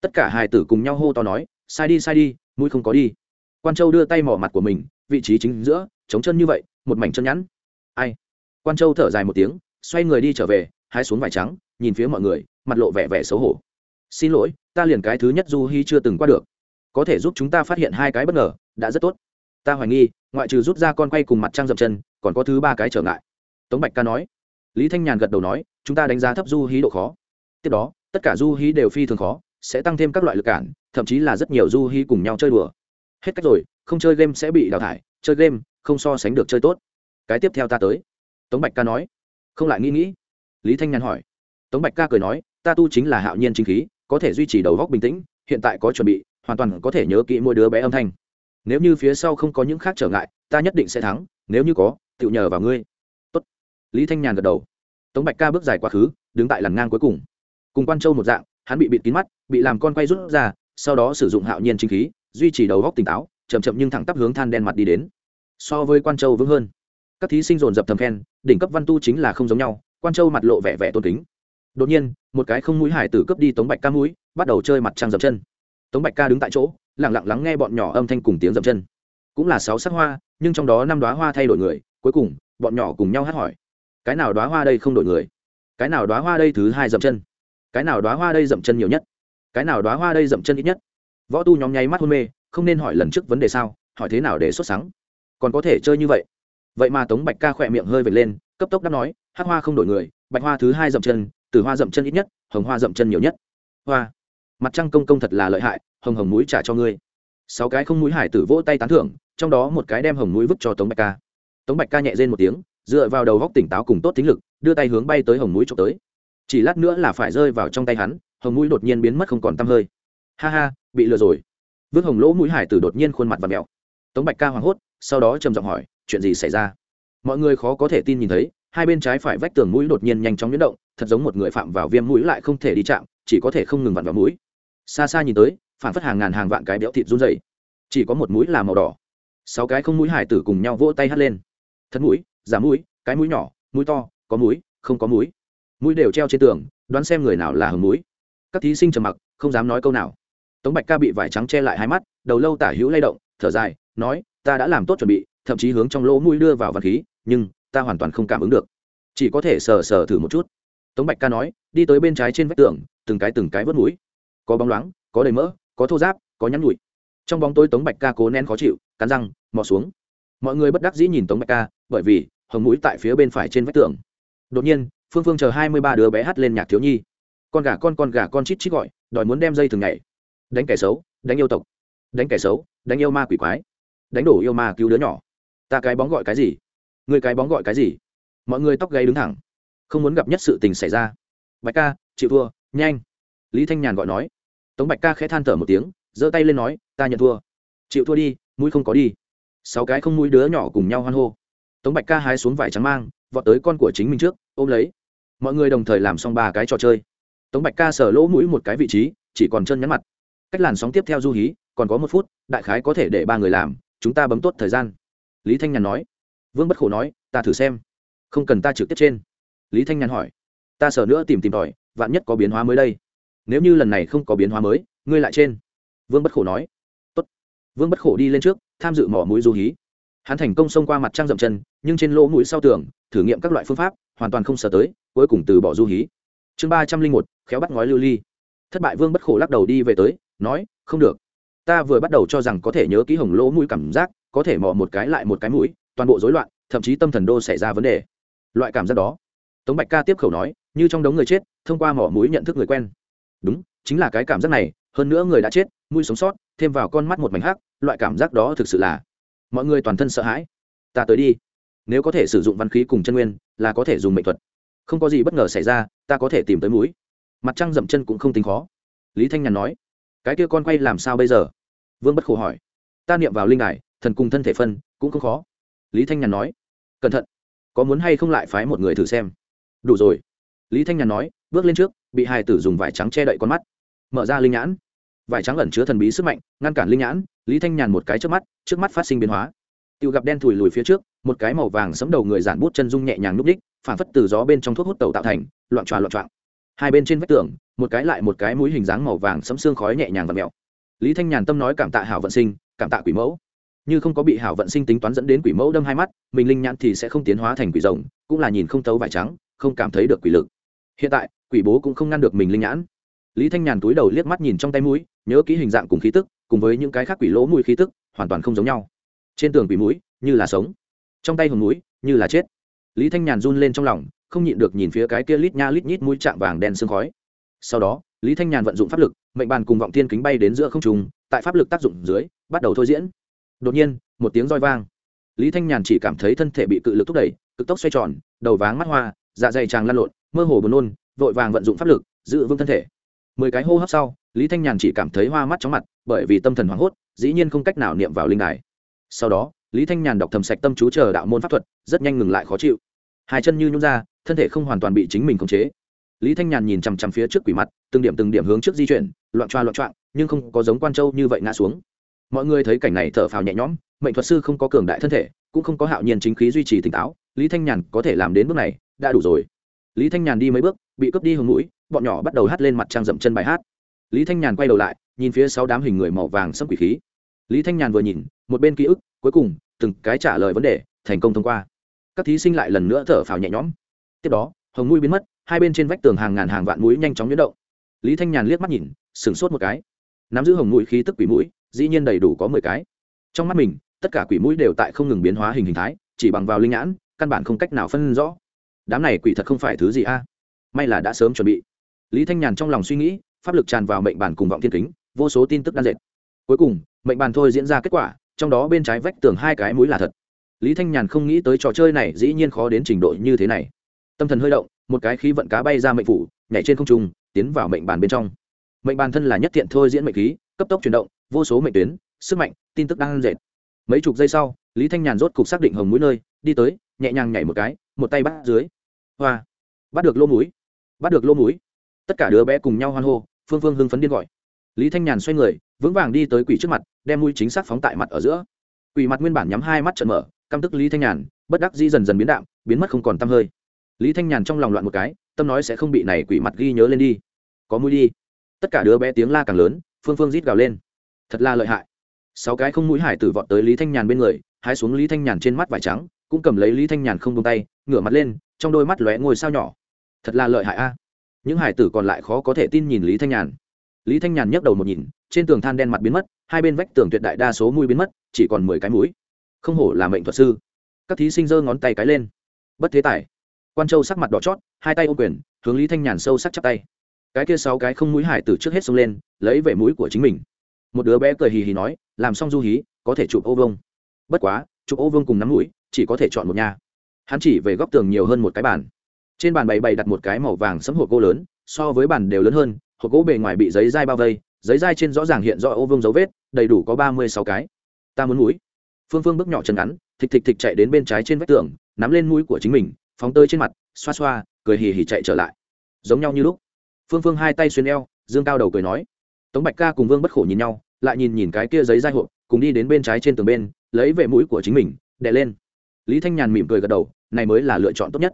Tất cả hài tử cùng nhau hô to nói, sai đi sai đi, mũi không có đi. Quan châu đưa tay mỏ mặt của mình, vị trí chính giữa chống chân như vậy, một mảnh chân nhẵn. Ai? Quan châu thở dài một tiếng xoay người đi trở về, hái xuống vải trắng, nhìn phía mọi người, mặt lộ vẻ vẻ xấu hổ. Xin lỗi, ta liền cái thứ nhất du hy chưa từng qua được. Có thể giúp chúng ta phát hiện hai cái bất ngờ, đã rất tốt. Ta hoài nghi, ngoại trừ rút ra con quay cùng mặt trăng dậm chân, còn có thứ ba cái trở ngại. Tống bạch ca nói. Lý thanh nhàn gật đầu nói, chúng ta đánh giá thấp du hí độ khó. Tiếp đó, tất cả du hí đều phi thường khó, sẽ tăng thêm các loại lực cản, thậm chí là rất nhiều du hí cùng nhau chơi đùa. Hết cách rồi, không chơi game sẽ bị đào thải, chơi game không so sánh được chơi tốt. Cái tiếp theo ta tới. Tống bạch ca nói không lại nghĩ nghĩ, lý thanh nhàn hỏi. Tống bạch ca cười nói, ta tu chính là hạo nhiên chính khí, có thể duy trì đầu góc bình tĩnh, hiện tại có chuẩn bị, hoàn toàn có thể nhớ kỹ mỗi đứa bé âm thanh. Nếu như phía sau không có những khác trở ngại, ta nhất định sẽ thắng, nếu như có, tự nhờ vào ngươi. Tốt. lý thanh nhàn gật đầu. Tống bạch ca bước dài quá khứ, đứng tại làn ngang cuối cùng. Cùng quan châu một dạng, hắn bị bịt kín mắt, bị làm con quay rút ra, sau đó sử dụng hạo nhiên chính khí, duy trì đầu góc tỉnh táo, chậm chậm nhưng thẳng tắp hướng than đen mặt đi đến. So với quan châu vững hơn. Các thí sinh dồn dập thầm khen đỉnh cấp văn tu chính là không giống nhau, quan châu mặt lộ vẻ vẻ tôn kính. Đột nhiên, một cái không mũi hải tử cướp đi tống bạch ca mũi, bắt đầu chơi mặt trăng dập chân. Tống bạch ca đứng tại chỗ lẳng lặng lắng nghe bọn nhỏ âm thanh cùng tiếng dập chân. Cũng là sáu sắc hoa, nhưng trong đó năm đoá hoa thay đổi người, cuối cùng, bọn nhỏ cùng nhau hát hỏi. Cái nào đoá hoa đây không đổi người? Cái nào đoá hoa đây thứ hai dậm chân? Cái nào đoá hoa đây dậm chân nhiều nhất? Cái nào đoá hoa đây dậm chân ít nhất? Võ tu nhóm nháy mắt hôn mê, không nên hỏi lần trước vấn đề sao, hỏi thế nào để xuất sáng? Còn có thể chơi như vậy? Vậy mà tống bạch ca khỏe miệng hơi vệt lên, cấp tốc đáp nói hát hoa không đổi người, bạch hoa thứ hai dậm chân từ hoa dậm chân ít nhất, hồng hoa dậm chân nhiều nhất. Hoa, mặt trăng công công thật là lợi hại, hồng hồng mũi trả cho ngươi. Sáu cái không mũi hải tử vỗ tay tán thưởng, trong đó một cái đem hồng mũi vứt cho tống bạch ca. Tống bạch ca nhẹ rên một tiếng, dựa vào đầu góc tỉnh táo cùng tốt tính lực, đưa tay hướng bay tới hồng mũi trộm tới. Chỉ lát nữa là phải rơi vào trong tay hắn, hồng mũi đột nhiên biến mất không còn tăm hơi. Ha ha, bị lừa rồi. Vứt hồng lỗ mũi hải tử đột nhiên khuôn mặt và mẹo tống bạch ca hoảng hốt, sau đó trầm giọng hỏi chuyện gì xảy ra? Mọi người khó có thể tin nhìn thấy, hai bên trái phải vách tường mũi đột nhiên nhanh chóng nhuyễn động, thật giống một người phạm vào viêm mũi lại không thể đi chạm, chỉ có thể không ngừng vặn vào mũi. Xa xa nhìn tới phản phất hàng ngàn hàng vạn cái béo thịt run dày chỉ có một mũi là màu đỏ. Sáu cái không mũi hải tử cùng nhau vỗ tay hắt lên. Thật mũi, giả mũi, cái mũi nhỏ, mũi to, có mũi, không có mũi. Mũi đều treo trên tường, đoán xem người nào là hầm mũi. Các thí sinh trầm mặc, không dám nói câu nào. Tống bạch ca bị vải trắng che lại hai mắt, đầu lâu tả hữu lay động, thở dài, nói, ta đã làm tốt chuẩn bị thậm chí hướng trong lỗ mũi đưa vào vật khí, nhưng ta hoàn toàn không cảm ứng được. Chỉ có thể sờ sờ thử một chút. Tống bạch ca nói, đi tới bên trái trên vách tường, từng cái từng cái vớt mũi. Có bóng loáng, có đầy mỡ, có thô giáp có nhắn nhụi trong bóng tối tống bạch ca cố nén khó chịu, cắn răng, mò xuống. Mọi người bất đắc dĩ nhìn tống bạch ca, bởi vì hồng mũi tại phía bên phải trên vách tường. Đột nhiên, phương phương chờ hai mươi ba đứa bé hát lên nhạc thiếu nhi. Con gà con con gà con chít chít gọi, đòi muốn đem dây thường ngày đánh kẻ xấu, đánh yêu tộc. Đánh kẻ xấu, đánh yêu ma quỷ quái. Đánh đổ yêu ma cứu đứa nhỏ ta cái bóng gọi cái gì? Người cái bóng gọi cái gì? Mọi người tóc gáy đứng thẳng. Không muốn gặp nhất sự tình xảy ra. Bạch ca, chịu thua, nhanh. Lý thanh nhàn gọi nói. Tống bạch ca khẽ than thở một tiếng, giơ tay lên nói, ta nhận thua. Chịu thua đi, mũi không có đi. Sáu cái không mũi đứa nhỏ cùng nhau hoan hô. Tống bạch ca hái xuống vải trắng mang, vọt tới con của chính mình trước, ôm lấy. Mọi người đồng thời làm xong ba cái trò chơi. Tống bạch ca sờ lỗ mũi một cái vị trí, chỉ còn chân nhắn mặt. Cách làn sóng tiếp theo du hí, còn có một phút, đại khái có thể để ba người làm, chúng ta bấm tốt thời gian lý thanh nhàn nói. Vương bất khổ nói, ta thử xem. Không cần ta trực tiếp trên. Lý thanh nhàn hỏi. Ta sợ nữa tìm tìm tòi, vạn nhất có biến hóa mới đây. Nếu như lần này không có biến hóa mới, ngươi lại trên. Vương bất khổ nói. Tốt. vương bất khổ đi lên trước, tham dự mỏ mũi du hí. Hắn thành công xông qua mặt trăng dậm chân, nhưng trên lỗ mũi sau tường, thử nghiệm các loại phương pháp, hoàn toàn không sợ tới, cuối cùng từ bỏ du hí. Chương ba trăm linh một, khéo bắt ngói lưu ly. Thất bại vương bất khổ lắc đầu đi về tới, nói, không được. Ta vừa bắt đầu cho rằng có thể nhớ ký hồng lỗ mũi cảm giác có thể mò một cái lại một cái mũi, toàn bộ rối loạn, thậm chí tâm thần đô xảy ra vấn đề. Loại cảm giác đó, tống bạch ca tiếp khẩu nói, như trong đống người chết, thông qua mỏ mũi nhận thức người quen. Đúng, chính là cái cảm giác này, hơn nữa người đã chết, mũi sống sót, thêm vào con mắt một mảnh hắc, loại cảm giác đó thực sự là mọi người toàn thân sợ hãi. Ta tới đi. Nếu có thể sử dụng văn khí cùng chân nguyên, là có thể dùng mệnh thuật. Không có gì bất ngờ xảy ra, ta có thể tìm tới mũi. Mặt trăng dậm chân cũng không tính khó. Lý thanh nhàn nói, cái kia con quay làm sao bây giờ? Vương bất khổ hỏi, ta niệm vào linh đài thần cùng thân thể phân, cũng không khó. Lý thanh nhàn nói, cẩn thận, có muốn hay không lại phái một người thử xem? Đủ rồi. Lý thanh nhàn nói, bước lên trước, bị hai tử dùng vải trắng che đậy con mắt. Mở ra linh nhãn. Vải trắng ẩn chứa thần bí sức mạnh, ngăn cản linh nhãn. Lý thanh nhàn một cái trước mắt trước mắt phát sinh biến hóa. Tự gặp đen thùi lùi phía trước, một cái màu vàng sấm đầu người giản bút chân dung nhẹ nhàng núp đích, phản phất từ gió bên trong thuốc hút tàu tạo thành, loạn tròa loạn trọn hai bên trên vách tường, một cái lại một cái mũi hình dáng màu vàng sấm xương khói nhẹ nhàng và mèo. Lý thanh nhàn tâm nói cảm tạ hảo vận sinh, cảm tạ quỷ mẫu như không có bị hảo vận sinh tính toán dẫn đến quỷ mẫu đâm hai mắt, mình linh nhãn thì sẽ không tiến hóa thành quỷ rồng, cũng là nhìn không thấu vải trắng, không cảm thấy được quỷ lực. Hiện tại, quỷ bố cũng không ngăn được mình linh nhãn. Lý thanh nhàn túi đầu liếc mắt nhìn trong tay mũi, nhớ kỹ hình dạng cùng khí tức, cùng với những cái khác quỷ lỗ mũi khí tức, hoàn toàn không giống nhau. Trên tường quỷ mũi, như là sống. Trong tay hồng mũi, như là chết. Lý thanh nhàn run lên trong lòng, không nhịn được nhìn phía cái kia lít nha lít nhít mũi chạm vàng đen sương khói. Sau đó, lý thanh nhàn vận dụng pháp lực, mệnh bàn cùng vọng thiên kính bay đến giữa không trùng tại pháp lực tác dụng dưới, bắt đầu thôi diễn đột nhiên, một tiếng roi vang. Lý thanh nhàn chỉ cảm thấy thân thể bị cự lực thúc đẩy, cực tốc xoay tròn, đầu váng mắt hoa dạ dày tràng lăn lộn, mơ hồ buồn nôn, vội vàng vận dụng pháp lực, giữ vững thân thể. Mười cái hô hấp sau, lý thanh nhàn chỉ cảm thấy hoa mắt chóng mặt, bởi vì tâm thần hoảng hốt, dĩ nhiên không cách nào niệm vào linh đài. Sau đó, lý thanh nhàn đọc thầm sạch tâm chú chờ đạo môn pháp thuật, rất nhanh ngừng lại khó chịu. Hai chân như nhún ra, thân thể không hoàn toàn bị chính mình khống chế. Lý thanh nhàn nhìn chằm chằm phía trước quỷ mặt, từng điểm từng điểm hướng trước di chuyển, loạn choa loạn choạng, nhưng không có giống quan châu như vậy ngã xuống mọi người thấy cảnh này thở phào nhẹ nhõm, mệnh thuật sư không có cường đại thân thể, cũng không có hạo nhiên chính khí duy trì tỉnh táo, lý thanh nhàn có thể làm đến bước này, đã đủ rồi. Lý thanh nhàn đi mấy bước, bị cướp đi hướng mũi, bọn nhỏ bắt đầu hát lên mặt trang dậm chân bài hát. Lý thanh nhàn quay đầu lại, nhìn phía sau đám hình người màu vàng sâm quỷ khí. Lý thanh nhàn vừa nhìn, một bên ký ức, cuối cùng, từng cái trả lời vấn đề, thành công thông qua. Các thí sinh lại lần nữa thở phào nhẹ nhõm. Tiếp đó, hồng mũi biến mất, hai bên trên vách tường hàng ngàn hàng vạn mũi nhanh chóng nhuyễn động. Lý thanh nhàn liếc mắt nhìn, sửng sốt một cái. Nắm giữ hồng mũi khí tức quỷ mũi dĩ nhiên đầy đủ có mười cái. Trong mắt mình, tất cả quỷ mũi đều tại không ngừng biến hóa hình hình thái, chỉ bằng vào linh nhãn, căn bản không cách nào phân rõ. Đám này quỷ thật không phải thứ gì a? May là đã sớm chuẩn bị. Lý thanh nhàn trong lòng suy nghĩ, pháp lực tràn vào mệnh bản cùng vọng thiên kính, vô số tin tức đan dệt. Cuối cùng, mệnh bàn thôi diễn ra kết quả, trong đó bên trái vách tường hai cái mũi là thật. Lý thanh nhàn không nghĩ tới trò chơi này dĩ nhiên khó đến trình độ như thế này. Tâm thần hơi động, một cái khí vận cá bay ra mệnh phủ, nhảy trên không trung, tiến vào mệnh bàn bên trong. Mệnh bàn thân là nhất thiện thôi diễn mệnh khí, cấp tốc chuyển động vô số mệnh tuyến, sức mạnh, tin tức đang dệt mấy chục giây sau, lý thanh nhàn rốt cục xác định hồng mũi nơi, đi tới, nhẹ nhàng nhảy một cái, một tay bắt dưới. Hoa! Bắt được lô mũi. Bắt được lô mũi. Tất cả đứa bé cùng nhau hoan hô, phương phương hưng phấn điên gọi. Lý thanh nhàn xoay người, vững vàng đi tới quỷ trước mặt, đem mũi chính xác phóng tại mặt ở giữa. Quỷ mặt nguyên bản nhắm hai mắt trận mở, căm tức lý thanh nhàn, bất đắc dĩ dần dần biến đạm, biến mất không còn tăm hơi. Lý thanh nhàn trong lòng loạn một cái, tâm nói sẽ không bị này quỷ mặt ghi nhớ lên đi. Có mũi đi. Tất cả đứa bé tiếng la càng lớn, phương phương rít gào lên thật là lợi hại. Sáu cái không mũi hải tử vọt tới lý thanh nhàn bên người, hái xuống lý thanh nhàn trên mắt vải trắng, cũng cầm lấy lý thanh nhàn không tung tay, ngửa mặt lên, trong đôi mắt lóe ngôi sao nhỏ. Thật là lợi hại a. Những hải tử còn lại khó có thể tin nhìn lý thanh nhàn. Lý thanh nhàn nhấc đầu một nhìn, trên tường than đen mặt biến mất, hai bên vách tường tuyệt đại đa số mũi biến mất, chỉ còn mười cái mũi. Không hổ là mệnh thuật sư. Các thí sinh giơ ngón tay cái lên. Bất thế tài. Quan châu sắc mặt đỏ chót, hai tay ô quyền, hướng lý thanh nhàn sâu sắc chắp tay. Cái kia sáu cái không mũi hải tử trước hết xông lên, lấy về mũi của chính mình một đứa bé cười hì hì nói, làm xong du hí, có thể chụp ô vông bất quá, chụp ô vương cùng nắm mũi, chỉ có thể chọn một nhà. Hắn chỉ về góc tường nhiều hơn một cái bàn. Trên bàn bày bày đặt một cái màu vàng sấm hộp gỗ lớn, so với bàn đều lớn hơn, hộp gỗ bề ngoài bị giấy dai bao vây, giấy dai trên rõ ràng hiện rõ ô vương dấu vết, đầy đủ có ba mươi sáu cái. Ta muốn mũi. Phương phương bước nhỏ chân ngắn, thịch thịch thịch chạy đến bên trái trên vách tường, nắm lên mũi của chính mình, phóng tơi trên mặt, xoa xoa, cười hì hì chạy trở lại. Giống nhau như lúc. Phương phương hai tay xuyên eo, dương cao đầu cười nói. Tống bạch ca cùng vương bất khổ nhìn nhau lại nhìn nhìn cái kia giấy dai hộp, cùng đi đến bên trái trên tường bên, lấy về mũi của chính mình, đè lên. Lý thanh nhàn mỉm cười gật đầu, này mới là lựa chọn tốt nhất.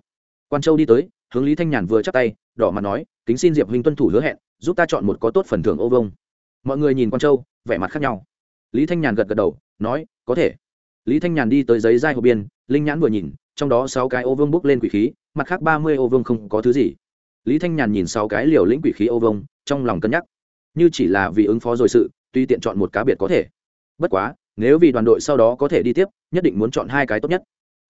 Quan châu đi tới, hướng lý thanh nhàn vừa chắc tay, đỏ mặt nói, kính xin diệp huynh tuân thủ hứa hẹn, giúp ta chọn một có tốt phần thưởng ô vông mọi người nhìn quan châu, vẻ mặt khác nhau. Lý thanh nhàn gật gật đầu, nói, có thể. Lý thanh nhàn đi tới giấy dai hộp biên, linh nhãn vừa nhìn, trong đó sáu cái ô vương bốc lên quỷ khí, mặt khác ba mươi ô vương không có thứ gì. Lý thanh nhàn nhìn sáu cái liều lĩnh quỷ khí ô vương trong lòng cân nhắc. Như chỉ là vì ứng phó rồi sự tuy tiện chọn một cá biệt có thể. Bất quá, nếu vì đoàn đội sau đó có thể đi tiếp, nhất định muốn chọn hai cái tốt nhất.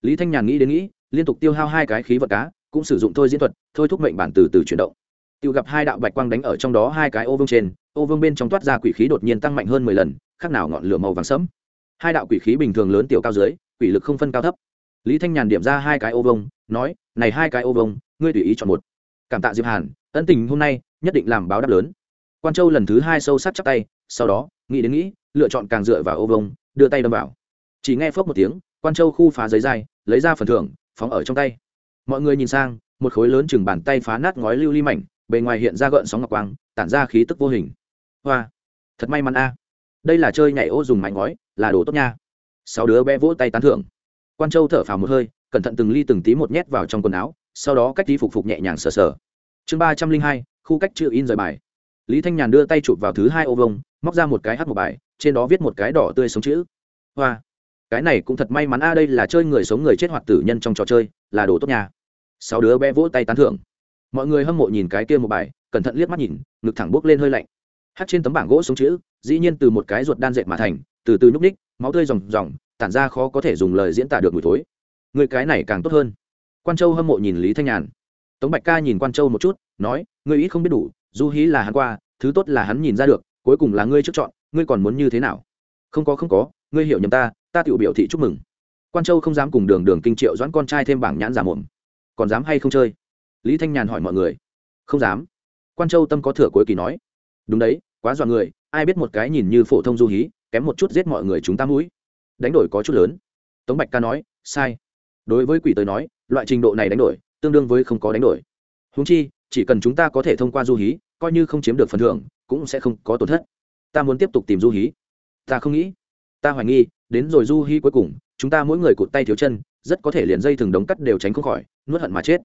Lý thanh nhàn nghĩ đến nghĩ, liên tục tiêu hao hai cái khí vật cá, cũng sử dụng thôi diễn thuật, thôi thúc mệnh bản từ từ chuyển động. Tự gặp hai đạo bạch quang đánh ở trong đó hai cái ô vương trên, ô vương bên trong toát ra quỷ khí đột nhiên tăng mạnh hơn mười lần, khác nào ngọn lửa màu vàng sẫm. Hai đạo quỷ khí bình thường lớn tiểu cao dưới, quỷ lực không phân cao thấp. Lý thanh nhàn điểm ra hai cái ô vông nói, này hai cái ô vông ngươi tùy ý chọn một. Cảm tạ diệp hàn, ân tình hôm nay nhất định làm báo đáp lớn quan châu lần thứ hai sâu sắc chắc tay, sau đó, nghĩ đến nghĩ, lựa chọn càng dựa vào ô vông đưa tay đâm vào. Chỉ nghe phốc một tiếng, quan châu khu phá giấy dai lấy ra phần thưởng, phóng ở trong tay. Mọi người nhìn sang, một khối lớn chừng bàn tay phá nát ngói lưu ly mảnh, bề ngoài hiện ra gợn sóng ngọc quang, tản ra khí tức vô hình. Hoa, thật may mắn a. Đây là chơi nhảy ô dùng mảnh ngói, là đồ tốt nha. Sáu đứa bé vỗ tay tán thưởng. Quan châu thở phào một hơi, cẩn thận từng ly từng tí một nhét vào trong quần áo, sau đó cách tí phục phục nhẹ nhàng sờ sờ. Chương ba trăm linh hai, khu cách chữ in rời bài lý thanh nhàn đưa tay chụp vào thứ hai ô vông móc ra một cái hát một bài, trên đó viết một cái đỏ tươi sống chữ. Hoa. Cái này cũng thật may mắn a, đây là chơi người sống người chết hoạt tử nhân trong trò chơi, là đồ tốt nhà sáu đứa bé vỗ tay tán thưởng. Mọi người hâm mộ nhìn cái kia một bài, cẩn thận liếc mắt nhìn, ngực thẳng bốc lên hơi lạnh. Hát trên tấm bảng gỗ sống chữ, dĩ nhiên từ một cái ruột đan dệt mà thành, từ từ nhúc ních máu tươi ròng ròng, tản ra khó có thể dùng lời diễn tả được mùi thối. Người cái này càng tốt hơn. Quan châu hâm mộ nhìn lý thanh nhàn. Tống bạch ca nhìn quan châu một chút, nói, người ít không biết đủ du hí là hắn qua, thứ tốt là hắn nhìn ra được, cuối cùng là ngươi trước chọn, ngươi còn muốn như thế nào? Không có không có, ngươi hiểu nhầm ta ta tự biểu thị chúc mừng. Quan châu không dám cùng đường đường kinh triệu doãn con trai thêm bảng nhãn giả mồm. Còn dám hay không chơi? Lý thanh nhàn hỏi mọi người. Không dám. Quan châu tâm có thừa cuối kỳ nói. Đúng đấy, quá dọa người, ai biết một cái nhìn như phổ thông du hí, kém một chút giết mọi người chúng ta mũi. Đánh đổi có chút lớn. Tống bạch ca nói, sai. Đối với quỷ tới nói, loại trình độ này đánh đổi, tương đương với không có đánh đổi. Húng chi chỉ cần chúng ta có thể thông qua du hí, coi như không chiếm được phần thưởng, cũng sẽ không có tổn thất. Ta muốn tiếp tục tìm du hí. Ta không nghĩ. Ta hoài nghi, đến rồi du hí cuối cùng, chúng ta mỗi người cụt tay thiếu chân, rất có thể liền dây thừng đống cắt đều tránh không khỏi, nuốt hận mà chết.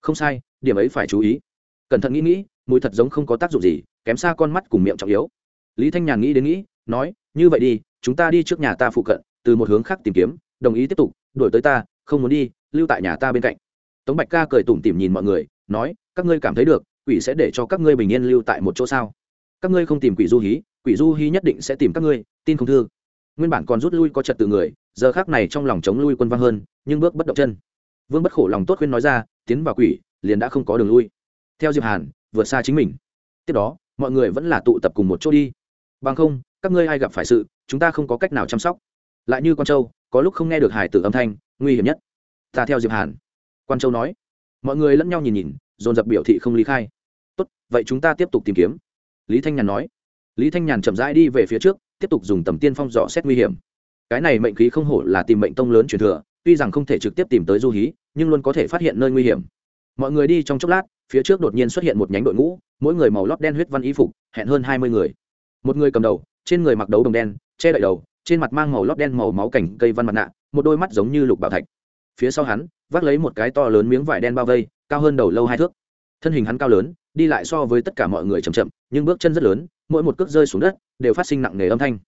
Không sai, điểm ấy phải chú ý. Cẩn thận nghĩ nghĩ mùi thật giống không có tác dụng gì, kém xa con mắt cùng miệng trọng yếu. Lý thanh nhàn nghĩ đến nghĩ, nói, như vậy đi, chúng ta đi trước nhà ta phụ cận, từ một hướng khác tìm kiếm, đồng ý tiếp tục, đuổi tới ta, không muốn đi, lưu tại nhà ta bên cạnh. Tống bạch ca cười tủm tỉm nhìn mọi người, nói các ngươi cảm thấy được, quỷ sẽ để cho các ngươi bình yên lưu tại một chỗ sao? Các ngươi không tìm quỷ du hí, quỷ du hí nhất định sẽ tìm các ngươi, tin không thương nguyên bản còn rút lui có trật tự người, giờ khác này trong lòng chống lui quân vang hơn, nhưng bước bất động chân. Vương bất khổ lòng tốt khuyên nói ra, tiến vào quỷ, liền đã không có đường lui. Theo diệp hàn, vượt xa chính mình. Tiếp đó, mọi người vẫn là tụ tập cùng một chỗ đi. Bằng không, các ngươi ai gặp phải sự, chúng ta không có cách nào chăm sóc. Lại như con trâu có lúc không nghe được hải tử âm thanh, nguy hiểm nhất. Ta theo diệp hàn. Quan châu nói. Mọi người lẫn nhau nhìn nhìn dồn dập biểu thị không lý khai. Tốt, vậy chúng ta tiếp tục tìm kiếm. Lý thanh nhàn nói. Lý thanh nhàn chậm rãi đi về phía trước, tiếp tục dùng tầm tiên phong dò xét nguy hiểm. Cái này mệnh khí không hổ là tìm mệnh tông lớn truyền thừa, tuy rằng không thể trực tiếp tìm tới du hí, nhưng luôn có thể phát hiện nơi nguy hiểm. Mọi người đi trong chốc lát, phía trước đột nhiên xuất hiện một nhánh đội ngũ, mỗi người màu lót đen huyết văn y phục, hẹn hơn hai mươi người. Một người cầm đầu, trên người mặc đấu đồng đen, che đậy đầu, trên mặt mang màu lót đen màu máu cảnh cây văn mặt nạ, một đôi mắt giống như lục bảo thạch. Phía sau hắn, vác lấy một cái to lớn miếng vải đen bao vây cao hơn đầu lâu hai thước. Thân hình hắn cao lớn, đi lại so với tất cả mọi người chậm chậm, nhưng bước chân rất lớn, mỗi một cước rơi xuống đất, đều phát sinh nặng nề âm thanh.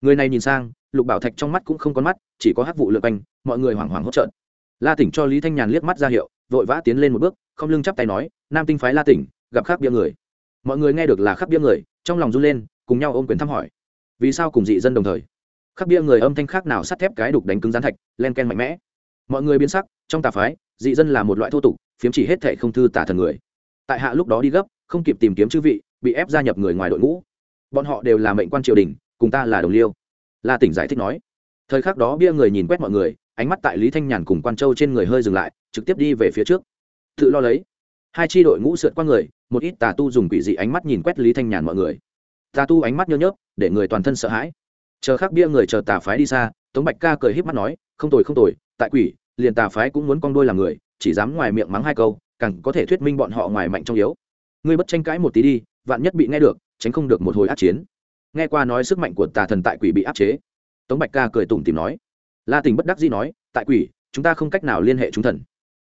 Người này nhìn sang, lục bảo thạch trong mắt cũng không có mắt, chỉ có hát vụ lượt quanh, mọi người hoảng hoảng hốt trợn. La tỉnh cho lý thanh nhàn liếc mắt ra hiệu, vội vã tiến lên một bước, không lưng chắp tay nói, nam tinh phái la tỉnh, gặp khắc bia người. Mọi người nghe được là khắc bia người, trong lòng run lên, cùng nhau ôm quyền thăm hỏi. Vì sao cùng dị dân đồng thời? Khắc bia người âm thanh khác nào sắt thép cái đục đánh cứng rán thạch, len ken mạnh mẽ. Mọi người biến sắc, trong tà phái, dị dân là một loại thô tục phiếm chỉ hết thệ không thư tả thần người. Tại hạ lúc đó đi gấp, không kịp tìm kiếm chư vị, bị ép gia nhập người ngoài đội ngũ. Bọn họ đều là mệnh quan triều đình, cùng ta là đồng liêu. La tỉnh giải thích nói. Thời khắc đó bia người nhìn quét mọi người, ánh mắt tại lý thanh nhàn cùng quan châu trên người hơi dừng lại, trực tiếp đi về phía trước. Tự lo lấy. Hai tri đội ngũ sượt qua người, một ít tà tu dùng quỷ dị ánh mắt nhìn quét lý thanh nhàn mọi người. Tà tu ánh mắt nhơ nhớp, để người toàn thân sợ hãi. Chờ khác bia người chờ tà phái đi xa, tống bạch ca cười híp mắt nói, không tồi không tồi, tại quỷ, liền tà phái cũng muốn con đôi làm người chỉ dám ngoài miệng mắng hai câu, càng có thể thuyết minh bọn họ ngoài mạnh trong yếu. Ngươi bất tranh cãi một tí đi, vạn nhất bị nghe được, tránh không được một hồi át chiến. Nghe qua nói sức mạnh của tà thần tại quỷ bị áp chế. Tống bạch ca cười tủm tìm nói. La tình bất đắc dĩ nói, tại quỷ, chúng ta không cách nào liên hệ chúng thần.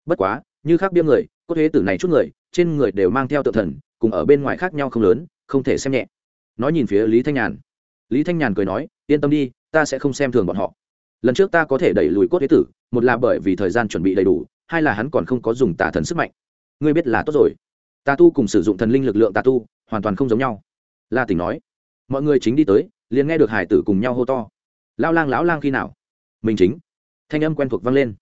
Bất quá, như khác biêm người có thế tử này chút người, trên người đều mang theo tự thần, cùng ở bên ngoài khác nhau không lớn, không thể xem nhẹ. Nói nhìn phía lý thanh nhàn. Lý thanh nhàn cười nói, yên tâm đi, ta sẽ không xem thường bọn họ. Lần trước ta có thể đẩy lùi cốt thế tử, một là bởi vì thời gian chuẩn bị đầy đủ hai là hắn còn không có dùng tà thần sức mạnh. Ngươi biết là tốt rồi. Tà tu cùng sử dụng thần linh lực lượng tà tu, hoàn toàn không giống nhau. La tỉnh nói. Mọi người chính đi tới, liền nghe được hải tử cùng nhau hô to. Lao lang, lão lang khi nào? Mình chính. Thanh âm quen thuộc vang lên.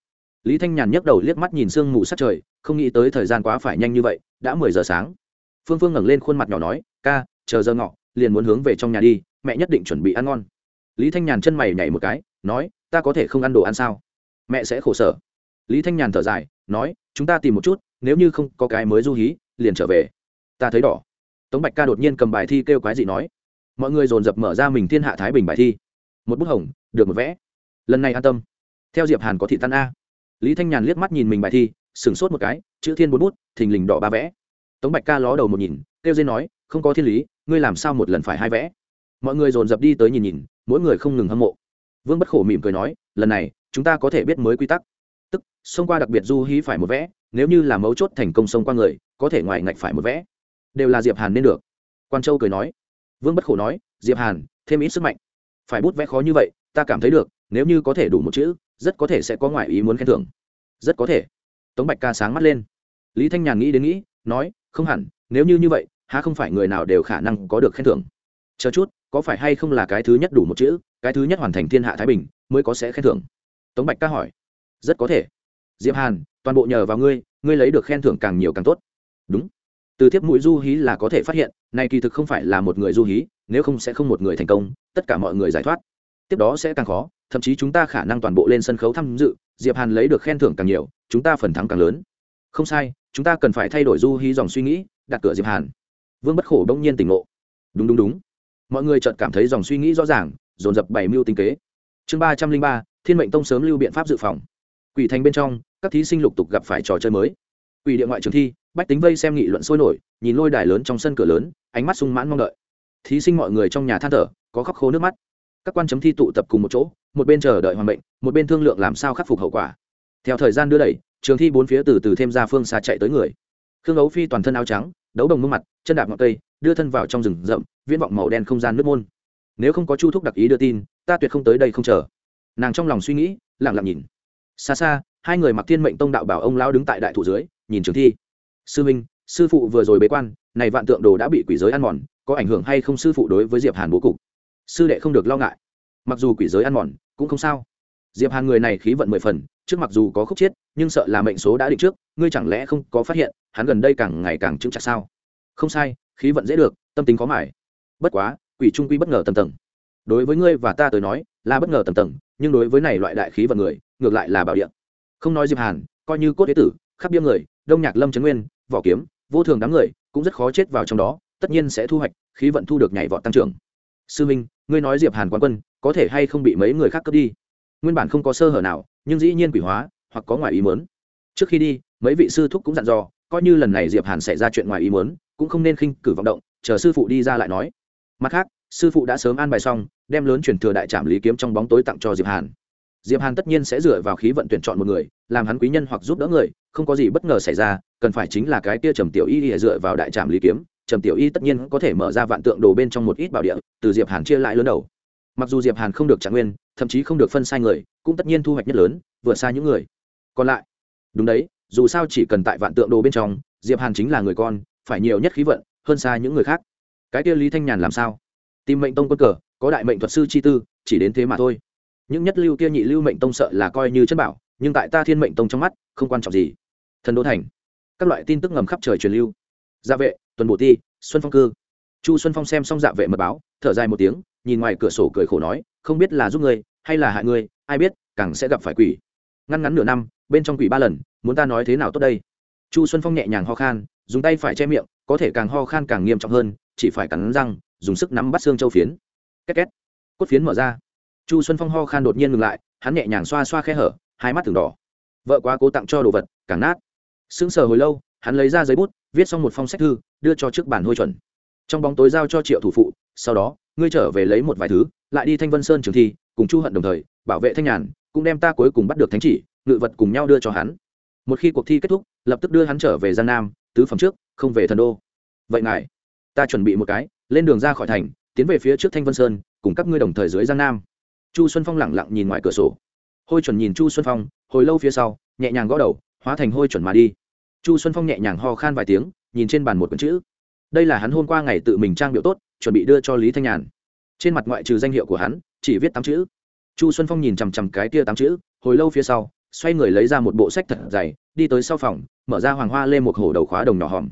Lý thanh nhàn nhấc đầu liếc mắt nhìn sương mù sát trời, không nghĩ tới thời gian quá phải nhanh như vậy, đã mười giờ sáng. Phương phương ngẩng lên khuôn mặt nhỏ nói, ca, chờ giờ ngọ, liền muốn hướng về trong nhà đi, mẹ nhất định chuẩn bị ăn ngon. Lý thanh nhàn chân mày nhảy một cái, nói, ta có thể không ăn đồ ăn sao? Mẹ sẽ khổ sở lý thanh nhàn thở dài, nói, chúng ta tìm một chút, nếu như không có cái mới du hí, liền trở về. Ta thấy đỏ. Tống bạch ca đột nhiên cầm bài thi kêu quái gì nói, mọi người dồn dập mở ra mình thiên hạ thái bình bài thi. Một bức hồng, được một vẽ. Lần này an tâm. Theo diệp hàn có thị tan a. Lý thanh nhàn liếc mắt nhìn mình bài thi, sửng sốt một cái, chữ thiên bốn bút, thình lình đỏ ba vẽ. Tống bạch ca ló đầu một nhìn, kêu dây nói, không có thiên lý, ngươi làm sao một lần phải hai vẽ? Mọi người dồn dập đi tới nhìn nhìn, mỗi người không ngừng hâm mộ. Vương bất khổ mỉm cười nói, lần này, chúng ta có thể biết mới quy tắc tức xông qua đặc biệt du hí phải một vẽ, nếu như là mấu chốt thành công xông qua người, có thể ngoài ngạch phải một vẽ. Đều là diệp hàn nên được. Quan châu cười nói. Vương bất khổ nói, diệp hàn, thêm ít sức mạnh. Phải bút vẽ khó như vậy, ta cảm thấy được, nếu như có thể đủ một chữ, rất có thể sẽ có ngoại ý muốn khen thưởng. Rất có thể. Tống bạch ca sáng mắt lên. Lý thanh nhàn nghĩ đến nghĩ, nói, không hẳn, nếu như như vậy, há không phải người nào đều khả năng có được khen thưởng. Chờ chút, có phải hay không là cái thứ nhất đủ một chữ, cái thứ nhất hoàn thành thiên hạ thái bình, mới có sẽ khen thưởng? Tống bạch ca hỏi rất có thể. Diệp hàn, toàn bộ nhờ vào ngươi ngươi lấy được khen thưởng càng nhiều càng tốt. Đúng. Từ thiếp mũi du hí là có thể phát hiện, này kỳ thực không phải là một người du hí, nếu không sẽ không một người thành công, tất cả mọi người giải thoát. Tiếp đó sẽ càng khó, thậm chí chúng ta khả năng toàn bộ lên sân khấu tham dự, diệp hàn lấy được khen thưởng càng nhiều, chúng ta phần thắng càng lớn. Không sai, chúng ta cần phải thay đổi du hí dòng suy nghĩ, đặt cửa diệp hàn. Vương bất khổ đông nhiên tỉnh ngộ. Đúng đúng đúng. Mọi người chợt cảm thấy dòng suy nghĩ rõ ràng, dồn dập bảy mưu tinh kế. Chương ba trăm linh ba, thiên mệnh tông sớm lưu biện pháp dự phòng quỷ thành bên trong các thí sinh lục tục gặp phải trò chơi mới. Quỷ địa ngoại trường thi bách tính vây xem nghị luận sôi nổi nhìn lôi đài lớn trong sân cửa lớn ánh mắt sung mãn mong đợi. Thí sinh mọi người trong nhà than thở có khóc khô nước mắt. Các quan chấm thi tụ tập cùng một chỗ một bên chờ đợi hoàn bệnh, một bên thương lượng làm sao khắc phục hậu quả. Theo thời gian đưa đẩy trường thi bốn phía từ từ thêm ra phương xa chạy tới người. Khương ấu phi toàn thân áo trắng đấu đồng mông mặt chân đạp ngọn cây đưa thân vào trong rừng rậm viễn vọng màu đen không gian nước môn. Nếu không có chu thúc đặc ý đưa tin ta tuyệt không tới đây không chờ. Nàng trong lòng suy nghĩ lặng lặng nhìn xa xa hai người mặc thiên mệnh tông đạo bảo ông lao đứng tại đại thủ dưới nhìn trường thi. Sư minh sư phụ vừa rồi bế quan này vạn tượng đồ đã bị quỷ giới ăn mòn có ảnh hưởng hay không sư phụ đối với diệp hàn bố cục? Sư đệ không được lo ngại. Mặc dù quỷ giới ăn mòn cũng không sao. Diệp hàn người này khí vận mười phần trước mặc dù có khúc chết, nhưng sợ là mệnh số đã định trước ngươi chẳng lẽ không có phát hiện hắn gần đây càng ngày càng chứng chặt sao? Không sai khí vận dễ được tâm tính có mải. Bất quá quỷ trung quy bất ngờ tầm tầng. Đối với ngươi và ta tới nói là bất ngờ tầng tầng, nhưng đối với này loại đại khí vận người, ngược lại là bảo địa. Không nói diệp hàn, coi như cốt thế tử, khắp biên người, đông nhạc lâm trấn nguyên, võ kiếm, vô thường đám người, cũng rất khó chết vào trong đó, tất nhiên sẽ thu hoạch, khí vận thu được nhảy vọt tăng trưởng. Sư minh, ngươi nói diệp hàn quán quân, có thể hay không bị mấy người khác cướp đi? Nguyên bản không có sơ hở nào, nhưng dĩ nhiên quỷ hóa, hoặc có ngoài ý muốn. Trước khi đi, mấy vị sư thúc cũng dặn dò, coi như lần này diệp hàn xảy ra chuyện ngoài ý muốn, cũng không nên khinh cử vọng động, chờ sư phụ đi ra lại nói. Mặt khác, sư phụ đã sớm an bài xong đem lớn truyền thừa đại trạm lý kiếm trong bóng tối tặng cho diệp hàn. Diệp hàn tất nhiên sẽ dựa vào khí vận tuyển chọn một người, làm hắn quý nhân hoặc giúp đỡ người, không có gì bất ngờ xảy ra, cần phải chính là cái kia trầm tiểu y dựa vào đại trạm lý kiếm, trầm tiểu y tất nhiên có thể mở ra vạn tượng đồ bên trong một ít bảo địa, từ diệp hàn chia lại lớn đầu. Mặc dù diệp hàn không được trạng nguyên, thậm chí không được phân sai người, cũng tất nhiên thu hoạch nhất lớn, vượt xa những người. Còn lại, đúng đấy, dù sao chỉ cần tại vạn tượng đồ bên trong, diệp hàn chính là người con, phải nhiều nhất khí vận, hơn xa những người khác. Cái kia lý thanh nhàn làm sao? Tìm mệnh tông quân cờ có đại mệnh thuật sư chi tư, chỉ đến thế mà thôi. Những nhất lưu kia nhị lưu mệnh tông sợ là coi như chân bảo, nhưng tại ta thiên mệnh tông trong mắt, không quan trọng gì. Thần đô thành. Các loại tin tức ngầm khắp trời truyền lưu. Gia vệ, tuần bộ ti, xuân phong cư. Chu xuân phong xem xong dạ vệ mật báo, thở dài một tiếng, nhìn ngoài cửa sổ cười khổ nói, không biết là giúp người hay là hại người ai biết, càng sẽ gặp phải quỷ. Ngăn ngắn nửa năm, bên trong quỷ ba lần, muốn ta nói thế nào tốt đây? Chu xuân phong nhẹ nhàng ho khan, dùng tay phải che miệng, có thể càng ho khan càng nghiêm trọng hơn, chỉ phải cắn răng, dùng sức nắm bắt xương châu phiến két két. Cốt phiến mở ra. Chu xuân phong ho khan đột nhiên ngừng lại, hắn nhẹ nhàng xoa xoa khe hở, hai mắt từng đỏ. Vợ quá cố tặng cho đồ vật, càng nát. Sững sờ hồi lâu, hắn lấy ra giấy bút, viết xong một phong sách thư, đưa cho trước bản hôi chuẩn. Trong bóng tối giao cho triệu thủ phụ, sau đó, ngươi trở về lấy một vài thứ, lại đi thanh vân sơn trường thi, cùng chu hận đồng thời, bảo vệ thanh nhàn, cũng đem ta cuối cùng bắt được thánh chỉ, ngự vật cùng nhau đưa cho hắn. Một khi cuộc thi kết thúc, lập tức đưa hắn trở về gian nam, tứ phẩm trước, không về thần đô. Vậy ngài, ta chuẩn bị một cái, lên đường ra khỏi thành tiến về phía trước thanh vân sơn, cùng các ngươi đồng thời dưới giang nam. Chu xuân phong lẳng lặng nhìn ngoài cửa sổ. Hôi chuẩn nhìn chu xuân phong, hồi lâu phía sau, nhẹ nhàng gõ đầu, hóa thành hôi chuẩn mà đi. Chu xuân phong nhẹ nhàng ho khan vài tiếng, nhìn trên bàn một quyển chữ. Đây là hắn hôm qua ngày tự mình trang biểu tốt, chuẩn bị đưa cho lý thanh nhàn. Trên mặt ngoại trừ danh hiệu của hắn, chỉ viết tám chữ. Chu xuân phong nhìn chằm chằm cái kia tám chữ, hồi lâu phía sau, xoay người lấy ra một bộ sách thật dày, đi tới sau phòng, mở ra hoàng hoa lên một hổ đầu khóa đồng nhỏ hòm.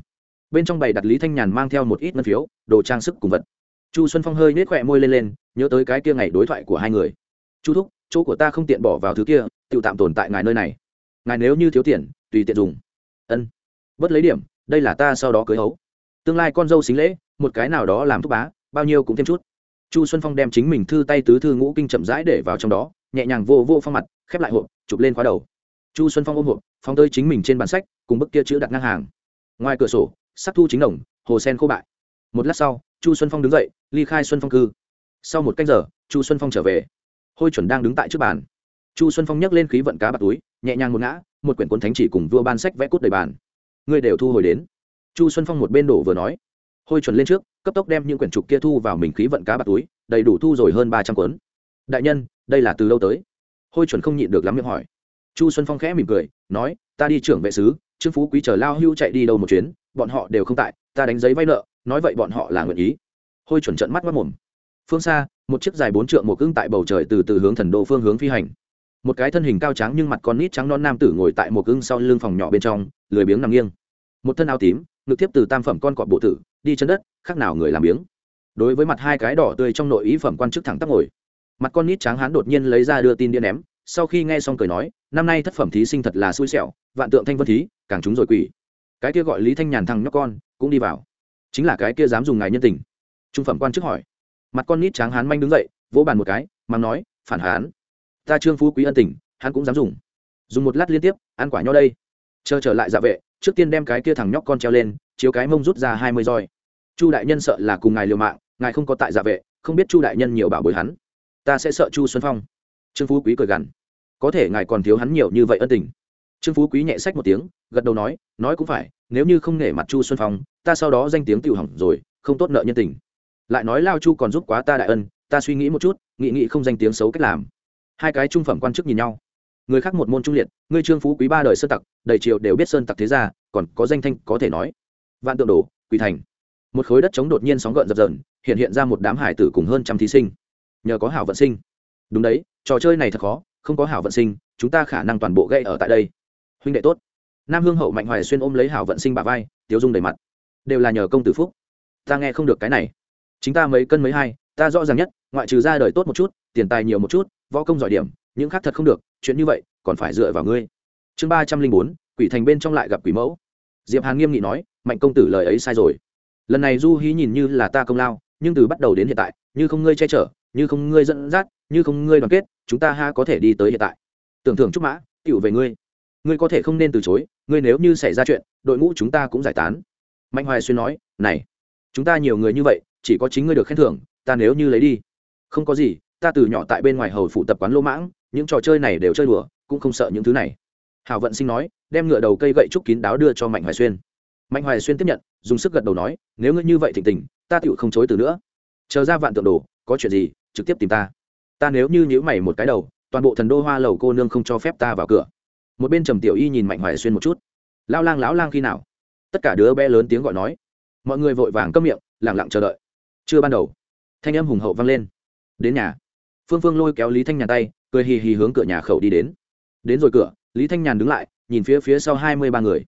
Bên trong bày đặt lý thanh nhàn mang theo một ít ngân phiếu, đồ trang sức cùng vật chu xuân phong hơi nết khỏe môi lên lên, nhớ tới cái kia ngày đối thoại của hai người. Chu thúc, chỗ của ta không tiện bỏ vào thứ kia tự tạm tồn tại ngài nơi này. Ngài nếu như thiếu tiền, tùy tiện dùng. Ân, bớt lấy điểm, đây là ta sau đó cưới hấu. Tương lai con dâu xính lễ, một cái nào đó làm thúc bá, bao nhiêu cũng thêm chút. Chu xuân phong đem chính mình thư tay tứ thư ngũ kinh chậm rãi để vào trong đó, nhẹ nhàng vô vô phong mặt, khép lại hộp, chụp lên khóa đầu. Chu xuân phong ôm hộp phong tơi chính mình trên bàn sách, cùng bức kia chữ đặt ngang hàng. Ngoài cửa sổ sắc thu chính đồng, hồ sen khô bại. Một lát sau chu xuân phong đứng dậy, ly khai xuân phong cư. Sau một canh giờ, chu xuân phong trở về. Hôi chuẩn đang đứng tại trước bàn. Chu xuân phong nhấc lên khí vận cá bạc túi, nhẹ nhàng một ngã, một quyển cuốn thánh chỉ cùng vua ban sách vẽ cốt đầy bàn. Ngươi đều thu hồi đến. Chu xuân phong một bên đổ vừa nói. Hôi chuẩn lên trước, cấp tốc đem những quyển trục kia thu vào mình khí vận cá bạc túi, đầy đủ thu rồi hơn ba trăm cuốn. Đại nhân, đây là từ lâu tới. Hôi chuẩn không nhịn được lắm miệng hỏi. Chu xuân phong khẽ mỉm cười, nói, ta đi trưởng vệ sứ, trương phú quý chờ lao hưu chạy đi đâu một chuyến, bọn họ đều không tại, ta đánh giấy vay nợ nói vậy bọn họ là nguyện ý. Hôi chuẩn trận mắt mất mồm. Phương xa, một chiếc dài bốn trượng một cưng tại bầu trời từ từ hướng thần đô phương hướng phi hành. Một cái thân hình cao trắng nhưng mặt con nít trắng non nam tử ngồi tại một cưng sau lưng phòng nhỏ bên trong, lười biếng nằm nghiêng. Một thân áo tím, ngực tiếp từ tam phẩm con cọp bộ tử, đi chân đất, khác nào người làm biếng. Đối với mặt hai cái đỏ tươi trong nội ý phẩm quan chức thẳng tắp ngồi. Mặt con nít trắng hán đột nhiên lấy ra đưa tin điện ném, sau khi nghe xong cười nói, năm nay thất phẩm thí sinh thật là xui xẻo, vạn tượng thanh vân thí, càng chúng rồi quỷ. Cái kia gọi lý thanh nhàn thằng nhóc con, cũng đi vào chính là cái kia dám dùng ngài nhân tình. Trung phẩm quan chức hỏi. Mặt con nít tráng hán manh đứng dậy, vỗ bàn một cái, mắng nói, phản hán, ta trương phú quý ân tình, hắn cũng dám dùng. Dùng một lát liên tiếp, ăn quả nho đây. Chờ trở lại dạ vệ, trước tiên đem cái kia thằng nhóc con treo lên, chiếu cái mông rút ra hai mươi roi. Chu đại nhân sợ là cùng ngài liều mạng, ngài không có tại dạ vệ, không biết chu đại nhân nhiều bảo bối hắn. Ta sẽ sợ chu xuân phong. Trương phú quý cười gằn. Có thể ngài còn thiếu hắn nhiều như vậy ân tình trương phú quý nhẹ sách một tiếng gật đầu nói nói cũng phải nếu như không nể mặt chu xuân phong ta sau đó danh tiếng tự hỏng rồi không tốt nợ nhân tình. Lại nói lao chu còn giúp quá ta đại ân ta suy nghĩ một chút nghị nghị không danh tiếng xấu cách làm. Hai cái trung phẩm quan chức nhìn nhau. Người khác một môn trung liệt ngươi trương phú quý ba đời sơn tặc đầy triều đều biết sơn tặc thế ra còn có danh thanh có thể nói. Vạn tượng Đồ, quỳ thành. Một khối đất chống đột nhiên sóng gợn dập dờn hiện hiện ra một đám hải tử cùng hơn trăm thí sinh. Nhờ có hảo vận sinh. Đúng đấy trò chơi này thật khó không có hảo vận sinh chúng ta khả năng toàn bộ gây ở tại đây huynh đệ tốt. Nam hương hậu mạnh hoài xuyên ôm lấy hảo vận sinh bà vai, tiếu dung đầy mặt. Đều là nhờ công tử phúc. Ta nghe không được cái này. Chính ta mấy cân mấy hai, ta rõ ràng nhất, ngoại trừ ra đời tốt một chút, tiền tài nhiều một chút, võ công giỏi điểm, những khác thật không được, chuyện như vậy, còn phải dựa vào ngươi. Chương ba trăm linh bốn, quỷ thành bên trong lại gặp quỷ mẫu. Diệp hàn nghiêm nghị nói, mạnh công tử lời ấy sai rồi. Lần này du hí nhìn như là ta công lao, nhưng từ bắt đầu đến hiện tại, như không ngươi che chở, như không ngươi dẫn dắt, như không ngươi đoàn kết, chúng ta ha có thể đi tới hiện tại. Tưởng thưởng trúc mã tựu về ngươi ngươi có thể không nên từ chối, ngươi nếu như xảy ra chuyện, đội ngũ chúng ta cũng giải tán. Mạnh hoài xuyên nói, này, chúng ta nhiều người như vậy, chỉ có chính ngươi được khen thưởng, ta nếu như lấy đi. Không có gì, ta từ nhỏ tại bên ngoài hầu phụ tập quán lỗ mãng, những trò chơi này đều chơi đùa, cũng không sợ những thứ này. Hảo vận sinh nói, đem ngựa đầu cây gậy trúc kín đáo đưa cho mạnh hoài xuyên. Mạnh hoài xuyên tiếp nhận, dùng sức gật đầu nói, nếu ngươi như vậy thịnh tình, ta tựu không chối từ nữa. Chờ ra vạn tượng đồ, có chuyện gì, trực tiếp tìm ta. Ta nếu như nhữ mày một cái đầu, toàn bộ thần đô hoa lầu cô nương không cho phép ta vào cửa một bên trầm tiểu y nhìn mạnh hoài xuyên một chút. Lao lang, lão lang khi nào? Tất cả đứa bé lớn tiếng gọi nói. Mọi người vội vàng câm miệng lẳng lặng chờ đợi. Chưa ban đầu, thanh âm hùng hậu vang lên. Đến nhà. Phương phương lôi kéo lý thanh nhàn tay, cười hì hì hướng cửa nhà khẩu đi đến. Đến rồi cửa, lý thanh nhàn đứng lại, nhìn phía phía sau hai mươi ba người.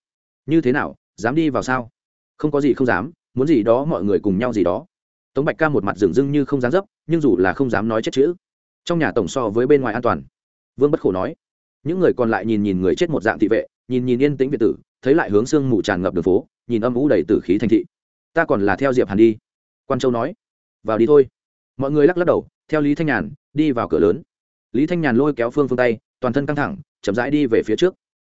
Như thế nào, dám đi vào sao? Không có gì không dám, muốn gì đó mọi người cùng nhau gì đó. Tống bạch ca một mặt dửng dưng như không dám dấp, nhưng dù là không dám nói chết chữ, trong nhà tổng so với bên ngoài an toàn. Vương bất khổ nói những người còn lại nhìn nhìn người chết một dạng thị vệ, nhìn nhìn yên tĩnh việt tử, thấy lại hướng sương mù tràn ngập đường phố, nhìn âm ủ đầy tử khí thành thị. Ta còn là theo diệp hàn đi. Quan châu nói, vào đi thôi. Mọi người lắc lắc đầu, theo lý thanh nhàn đi vào cửa lớn. Lý thanh nhàn lôi kéo phương phương tay, toàn thân căng thẳng, chậm rãi đi về phía trước.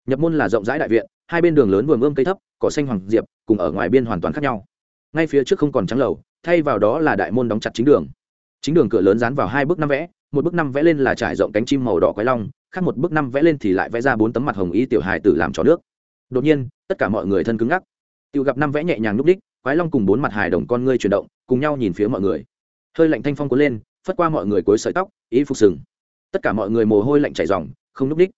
Nhập môn là rộng rãi đại viện, hai bên đường lớn vườn ươm cây thấp, cỏ xanh hoàng diệp, cùng ở ngoài biên hoàn toàn khác nhau. Ngay phía trước không còn trắng lầu, thay vào đó là đại môn đóng chặt chính đường. Chính đường cửa lớn dán vào hai bức năm vẽ, một bức năm vẽ lên là trải rộng cánh chim màu đỏ quái long khác một bước năm vẽ lên thì lại vẽ ra bốn tấm mặt hồng y tiểu hài tử làm trò nước. Đột nhiên, tất cả mọi người thân cứng ngắc. Tự gặp năm vẽ nhẹ nhàng núp đích, quái long cùng bốn mặt hài đồng con ngươi chuyển động, cùng nhau nhìn phía mọi người. Hơi lạnh thanh phong cuốn lên, phất qua mọi người cuối sợi tóc ý phục sừng. Tất cả mọi người mồ hôi lạnh chảy ròng, không núp đích.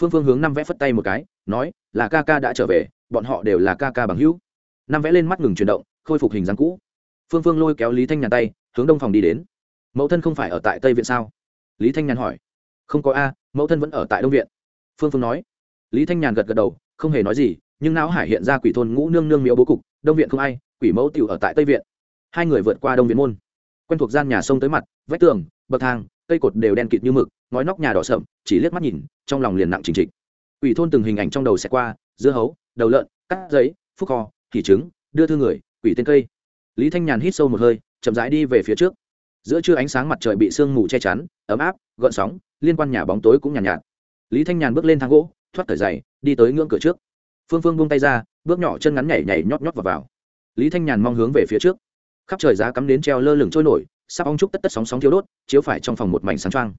Phương phương hướng năm vẽ phất tay một cái, nói, là ca ca đã trở về, bọn họ đều là ca ca bằng hữu. Năm vẽ lên mắt ngừng chuyển động, khôi phục hình dáng cũ. Phương phương lôi kéo lý thanh nhàn tay, hướng đông phòng đi đến. Mẫu thân không phải ở tại tây viện sao? Lý thanh nhàn hỏi không có a, mẫu thân vẫn ở tại đông viện. Phương phương nói. Lý thanh nhàn gật gật đầu, không hề nói gì, nhưng não hải hiện ra quỷ thôn ngũ nương nương miễu bố cục, đông viện không ai, quỷ mẫu tiểu ở tại tây viện. Hai người vượt qua đông viện môn. Quen thuộc gian nhà sông tới mặt, vách tường, bậc thang, cây cột đều đen kịt như mực, ngói nóc nhà đỏ sậm, chỉ liếc mắt nhìn, trong lòng liền nặng trình trịch. Quỷ thôn từng hình ảnh trong đầu xẹt qua, dưa hấu, đầu lợn, cắt giấy, phúc kho thỉ trứng, đưa thư người, quỷ tên cây. Lý thanh nhàn hít sâu một hơi, chậm rãi đi về phía trước. Giữa trưa ánh sáng mặt trời bị sương mù che chắn, ấm áp, gợn sóng liên quan nhà bóng tối cũng nhàn nhạt, nhạt. Lý thanh nhàn bước lên thang gỗ thoát thời dày đi tới ngưỡng cửa trước. Phương phương buông tay ra bước nhỏ chân ngắn nhảy nhảy nhót nhót vào, vào. lý thanh nhàn mong hướng về phía trước. Khắp trời giá cắm đến treo lơ lửng trôi nổi sắp ong trúc tất tất sóng sóng thiếu đốt chiếu phải trong phòng một mảnh sáng trang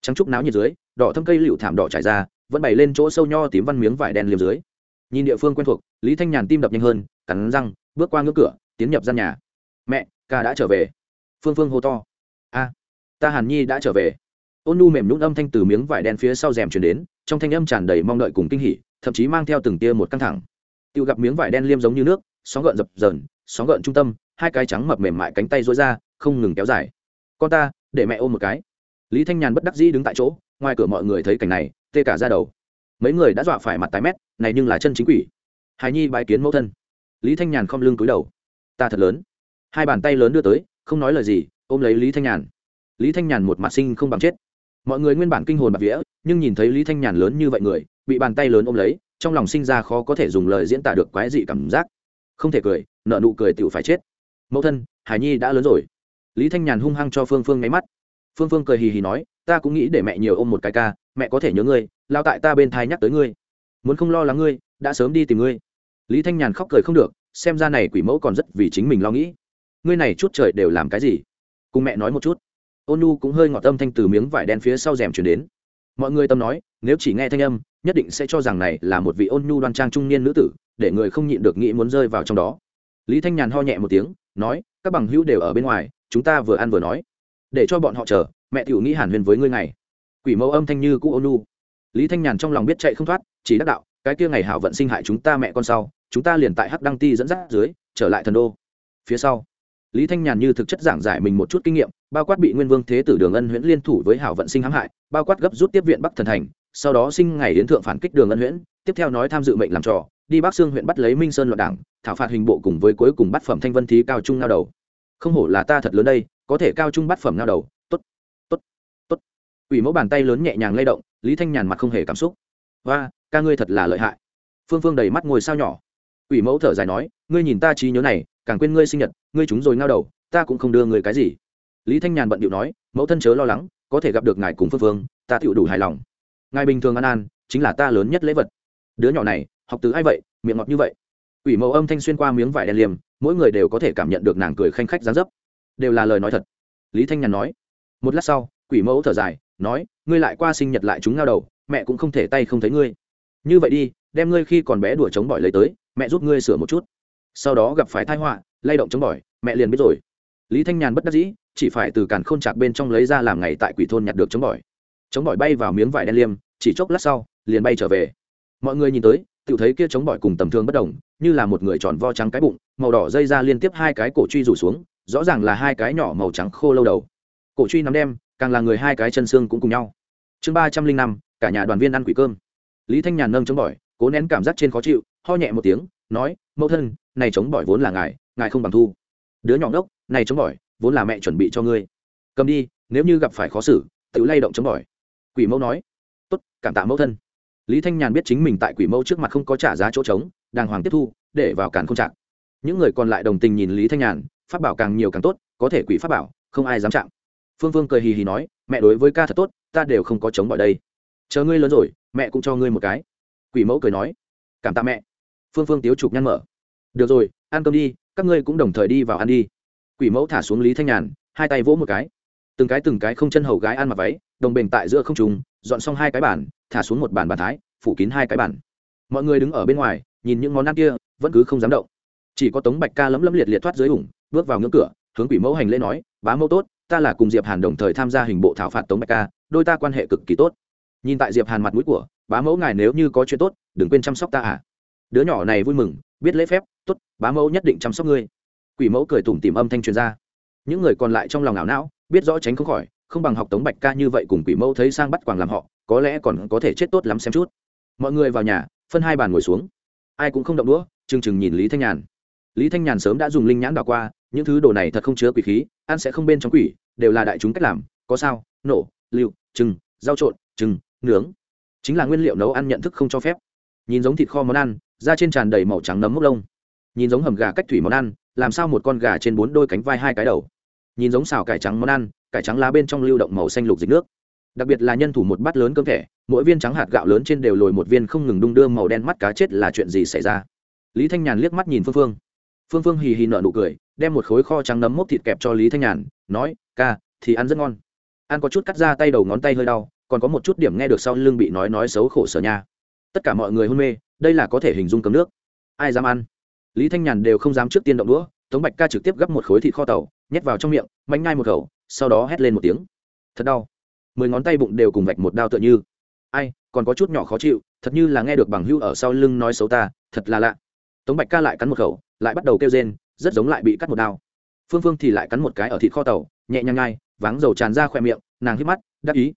trắng trúc náo nhiệt dưới đỏ thâm cây lựu thảm đỏ trải ra vẫn bày lên chỗ sâu nho tím văn miếng vải đen liềm dưới. Nhìn địa phương quen thuộc lý thanh nhàn tim đập nhanh hơn cắn răng bước qua ngưỡng cửa tiến nhập gian nhà. Mẹ ca đã trở về. Phương phương hô to. A ta hàn nhi đã trở về ôn nu mềm nhún âm thanh từ miếng vải đen phía sau rèm chuyển đến, trong thanh âm tràn đầy mong đợi cùng kinh hỉ, thậm chí mang theo từng tia một căng thẳng. Tự gặp miếng vải đen liêm giống như nước, sóng gợn dập dờn, sóng gợn trung tâm, hai cái trắng mập mềm mại cánh tay rối ra, không ngừng kéo dài. Con ta, để mẹ ôm một cái. Lý thanh nhàn bất đắc dĩ đứng tại chỗ, ngoài cửa mọi người thấy cảnh này, tê cả ra đầu. Mấy người đã dọa phải mặt tái mét, này nhưng là chân chính quỷ. Hài nhi bãi kiến mẫu thân. Lý thanh nhàn không lưng cúi đầu. Ta thật lớn. Hai bàn tay lớn đưa tới, không nói lời gì, ôm lấy lý thanh nhàn. Lý thanh nhàn một mặt sinh không bằng chết mọi người nguyên bản kinh hồn bạc vía, nhưng nhìn thấy lý thanh nhàn lớn như vậy người, bị bàn tay lớn ôm lấy, trong lòng sinh ra khó có thể dùng lời diễn tả được quái dị cảm giác. Không thể cười, nợ nụ cười tựu phải chết. Mẫu thân, hải nhi đã lớn rồi. Lý thanh nhàn hung hăng cho phương phương nháy mắt. Phương phương cười hì hì nói, ta cũng nghĩ để mẹ nhiều ôm một cái ca, mẹ có thể nhớ ngươi, lao tại ta bên thai nhắc tới ngươi. Muốn không lo lắng ngươi, đã sớm đi tìm ngươi. Lý thanh nhàn khóc cười không được, xem ra này quỷ mẫu còn rất vì chính mình lo nghĩ. Ngươi này chút trời đều làm cái gì? Cùng mẹ nói một chút ôn nu cũng hơi ngọt âm thanh từ miếng vải đen phía sau rèm chuyển đến. Mọi người tâm nói, nếu chỉ nghe thanh âm, nhất định sẽ cho rằng này là một vị ôn nhu đoan trang trung niên nữ tử, để người không nhịn được nghĩ muốn rơi vào trong đó. Lý thanh nhàn ho nhẹ một tiếng, nói, các bằng hữu đều ở bên ngoài, chúng ta vừa ăn vừa nói. Để cho bọn họ chờ, mẹ tiểu nghĩ hàn huyền với ngươi ngày. Quỷ mẫu âm thanh như cũ ôn nhu lý thanh nhàn trong lòng biết chạy không thoát, chỉ đắc đạo, cái kia ngày hảo vận sinh hại chúng ta mẹ con sau, chúng ta liền tại hắc đăng ti dẫn dắt dưới, trở lại thần đô. Phía sau lý thanh nhàn như thực chất giảng giải mình một chút kinh nghiệm, bao quát bị nguyên vương thế tử đường ân huyễn liên thủ với hảo vận sinh hãm hại, bao quát gấp rút tiếp viện bắc thần thành, sau đó sinh ngày đến thượng phản kích đường ân huyễn, tiếp theo nói tham dự mệnh làm trò, đi bắc sương huyện bắt lấy minh sơn loạn đảng, thảo phạt hình bộ cùng với cuối cùng bắt phẩm thanh vân thí cao trung ngao đầu. Không hổ là ta thật lớn đây, có thể cao trung bắt phẩm ngao đầu. Tốt tốt tốt. Ủy mẫu bàn tay lớn nhẹ nhàng lay động, lý thanh nhàn mặt không hề cảm xúc. Và ca ngươi thật là lợi hại. Phương phương đầy mắt ngồi sao nhỏ. Ủy mẫu thở dài nói, ngươi nhìn ta trí nhớ này càng quên ngươi sinh nhật, ngươi chúng rồi ngao đầu, ta cũng không đưa ngươi cái gì. Lý thanh nhàn bận điệu nói, mẫu thân chớ lo lắng, có thể gặp được ngài cùng phương phương, ta tựu đủ hài lòng. Ngài bình thường an an chính là ta lớn nhất lễ vật. Đứa nhỏ này, học từ ai vậy, miệng ngọt như vậy. Ủy mẫu âm thanh xuyên qua miếng vải đen liềm, mỗi người đều có thể cảm nhận được nàng cười khanh khách gián dấp. Đều là lời nói thật. Lý thanh nhàn nói. Một lát sau, quỷ mẫu thở dài, nói, ngươi lại qua sinh nhật lại chúng ngao đầu, mẹ cũng không thể tay không thấy ngươi. Như vậy đi, đem ngươi khi còn bé đùa chống bỏi lấy tới, mẹ giúp ngươi sửa một chút sau đó gặp phải thai họa, lay động chống bỏi, mẹ liền biết rồi. Lý thanh nhàn bất đắc dĩ, chỉ phải từ càn khôn chạc bên trong lấy ra làm ngày tại quỷ thôn nhặt được chống bỏi. Chống bỏi bay vào miếng vải đen liêm, chỉ chốc lát sau, liền bay trở về. Mọi người nhìn tới tự thấy kia chống bỏi cùng tầm thường bất đồng, như là một người tròn vo trắng cái bụng, màu đỏ dây ra liên tiếp hai cái cổ truy rủ xuống, rõ ràng là hai cái nhỏ màu trắng khô lâu đầu. Cổ truy nắm đem, càng là người hai cái chân xương cũng cùng nhau. Chương ba trăm linh năm, cả nhà đoàn viên ăn quỷ cơm. Lý thanh nhàn nâng chống bỏi, cố nén cảm giác trên khó chịu ho nhẹ một tiếng, nói, mẫu thân, này chống bỏi vốn là ngài ngài không bằng thu. Đứa nhỏ ngốc, này chống bỏi, vốn là mẹ chuẩn bị cho ngươi. Cầm đi, nếu như gặp phải khó xử, tự lay động chống bỏi. Quỷ mẫu nói, tốt, cảm tạ mẫu thân. Lý thanh nhàn biết chính mình tại quỷ mẫu trước mặt không có trả giá chỗ trống, đàng hoàng tiếp thu, để vào cản không chạm những người còn lại đồng tình nhìn lý thanh nhàn phát bảo càng nhiều càng tốt, có thể quỷ phát bảo, không ai dám chạm. Phương phương cười hì hì nói, mẹ đối với ca thật tốt, ta đều không có chống bỏi đây. Chờ ngươi lớn rồi, mẹ cũng cho ngươi một cái. Quỷ mẫu cười nói, cảm tạ mẹ phương phương tiếu chụp nhăn mở. Được rồi, ăn cơm đi, các ngươi cũng đồng thời đi vào ăn đi. Quỷ mẫu thả xuống lý thanh nhàn, hai tay vỗ một cái. Từng cái từng cái không chân hầu gái ăn mặc váy, đồng bình tại giữa không trùng dọn xong hai cái bản thả xuống một bàn bàn thái, phủ kín hai cái bản mọi người đứng ở bên ngoài, nhìn những món ăn kia, vẫn cứ không dám động. Chỉ có tống bạch ca lấm lấm liệt liệt thoát dưới ủng, bước vào ngưỡng cửa, hướng quỷ mẫu hành lễ nói, bá mẫu tốt, ta là cùng diệp hàn đồng thời tham gia hình bộ thảo phạt tống bạch ca, đôi ta quan hệ cực kỳ tốt. Nhìn tại diệp hàn mặt mũi của, bá mẫu ngài nếu như có chuyện tốt, đừng quên chăm sóc ta à đứa nhỏ này vui mừng, biết lễ phép, tốt, bá mẫu nhất định chăm sóc ngươi. Quỷ mẫu cười tủm tìm âm thanh truyền ra. Những người còn lại trong lòng ảo não, biết rõ tránh không khỏi, không bằng học tống bạch ca như vậy cùng quỷ mẫu thấy sang bắt quàng làm họ, có lẽ còn có thể chết tốt lắm xem chút. Mọi người vào nhà, phân hai bàn ngồi xuống. Ai cũng không động đũa, chừng chừng nhìn lý thanh nhàn. Lý thanh nhàn sớm đã dùng linh nhãn đảo qua, những thứ đồ này thật không chứa quỷ khí, ăn sẽ không bên trong quỷ, đều là đại chúng cách làm, có sao, nổ lựu trừng, rau trộn, trừng, nướng. Chính là nguyên liệu nấu ăn nhận thức không cho phép nhìn giống thịt kho món ăn, da trên tràn đầy màu trắng nấm mốc lông. Nhìn giống hầm gà cách thủy món ăn, làm sao một con gà trên bốn đôi cánh vai hai cái đầu? Nhìn giống xào cải trắng món ăn, cải trắng lá bên trong lưu động màu xanh lục dịch nước. Đặc biệt là nhân thủ một bát lớn cơm thẻ, mỗi viên trắng hạt gạo lớn trên đều lồi một viên không ngừng đung đưa màu đen mắt cá chết là chuyện gì xảy ra? Lý thanh nhàn liếc mắt nhìn phương phương. Phương phương hì hì nợ nụ cười, đem một khối kho trắng nấm mốc thịt kẹp cho lý thanh nhàn, nói, ca, thì ăn rất ngon. Ăn có chút cắt ra tay đầu ngón tay hơi đau, còn có một chút điểm nghe được sau lưng bị nói nói xấu khổ sở nha tất cả mọi người hôn mê, đây là có thể hình dung cấm nước. Ai dám ăn? Lý thanh nhàn đều không dám trước tiên động đũa, tống bạch ca trực tiếp gắp một khối thịt kho tàu, nhét vào trong miệng mạnh ngay một khẩu, sau đó hét lên một tiếng. Thật đau. Mười ngón tay bụng đều cùng vạch một đao tựa như. Ai, còn có chút nhỏ khó chịu, thật như là nghe được bằng hưu ở sau lưng nói xấu ta, thật là lạ. Tống bạch ca lại cắn một khẩu, lại bắt đầu kêu rên, rất giống lại bị cắt một đao. Phương phương thì lại cắn một cái ở thịt kho tàu, nhẹ nhàng ngai váng dầu tràn ra khoe miệng, nàng hít mắt, đắc ý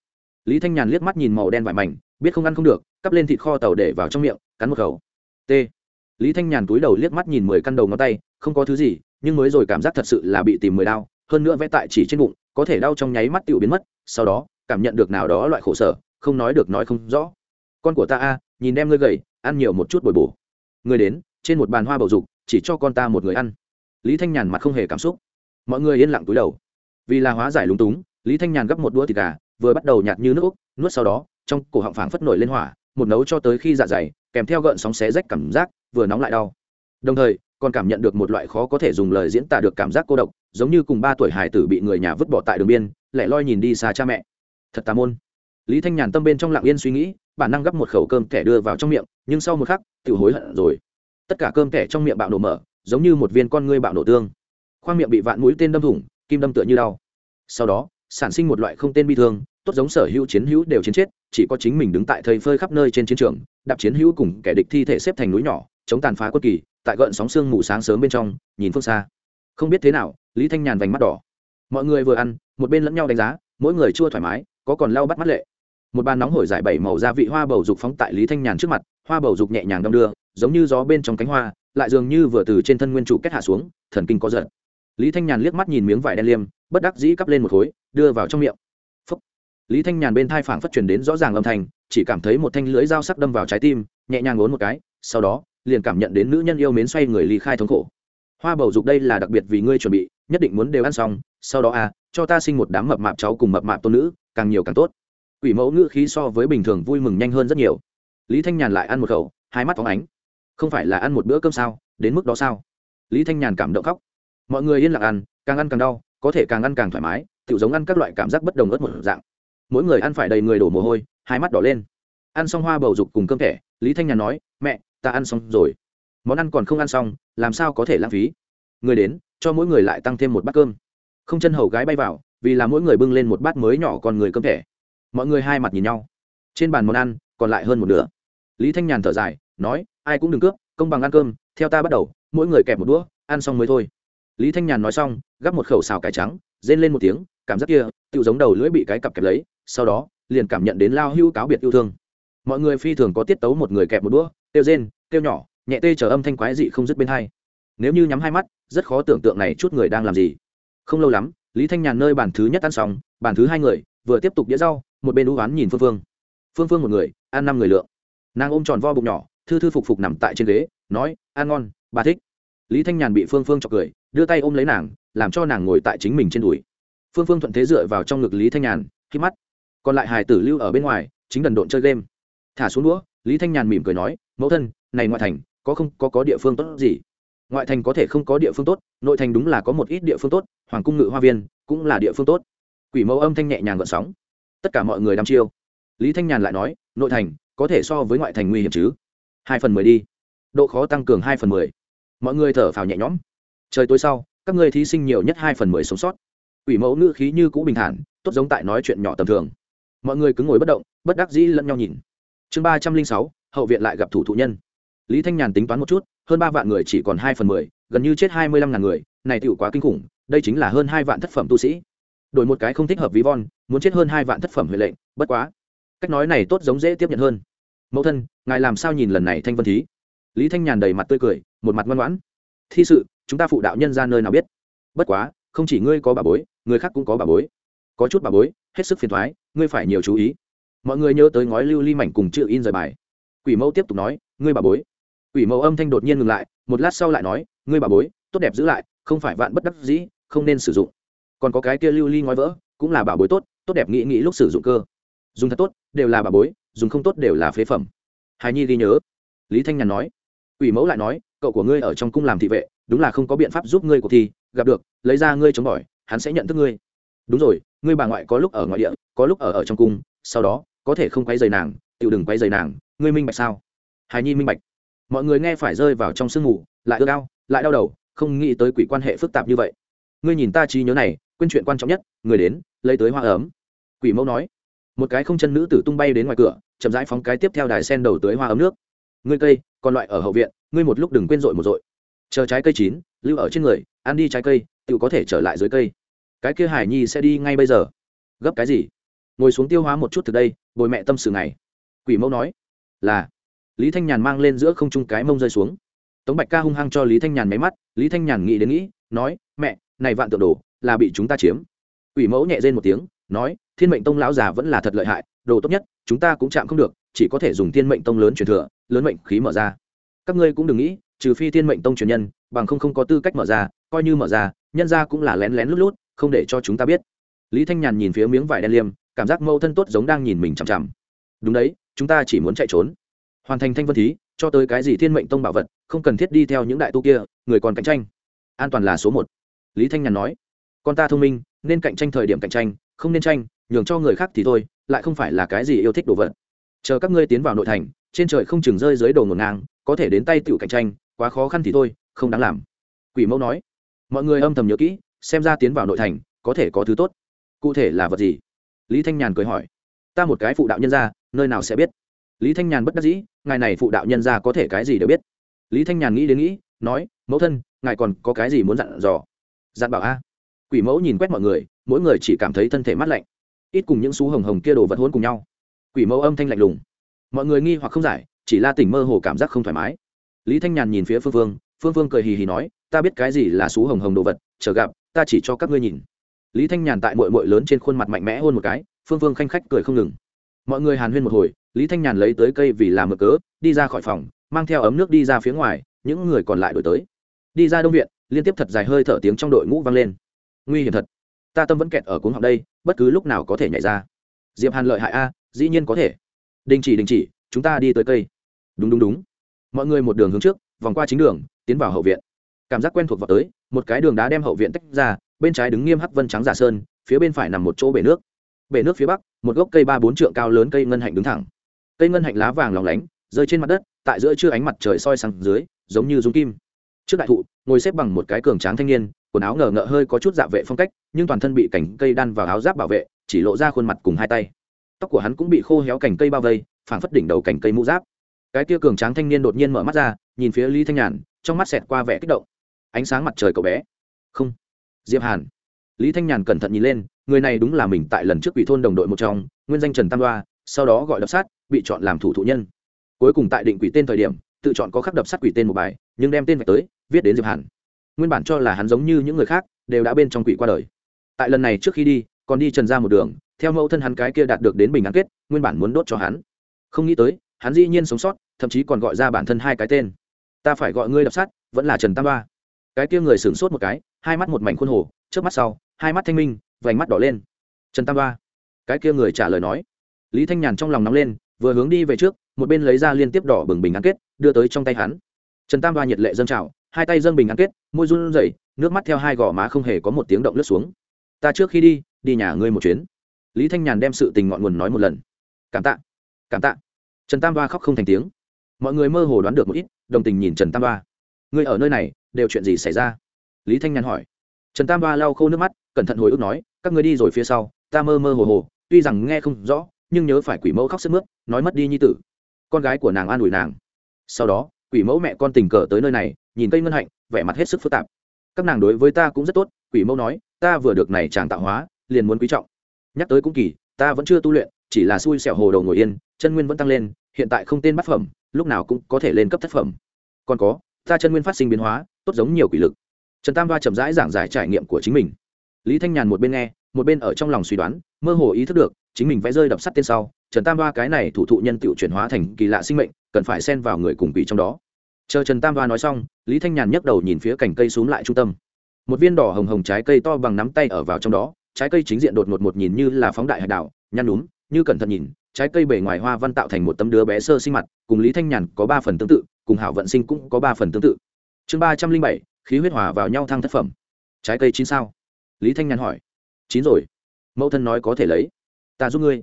lý thanh nhàn liếc mắt nhìn màu đen vải mảnh, biết không ăn không được, cắp lên thịt kho tàu để vào trong miệng, cắn một khẩu. T. Lý thanh nhàn túi đầu liếc mắt nhìn mười căn đầu ngón tay, không có thứ gì, nhưng mới rồi cảm giác thật sự là bị tìm mười đau, hơn nữa vẽ tại chỉ trên bụng, có thể đau trong nháy mắt tựu biến mất, sau đó, cảm nhận được nào đó loại khổ sở, không nói được nói không rõ. Con của ta a, nhìn em ngươi gầy, ăn nhiều một chút bồi bổ. Người đến, trên một bàn hoa bầu dục, chỉ cho con ta một người ăn. Lý thanh nhàn mặt không hề cảm xúc. Mọi người yên lặng túi đầu. Vì là hóa giải lúng túng, lý thanh nhàn gấp một đũa thịt gà vừa bắt đầu nhạt như nước úc, nuốt sau đó, trong cổ họng phảng phất nổi lên hỏa, một nấu cho tới khi dạ dày, kèm theo gợn sóng xé rách cảm giác, vừa nóng lại đau. Đồng thời, còn cảm nhận được một loại khó có thể dùng lời diễn tả được cảm giác cô độc, giống như cùng ba tuổi hải tử bị người nhà vứt bỏ tại đường biên, lẻ loi nhìn đi xa cha mẹ. Thật tà môn. Lý thanh nhàn tâm bên trong lặng yên suy nghĩ, bản năng gấp một khẩu cơm kẻ đưa vào trong miệng, nhưng sau một khắc tự hối hận rồi. Tất cả cơm kẻ trong miệng bạo nổ mở, giống như một viên con ngươi bạo nổ tương. Khoang miệng bị vạn mũi tên đâm thủng, kim đâm tựa như đau. Sau đó sản sinh một loại không tên bi thương, tốt giống sở hữu chiến hữu đều chiến chết, chỉ có chính mình đứng tại thầy phơi khắp nơi trên chiến trường, đạp chiến hữu cùng kẻ địch thi thể xếp thành núi nhỏ, chống tàn phá quân kỳ, tại gợn sóng sương mù sáng sớm bên trong, nhìn phương xa. Không biết thế nào, lý thanh nhàn vành mắt đỏ. Mọi người vừa ăn, một bên lẫn nhau đánh giá, mỗi người chua thoải mái, có còn lau bắt mắt lệ. Một bàn nóng hổi giải bảy màu gia vị hoa bầu dục phóng tại lý thanh nhàn trước mặt, hoa bầu dục nhẹ nhàng đong đưa, giống như gió bên trong cánh hoa, lại dường như vừa từ trên thân nguyên chủ kết hạ xuống, thần kinh có giật lý thanh nhàn liếc mắt nhìn miếng vải đen liêm bất đắc dĩ cắp lên một khối, đưa vào trong miệng. Phúc. lý thanh nhàn bên thai phảng phất truyền đến rõ ràng âm thanh, chỉ cảm thấy một thanh lưỡi dao sắc đâm vào trái tim, nhẹ nhàng ngốn một cái, sau đó, liền cảm nhận đến nữ nhân yêu mến xoay người ly khai thống khổ. Hoa bầu dục đây là đặc biệt vì ngươi chuẩn bị, nhất định muốn đều ăn xong, sau đó à cho ta sinh một đám mập mạp cháu cùng mập mạp tôn nữ, càng nhiều càng tốt. Quỷ mẫu ngữ khí so với bình thường vui mừng nhanh hơn rất nhiều. Lý thanh nhàn lại ăn một khẩu, hai mắt phóng ánh. Không phải là ăn một bữa cơm sao, đến mức đó sao? Lý thanh nhàn cảm động khóc. Mọi người yên lặng ăn, càng ăn càng đau có thể càng ăn càng thoải mái tự giống ăn các loại cảm giác bất đồng ớt một dạng. Mỗi người ăn phải đầy người đổ mồ hôi, hai mắt đỏ lên. Ăn xong hoa bầu dục cùng cơm thẻ lý thanh nhàn nói, mẹ, ta ăn xong rồi. Món ăn còn không ăn xong, làm sao có thể lãng phí? Người đến, cho mỗi người lại tăng thêm một bát cơm. Không chân hầu gái bay vào, vì là mỗi người bưng lên một bát mới nhỏ còn người cơm thẻ mọi người hai mặt nhìn nhau. Trên bàn món ăn, còn lại hơn một nửa. Lý thanh nhàn thở dài, nói, ai cũng đừng cướp, công bằng ăn cơm, theo ta bắt đầu, mỗi người kẹp một đũa, ăn xong mới thôi lý thanh nhàn nói xong, gắp một khẩu xào cải trắng, rên lên một tiếng, cảm giác kia tự giống đầu lưỡi bị cái cặp kẹp lấy, sau đó, liền cảm nhận đến lao hưu cáo biệt yêu thương. Mọi người phi thường có tiết tấu một người kẹp một đũa, kêu rên, kêu nhỏ, nhẹ tê chở âm thanh quái dị không dứt bên hai. Nếu như nhắm hai mắt, rất khó tưởng tượng này chút người đang làm gì. Không lâu lắm, lý thanh nhàn nơi bàn thứ nhất ăn xong, bàn thứ hai người, vừa tiếp tục đĩa rau, một bên đũ oán nhìn phương phương. Phương phương một người, ăn năm người lượng. Nàng ôm tròn vo bụng nhỏ, thư thư phục phục nằm tại trên ghế, nói, ăn ngon, bà thích lý thanh nhàn bị phương phương chọc cười, đưa tay ôm lấy nàng, làm cho nàng ngồi tại chính mình trên đùi. Phương phương thuận thế dựa vào trong ngực lý thanh nhàn khi mắt. Còn lại Hải tử lưu ở bên ngoài, chính đần độn chơi game. Thả xuống đũa, lý thanh nhàn mỉm cười nói, mẫu thân, này ngoại thành, có không, có có địa phương tốt gì? Ngoại thành có thể không có địa phương tốt, nội thành đúng là có một ít địa phương tốt, hoàng cung ngự hoa viên cũng là địa phương tốt. Quỷ mẫu âm thanh nhẹ nhàng gợn sóng. Tất cả mọi người đăm chiêu. Lý thanh nhàn lại nói, nội thành, có thể so với ngoại thành nguy hiểm chứ? Hai phần mười đi. Độ khó tăng cường hai phần mười mọi người thở phào nhẹ nhõm. Trời tối sau, các người thí sinh nhiều nhất hai phần mười sống sót. Quỷ mẫu ngữ khí như cũ bình thản, tốt giống tại nói chuyện nhỏ tầm thường. Mọi người cứ ngồi bất động, bất đắc dĩ lẫn nhau nhìn. Chương ba trăm linh sáu, hậu viện lại gặp thủ thụ nhân. Lý thanh nhàn tính toán một chút, hơn ba vạn người chỉ còn hai phần mười, gần như chết hai mươi lăm ngàn người, này tựu quá kinh khủng, đây chính là hơn hai vạn thất phẩm tu sĩ. Đổi một cái không thích hợp ví von, muốn chết hơn hai vạn thất phẩm huệ lệnh, bất quá. Cách nói này tốt giống dễ tiếp nhận hơn. Mẫu thân, ngài làm sao nhìn lần này thanh vân thí? Lý thanh nhàn đầy mặt tươi cười một mặt ngoan ngoãn. Thi sự, chúng ta phụ đạo nhân ra nơi nào biết? Bất quá, không chỉ ngươi có bà bối, người khác cũng có bà bối. Có chút bà bối, hết sức phiền thoái, ngươi phải nhiều chú ý. Mọi người nhớ tới ngói lưu ly mảnh cùng chữ in rời bài. Quỷ mẫu tiếp tục nói, ngươi bà bối. Quỷ mẫu âm thanh đột nhiên ngừng lại, một lát sau lại nói, ngươi bà bối, tốt đẹp giữ lại, không phải vạn bất đắc dĩ, không nên sử dụng. Còn có cái kia lưu ly ngói vỡ, cũng là bà bối tốt tốt đẹp nghĩ nghĩ lúc sử dụng cơ. Dùng thật tốt, đều là bà bối, dùng không tốt đều là phế phẩm. Hài nhi ghi nhớ. Lý thanh nhàn nói. Ủy mẫu lại nói cậu của ngươi ở trong cung làm thị vệ, đúng là không có biện pháp giúp ngươi cuộc thi, gặp được, lấy ra ngươi chống bỏi, hắn sẽ nhận thức ngươi. Đúng rồi, ngươi bà ngoại có lúc ở ngoại địa, có lúc ở ở trong cung, sau đó, có thể không quay dày nàng tự đừng quay dày nàng, ngươi minh bạch sao? Hài nhi minh bạch. Mọi người nghe phải rơi vào trong sương mù, lại ưa cao lại đau đầu, không nghĩ tới quỷ quan hệ phức tạp như vậy. Ngươi nhìn ta trí nhớ này, quên chuyện quan trọng nhất, người đến, lấy tới hoa ấm. Quỷ mẫu nói. Một cái không chân nữ tử tung bay đến ngoài cửa, chậm rãi phóng cái tiếp theo đài sen đầu tới hoa ấm nước. Ngươi cây còn loại ở hậu viện, ngươi một lúc đừng quên rội một rội chờ trái cây chín, lưu ở trên người, ăn đi trái cây tự có thể trở lại dưới cây. Cái kia hải nhi sẽ đi ngay bây giờ. Gấp cái gì? Ngồi xuống tiêu hóa một chút từ đây, bồi mẹ tâm sự này quỷ mẫu nói, là. Lý thanh nhàn mang lên giữa không trung cái mông rơi xuống. Tống bạch ca hung hăng cho lý thanh nhàn máy mắt, lý thanh nhàn nghĩ đến nghĩ, nói, mẹ, này vạn tượng đồ, là bị chúng ta chiếm. Quỷ mẫu nhẹ rên một tiếng, nói, thiên mệnh tông lão già vẫn là thật lợi hại, đồ tốt nhất, chúng ta cũng chạm không được, chỉ có thể dùng thiên mệnh tông lớn truyền thừa lớn mệnh khí mở ra. Các ngươi cũng đừng nghĩ, trừ phi thiên mệnh tông truyền nhân, bằng không không có tư cách mở ra, coi như mở ra, nhân ra cũng là lén lén lút lút, không để cho chúng ta biết. Lý thanh nhàn nhìn phía miếng vải đen liêm, cảm giác mâu thân tốt giống đang nhìn mình chằm chằm. Đúng đấy, chúng ta chỉ muốn chạy trốn. Hoàn thành thanh vân thí, cho tới cái gì thiên mệnh tông bảo vật, không cần thiết đi theo những đại tu kia, người còn cạnh tranh. An toàn là số một. Lý thanh nhàn nói. Con ta thông minh, nên cạnh tranh thời điểm cạnh tranh, không nên tranh, nhường cho người khác thì thôi, lại không phải là cái gì yêu thích đồ vật. Chờ các ngươi tiến vào nội thành trên trời không chừng rơi dưới đồ ngổn ngang, có thể đến tay tiểu cạnh tranh, quá khó khăn thì thôi, không đáng làm. Quỷ mẫu nói. Mọi người âm thầm nhớ kỹ, xem ra tiến vào nội thành, có thể có thứ tốt. Cụ thể là vật gì? Lý thanh nhàn cười hỏi. Ta một cái phụ đạo nhân ra nơi nào sẽ biết? Lý thanh nhàn bất đắc dĩ, ngài này phụ đạo nhân ra có thể cái gì đều biết. Lý thanh nhàn nghĩ đến nghĩ, nói, mẫu thân, ngài còn có cái gì muốn dặn dò? Dặn bảo a. Quỷ mẫu nhìn quét mọi người, mỗi người chỉ cảm thấy thân thể mát lạnh. Ít cùng những xú hồng hồng kia đồ vật hôn cùng nhau. Quỷ mẫu âm thanh lạnh lùng mọi người nghi hoặc không giải, chỉ la tỉnh mơ hồ cảm giác không thoải mái. Lý thanh nhàn nhìn phía phương phương phương phương cười hì hì nói, ta biết cái gì là xú hồng hồng đồ vật, chờ gặp, ta chỉ cho các ngươi nhìn. Lý thanh nhàn tại mội mội lớn trên khuôn mặt mạnh mẽ hôn một cái, phương phương khanh khách cười không ngừng. Mọi người hàn huyên một hồi, lý thanh nhàn lấy tới cây vì làm mực cớ, đi ra khỏi phòng, mang theo ấm nước đi ra phía ngoài, những người còn lại đổi tới. Đi ra đông viện, liên tiếp thật dài hơi thở tiếng trong đội ngũ vang lên. Nguy hiểm thật. Ta tâm vẫn kẹt ở cuống học đây, bất cứ lúc nào có thể nhảy ra. Diệp hàn lợi hại a, dĩ nhiên có thể đình chỉ đình chỉ, chúng ta đi tới cây. Đúng đúng đúng. Mọi người một đường hướng trước, vòng qua chính đường, tiến vào hậu viện. Cảm giác quen thuộc vào tới, một cái đường đá đem hậu viện tách ra, bên trái đứng nghiêm hắc vân trắng giả sơn, phía bên phải nằm một chỗ bể nước. Bể nước phía bắc, một gốc cây ba bốn trượng cao lớn cây ngân hạnh đứng thẳng. Cây ngân hạnh lá vàng lòng lánh, rơi trên mặt đất, tại giữa trưa ánh mặt trời soi sang dưới, giống như dung kim. Trước đại thụ, ngồi xếp bằng một cái cường tráng thanh niên, quần áo ngờ ngợ hơi có chút dạ vệ phong cách, nhưng toàn thân bị cảnh cây đan vào áo giáp bảo vệ, chỉ lộ ra khuôn mặt cùng hai tay tóc của hắn cũng bị khô héo cành cây bao vây, phảng phất đỉnh đầu cành cây mũ giáp. Cái tia cường tráng thanh niên đột nhiên mở mắt ra, nhìn phía lý thanh nhàn, trong mắt xẹt qua vẻ kích động. Ánh sáng mặt trời cậu bé. Không. Diệp hàn. Lý thanh nhàn cẩn thận nhìn lên, người này đúng là mình tại lần trước bị thôn đồng đội một trong, nguyên danh trần tam đoa, sau đó gọi đập sát, bị chọn làm thủ thụ nhân. Cuối cùng tại định quỷ tên thời điểm, tự chọn có khắc đập sát quỷ tên một bài, nhưng đem tên vạch tới, viết đến diệp hàn. Nguyên bản cho là hắn giống như những người khác, đều đã bên trong quỷ qua đời. Tại lần này trước khi đi, còn đi trần ra một đường theo mẫu thân hắn cái kia đạt được đến bình án kết, nguyên bản muốn đốt cho hắn. Không nghĩ tới, hắn dĩ nhiên sống sót, thậm chí còn gọi ra bản thân hai cái tên. Ta phải gọi ngươi đập sát vẫn là trần tam ba cái kia người sửng sốt một cái, hai mắt một mảnh khuôn hồ trước mắt sau, hai mắt thanh minh, vành mắt đỏ lên. Trần tam ba cái kia người trả lời nói. Lý thanh nhàn trong lòng nóng lên, vừa hướng đi về trước, một bên lấy ra liên tiếp đỏ bừng bình án kết, đưa tới trong tay hắn. Trần tam ba nhiệt lệ dâng trào, hai tay dâng bình án kết, môi run rẩy, nước mắt theo hai gò má không hề có một tiếng động lướt xuống. Ta trước khi đi đi nhà ngươi một chuyến lý thanh nhàn đem sự tình ngọn nguồn nói một lần. Cảm tạ cảm tạ. Trần tam ba khóc không thành tiếng. Mọi người mơ hồ đoán được một ít, đồng tình nhìn trần tam ba ngươi ở nơi này, đều chuyện gì xảy ra? Lý thanh nhàn hỏi. Trần tam ba lau khô nước mắt, cẩn thận hồi ức nói, các ngươi đi rồi phía sau, ta mơ mơ hồ hồ, tuy rằng nghe không rõ, nhưng nhớ phải quỷ mẫu khóc sức mướt, nói mất đi nhi tử. Con gái của nàng an ủi nàng. Sau đó, quỷ mẫu mẹ con tình cờ tới nơi này, nhìn cây ngân hạnh, vẻ mặt hết sức phức tạp. Các nàng đối với ta cũng rất tốt, quỷ mẫu nói, ta vừa được này chàng tạo hóa, liền muốn quý trọng nhắc tới cũng kỳ, ta vẫn chưa tu luyện, chỉ là xui xẻo hồ đầu ngồi yên, chân nguyên vẫn tăng lên, hiện tại không tên bát phẩm, lúc nào cũng có thể lên cấp thất phẩm. Còn có, ta chân nguyên phát sinh biến hóa, tốt giống nhiều quỷ lực. Trần tam Đoa chậm rãi giảng giải trải nghiệm của chính mình. Lý thanh nhàn một bên nghe, một bên ở trong lòng suy đoán, mơ hồ ý thức được, chính mình vẽ rơi đập sắt tên sau, trần tam Đoa cái này thủ thụ nhân tựu chuyển hóa thành kỳ lạ sinh mệnh, cần phải xen vào người cùng quỷ trong đó. Chờ trần tam Đoa nói xong, lý thanh nhàn nhấc đầu nhìn phía cành cây xuống lại trung tâm. Một viên đỏ hồng hồng trái cây to bằng nắm tay ở vào trong đó trái cây chính diện đột ngột một nhìn như là phóng đại hạt đảo, nhăn núm, như cẩn thận nhìn, trái cây bề ngoài hoa văn tạo thành một tấm đứa bé sơ sinh mặt, cùng lý thanh nhàn có ba phần tương tự, cùng hảo vận sinh cũng có ba phần tương tự. Chương ba trăm linh bảy, khí huyết hòa vào nhau thăng thất phẩm. Trái cây chín sao? Lý thanh nhàn hỏi. Chín rồi. Mẫu thân nói có thể lấy. Ta giúp ngươi.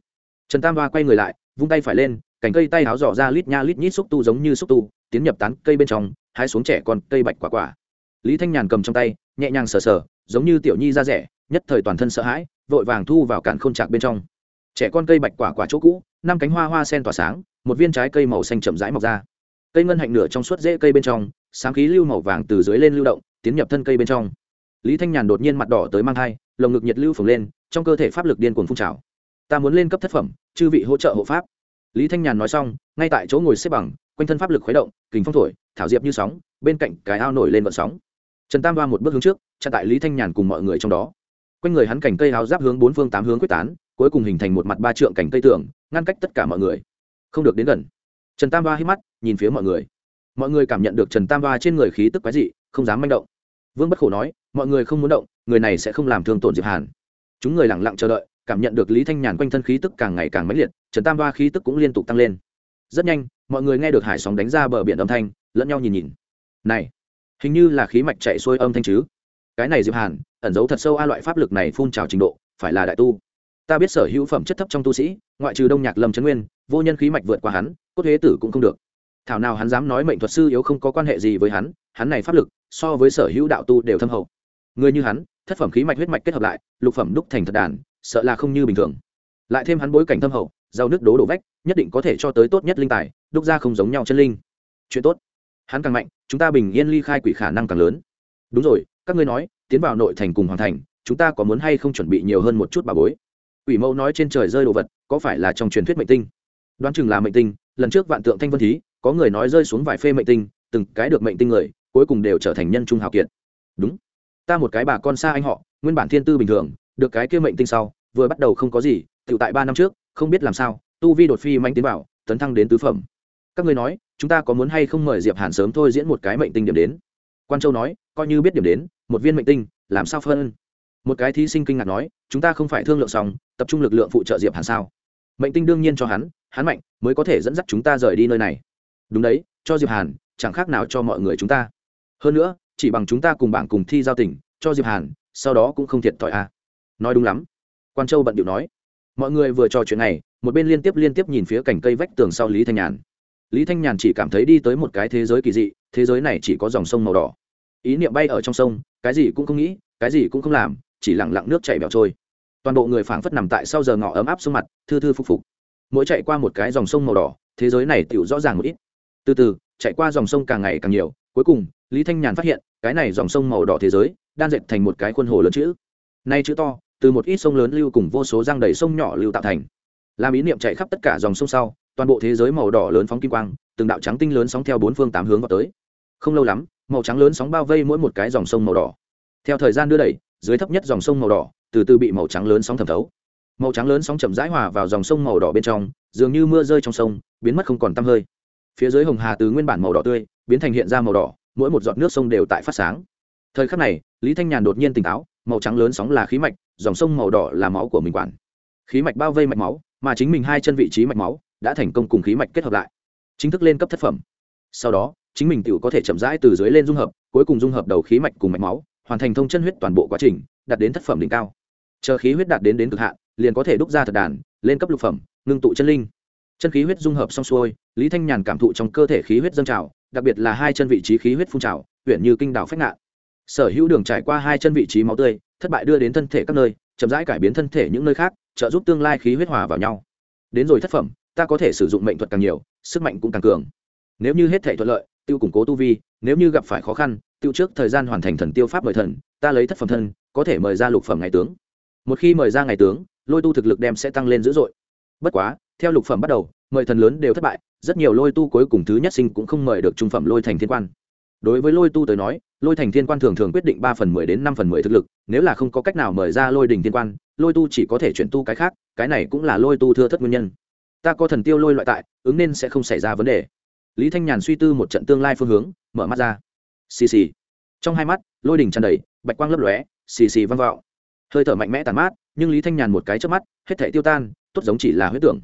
Trần tam ba quay người lại, vung tay phải lên, cành cây tay háo dò ra lít nha lít nhít xúc tu giống như xúc tu, tiến nhập tán cây bên trong, hái xuống trẻ con cây bạch quả quả. Lý thanh nhàn cầm trong tay, nhẹ nhàng sờ sờ, giống như tiểu nhi da rẻ nhất thời toàn thân sợ hãi, vội vàng thu vào cản khôn chạc bên trong. Trẻ con cây bạch quả quả chỗ cũ, năm cánh hoa hoa sen tỏa sáng, một viên trái cây màu xanh chậm rãi mọc ra. Cây ngân hạnh nửa trong suốt rễ cây bên trong, sáng khí lưu màu vàng từ dưới lên lưu động, tiến nhập thân cây bên trong. Lý thanh nhàn đột nhiên mặt đỏ tới mang thai, lồng ngực nhiệt lưu phồng lên, trong cơ thể pháp lực điên cuồng phun trào. Ta muốn lên cấp thất phẩm, chư vị hỗ trợ hộ pháp. Lý thanh nhàn nói xong, ngay tại chỗ ngồi xếp bằng, quanh thân pháp lực khuấy động kính phong thổi, thảo diệp như sóng, bên cạnh cái ao nổi lên vận sóng. Trần tam đoan một bước hướng trước, chặn tại lý thanh nhàn cùng mọi người trong đó quanh người hắn cành cây áo giáp hướng bốn phương tám hướng quyết tán, cuối cùng hình thành một mặt ba trượng cành cây tường, ngăn cách tất cả mọi người. Không được đến gần. Trần tam ba hít mắt, nhìn phía mọi người. Mọi người cảm nhận được trần tam ba trên người khí tức quái dị, không dám manh động. Vương bất khổ nói, mọi người không muốn động, người này sẽ không làm thương tổn diệp hàn. Chúng người lặng lặng chờ đợi, cảm nhận được lý thanh nhàn quanh thân khí tức càng ngày càng mãnh liệt, trần tam ba khí tức cũng liên tục tăng lên. Rất nhanh, mọi người nghe được hải sóng đánh ra bờ biển âm thanh, lẫn nhau nhìn nhìn. Này, hình như là khí mạch chạy xuôi âm thanh chứ? Cái này diệp hàn, ẩn giấu thật sâu a loại pháp lực này phun trào trình độ, phải là đại tu. Ta biết sở hữu phẩm chất thấp trong tu sĩ, ngoại trừ đông nhạc lâm trấn nguyên, vô nhân khí mạch vượt qua hắn, cốt thế tử cũng không được. Thảo nào hắn dám nói mệnh thuật sư yếu không có quan hệ gì với hắn hắn này pháp lực, so với sở hữu đạo tu đều thâm hậu. Người như hắn, thất phẩm khí mạch huyết mạch kết hợp lại, lục phẩm đúc thành thật đàn, sợ là không như bình thường. Lại thêm hắn bối cảnh thâm hậu giàu nước đố đổ vách, nhất định có thể cho tới tốt nhất linh tài, đúc ra không giống nhau chân linh. Chuyện tốt. Hắn càng mạnh, chúng ta bình yên ly khai quỷ khả năng càng lớn. Đúng rồi các ngươi nói, tiến vào nội thành cùng hoàn thành, chúng ta có muốn hay không chuẩn bị nhiều hơn một chút bà bối? Ủy mẫu nói trên trời rơi đồ vật, có phải là trong truyền thuyết mệnh tinh? Đoán chừng là mệnh tinh, lần trước vạn tượng thanh vân thí, có người nói rơi xuống vài phê mệnh tinh, từng cái được mệnh tinh người, cuối cùng đều trở thành nhân trung hào kiệt. Đúng. Ta một cái bà con xa anh họ, nguyên bản thiên tư bình thường, được cái kia mệnh tinh sau, vừa bắt đầu không có gì tự tại ba năm trước, không biết làm sao, tu vi đột phi manh tiến vào, tấn thăng đến tứ phẩm. Các ngươi nói, chúng ta có muốn hay không mời diệp hàn sớm thôi diễn một cái mệnh tinh điểm đến? Quan châu nói, coi như biết điểm đến, một viên mệnh tinh, làm sao phân? Một cái thí sinh kinh ngạc nói, chúng ta không phải thương lượng xong, tập trung lực lượng phụ trợ diệp hàn sao? Mệnh tinh đương nhiên cho hắn hắn mạnh, mới có thể dẫn dắt chúng ta rời đi nơi này. Đúng đấy, cho diệp hàn, chẳng khác nào cho mọi người chúng ta. Hơn nữa, chỉ bằng chúng ta cùng bảng cùng thi giao tỉnh cho diệp hàn, sau đó cũng không thiệt thòi à. Nói đúng lắm. Quan châu bận điệu nói. Mọi người vừa trò chuyện này, một bên liên tiếp liên tiếp nhìn phía cành cây vách tường sau lý thanh nhàn. Lý thanh nhàn chỉ cảm thấy đi tới một cái thế giới kỳ dị thế giới này chỉ có dòng sông màu đỏ. Ý niệm bay ở trong sông, cái gì cũng không nghĩ, cái gì cũng không làm, chỉ lặng lặng nước chảy bẻo trôi. Toàn bộ người phảng phất nằm tại sau giờ ngọ ấm áp xuống mặt, thư thư phục phục. Mỗi chạy qua một cái dòng sông màu đỏ, thế giới này tựu rõ ràng một ít. Từ từ, chạy qua dòng sông càng ngày càng nhiều, cuối cùng, lý thanh nhàn phát hiện, cái này dòng sông màu đỏ thế giới, đan dệt thành một cái khuôn hồ lớn chữ. Nay chữ to, từ một ít sông lớn lưu cùng vô số giang đầy sông nhỏ lưu tạo thành. Làm ý niệm chạy khắp tất cả dòng sông sau, toàn bộ thế giới màu đỏ lớn phóng kim quang, từng đạo trắng tinh lớn sóng theo bốn phương tám hướng vào tới không lâu lắm, màu trắng lớn sóng bao vây mỗi một cái dòng sông màu đỏ. Theo thời gian đưa đẩy, dưới thấp nhất dòng sông màu đỏ, từ từ bị màu trắng lớn sóng thẩm thấu. Màu trắng lớn sóng chậm rãi hòa vào dòng sông màu đỏ bên trong, dường như mưa rơi trong sông, biến mất không còn tăm hơi. Phía dưới hồng hà từ nguyên bản màu đỏ tươi, biến thành hiện ra màu đỏ, mỗi một giọt nước sông đều tại phát sáng. Thời khắc này, lý thanh nhàn đột nhiên tỉnh táo, màu trắng lớn sóng là khí mạch, dòng sông màu đỏ là máu của mình quản. Khí mạch bao vây mạch máu, mà chính mình hai chân vị trí mạch máu, đã thành công cùng khí mạch kết hợp lại, chính thức lên cấp thất phẩm. Sau đó chính mình tự có thể chậm rãi từ dưới lên dung hợp, cuối cùng dung hợp đầu khí mạch cùng mạch máu, hoàn thành thông chân huyết toàn bộ quá trình, đạt đến thất phẩm đỉnh cao. Chờ khí huyết đạt đến đến cực hạn, liền có thể đúc ra thật đàn, lên cấp lục phẩm, ngưng tụ chân linh. Chân khí huyết dung hợp xong xuôi, lý thanh nhàn cảm thụ trong cơ thể khí huyết dâng trào, đặc biệt là hai chân vị trí khí huyết phun trào huyện như kinh đảo phách ngạn. Sở hữu đường trải qua hai chân vị trí máu tươi, thất bại đưa đến thân thể các nơi, chậm rãi cải biến thân thể những nơi khác, trợ giúp tương lai khí huyết hòa vào nhau. Đến rồi thất phẩm, ta có thể sử dụng mệnh thuật càng nhiều, sức mạnh cũng càng cường. Nếu như hết thể thuận lợi tiêu củng cố tu vi, nếu như gặp phải khó khăn, tiêu trước thời gian hoàn thành thần tiêu pháp mời thần, ta lấy thất phẩm thân, có thể mời ra lục phẩm ngày tướng. Một khi mời ra ngày tướng, lôi tu thực lực đem sẽ tăng lên dữ dội. Bất quá, theo lục phẩm bắt đầu, mời thần lớn đều thất bại, rất nhiều lôi tu cuối cùng thứ nhất sinh cũng không mời được trung phẩm lôi thành thiên quan. Đối với lôi tu tới nói, lôi thành thiên quan thường thường quyết định ba phần mười đến năm phần mười thực lực, nếu là không có cách nào mời ra lôi đình thiên quan, lôi tu chỉ có thể chuyển tu cái khác, cái này cũng là lôi tu thưa thất nguyên nhân. Ta có thần tiêu lôi loại tại, ứng nên sẽ không xảy ra vấn đề lý thanh nhàn suy tư một trận tương lai phương hướng, mở mắt ra. Xì xì. Trong hai mắt, lôi đình tràn đầy, bạch quang lấp lóe, xì xì vang vọng. Hơi thở mạnh mẽ tàn mát, nhưng lý thanh nhàn một cái trước mắt, hết thể tiêu tan, tốt giống chỉ là huyết tưởng.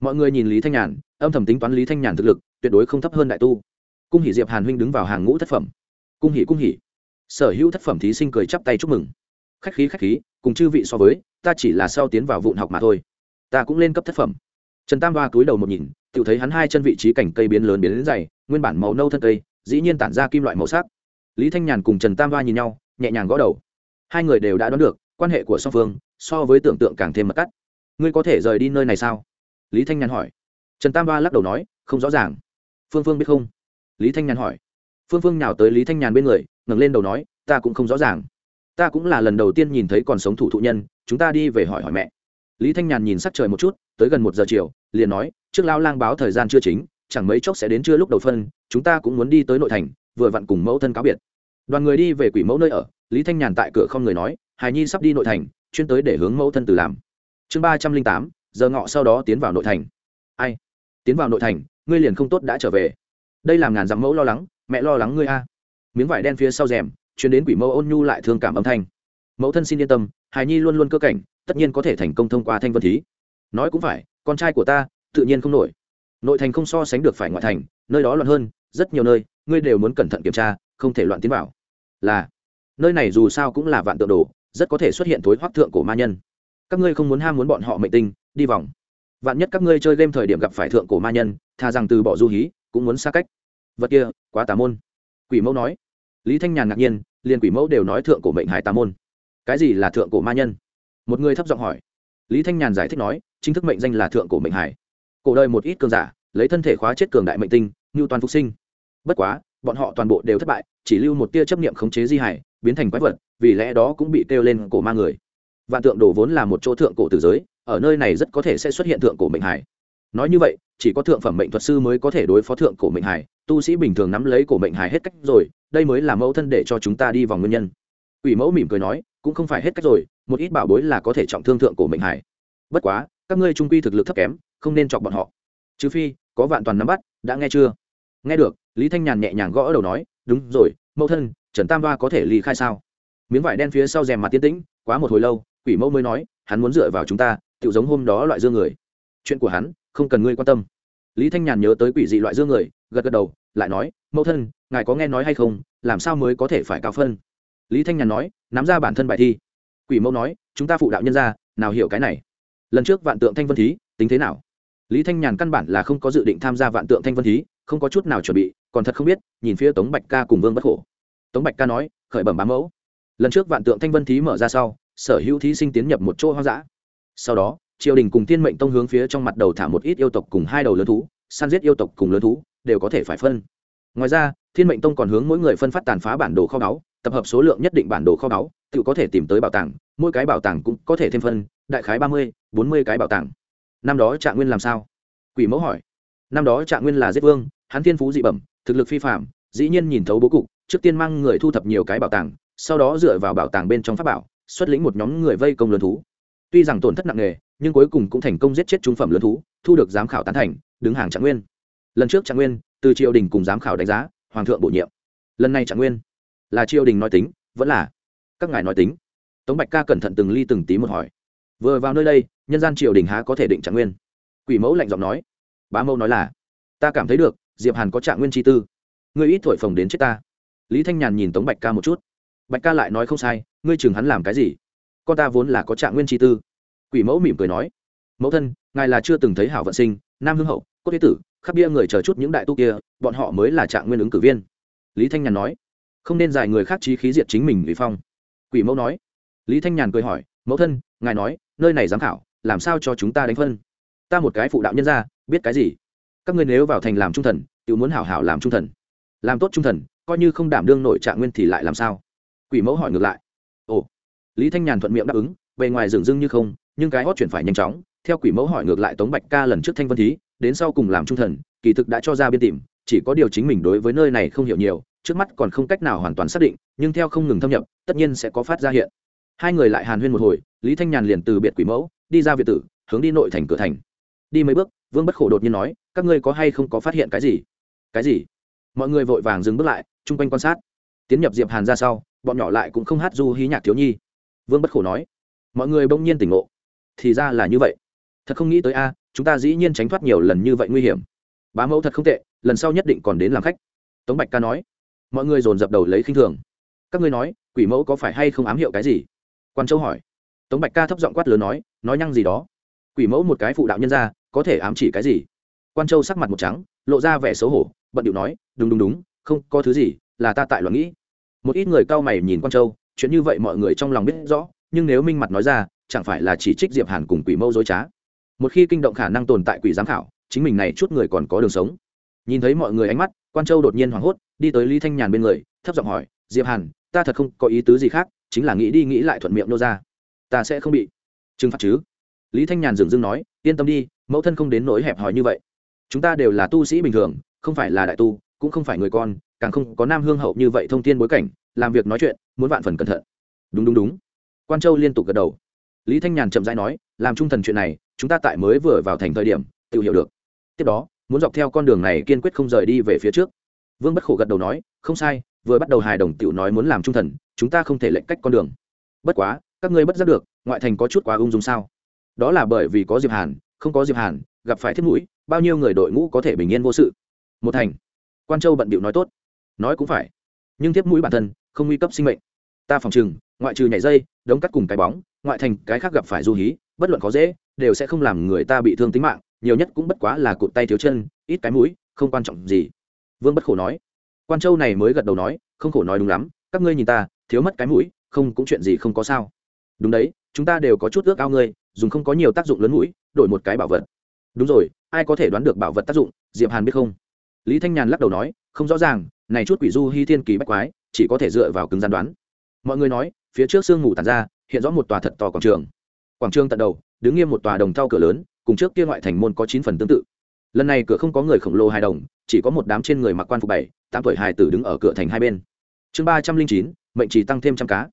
Mọi người nhìn lý thanh nhàn, âm thầm tính toán lý thanh nhàn thực lực, tuyệt đối không thấp hơn đại tu. Cung hỷ diệp hàn huynh đứng vào hàng ngũ thất phẩm. Cung hỷ cung hỷ. Sở hữu thất phẩm thí sinh cười chắp tay chúc mừng. Khách khí khách khí, cùng chư vị so với, ta chỉ là sau tiến vào vụn học mà thôi. Ta cũng lên cấp thất phẩm. Trần tam ba túi đầu một nhìn tự thấy hắn hai chân vị trí cảnh cây biến lớn biến đến dày, nguyên bản màu nâu thân cây, dĩ nhiên tản ra kim loại màu sắc. Lý thanh nhàn cùng trần tam ba nhìn nhau, nhẹ nhàng gõ đầu. Hai người đều đã đoán được, quan hệ của song phương so với tưởng tượng càng thêm mật cắt. Ngươi có thể rời đi nơi này sao? Lý thanh nhàn hỏi. Trần tam ba lắc đầu nói, không rõ ràng. Phương phương biết không? Lý thanh nhàn hỏi. Phương phương nào tới lý thanh nhàn bên người, ngẩng lên đầu nói, ta cũng không rõ ràng. Ta cũng là lần đầu tiên nhìn thấy còn sống thủ thụ nhân, chúng ta đi về hỏi hỏi mẹ. Lý thanh nhàn nhìn sắc trời một chút, tới gần một giờ chiều, liền nói trước lao lang báo thời gian chưa chính, chẳng mấy chốc sẽ đến trưa lúc đầu phân, chúng ta cũng muốn đi tới nội thành, vừa vặn cùng mẫu thân cáo biệt. Đoàn người đi về quỷ mẫu nơi ở, lý thanh nhàn tại cửa không người nói, hài nhi sắp đi nội thành, chuyên tới để hướng mẫu thân từ làm. Chương ba trăm linh tám, giờ ngọ sau đó tiến vào nội thành. Ai? Tiến vào nội thành, ngươi liền không tốt đã trở về. Đây làm ngàn dặm mẫu lo lắng, mẹ lo lắng ngươi a. Miếng vải đen phía sau rèm chuyến đến quỷ mẫu ôn nhu lại thương cảm âm thanh. Mẫu thân xin yên tâm, hài nhi luôn luôn cơ cảnh, tất nhiên có thể thành công thông qua thanh vân thí. Nói cũng phải, con trai của ta tự nhiên không nổi. Nội thành không so sánh được phải ngoại thành, nơi đó loạn hơn, rất nhiều nơi, ngươi đều muốn cẩn thận kiểm tra, không thể loạn tiến vào. Là, nơi này dù sao cũng là vạn tượng đồ, rất có thể xuất hiện thối hoác thượng cổ ma nhân. Các ngươi không muốn ham muốn bọn họ mệnh tinh, đi vòng. Vạn nhất các ngươi chơi game thời điểm gặp phải thượng cổ ma nhân thà rằng từ bỏ du hí, cũng muốn xa cách. Vật kia, quá tà môn. Quỷ mẫu nói. Lý thanh nhàn ngạc nhiên, liền quỷ mẫu đều nói thượng cổ mệnh hải tà môn. Cái gì là thượng cổ ma nhân? Một người thấp giọng hỏi. Lý thanh nhàn giải thích nói, chính thức mệnh danh là thượng cổ mệnh hải cổ đời một ít cường giả, lấy thân thể khóa chết cường đại mệnh tinh, như toàn phục sinh. Bất quá, bọn họ toàn bộ đều thất bại, chỉ lưu một tia chấp niệm khống chế di hải, biến thành quái vật, vì lẽ đó cũng bị kêu lên cổ ma người. Vạn tượng đồ vốn là một chỗ thượng cổ tử giới, ở nơi này rất có thể sẽ xuất hiện thượng cổ mệnh hải. Nói như vậy, chỉ có thượng phẩm mệnh thuật sư mới có thể đối phó thượng cổ mệnh hải, tu sĩ bình thường nắm lấy cổ mệnh hải hết cách rồi, đây mới là mẫu thân để cho chúng ta đi vào nguyên nhân. Ủy mẫu mỉm cười nói, cũng không phải hết cách rồi, một ít bảo bối là có thể trọng thương thượng cổ mệnh hải. Bất quá các ngươi trung quy thực lực thấp kém, không nên chọc bọn họ. Trừ phi, có vạn toàn nắm bắt, đã nghe chưa? Nghe được, lý thanh nhàn nhẹ nhàng gõ đầu nói, đúng rồi, mẫu thân, trần tam ba có thể ly khai sao? Miếng vải đen phía sau rèm mặt tiên tĩnh, quá một hồi lâu, quỷ mẫu mới nói, hắn muốn dựa vào chúng ta tự giống hôm đó loại dương người. Chuyện của hắn, không cần ngươi quan tâm. Lý thanh nhàn nhớ tới quỷ dị loại dương người, gật gật đầu, lại nói, mẫu thân, ngài có nghe nói hay không, làm sao mới có thể phải cao phân? Lý thanh nhàn nói, nắm ra bản thân bài thi. Quỷ mẫu nói, chúng ta phụ đạo nhân ra, nào hiểu cái này? Lần trước vạn tượng thanh vân thí, tính thế nào? Lý thanh nhàn căn bản là không có dự định tham gia vạn tượng thanh vân thí, không có chút nào chuẩn bị, còn thật không biết, nhìn phía tống bạch ca cùng vương bất khổ. Tống bạch ca nói, khởi bẩm bám mẫu. Lần trước vạn tượng thanh vân thí mở ra sau, sở hữu thí sinh tiến nhập một chỗ hoang dã. Sau đó, triều đình cùng thiên mệnh tông hướng phía trong mặt đầu thả một ít yêu tộc cùng hai đầu lớn thú, săn giết yêu tộc cùng lớn thú, đều có thể phải phân. Ngoài ra, thiên mệnh tông còn hướng mỗi người phân phát tàn phá bản đồ kho báu, tập hợp số lượng nhất định bản đồ kho báu, tự có thể tìm tới bảo tàng, mỗi cái bảo tàng cũng có thể thêm phân đại khái ba mươi, bốn mươi cái bảo tàng. Năm đó trạng nguyên làm sao? Quỷ mẫu hỏi. Năm đó trạng nguyên là giết vương, hắn thiên phú dị bẩm, thực lực phi phạm dĩ nhiên nhìn thấu bố cục, trước tiên mang người thu thập nhiều cái bảo tàng, sau đó dựa vào bảo tàng bên trong pháp bảo, xuất lĩnh một nhóm người vây công lớn thú. Tuy rằng tổn thất nặng nề, nhưng cuối cùng cũng thành công giết chết trung phẩm lớn thú, thu được giám khảo tán thành, đứng hàng trạng nguyên. Lần trước trạng nguyên, từ triều đình cùng giám khảo đánh giá, hoàng thượng bổ nhiệm. Lần này trạng nguyên, là triều đình nói tính, vẫn là, các ngài nói tính. Tống bạch ca cẩn thận từng ly từng tí một hỏi vừa vào nơi đây, nhân gian triều đình há có thể định trạng nguyên? Quỷ mẫu lạnh giọng nói. Bá mẫu nói là, ta cảm thấy được, diệp hàn có trạng nguyên chi tư. Ngươi ít thổi phồng đến chết ta. Lý thanh nhàn nhìn tống bạch ca một chút. Bạch ca lại nói không sai, ngươi chừng hắn làm cái gì? Con ta vốn là có trạng nguyên chi tư. Quỷ mẫu mỉm cười nói, mẫu thân, ngài là chưa từng thấy hảo vận sinh, nam hưng hậu, cốt thế tử, khắp bia người chờ chút những đại tu kia, bọn họ mới là trạng nguyên ứng cử viên. Lý thanh nhàn nói, không nên giải người khác trí khí diệt chính mình vì phong. Quỷ mẫu nói, lý thanh nhàn cười hỏi, mẫu thân, ngài nói nơi này giám khảo, làm sao cho chúng ta đánh phân? Ta một cái phụ đạo nhân ra, biết cái gì? Các ngươi nếu vào thành làm trung thần tự muốn hảo hảo làm trung thần. Làm tốt trung thần, coi như không đảm đương nội trạng nguyên thì lại làm sao? Quỷ mẫu hỏi ngược lại. Ồ, lý thanh nhàn thuận miệng đáp ứng, bề ngoài dường dưng như không, nhưng cái hót chuyển phải nhanh chóng. Theo quỷ mẫu hỏi ngược lại tống bạch ca lần trước thanh vân thí, đến sau cùng làm trung thần, kỳ thực đã cho ra biên tìm, chỉ có điều chính mình đối với nơi này không hiểu nhiều, trước mắt còn không cách nào hoàn toàn xác định, nhưng theo không ngừng thâm nhập, tất nhiên sẽ có phát ra hiện hai người lại hàn huyên một hồi, lý thanh nhàn liền từ biệt quỷ mẫu, đi ra việt tử, hướng đi nội thành cửa thành. Đi mấy bước, vương bất khổ đột nhiên nói, các ngươi có hay không có phát hiện cái gì? Cái gì? Mọi người vội vàng dừng bước lại, chung quanh quan sát. Tiến nhập diệp hàn ra sau, bọn nhỏ lại cũng không hát du hí nhạc thiếu nhi. Vương bất khổ nói, mọi người bỗng nhiên tỉnh ngộ. Thì ra là như vậy. Thật không nghĩ tới a, chúng ta dĩ nhiên tránh thoát nhiều lần như vậy nguy hiểm. Bá mẫu thật không tệ, lần sau nhất định còn đến làm khách. Tống bạch ca nói. Mọi người dồn dập đầu lấy khinh thường. Các ngươi nói, quỷ mẫu có phải hay không ám hiệu cái gì? Quan châu hỏi. Tống bạch ca thấp giọng quát lớn nói nói nhăng gì đó. Quỷ mẫu một cái phụ đạo nhân ra, có thể ám chỉ cái gì? Quan châu sắc mặt một trắng, lộ ra vẻ xấu hổ, bận điệu nói, đúng đúng đúng, không, có thứ gì, là ta tại loạn nghĩ. Một ít người cao mày nhìn quan châu, chuyện như vậy mọi người trong lòng biết rõ, nhưng nếu minh mặt nói ra, chẳng phải là chỉ trích diệp hàn cùng quỷ mẫu dối trá. Một khi kinh động khả năng tồn tại quỷ giám khảo, chính mình này chút người còn có đường sống. Nhìn thấy mọi người ánh mắt, quan châu đột nhiên hoảng hốt, đi tới lý thanh nhàn bên người, thấp giọng hỏi, diệp hàn, ta thật không có ý tứ gì khác chính là nghĩ đi nghĩ lại thuận miệng nô ra. Ta sẽ không bị. Trừng phạt chứ? Lý thanh nhàn dừng dưng nói, yên tâm đi, mẫu thân không đến nỗi hẹp hòi như vậy. Chúng ta đều là tu sĩ bình thường, không phải là đại tu, cũng không phải người con, càng không có nam hương hậu như vậy thông tin bối cảnh, làm việc nói chuyện, muốn vạn phần cẩn thận. Đúng đúng đúng. Quan châu liên tục gật đầu. Lý thanh nhàn chậm rãi nói, làm trung thần chuyện này, chúng ta tại mới vừa vào thành thời điểm, tự hiểu được. Tiếp đó, muốn dọc theo con đường này kiên quyết không rời đi về phía trước. Vương bất khổ gật đầu nói, không sai vừa bắt đầu hài đồng tiểu nói muốn làm trung thần, chúng ta không thể lệnh cách con đường. Bất quá, các ngươi bất giác được, ngoại thành có chút quá ung dung sao? Đó là bởi vì có diệp hàn, không có diệp hàn, gặp phải thiết mũi, bao nhiêu người đội ngũ có thể bình yên vô sự? Một thành. Quan châu bận bịu nói tốt. Nói cũng phải. Nhưng thiết mũi bản thân, không nguy cấp sinh mệnh. Ta phòng trường ngoại trừ nhảy dây, đống cắt cùng cái bóng, ngoại thành cái khác gặp phải du hí, bất luận có dễ, đều sẽ không làm người ta bị thương tính mạng, nhiều nhất cũng bất quá là cụt tay thiếu chân, ít cái mũi, không quan trọng gì. Vương bất khổ nói quan châu này mới gật đầu nói, không khổ nói đúng lắm, các ngươi nhìn ta, thiếu mất cái mũi, không cũng chuyện gì không có sao. Đúng đấy, chúng ta đều có chút ước ao ngươi, dùng không có nhiều tác dụng lớn mũi, đổi một cái bảo vật. Đúng rồi, ai có thể đoán được bảo vật tác dụng, diệp hàn biết không? Lý thanh nhàn lắc đầu nói, không rõ ràng, này chút quỷ du hy thiên kỳ bách quái, chỉ có thể dựa vào cứng gian đoán. Mọi người nói, phía trước sương ngủ tàn ra, hiện rõ một tòa thật to quảng trường. Quảng trường tận đầu, đứng nghiêm một tòa đồng thau cửa lớn, cùng trước kia ngoại thành môn có chín phần tương tự lần này cửa không có người khổng lồ hài đồng, chỉ có một đám trên người mặc quan phục bảy, tám tuổi hài tử đứng ở cửa thành hai bên. Chương ba trăm linh chín, mệnh chỉ tăng thêm trăm cá.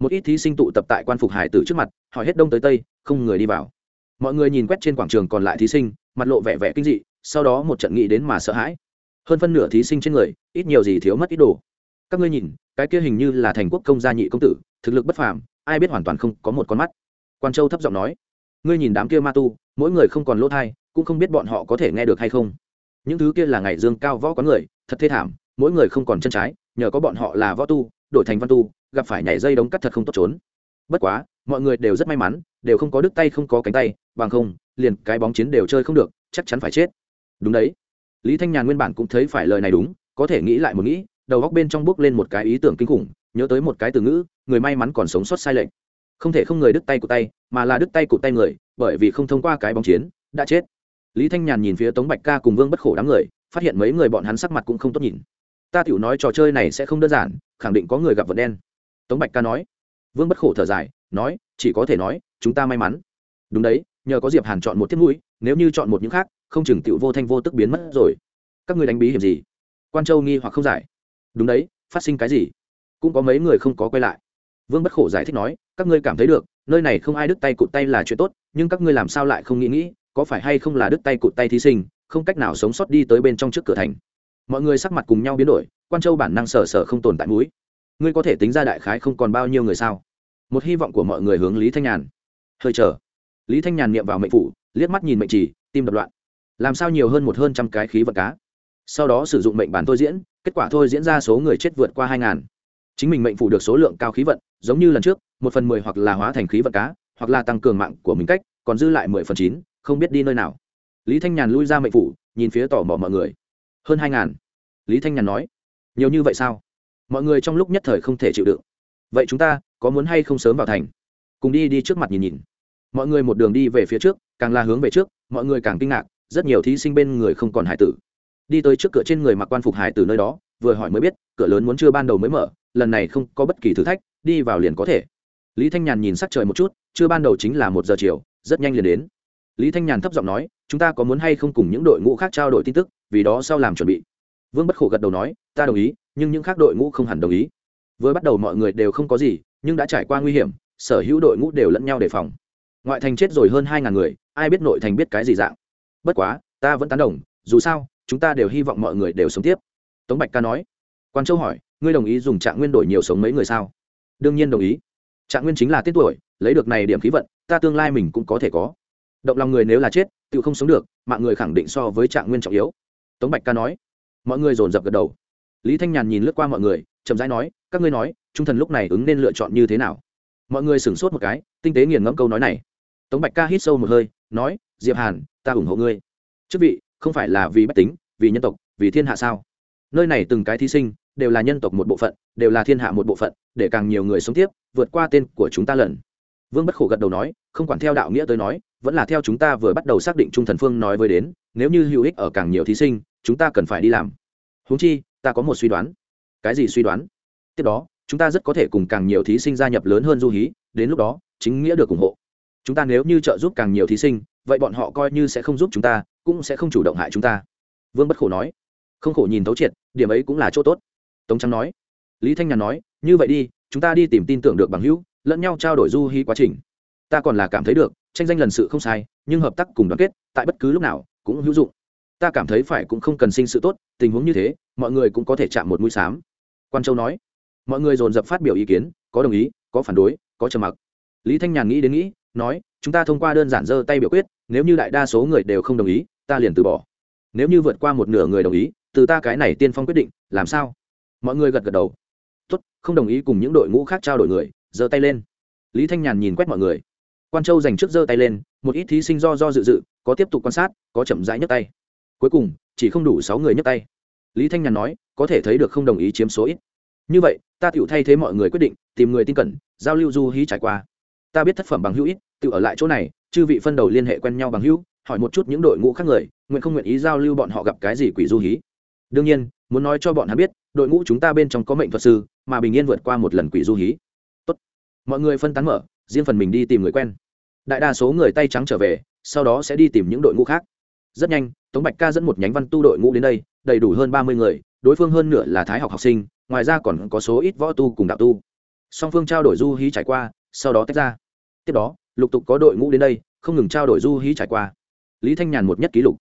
Một ít thí sinh tụ tập tại quan phục hải tử trước mặt, hỏi hết đông tới tây, không người đi vào. Mọi người nhìn quét trên quảng trường còn lại thí sinh, mặt lộ vẻ vẻ kinh dị, sau đó một trận nghĩ đến mà sợ hãi. Hơn phân nửa thí sinh trên người, ít nhiều gì thiếu mất ít đồ. Các ngươi nhìn, cái kia hình như là thành quốc công gia nhị công tử, thực lực bất phàm, ai biết hoàn toàn không có một con mắt. Quan châu thấp giọng nói. Ngươi nhìn đám kia ma tu, mỗi người không còn lỗ thai cũng không biết bọn họ có thể nghe được hay không. Những thứ kia là ngày dương cao võ có người, thật thê thảm, mỗi người không còn chân trái, nhờ có bọn họ là võ tu, đổi thành văn tu, gặp phải nhảy dây đống cắt thật không tốt trốn. Bất quá, mọi người đều rất may mắn, đều không có đứt tay không có cánh tay, bằng không, liền cái bóng chiến đều chơi không được, chắc chắn phải chết. Đúng đấy. Lý thanh nhàn nguyên bản cũng thấy phải lời này đúng, có thể nghĩ lại một nghĩ, đầu góc bên trong bước lên một cái ý tưởng kinh khủng, nhớ tới một cái từ ngữ, người may mắn còn sống sót sai lệch. Không thể không người đứt tay của tay, mà là đứt tay của tay người, bởi vì không thông qua cái bóng chiến, đã chết lý thanh nhàn nhìn phía tống bạch ca cùng vương bất khổ đám người, phát hiện mấy người bọn hắn sắc mặt cũng không tốt nhìn. Ta tiểu nói trò chơi này sẽ không đơn giản, khẳng định có người gặp vật đen. Tống bạch ca nói. Vương bất khổ thở dài, nói, chỉ có thể nói, chúng ta may mắn. Đúng đấy, nhờ có diệp hàn chọn một thiết mũi, nếu như chọn một những khác, không chừng tiểu vô thanh vô tức biến mất rồi. Các người đánh bí hiểm gì? Quan châu nghi hoặc không giải. Đúng đấy, phát sinh cái gì? Cũng có mấy người không có quay lại. Vương bất khổ giải thích nói, các ngươi cảm thấy được, nơi này không ai đứt tay cụt tay là chuyện tốt, nhưng các ngươi làm sao lại không nghĩ nghĩ? Có phải hay không là đứt tay cụt tay thí sinh, không cách nào sống sót đi tới bên trong trước cửa thành. Mọi người sắc mặt cùng nhau biến đổi, quan châu bản năng sở sở không tồn tại mũi. Ngươi có thể tính ra đại khái không còn bao nhiêu người sao? Một hy vọng của mọi người hướng lý thanh nhàn. Hơi chờ. Lý thanh nhàn niệm vào mệnh phủ, liếc mắt nhìn mệnh trì tim đập loạn. Làm sao nhiều hơn một hơn trăm cái khí vật cá? Sau đó sử dụng mệnh bản thôi diễn, kết quả thôi diễn ra số người chết vượt qua hai ngàn. Chính mình mệnh phủ được số lượng cao khí vận, giống như lần trước, một phần mười hoặc là hóa thành khí vận cá, hoặc là tăng cường mạng của mình cách, còn dư lại mười phần chín không biết đi nơi nào. Lý thanh nhàn lui ra mệnh phủ, nhìn phía tò mò mọi người. Hơn hai ngàn. Lý thanh nhàn nói, nhiều như vậy sao? Mọi người trong lúc nhất thời không thể chịu đựng. Vậy chúng ta có muốn hay không sớm vào thành? Cùng đi đi trước mặt nhìn nhìn. Mọi người một đường đi về phía trước, càng là hướng về trước, mọi người càng kinh ngạc, rất nhiều thí sinh bên người không còn hải tử. Đi tới trước cửa trên người mặc quan phục hải tử nơi đó, vừa hỏi mới biết, cửa lớn muốn chưa ban đầu mới mở, lần này không có bất kỳ thử thách, đi vào liền có thể. Lý thanh nhàn nhìn sắc trời một chút, chưa ban đầu chính là một giờ chiều, rất nhanh liền đến lý thanh nhàn thấp giọng nói, chúng ta có muốn hay không cùng những đội ngũ khác trao đổi tin tức, vì đó sau làm chuẩn bị. Vương bất khổ gật đầu nói, ta đồng ý, nhưng những khác đội ngũ không hẳn đồng ý. Vừa bắt đầu mọi người đều không có gì, nhưng đã trải qua nguy hiểm, sở hữu đội ngũ đều lẫn nhau đề phòng. Ngoại thành chết rồi hơn hai ngàn người, ai biết nội thành biết cái gì dạng. Bất quá, ta vẫn tán đồng, dù sao, chúng ta đều hy vọng mọi người đều sống tiếp. Tống bạch ca nói. Quan châu hỏi, ngươi đồng ý dùng trạng nguyên đổi nhiều sống mấy người sao? Đương nhiên đồng ý. Trạng nguyên chính là tết tuổi, lấy được này điểm khí vận, ta tương lai mình cũng có thể có động lòng người nếu là chết, tự không sống được, mạng người khẳng định so với trạng nguyên trọng yếu. Tống bạch ca nói. Mọi người dồn dập gật đầu. Lý thanh nhàn nhìn lướt qua mọi người, chậm rãi nói, các ngươi nói, trung thần lúc này ứng nên lựa chọn như thế nào? Mọi người sửng sốt một cái, tinh tế nghiền ngẫm câu nói này. Tống bạch ca hít sâu một hơi, nói, diệp hàn, ta ủng hộ ngươi. Chức vị, không phải là vì bách tính, vì nhân tộc, vì thiên hạ sao? Nơi này từng cái thí sinh, đều là nhân tộc một bộ phận, đều là thiên hạ một bộ phận, để càng nhiều người sống tiếp, vượt qua tên của chúng ta lần vương bất khổ gật đầu nói, không quản theo đạo nghĩa tới nói, vẫn là theo chúng ta vừa bắt đầu xác định trung thần phương nói với đến, nếu như hữu ích ở càng nhiều thí sinh, chúng ta cần phải đi làm. Húng chi, ta có một suy đoán. Cái gì suy đoán? Tiếp đó, chúng ta rất có thể cùng càng nhiều thí sinh gia nhập lớn hơn du hí, đến lúc đó, chính nghĩa được ủng hộ. Chúng ta nếu như trợ giúp càng nhiều thí sinh, vậy bọn họ coi như sẽ không giúp chúng ta, cũng sẽ không chủ động hại chúng ta. Vương bất khổ nói. Không khổ nhìn thấu triệt, điểm ấy cũng là chỗ tốt. Tống trắng nói. Lý thanh nhàn nói, như vậy đi, chúng ta đi tìm tin tưởng được bằng hữu lẫn nhau trao đổi du hí quá trình. Ta còn là cảm thấy được, tranh danh lần sự không sai, nhưng hợp tác cùng đoàn kết, tại bất cứ lúc nào, cũng hữu dụng. Ta cảm thấy phải cũng không cần sinh sự tốt, tình huống như thế, mọi người cũng có thể chạm một mũi xám quan châu nói. Mọi người dồn dập phát biểu ý kiến, có đồng ý, có phản đối, có trầm mặc. Lý thanh nhàn nghĩ đến nghĩ, nói, chúng ta thông qua đơn giản giơ tay biểu quyết, nếu như đại đa số người đều không đồng ý, ta liền từ bỏ. Nếu như vượt qua một nửa người đồng ý, từ ta cái này tiên phong quyết định, làm sao? Mọi người gật gật đầu. Tốt, không đồng ý cùng những đội ngũ khác trao đổi người giơ tay lên. Lý thanh nhàn nhìn quét mọi người. Quan châu dành trước giơ tay lên, một ít thí sinh do do dự dự, có tiếp tục quan sát, có chậm rãi nhấc tay. Cuối cùng, chỉ không đủ sáu người nhấc tay. Lý thanh nhàn nói, có thể thấy được không đồng ý chiếm số ít. Như vậy, ta tự thay thế mọi người quyết định, tìm người tin cẩn, giao lưu du hí trải qua. Ta biết thất phẩm bằng hữu ít tự ở lại chỗ này, chư vị phân đầu liên hệ quen nhau bằng hữu, hỏi một chút những đội ngũ khác người, nguyện không nguyện ý giao lưu bọn họ gặp cái gì quỷ du hí. Đương nhiên, muốn nói cho bọn hắn biết, đội ngũ chúng ta bên trong có mệnh thuật sư, mà bình yên vượt qua một lần quỷ du hí mọi người phân tán mở, riêng phần mình đi tìm người quen. Đại đa số người tay trắng trở về, sau đó sẽ đi tìm những đội ngũ khác. Rất nhanh, tống bạch ca dẫn một nhánh văn tu đội ngũ đến đây, đầy đủ hơn ba mươi người, đối phương hơn nửa là thái học học sinh, ngoài ra còn có số ít võ tu cùng đạo tu. Song phương trao đổi du hí trải qua, sau đó tách ra. Tiếp đó, lục tục có đội ngũ đến đây, không ngừng trao đổi du hí trải qua. Lý thanh nhàn một nhất ký lục.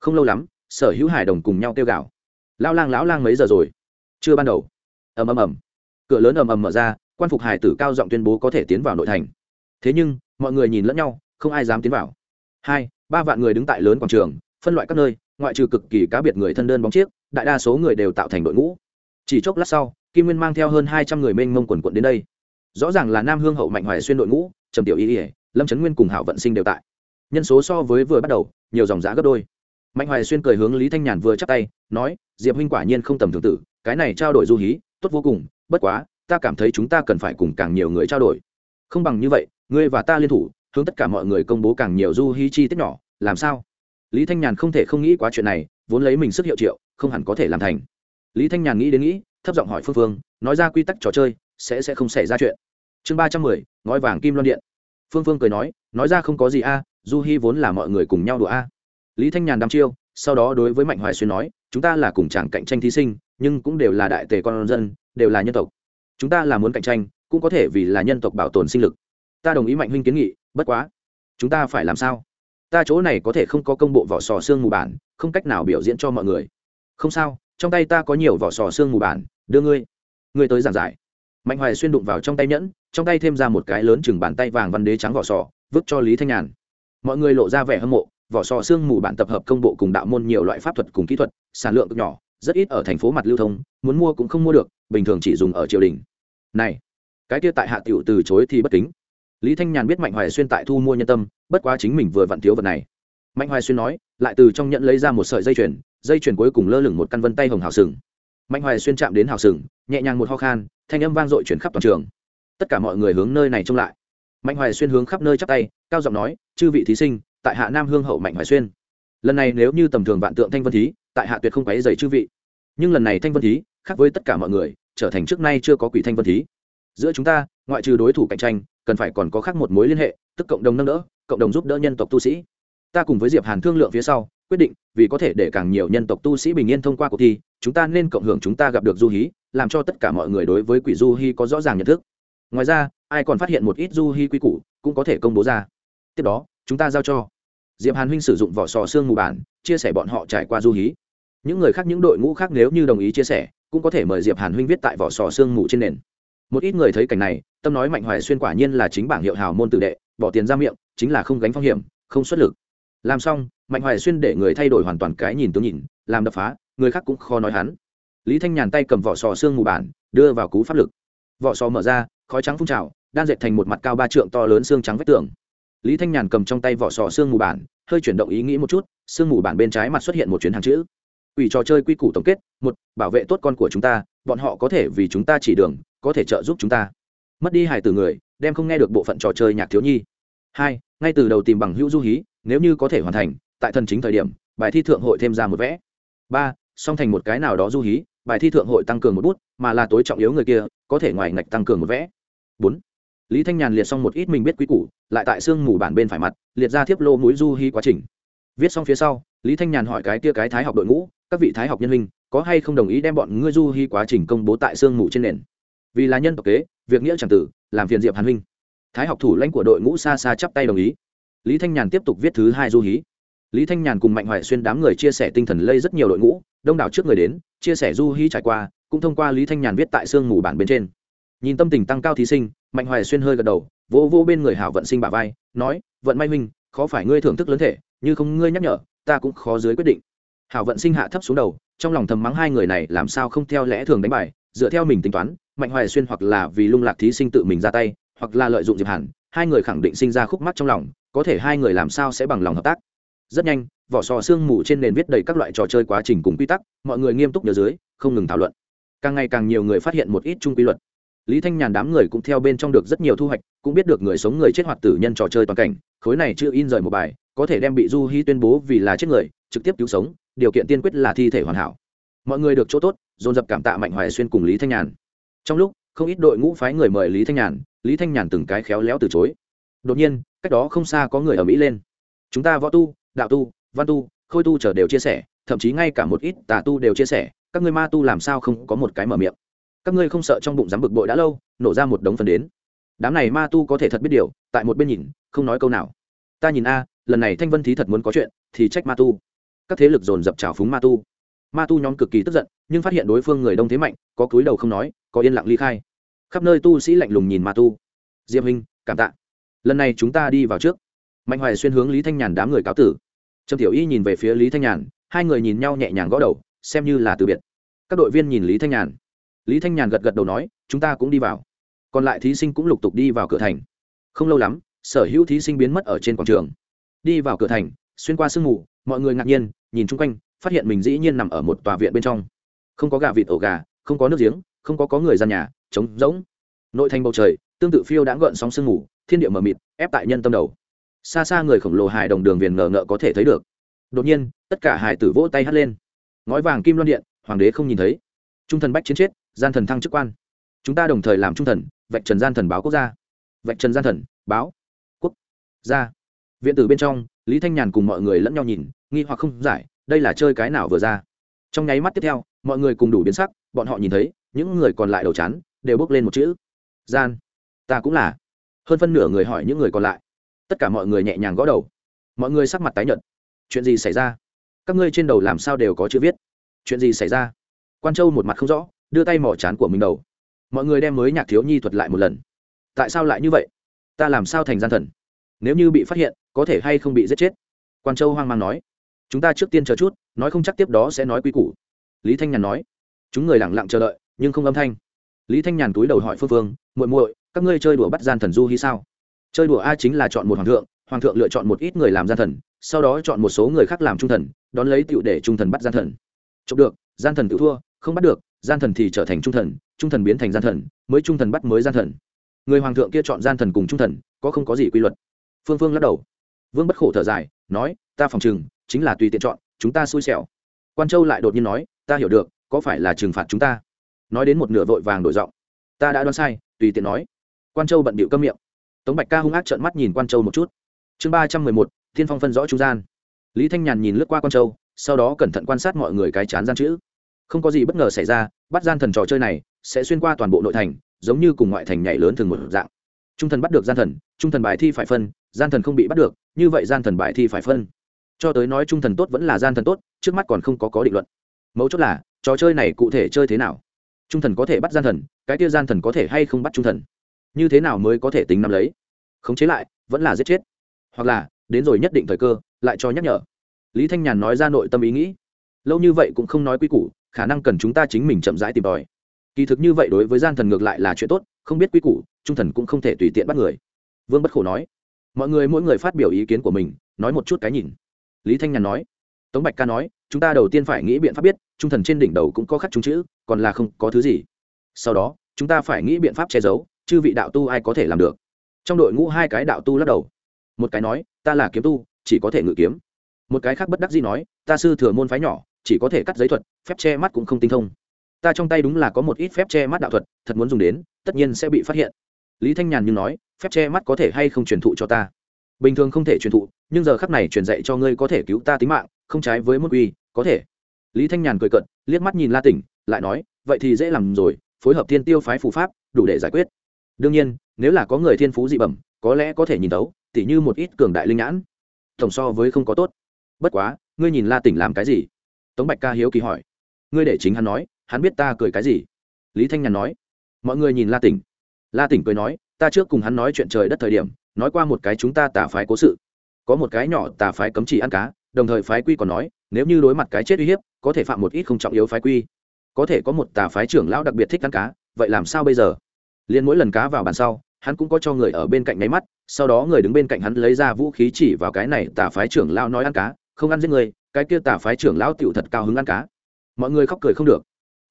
Không lâu lắm, sở hữu hải đồng cùng nhau kêu gạo. lao lang, lão lang mấy giờ rồi? Chưa ban đầu. Ầm ầm ầm. Cửa lớn ầm ầm mở ra quan phục hải tử cao giọng tuyên bố có thể tiến vào nội thành. Thế nhưng, mọi người nhìn lẫn nhau, không ai dám tiến vào. Hai, ba vạn người đứng tại lớn quảng trường, phân loại các nơi, ngoại trừ cực kỳ cá biệt người thân đơn bóng chiếc, đại đa số người đều tạo thành đội ngũ. Chỉ chốc lát sau, kim nguyên mang theo hơn hai trăm người mênh mông quần quận đến đây. Rõ ràng là nam hương hậu mạnh hoài xuyên đội ngũ, trầm tiểu y ỉa lâm trấn nguyên cùng hảo vận sinh đều tại. Nhân số so với vừa bắt đầu, nhiều dòng giá gấp đôi. Mạnh hoài xuyên cười hướng lý thanh nhàn vừa chắc tay, nói, diệp huynh quả nhiên không tầm thường tử, cái này trao đổi du hí, tốt vô cùng, bất quá ta cảm thấy chúng ta cần phải cùng càng nhiều người trao đổi. Không bằng như vậy, ngươi và ta liên thủ, hướng tất cả mọi người công bố càng nhiều du hi chi tiết nhỏ, làm sao? Lý thanh nhàn không thể không nghĩ quá chuyện này, vốn lấy mình sức hiệu triệu, không hẳn có thể làm thành. Lý thanh nhàn nghĩ đến nghĩ, thấp giọng hỏi phương phương, nói ra quy tắc trò chơi, sẽ sẽ không xảy ra chuyện. Chương ba trăm mười, ngói vàng kim loan điện. Phương phương cười nói nói ra không có gì a à, du hi vốn là mọi người cùng nhau đùa a. Lý thanh nhàn đăm chiêu, sau đó đối với mạnh hoài xuyên nói, chúng ta là cùng chàng cạnh tranh thí sinh, nhưng cũng đều là đại tề con dân, đều là nhân tộc chúng ta là muốn cạnh tranh, cũng có thể vì là nhân tộc bảo tồn sinh lực. Ta đồng ý mạnh huynh kiến nghị, bất quá, chúng ta phải làm sao? Ta chỗ này có thể không có công bộ vỏ sò xương mù bản, không cách nào biểu diễn cho mọi người. Không sao, trong tay ta có nhiều vỏ sò xương mù bản, đưa ngươi. Ngươi tới giảng giải. Mạnh hoài xuyên đụng vào trong tay nhẫn, trong tay thêm ra một cái lớn chừng bàn tay vàng văn đế trắng vỏ sò, vứt cho lý thanh nhàn. Mọi người lộ ra vẻ hâm mộ, vỏ sò xương mù bản tập hợp công bộ cùng đạo môn nhiều loại pháp thuật cùng kỹ thuật, sản lượng cực nhỏ, rất ít ở thành phố mặt lưu thông, muốn mua cũng không mua được, bình thường chỉ dùng ở triều đình này, cái kia tại hạ tiểu từ chối thì bất kính. Lý thanh nhàn biết mạnh hoài xuyên tại thu mua nhân tâm, bất quá chính mình vừa vặn thiếu vật này. Mạnh hoài xuyên nói, lại từ trong nhận lấy ra một sợi dây chuyền dây chuyền cuối cùng lơ lửng một căn vân tay hồng hào sừng. Mạnh hoài xuyên chạm đến hào sừng, nhẹ nhàng một ho khan, thanh âm vang dội chuyển khắp toàn trường. Tất cả mọi người hướng nơi này trông lại. Mạnh hoài xuyên hướng khắp nơi chắp tay, cao giọng nói, chư vị thí sinh, tại hạ nam hương hậu mạnh hoài xuyên. Lần này nếu như tầm thường vạn tượng thanh vân thí, tại hạ tuyệt không quấy dày chư vị. Nhưng lần này thanh vân thí, khác với tất cả mọi người trở thành trước nay chưa có quỷ thanh vân thí. Giữa chúng ta, ngoại trừ đối thủ cạnh tranh, cần phải còn có khác một mối liên hệ, tức cộng đồng nâng đỡ, cộng đồng giúp đỡ nhân tộc tu sĩ. Ta cùng với diệp hàn thương lượng phía sau, quyết định, vì có thể để càng nhiều nhân tộc tu sĩ bình yên thông qua cuộc thi, chúng ta nên cộng hưởng chúng ta gặp được du hí, làm cho tất cả mọi người đối với quỷ du hí có rõ ràng nhận thức. Ngoài ra, ai còn phát hiện một ít du hí quy củ, cũng có thể công bố ra. Tiếp đó, chúng ta giao cho diệp hàn huynh sử dụng vỏ sò xương mù bản, chia sẻ bọn họ trải qua du hí. Những người khác, những đội ngũ khác nếu như đồng ý chia sẻ cũng có thể mời diệp hàn huynh viết tại vỏ sò xương mù trên nền. Một ít người thấy cảnh này, tâm nói mạnh hoài xuyên quả nhiên là chính bảng hiệu hào môn tử đệ, bỏ tiền ra miệng, chính là không gánh phong hiểm, không xuất lực. Làm xong, mạnh hoài xuyên để người thay đổi hoàn toàn cái nhìn tướng nhìn, làm đập phá, người khác cũng khó nói hắn. Lý thanh nhàn tay cầm vỏ sò xương mù bản, đưa vào cú pháp lực. Vỏ sò mở ra, khói trắng phun trào, đan dệt thành một mặt cao ba trượng to lớn xương trắng vách tường. Lý thanh nhàn cầm trong tay vỏ sò xương mù bản, hơi chuyển động ý nghĩ một chút, xương mù bản bên trái mặt xuất hiện một chuyến hàng chữ ủy trò chơi quy củ tổng kết, một, bảo vệ tốt con của chúng ta, bọn họ có thể vì chúng ta chỉ đường, có thể trợ giúp chúng ta. Mất đi hài từ người, đem không nghe được bộ phận trò chơi nhạc thiếu nhi. Hai, ngay từ đầu tìm bằng hữu du hí, nếu như có thể hoàn thành, tại thần chính thời điểm, bài thi thượng hội thêm ra một vẽ. Ba, song thành một cái nào đó du hí, bài thi thượng hội tăng cường một bút, mà là tối trọng yếu người kia, có thể ngoài ngạch tăng cường một vẽ. Bốn, lý thanh nhàn liệt xong một ít mình biết quý củ, lại tại xương mù bản bên phải mặt, liệt ra thiếp lô mũi du hí quá trình. Viết xong phía sau, lý thanh nhàn hỏi cái kia cái thái học đội ngũ các vị thái học nhân minh có hay không đồng ý đem bọn ngươi du hí quá trình công bố tại xương mù trên nền? Vì là nhân tộc kế, việc nghĩa c tử, làm phiền diệp hàn huynh. Thái học thủ lãnh của đội ngũ xa xa chắp tay đồng ý. Lý thanh nhàn tiếp tục viết thứ hai du hí. Lý thanh nhàn cùng mạnh hoài xuyên đám người chia sẻ tinh thần lây rất nhiều đội ngũ, đông đảo trước người đến, chia sẻ du hí trải qua, cũng thông qua lý thanh nhàn viết tại sương mù bản bên trên. Nhìn tâm tình tăng cao thí sinh, mạnh hoài xuyên hơi gật đầu, vỗ vỗ bên người hảo vận sinh bà vai, nói, vận may huynh, khó phải ngươi thưởng thức lớn thể, như không ngươi nhắc nhở, ta cũng khó dưới quyết định hảo vận sinh hạ thấp xuống đầu, trong lòng thầm mắng hai người này làm sao không theo lẽ thường đánh bài, dựa theo mình tính toán, mạnh hoài xuyên hoặc là vì lung lạc thí sinh tự mình ra tay, hoặc là lợi dụng diệp hàn, hai người khẳng định sinh ra khúc mắc trong lòng, có thể hai người làm sao sẽ bằng lòng hợp tác. Rất nhanh, vỏ sò xương mù trên nền viết đầy các loại trò chơi quá trình cùng quy tắc, mọi người nghiêm túc nhớ dưới, không ngừng thảo luận. Càng ngày càng nhiều người phát hiện một ít chung quy luật. Lý thanh nhàn đám người cũng theo bên trong được rất nhiều thu hoạch, cũng biết được người sống người chết hoạt tử nhân trò chơi toàn cảnh, khối này chưa in rời một bài, có thể đem bị du hy tuyên bố vì là chết người trực tiếp cứu sống, điều kiện tiên quyết là thi thể hoàn hảo. Mọi người được chỗ tốt, dồn dập cảm tạ mạnh hoài xuyên cùng lý thanh nhàn. Trong lúc, không ít đội ngũ phái người mời lý thanh nhàn, lý thanh nhàn từng cái khéo léo từ chối. Đột nhiên, cách đó không xa có người ở mỹ lên. Chúng ta võ tu, đạo tu, văn tu, khôi tu chờ đều chia sẻ, thậm chí ngay cả một ít tà tu đều chia sẻ, các ngươi ma tu làm sao không có một cái mở miệng? Các ngươi không sợ trong bụng dám bực bội đã lâu, nổ ra một đống phần đến. Đám này ma tu có thể thật biết điều, tại một bên nhìn, không nói câu nào. Ta nhìn a, lần này thanh vân thí thật muốn có chuyện, thì trách ma tu các thế lực dồn dập trào phúng ma tu. Ma tu nhóm cực kỳ tức giận, nhưng phát hiện đối phương người đông thế mạnh, có cúi đầu không nói, có yên lặng ly khai. Khắp nơi tu sĩ lạnh lùng nhìn ma tu. Diệp hình cảm tạ. Lần này chúng ta đi vào trước. Mạnh hoài xuyên hướng lý thanh nhàn đám người cáo tử. Trầm tiểu y nhìn về phía lý thanh nhàn, hai người nhìn nhau nhẹ nhàng gõ đầu, xem như là từ biệt. Các đội viên nhìn lý thanh nhàn. Lý thanh nhàn gật gật đầu nói, chúng ta cũng đi vào. Còn lại thí sinh cũng lục tục đi vào cửa thành. Không lâu lắm, sở hữu thí sinh biến mất ở trên quảng trường. Đi vào cửa thành xuyên qua sương mù, mọi người ngạc nhiên, nhìn chung quanh, phát hiện mình dĩ nhiên nằm ở một tòa viện bên trong. Không có gà vịt ổ gà, không có nước giếng, không có có người gian nhà, trống rỗng. Nội thành bầu trời, tương tự phiêu đã gợn sóng sương mù, thiên địa mờ mịt, ép tại nhân tâm đầu. Xa xa người khổng lồ hài đồng đường viền ngờ ngợ có thể thấy được. Đột nhiên, tất cả hài tử vỗ tay hắt lên. Ngói vàng kim loan điện, hoàng đế không nhìn thấy. Trung thần bách chiến chết, gian thần thăng chức quan. Chúng ta đồng thời làm trung thần, vạch trần gian thần báo quốc gia. Vạch trần gian thần, báo quốc gia. Viện tử bên trong lý thanh nhàn cùng mọi người lẫn nhau nhìn, nghi hoặc không giải, đây là chơi cái nào vừa ra. Trong nháy mắt tiếp theo, mọi người cùng đủ biến sắc, bọn họ nhìn thấy, những người còn lại đầu chán, đều bước lên một chữ. Gian. Ta cũng là. Hơn phân nửa người hỏi những người còn lại. Tất cả mọi người nhẹ nhàng gõ đầu. Mọi người sắc mặt tái nhợt. Chuyện gì xảy ra? Các ngươi trên đầu làm sao đều có chữ viết? Chuyện gì xảy ra? Quan châu một mặt không rõ, đưa tay mỏ chán của mình đầu. Mọi người đem mới nhạc thiếu nhi thuật lại một lần. Tại sao lại như vậy? Ta làm sao thành gian thần? Nếu như bị phát hiện có thể hay không bị giết chết? Quan châu hoang mang nói. Chúng ta trước tiên chờ chút, nói không chắc tiếp đó sẽ nói quy củ. Lý thanh nhàn nói. Chúng người lẳng lặng chờ đợi, nhưng không âm thanh. Lý thanh nhàn túi đầu hỏi phương phương, muội muội, các ngươi chơi đùa bắt gian thần du hy sao? Chơi đùa a chính là chọn một hoàng thượng hoàng thượng lựa chọn một ít người làm gian thần, sau đó chọn một số người khác làm trung thần, đón lấy tựu để trung thần bắt gian thần. Chụp được, gian thần tự thua, không bắt được, gian thần thì trở thành trung thần trung thần biến thành gian thần, mới trung thần bắt mới gian thần. Người hoàng thượng kia chọn gian thần cùng trung thần, có không có gì quy luật? Phương phương lắc đầu vương bất khổ thở dài, nói, ta phòng chừng chính là tùy tiện chọn, chúng ta xui xẻo. Quan châu lại đột nhiên nói, ta hiểu được, có phải là trừng phạt chúng ta? Nói đến một nửa vội vàng đổi giọng, ta đã đoán sai, tùy tiện nói. Quan châu bận bịu câm miệng. Tống bạch ca hung ác trợn mắt nhìn quan châu một chút. Chương ba trăm mười một, thiên phong phân rõ trung gian. Lý thanh nhàn nhìn lướt qua quan châu, sau đó cẩn thận quan sát mọi người cái chán gian chữ. Không có gì bất ngờ xảy ra, bắt gian thần trò chơi này sẽ xuyên qua toàn bộ nội thành, giống như cùng ngoại thành nhảy lớn thường một dạng. Trung thần bắt được gian thần, trung thần bài thi phải phân, gian thần không bị bắt được như vậy gian thần bài thi phải phân. Cho tới nói trung thần tốt vẫn là gian thần tốt, trước mắt còn không có có định luận. Mấu chốt là, trò chơi này cụ thể chơi thế nào? Trung thần có thể bắt gian thần, cái kia gian thần có thể hay không bắt trung thần? Như thế nào mới có thể tính nắm lấy? Khống chế lại, vẫn là giết chết. Hoặc là, đến rồi nhất định thời cơ, lại cho nhắc nhở. Lý thanh nhàn nói ra nội tâm ý nghĩ. Lâu như vậy cũng không nói quy củ, khả năng cần chúng ta chính mình chậm rãi tìm tòi. Kỳ thực như vậy đối với gian thần ngược lại là chuyện tốt, không biết quy củ, trung thần cũng không thể tùy tiện bắt người. Vương bất khổ nói mọi người mỗi người phát biểu ý kiến của mình, nói một chút cái nhìn. Lý thanh nhàn nói, tống bạch ca nói, chúng ta đầu tiên phải nghĩ biện pháp biết, trung thần trên đỉnh đầu cũng có khắc chúng chữ, còn là không có thứ gì. Sau đó, chúng ta phải nghĩ biện pháp che giấu, chư vị đạo tu ai có thể làm được? Trong đội ngũ hai cái đạo tu lắc đầu. Một cái nói, ta là kiếm tu, chỉ có thể ngự kiếm. Một cái khác bất đắc dĩ nói, ta sư thừa môn phái nhỏ, chỉ có thể cắt giấy thuật, phép che mắt cũng không tinh thông. Ta trong tay đúng là có một ít phép che mắt đạo thuật, thật muốn dùng đến, tất nhiên sẽ bị phát hiện. Lý thanh nhàn như nói phép che mắt có thể hay không truyền thụ cho ta? Bình thường không thể truyền thụ, nhưng giờ khắc này truyền dạy cho ngươi có thể cứu ta tính mạng, không trái với mức uy có thể. Lý thanh nhàn cười cận liếc mắt nhìn la tỉnh, lại nói, vậy thì dễ làm rồi, phối hợp thiên tiêu phái phù pháp, đủ để giải quyết. Đương nhiên, nếu là có người thiên phú dị bẩm, có lẽ có thể nhìn tấu tỉ như một ít cường đại linh nhãn. Tổng so với không có tốt. Bất quá, ngươi nhìn la tỉnh làm cái gì? Tống bạch ca hiếu kỳ hỏi. Ngươi để chính hắn nói, hắn biết ta cười cái gì? Lý thanh nhàn nói. Mọi người nhìn la tỉnh. La tỉnh cười nói ta trước cùng hắn nói chuyện trời đất thời điểm, nói qua một cái chúng ta tả phái cố sự. Có một cái nhỏ tà phái cấm chỉ ăn cá, đồng thời phái quy còn nói, nếu như đối mặt cái chết uy hiếp, có thể phạm một ít không trọng yếu phái quy. Có thể có một tà phái trưởng lão đặc biệt thích ăn cá, vậy làm sao bây giờ? Liền mỗi lần cá vào bàn sau, hắn cũng có cho người ở bên cạnh nháy mắt, sau đó người đứng bên cạnh hắn lấy ra vũ khí chỉ vào cái này tà phái trưởng lão nói ăn cá, không ăn giết người, cái kia tà phái trưởng lão tựu thật cao hứng ăn cá. Mọi người khóc cười không được.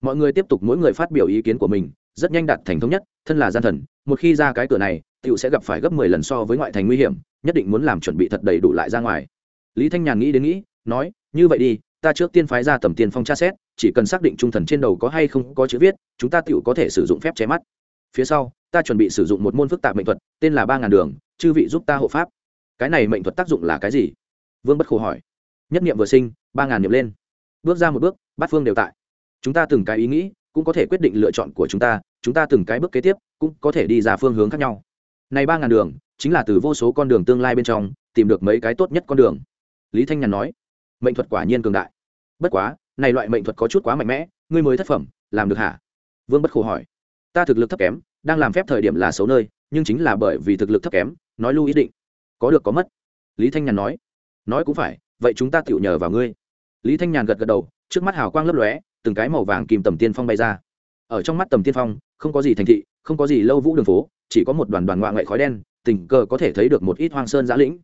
Mọi người tiếp tục mỗi người phát biểu ý kiến của mình, rất nhanh đạt thành thống nhất thân là gian thần, một khi ra cái cửa này tựu sẽ gặp phải gấp mười lần so với ngoại thành nguy hiểm, nhất định muốn làm chuẩn bị thật đầy đủ lại ra ngoài. Lý thanh nhàn nghĩ đến nghĩ, nói, như vậy đi, ta trước tiên phái ra tầm tiền phong tra xét, chỉ cần xác định trung thần trên đầu có hay không có chữ viết, chúng ta tựu có thể sử dụng phép che mắt. Phía sau, ta chuẩn bị sử dụng một môn phức tạp mệnh thuật, tên là ba ngàn đường, chư vị giúp ta hộ pháp. Cái này mệnh thuật tác dụng là cái gì? Vương bất khổ hỏi. Nhất niệm vừa sinh, ba ngàn niệm lên. Bước ra một bước, bát phương đều tại. Chúng ta từng cái ý nghĩ cũng có thể quyết định lựa chọn của chúng ta chúng ta từng cái bước kế tiếp cũng có thể đi ra phương hướng khác nhau. Này ba ngàn đường, chính là từ vô số con đường tương lai bên trong, tìm được mấy cái tốt nhất con đường. Lý thanh nhàn nói, mệnh thuật quả nhiên cường đại. Bất quá, này loại mệnh thuật có chút quá mạnh mẽ, ngươi mới thất phẩm, làm được hả? Vương bất khổ hỏi. Ta thực lực thấp kém, đang làm phép thời điểm là xấu nơi, nhưng chính là bởi vì thực lực thấp kém, nói lưu ý định. Có được có mất. Lý thanh nhàn nói. Nói cũng phải, vậy chúng ta tựu nhờ vào ngươi. Lý thanh nhàn gật gật đầu, trước mắt hào quang lấp lóe từng cái màu vàng kìm tầm tiên phong bay ra. Ở trong mắt tầm tiên phong, không có gì thành thị, không có gì lâu vũ đường phố, chỉ có một đoàn đoàn ngoại ngoại khói đen, tình cờ có thể thấy được một ít hoang sơn giã lĩnh.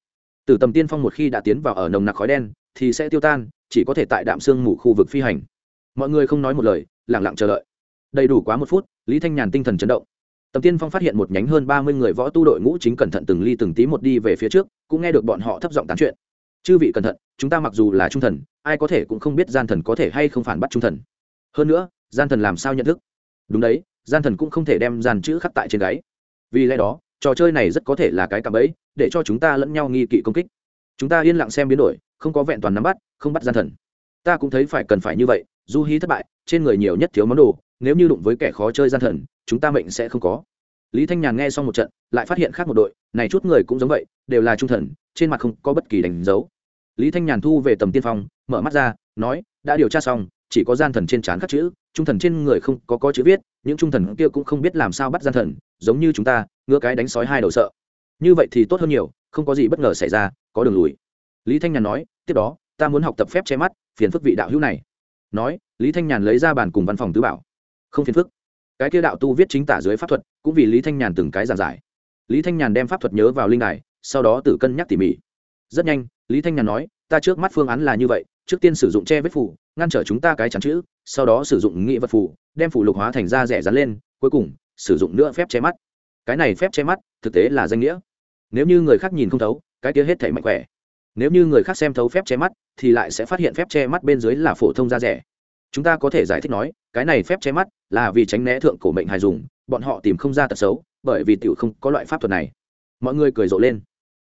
Từ tầm tiên phong một khi đã tiến vào ở nồng nặc khói đen, thì sẽ tiêu tan, chỉ có thể tại đạm sương mù khu vực phi hành. Mọi người không nói một lời lẳng lặng chờ đợi. Đầy đủ quá một phút, lý thanh nhàn tinh thần chấn động. Tầm tiên phong phát hiện một nhánh hơn ba mươi người võ tu đội ngũ chính cẩn thận từng ly từng tí một đi về phía trước, cũng nghe được bọn họ thấp giọng tán chuyện chư vị cẩn thận, chúng ta mặc dù là trung thần, ai có thể cũng không biết gian thần có thể hay không phản bắt trung thần. Hơn nữa, gian thần làm sao nhận thức? Đúng đấy, gian thần cũng không thể đem gian chữ khắc tại trên gáy. Vì lẽ đó, trò chơi này rất có thể là cái cạm bẫy, để cho chúng ta lẫn nhau nghi kỵ công kích. Chúng ta yên lặng xem biến đổi, không có vẹn toàn nắm bắt, không bắt gian thần. Ta cũng thấy phải cần phải như vậy, du hí thất bại, trên người nhiều nhất thiếu món đồ, nếu như đụng với kẻ khó chơi gian thần, chúng ta mệnh sẽ không có lý thanh nhàn nghe xong một trận, lại phát hiện khác một đội, này chút người cũng giống vậy, đều là trung thần, trên mặt không có bất kỳ đánh dấu. Lý thanh nhàn thu về tầm tiên phong, mở mắt ra, nói, đã điều tra xong, chỉ có gian thần trên trán khắc chữ, trung thần trên người không có có chữ viết, những trung thần kia cũng không biết làm sao bắt gian thần, giống như chúng ta ngứa cái đánh sói hai đầu sợ. Như vậy thì tốt hơn nhiều, không có gì bất ngờ xảy ra, có đường lùi. Lý thanh nhàn nói, tiếp đó, ta muốn học tập phép che mắt, phiền phức vị đạo hữu này. Nói, lý thanh nhàn lấy ra bàn cùng văn phòng tứ bảo. Không phiền phức cái kia đạo tu viết chính tả dưới pháp thuật, cũng vì lý thanh nhàn từng cái giảng giải. Lý thanh nhàn đem pháp thuật nhớ vào linh đài, sau đó tự cân nhắc tỉ mỉ. Rất nhanh, lý thanh nhàn nói, ta trước mắt phương án là như vậy, trước tiên sử dụng che vết phủ ngăn trở chúng ta cái chắn chữ, sau đó sử dụng nghị vật phủ đem phủ lục hóa thành da rẻ dán lên, cuối cùng, sử dụng nữa phép che mắt. Cái này phép che mắt, thực tế là danh nghĩa. Nếu như người khác nhìn không thấu, cái kia hết thể mạnh khỏe. Nếu như người khác xem thấu phép che mắt, thì lại sẽ phát hiện phép che mắt bên dưới là phổ thông da rẻ chúng ta có thể giải thích nói, cái này phép che mắt là vì tránh né thượng cổ mệnh hài dùng, bọn họ tìm không ra tật xấu, bởi vì tiểu không có loại pháp thuật này. Mọi người cười rộ lên.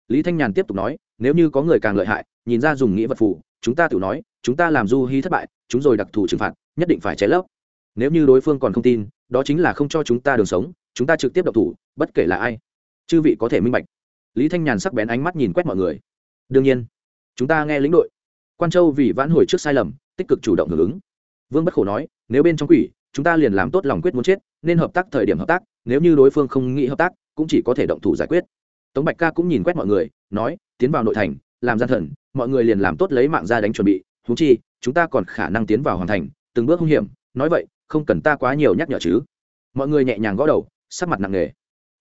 Lý thanh nhàn tiếp tục nói, nếu như có người càng lợi hại, nhìn ra dùng nghĩa vật phù, chúng ta tiểu nói, chúng ta làm du hy thất bại, chúng rồi đặc thù trừng phạt, nhất định phải cháy lấp. Nếu như đối phương còn không tin, đó chính là không cho chúng ta đường sống, chúng ta trực tiếp độc thủ, bất kể là ai. Chư vị có thể minh bạch. Lý thanh nhàn sắc bén ánh mắt nhìn quét mọi người. Đương nhiên, chúng ta nghe lĩnh đội. Quan châu vì vãn hồi trước sai lầm, tích cực chủ động hưởng ứng vương bất khổ nói, nếu bên trong quỷ, chúng ta liền làm tốt lòng quyết muốn chết, nên hợp tác thời điểm hợp tác, nếu như đối phương không nghĩ hợp tác, cũng chỉ có thể động thủ giải quyết. Tống bạch ca cũng nhìn quét mọi người, nói, tiến vào nội thành, làm gian thần, mọi người liền làm tốt lấy mạng ra đánh chuẩn bị húng chi, chúng ta còn khả năng tiến vào hoàn thành, từng bước hung hiểm, nói vậy, không cần ta quá nhiều nhắc nhở chứ. Mọi người nhẹ nhàng gõ đầu, sắc mặt nặng nề.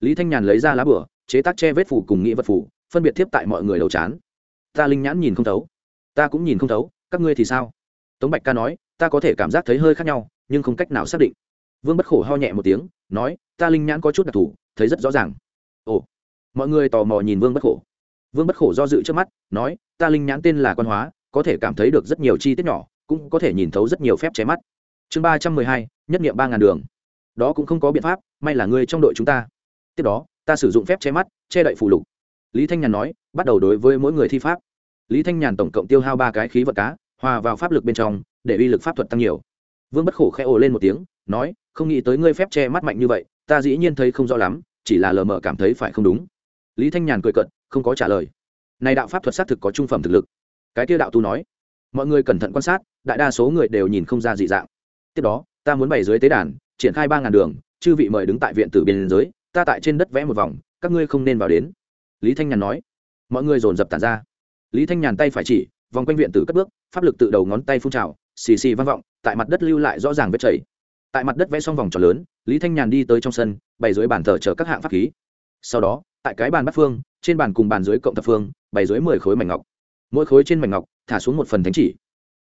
Lý thanh nhàn lấy ra lá bửa chế tác che vết phủ cùng nghĩ vật phủ phân biệt tiếp tại mọi người đầu chán. Ta linh nhãn nhìn không thấu. Ta cũng nhìn không thấu, các ngươi thì sao? Tống bạch ca nói ta có thể cảm giác thấy hơi khác nhau, nhưng không cách nào xác định. Vương bất khổ ho nhẹ một tiếng, nói, ta linh nhãn có chút đặc thù, thấy rất rõ ràng. Ồ, mọi người tò mò nhìn vương bất khổ. Vương bất khổ do dự trước mắt, nói, ta linh nhãn tên là quan hóa, có thể cảm thấy được rất nhiều chi tiết nhỏ, cũng có thể nhìn thấu rất nhiều phép che mắt. Chương ba trăm mười hai, nhất nghiệm ba ngàn đường. Đó cũng không có biện pháp, may là ngươi trong đội chúng ta. Tiếp đó, ta sử dụng phép che mắt, che đậy phù lục. Lý thanh nhàn nói, bắt đầu đối với mỗi người thi pháp. Lý thanh nhàn tổng cộng tiêu hao ba cái khí vật cá, hòa vào pháp lực bên trong để uy lực pháp thuật tăng nhiều. Vương bất khổ khẽ ồ lên một tiếng, nói, không nghĩ tới ngươi phép che mắt mạnh như vậy, ta dĩ nhiên thấy không rõ lắm, chỉ là lờ mờ cảm thấy phải không đúng. Lý thanh nhàn cười cận không có trả lời. Này đạo pháp thuật xác thực có trung phẩm thực lực. Cái tiêu đạo tu nói, mọi người cẩn thận quan sát, đại đa số người đều nhìn không ra dị dạng. Tiếp đó, ta muốn bày dưới tế đàn, triển khai ba ngàn đường, chư vị mời đứng tại viện tử biên giới ta tại trên đất vẽ một vòng, các ngươi không nên vào đến. Lý thanh nhàn nói. Mọi người dồn dập tàn ra. Lý thanh nhàn tay phải chỉ, vòng quanh viện tử cất bước, pháp lực tự đầu ngón tay phun trào xì xì vang vọng, tại mặt đất lưu lại rõ ràng vết chảy. Tại mặt đất vẽ xong vòng tròn lớn, lý thanh nhàn đi tới trong sân, bày dưới bàn thờ chở các hạng pháp khí. Sau đó, tại cái bàn bắt phương, trên bàn cùng bàn dưới cộng thập phương, bày dưới mười khối mảnh ngọc. Mỗi khối trên mảnh ngọc, thả xuống một phần thánh chỉ.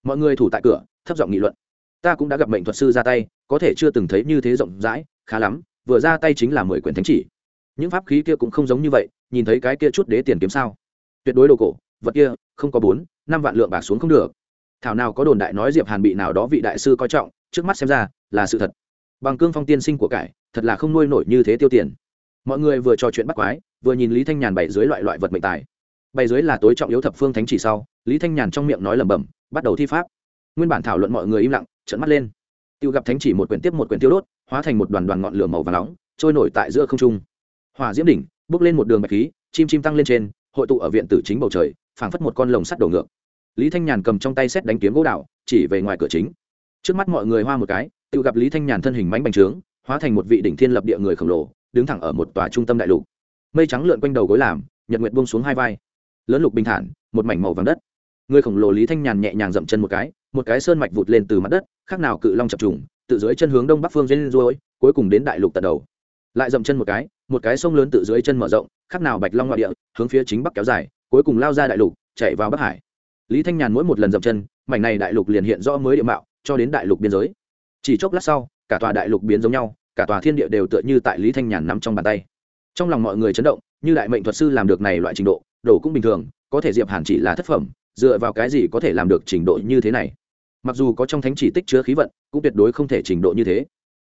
Mọi người thủ tại cửa, thấp giọng nghị luận. Ta cũng đã gặp mệnh thuật sư ra tay, có thể chưa từng thấy như thế rộng rãi, khá lắm, vừa ra tay chính là mười quyển thánh chỉ. Những pháp khí kia cũng không giống như vậy, nhìn thấy cái kia chút đế tiền kiếm sao? Tuyệt đối đồ cổ, vật kia, không có bốn, năm vạn lượng bạc xuống không được thảo nào có đồn đại nói diệp hàn bị nào đó vị đại sư coi trọng, trước mắt xem ra là sự thật. Bằng cương phong tiên sinh của cải, thật là không nuôi nổi như thế tiêu tiền. Mọi người vừa trò chuyện bắt quái, vừa nhìn lý thanh nhàn bày dưới loại loại vật mệnh tài. Bày dưới là tối trọng yếu thập phương thánh chỉ sau, lý thanh nhàn trong miệng nói lẩm bẩm, bắt đầu thi pháp. Nguyên bản thảo luận mọi người im lặng, trợn mắt lên. Tiêu gặp thánh chỉ một quyển tiếp một quyển tiêu đốt, hóa thành một đoàn đoàn ngọn lửa màu và nóng, trôi nổi tại giữa không trung. Hỏa diễm đỉnh, bước lên một đường bạch khí, chim chim tăng lên trên, hội tụ ở viện tử chính bầu trời, phảng phất một con lồng sắt đổ ngược lý thanh nhàn cầm trong tay xét đánh kiếm gỗ đạo chỉ về ngoài cửa chính. Trước mắt mọi người hoa một cái, tự gặp lý thanh nhàn thân hình mánh bành trướng, hóa thành một vị đỉnh thiên lập địa người khổng lồ, đứng thẳng ở một tòa trung tâm đại lục. Mây trắng lượn quanh đầu gối làm, nhật nguyệt buông xuống hai vai. Lớn lục bình thản, một mảnh màu vàng đất. Người khổng lồ lý thanh nhàn nhẹ nhàng dậm chân một cái một cái sơn mạch vụt lên từ mặt đất, khác nào cự long chập trùng, tự dưới chân hướng đông bắc phương dây ruôi, cuối cùng đến đại lục tận đầu. Lại dậm chân một cái một cái sông lớn tự dưới chân mở rộng, khác nào bạch long ngoại địa, hướng phía chính bắc kéo dài, cuối cùng lao ra đại lục, chạy vào bắc hải lý thanh nhàn mỗi một lần dậm chân, mảnh này đại lục liền hiện rõ mới địa mạo, cho đến đại lục biên giới. Chỉ chốc lát sau, cả tòa đại lục biến giống nhau, cả tòa thiên địa đều tựa như tại lý thanh nhàn nắm trong bàn tay. Trong lòng mọi người chấn động, như đại mệnh thuật sư làm được này loại trình độ đổ cũng bình thường, có thể diệp hàn chỉ là thất phẩm, dựa vào cái gì có thể làm được trình độ như thế này? Mặc dù có trong thánh chỉ tích chứa khí vận, cũng tuyệt đối không thể trình độ như thế.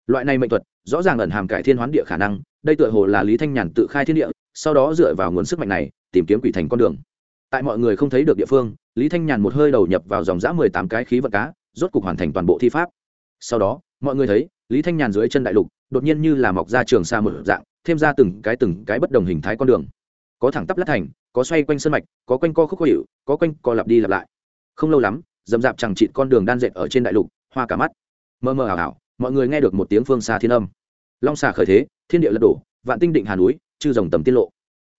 Loại này mệnh thuật, rõ ràng ẩn hàm cải thiên hoán địa khả năng, đây tựa hồ là lý thanh nhàn tự khai thiên địa, sau đó dựa vào nguồn sức mạnh này, tìm kiếm quỷ thành con đường tại mọi người không thấy được địa phương, lý thanh nhàn một hơi đầu nhập vào dòng giã mười tám cái khí vật cá, rốt cục hoàn thành toàn bộ thi pháp. Sau đó, mọi người thấy, lý thanh nhàn dưới chân đại lục, đột nhiên như là mọc ra trường xa một dạng, thêm ra từng cái từng cái bất đồng hình thái con đường. Có thẳng tắp lát thành, có xoay quanh sân mạch, có quanh co khúc khó hiệu có quanh co lặp đi lặp lại. Không lâu lắm, dầm dạp chẳng chịt con đường đan dệt ở trên đại lục, hoa cả mắt. Mơ mơ ảo ảo, mọi người nghe được một tiếng phương xa thiên âm. Long xà khởi thế, thiên địa lật đổ, vạn tinh định hà núi, chư rồng tầm tiết lộ.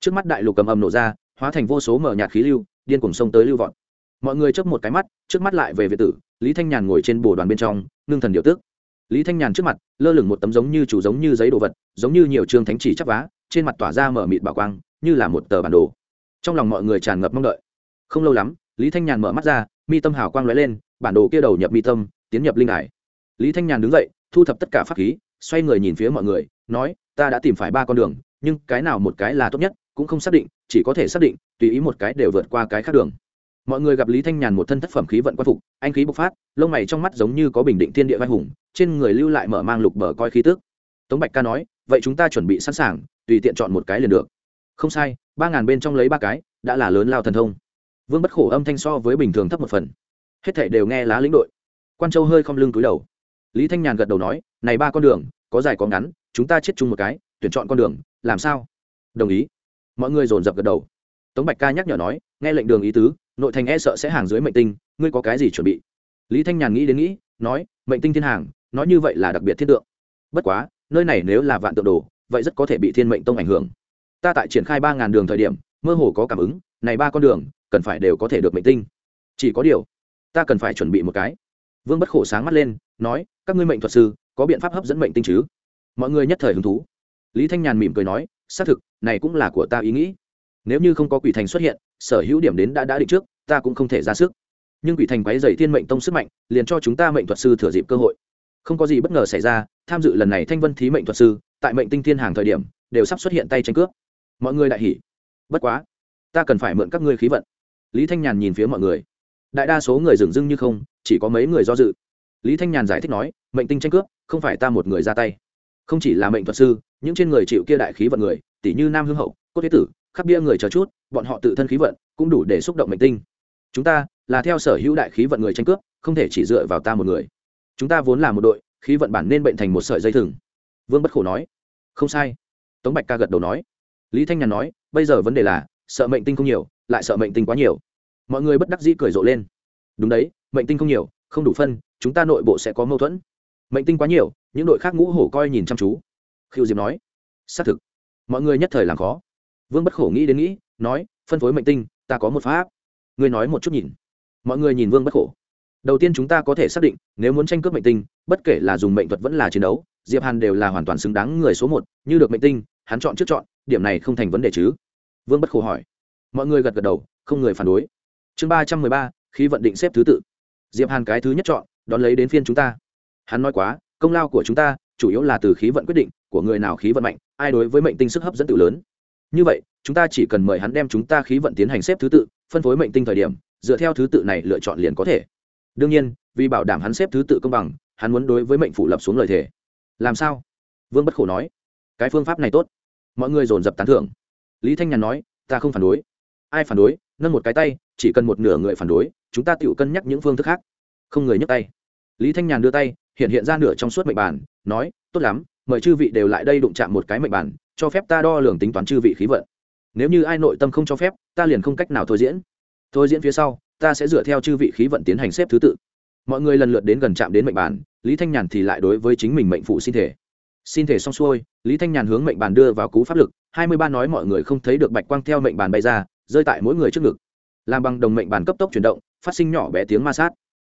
Trước mắt đại lục cầm âm nổ ra hóa thành vô số mở nhạt khí lưu, điên cùng sông tới lưu vọt. Mọi người chớp một cái mắt, trước mắt lại về việt tử, lý thanh nhàn ngồi trên bồ đoàn bên trong, ngưng thần điều tức. Lý thanh nhàn trước mặt, lơ lửng một tấm giống như chủ giống như giấy đồ vật, giống như nhiều trường thánh chỉ chắp vá, trên mặt tỏa ra mở mịt bảo quang, như là một tờ bản đồ. Trong lòng mọi người tràn ngập mong đợi. Không lâu lắm, lý thanh nhàn mở mắt ra, mi tâm hào quang lóe lên, bản đồ kia đầu nhập mi tâm, tiến nhập linh hải lý thanh nhàn đứng dậy, thu thập tất cả pháp khí, xoay người nhìn phía mọi người, nói, ta đã tìm phải ba con đường, nhưng cái nào một cái là tốt nhất cũng không xác định, chỉ có thể xác định, tùy ý một cái đều vượt qua cái khác đường. Mọi người gặp lý thanh nhàn một thân thất phẩm khí vận quan phục, anh khí bộc phát, lông mày trong mắt giống như có bình định thiên địa vai hùng, trên người lưu lại mở mang lục bờ coi khí tức. Tống bạch ca nói, vậy chúng ta chuẩn bị sẵn sàng, tùy tiện chọn một cái liền được. Không sai, ba ngàn bên trong lấy ba cái, đã là lớn lao thần thông. Vương bất khổ âm thanh so với bình thường thấp một phần. Hết thảy đều nghe lá lĩnh đội. Quan châu hơi không lưng túi đầu. Lý thanh nhàn gật đầu nói, này ba con đường, có dài có ngắn, chúng ta chết chung một cái, tuyển chọn con đường, làm sao? Đồng ý mọi người dồn dập gật đầu. Tống bạch ca nhắc nhở nói, nghe lệnh đường ý tứ, nội thành e sợ sẽ hàng dưới mệnh tinh, ngươi có cái gì chuẩn bị? Lý thanh nhàn nghĩ đến nghĩ, nói, mệnh tinh thiên hàng, nói như vậy là đặc biệt thiên tượng. Bất quá, nơi này nếu là vạn tượng đồ, vậy rất có thể bị thiên mệnh tông ảnh hưởng. Ta tại triển khai ba ngàn đường thời điểm, mơ hồ có cảm ứng, này ba con đường, cần phải đều có thể được mệnh tinh. Chỉ có điều, ta cần phải chuẩn bị một cái. Vương bất khổ sáng mắt lên, nói, các ngươi mệnh thuật sư, có biện pháp hấp dẫn mệnh tinh chứ? Mọi người nhất thời hứng thú lý thanh nhàn mỉm cười nói, xác thực, này cũng là của ta ý nghĩ. Nếu như không có quỷ thành xuất hiện, sở hữu điểm đến đã đã định trước, ta cũng không thể ra sức. Nhưng quỷ thành quái dày thiên mệnh tông sức mạnh, liền cho chúng ta mệnh thuật sư thừa dịp cơ hội. Không có gì bất ngờ xảy ra, tham dự lần này thanh vân thí mệnh thuật sư, tại mệnh tinh thiên hàng thời điểm, đều sắp xuất hiện tay tranh cướp. Mọi người đại hỉ. Bất quá, ta cần phải mượn các ngươi khí vận. Lý thanh nhàn nhìn phía mọi người. Đại đa số người dừng dưng như không, chỉ có mấy người do dự. Lý thanh nhàn giải thích nói, mệnh tinh tranh cướp, không phải ta một người ra tay không chỉ là mệnh thuật sư, những trên người chịu kia đại khí vận người tỷ như nam hương hậu, cốt thế tử khắc bia người chờ chút, bọn họ tự thân khí vận cũng đủ để xúc động mệnh tinh. Chúng ta là theo sở hữu đại khí vận người tranh cướp, không thể chỉ dựa vào ta một người. Chúng ta vốn là một đội, khí vận bản nên bệnh thành một sợi dây thừng. Vương bất khổ nói. Không sai. Tống bạch ca gật đầu nói. Lý thanh nhàn nói, bây giờ vấn đề là, sợ mệnh tinh không nhiều, lại sợ mệnh tinh quá nhiều. Mọi người bất đắc dĩ cười rộ lên. Đúng đấy, mệnh tinh không nhiều, không đủ phân, chúng ta nội bộ sẽ có mâu thuẫn. Mệnh tinh quá nhiều những đội khác ngũ hổ coi nhìn chăm chú. Khiêu diệp nói, xác thực, mọi người nhất thời làm khó. Vương bất khổ nghĩ đến nghĩ, nói, phân phối mệnh tinh, ta có một pháp. Ngươi nói một chút nhìn. Mọi người nhìn vương bất khổ. Đầu tiên chúng ta có thể xác định, nếu muốn tranh cướp mệnh tinh, bất kể là dùng mệnh thuật vẫn là chiến đấu, diệp hàn đều là hoàn toàn xứng đáng người số một, như được mệnh tinh, hắn chọn trước chọn, điểm này không thành vấn đề chứ? Vương bất khổ hỏi. Mọi người gật gật đầu, không người phản đối. Chương ba trăm mười ba khi vận định xếp thứ tự. Diệp hàn cái thứ nhất chọn, đón lấy đến phiên chúng ta. Hắn nói quá công lao của chúng ta chủ yếu là từ khí vận quyết định, của người nào khí vận mạnh, ai đối với mệnh tinh sức hấp dẫn tự lớn. Như vậy, chúng ta chỉ cần mời hắn đem chúng ta khí vận tiến hành xếp thứ tự, phân phối mệnh tinh thời điểm, dựa theo thứ tự này lựa chọn liền có thể. Đương nhiên, vì bảo đảm hắn xếp thứ tự công bằng, hắn muốn đối với mệnh phủ lập xuống lời thề. Làm sao? Vương bất khổ nói. Cái phương pháp này tốt. Mọi người dồn dập tán thưởng. Lý thanh nhàn nói, ta không phản đối. Ai phản đối? Nâng một cái tay, chỉ cần một nửa người phản đối, chúng ta tự cân nhắc những phương thức khác. Không người nhấc tay. Lý thanh nhàn đưa tay hiện hiện ra nửa trong suốt mệnh bản, nói, tốt lắm, mời chư vị đều lại đây đụng chạm một cái mệnh bản, cho phép ta đo lường tính toán chư vị khí vận. Nếu như ai nội tâm không cho phép, ta liền không cách nào thôi diễn. Thôi diễn phía sau, ta sẽ dựa theo chư vị khí vận tiến hành xếp thứ tự. Mọi người lần lượt đến gần chạm đến mệnh bản, lý thanh nhàn thì lại đối với chính mình mệnh phụ xin thể. Xin thể xong xuôi, lý thanh nhàn hướng mệnh bàn đưa vào cú pháp lực, hai mươi ba nói mọi người không thấy được bạch quang theo mệnh bàn bay ra, rơi tại mỗi người trước ngực. Làm bằng đồng mệnh bàn cấp tốc chuyển động, phát sinh nhỏ bé tiếng ma sát.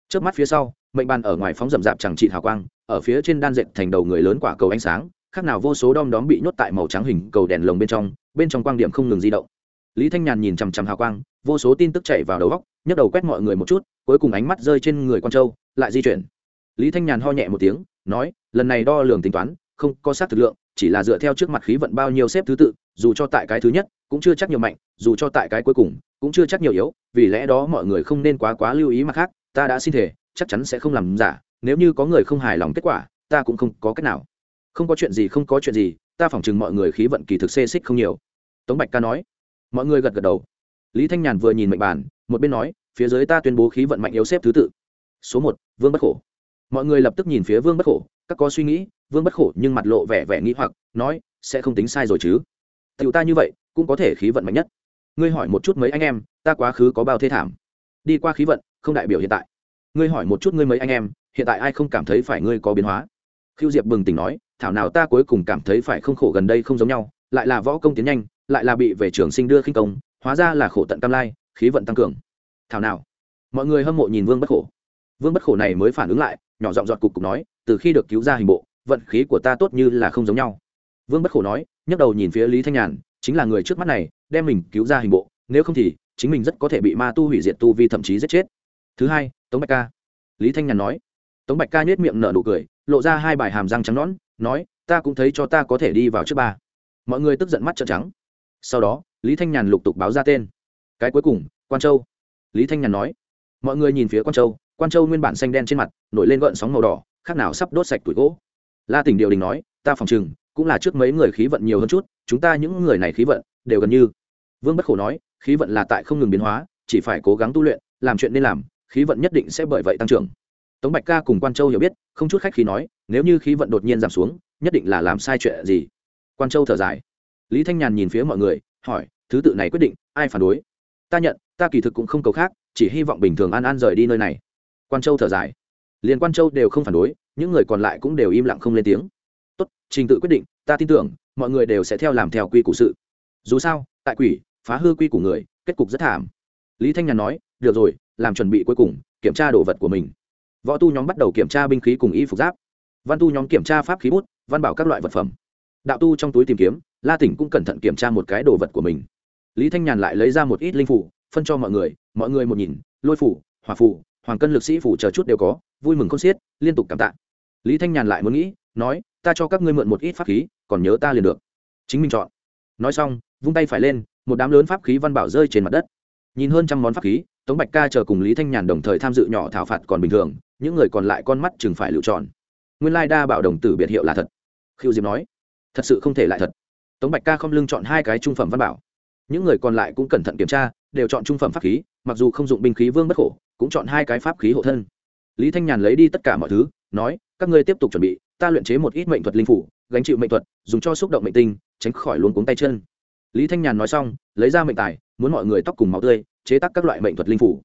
Trước mắt phía sau mệnh bàn ở ngoài phóng rậm rạp chẳng trị hào quang, ở phía trên đan dệt thành đầu người lớn quả cầu ánh sáng, khác nào vô số đom đóm bị nhốt tại màu trắng hình cầu đèn lồng bên trong bên trong quang điểm không ngừng di động. Lý thanh nhàn nhìn chằm chằm hào quang, vô số tin tức chạy vào đầu góc, nhấc đầu quét mọi người một chút, cuối cùng ánh mắt rơi trên người con trâu lại di chuyển. Lý thanh nhàn ho nhẹ một tiếng, nói, lần này đo lường tính toán, không có sát thực lượng, chỉ là dựa theo trước mặt khí vận bao nhiêu xếp thứ tự, dù cho tại cái thứ nhất, cũng chưa chắc nhiều mạnh, dù cho tại cái cuối cùng, cũng chưa chắc nhiều yếu, vì lẽ đó mọi người không nên quá quá lưu ý mặt khác, ta đã xin thể chắc chắn sẽ không làm giả, nếu như có người không hài lòng kết quả, ta cũng không có cách nào. Không có chuyện gì, không có chuyện gì, ta phỏng chừng mọi người khí vận kỳ thực xê xích không nhiều. Tống bạch ca nói. Mọi người gật gật đầu. Lý thanh nhàn vừa nhìn mệnh bản một bên nói, phía dưới ta tuyên bố khí vận mạnh yếu xếp thứ tự. Số một, vương bất khổ. Mọi người lập tức nhìn phía vương bất khổ, các có suy nghĩ, vương bất khổ nhưng mặt lộ vẻ vẻ nghĩ hoặc, nói, sẽ không tính sai rồi chứ. Tựu ta như vậy, cũng có thể khí vận mạnh nhất. Ngươi hỏi một chút mấy anh em, ta quá khứ có bao thế thảm. Đi qua khí vận, không đại biểu hiện tại ngươi hỏi một chút ngươi mấy anh em, hiện tại ai không cảm thấy phải ngươi có biến hóa? Khiêu diệp bừng tỉnh nói, thảo nào ta cuối cùng cảm thấy phải không khổ gần đây không giống nhau, lại là võ công tiến nhanh, lại là bị về trường sinh đưa khinh công, hóa ra là khổ tận cam lai, khí vận tăng cường. Thảo nào, mọi người hâm mộ nhìn vương bất khổ. Vương bất khổ này mới phản ứng lại, nhỏ giọng giọt cục cục nói, từ khi được cứu ra hình bộ, vận khí của ta tốt như là không giống nhau. Vương bất khổ nói, nhấc đầu nhìn phía lý thanh nhàn, chính là người trước mắt này, đem mình cứu ra hình bộ, nếu không thì, chính mình rất có thể bị ma tu hủy diệt tu vi thậm chí giết chết. Thứ hai tống bạch ca. Lý thanh nhàn nói. Tống bạch ca nhét miệng nở nụ cười, lộ ra hai bài hàm răng trắng nõn, nói, ta cũng thấy cho ta có thể đi vào trước ba. Mọi người tức giận mắt trợn trắng. Sau đó, lý thanh nhàn lục tục báo ra tên. Cái cuối cùng, quan châu. Lý thanh nhàn nói, mọi người nhìn phía quan châu quan châu nguyên bản xanh đen trên mặt, nổi lên gợn sóng màu đỏ, khác nào sắp đốt sạch tuổi gỗ. La tỉnh điều đình nói, ta phòng chừng cũng là trước mấy người khí vận nhiều hơn chút, chúng ta những người này khí vận, đều gần như. Vương bất khổ nói, khí vận là tại không ngừng biến hóa, chỉ phải cố gắng tu luyện, làm chuyện nên làm khí vận nhất định sẽ bởi vậy tăng trưởng. Tống bạch ca cùng quan châu hiểu biết, không chút khách khí nói, nếu như khí vận đột nhiên giảm xuống, nhất định là làm sai chuyện gì? Quan châu thở dài. Lý thanh nhàn nhìn phía mọi người, hỏi, thứ tự này quyết định, ai phản đối? Ta nhận, ta kỳ thực cũng không cầu khác, chỉ hy vọng bình thường an an rời đi nơi này. Quan châu thở dài. Liền quan châu đều không phản đối, những người còn lại cũng đều im lặng không lên tiếng. Tốt, trình tự quyết định, ta tin tưởng, mọi người đều sẽ theo làm theo quy củ sự. Dù sao, tại quỷ, phá hư quy của người, kết cục rất thảm. Lý thanh nhàn nói, được rồi làm chuẩn bị cuối cùng, kiểm tra đồ vật của mình. Võ tu nhóm bắt đầu kiểm tra binh khí cùng y phục giáp. Văn tu nhóm kiểm tra pháp khí bút, văn bảo các loại vật phẩm. Đạo tu trong túi tìm kiếm, la tỉnh cũng cẩn thận kiểm tra một cái đồ vật của mình. Lý thanh nhàn lại lấy ra một ít linh phủ, phân cho mọi người mọi người một nhìn, lôi phủ hòa phủ, hoàng cân lực sĩ phủ chờ chút đều có, vui mừng không xiết, liên tục cảm tạ. Lý thanh nhàn lại muốn nghĩ, nói, ta cho các ngươi mượn một ít pháp khí, còn nhớ ta liền được. Chính mình chọn. Nói xong, vung tay phải lên, một đám lớn pháp khí văn bảo rơi trên mặt đất. Nhìn hơn trăm món pháp khí tống bạch ca chờ cùng lý thanh nhàn đồng thời tham dự nhỏ thảo phạt còn bình thường, những người còn lại con mắt chừng phải lựa chọn nguyên lai đa bảo đồng tử biệt hiệu là thật. Khiêu diệp nói, thật sự không thể lại thật. Tống bạch ca không lưng chọn hai cái trung phẩm văn bảo. Những người còn lại cũng cẩn thận kiểm tra, đều chọn trung phẩm pháp khí, mặc dù không dụng binh khí vương bất khổ, cũng chọn hai cái pháp khí hộ thân. Lý thanh nhàn lấy đi tất cả mọi thứ, nói, các ngươi tiếp tục chuẩn bị, ta luyện chế một ít mệnh thuật linh phủ, gánh chịu mệnh thuật, dùng cho xúc động mệnh tinh, tránh khỏi luống cuống tay chân. Lý thanh nhàn nói xong, lấy ra mệnh tài, muốn mọi người tóc cùng máu tươi chế tác các loại mệnh thuật linh phủ.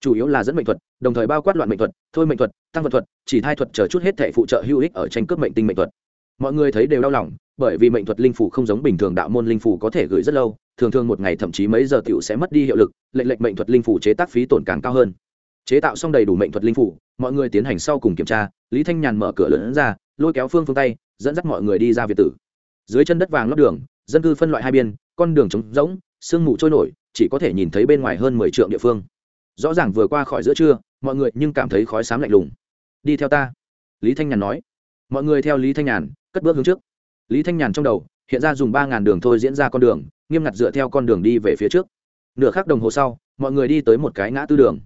Chủ yếu là dẫn mệnh thuật, đồng thời bao quát loạn mệnh thuật, thôi mệnh thuật, tăng vật thuật, chỉ thai thuật chờ chút hết thể phụ trợ hữu ích ở tranh cướp mệnh tinh mệnh thuật. Mọi người thấy đều đau lòng, bởi vì mệnh thuật linh phủ không giống bình thường đạo môn linh phủ có thể gửi rất lâu, thường thường một ngày thậm chí mấy giờ tiểu sẽ mất đi hiệu lực, lệnh lệnh mệnh thuật linh phủ chế tác phí tổn càng cao hơn. Chế tạo xong đầy đủ mệnh thuật linh phủ, mọi người tiến hành sau cùng kiểm tra, lý thanh nhàn mở cửa lớn ra, lôi kéo phương phương tay, dẫn dắt mọi người đi ra việt tử. Dưới chân đất vàng lót đường, dân cư phân loại hai biên con đường trống rỗng, sương mù trôi nổi chỉ có thể nhìn thấy bên ngoài hơn mười trượng địa phương. Rõ ràng vừa qua khỏi giữa trưa, mọi người nhưng cảm thấy khói xám lạnh lùng. Đi theo ta. Lý thanh nhàn nói. Mọi người theo lý thanh nhàn, cất bước hướng trước. Lý thanh nhàn trong đầu, hiện ra dùng ba ngàn đường thôi diễn ra con đường, nghiêm ngặt dựa theo con đường đi về phía trước. Nửa khắc đồng hồ sau, mọi người đi tới một cái ngã tư đường.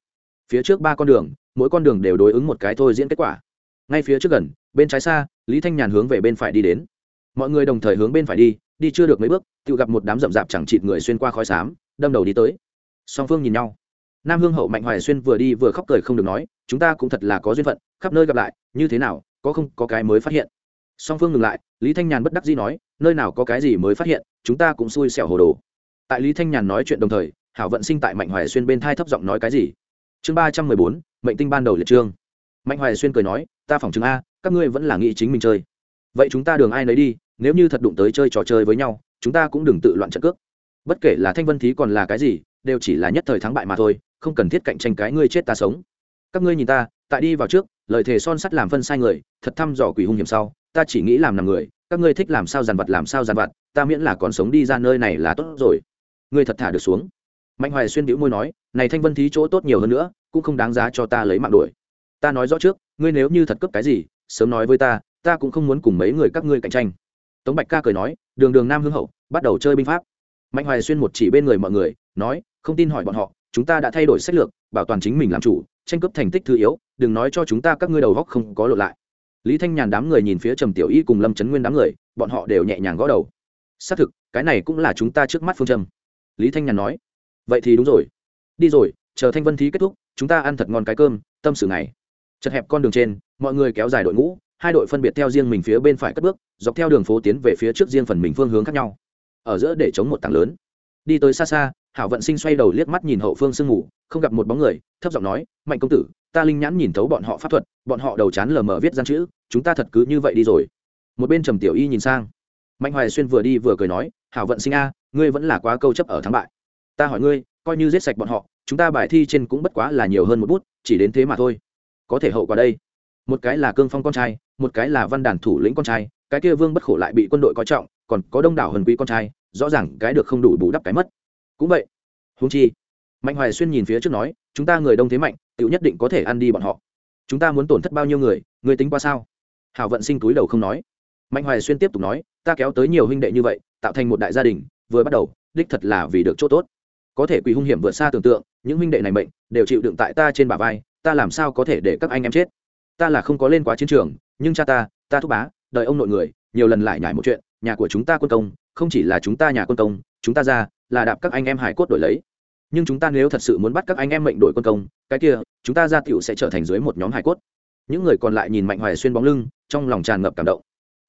Phía trước ba con đường, mỗi con đường đều đối ứng một cái thôi diễn kết quả. Ngay phía trước gần, bên trái xa, lý thanh nhàn hướng về bên phải đi đến. Mọi người đồng thời hướng bên phải đi đi chưa được mấy bước, tự gặp một đám rậm rạp chẳng chịt người xuyên qua khói xám đâm đầu đi tới. Song phương nhìn nhau. Nam hương hậu mạnh hoài xuyên vừa đi vừa khóc cười không được nói, chúng ta cũng thật là có duyên phận, khắp nơi gặp lại, như thế nào, có không, có cái mới phát hiện. Song phương ngừng lại, lý thanh nhàn bất đắc dĩ nói, nơi nào có cái gì mới phát hiện, chúng ta cũng xui xẻo hồ đồ. Tại lý thanh nhàn nói chuyện đồng thời, hảo vận sinh tại mạnh hoài xuyên bên thai thấp giọng nói cái gì? Chương ba trăm mười bốn, mệnh tinh ban đầu liệt trương. Mạnh hoài xuyên cười nói, ta phỏng chứng a, các ngươi vẫn là nghĩ chính mình chơi. Vậy chúng ta đường ai nấy đi, nếu như thật đụng tới chơi trò chơi với nhau, chúng ta cũng đừng tự loạn trận cước bất kể là thanh vân thí còn là cái gì, đều chỉ là nhất thời thắng bại mà thôi, không cần thiết cạnh tranh cái ngươi chết ta sống. Các ngươi nhìn ta, tại đi vào trước, lời thề son sắt làm phân sai người, thật thăm dò quỷ hung hiểm sau, ta chỉ nghĩ làm nằm người, các ngươi thích làm sao dàn vật làm sao dàn vật ta miễn là còn sống đi ra nơi này là tốt rồi. Ngươi thật thả được xuống. Mạnh hoài xuyên bĩu môi nói, này thanh vân thí chỗ tốt nhiều hơn nữa, cũng không đáng giá cho ta lấy mạng đuổi. Ta nói rõ trước, ngươi nếu như thật cấp cái gì, sớm nói với ta ta cũng không muốn cùng mấy người các ngươi cạnh tranh. Tống bạch ca cười nói, đường đường nam hương hậu, bắt đầu chơi binh pháp mạnh hoài xuyên một chỉ bên người mọi người, nói, không tin hỏi bọn họ, chúng ta đã thay đổi sách lược, bảo toàn chính mình làm chủ, tranh cướp thành tích thứ yếu, đừng nói cho chúng ta các ngươi đầu góc không có lộ lại. Lý thanh nhàn đám người nhìn phía trầm tiểu y cùng lâm trấn nguyên đám người, bọn họ đều nhẹ nhàng gõ đầu. Xác thực, cái này cũng là chúng ta trước mắt phương châm. Lý thanh nhàn nói. Vậy thì đúng rồi. Đi rồi, chờ thanh vân thí kết thúc, chúng ta ăn thật ngon cái cơm, tâm sự ngày. Chật hẹp con đường trên, mọi người kéo dài đội ngũ, hai đội phân biệt theo riêng mình phía bên phải cất bước, dọc theo đường phố tiến về phía trước riêng phần mình phương hướng khác nhau ở giữa để chống một tảng lớn. Đi tới xa xa, hảo vận sinh xoay đầu liếc mắt nhìn hậu phương sương ngủ không gặp một bóng người, thấp giọng nói, mạnh công tử, ta linh nhãn nhìn thấu bọn họ pháp thuật, bọn họ đầu chán lờ mờ viết gian chữ, chúng ta thật cứ như vậy đi rồi. Một bên trầm tiểu y nhìn sang. Mạnh hoài xuyên vừa đi vừa cười nói, hảo vận sinh a, ngươi vẫn là quá câu chấp ở thắng bại. Ta hỏi ngươi, coi như giết sạch bọn họ, chúng ta bài thi trên cũng bất quá là nhiều hơn một bút, chỉ đến thế mà thôi. Có thể hậu quả đây. Một cái là cương phong con trai, một cái là văn đàn thủ lĩnh con trai, cái kia vương bất khổ lại bị quân đội coi trọng còn có đông đảo hần quý con trai, rõ ràng cái được không đủ bù đắp cái mất. Cũng vậy húng chi, mạnh hoài xuyên nhìn phía trước nói, chúng ta người đông thế mạnh tự nhất định có thể ăn đi bọn họ. Chúng ta muốn tổn thất bao nhiêu người người tính qua sao? Hảo vận sinh túi đầu không nói. Mạnh hoài xuyên tiếp tục nói, ta kéo tới nhiều huynh đệ như vậy, tạo thành một đại gia đình, vừa bắt đầu, đích thật là vì được chỗ tốt. Có thể quỷ hung hiểm vượt xa tưởng tượng, những huynh đệ này mệnh, đều chịu đựng tại ta trên bả vai, ta làm sao có thể để các anh em chết? Ta là không có lên quá chiến trường, nhưng cha ta ta thúc bá đợi ông nội người, nhiều lần lại nhải một chuyện nhà của chúng ta quân công, không chỉ là chúng ta nhà quân công, chúng ta ra là đạp các anh em hải cốt đổi lấy. Nhưng chúng ta nếu thật sự muốn bắt các anh em mệnh đổi quân công, cái kia, chúng ta ra tiểu sẽ trở thành dưới một nhóm hải cốt. Những người còn lại nhìn mạnh hoài xuyên bóng lưng, trong lòng tràn ngập cảm động.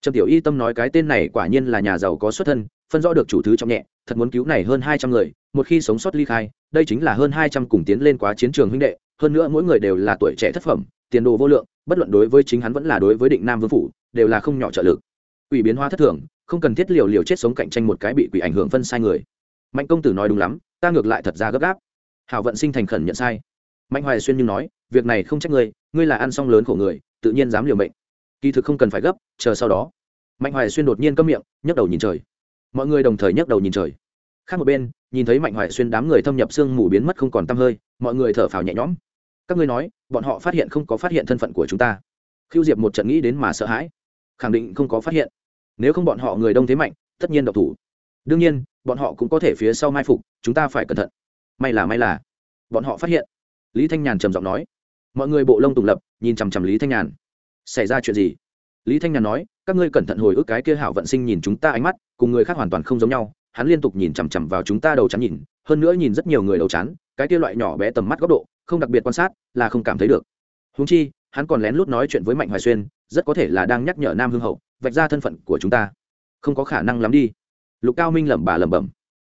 Trầm tiểu y tâm nói cái tên này quả nhiên là nhà giàu có xuất thân, phân rõ được chủ thứ trong nhẹ, thật muốn cứu này hơn hai trăm người, một khi sống sót ly khai, đây chính là hơn hai trăm cùng tiến lên quá chiến trường huynh đệ, hơn nữa mỗi người đều là tuổi trẻ thất phẩm, tiền đồ vô lượng, bất luận đối với chính hắn vẫn là đối với định nam vương phủ, đều là không nhỏ trợ lực. Ủy biến hóa thất thường không cần thiết liều liều chết sống cạnh tranh một cái bị quỷ ảnh hưởng phân sai người. Mạnh công tử nói đúng lắm, ta ngược lại thật ra gấp gáp. Hảo vận sinh thành khẩn nhận sai. Mạnh hoài xuyên nhưng nói, việc này không trách ngươi ngươi là ăn xong lớn khổ người, tự nhiên dám liều mệnh. Kỳ thực không cần phải gấp, chờ sau đó. Mạnh hoài xuyên đột nhiên câm miệng, nhấc đầu nhìn trời. Mọi người đồng thời nhấc đầu nhìn trời. Khác một bên, nhìn thấy mạnh hoài xuyên đám người thâm nhập sương mù biến mất không còn tăm hơi, mọi người thở phào nhẹ nhõm. Các ngươi nói, bọn họ phát hiện không có phát hiện thân phận của chúng ta. Khiêu diệp một trận nghĩ đến mà sợ hãi. Khẳng định không có phát hiện nếu không bọn họ người đông thế mạnh, tất nhiên độc thủ. Đương nhiên, bọn họ cũng có thể phía sau mai phục, chúng ta phải cẩn thận. May là may là. Bọn họ phát hiện. Lý thanh nhàn trầm giọng nói. Mọi người bộ lông tùng lập, nhìn chằm chằm lý thanh nhàn. Xảy ra chuyện gì? Lý thanh nhàn nói, các ngươi cẩn thận hồi ức cái kia hảo vận sinh nhìn chúng ta ánh mắt, cùng người khác hoàn toàn không giống nhau. Hắn liên tục nhìn chằm chằm vào chúng ta đầu chắn nhìn, hơn nữa nhìn rất nhiều người đầu chắn cái kia loại nhỏ bé tầm mắt góc độ, không đặc biệt quan sát, là không cảm thấy được. Húng chi, hắn còn lén lút nói chuyện với mạnh hoài xuyên, rất có thể là đang nhắc nhở nam hương hậu vạch ra thân phận của chúng ta. Không có khả năng lắm đi. Lục cao minh lẩm bà lẩm bẩm.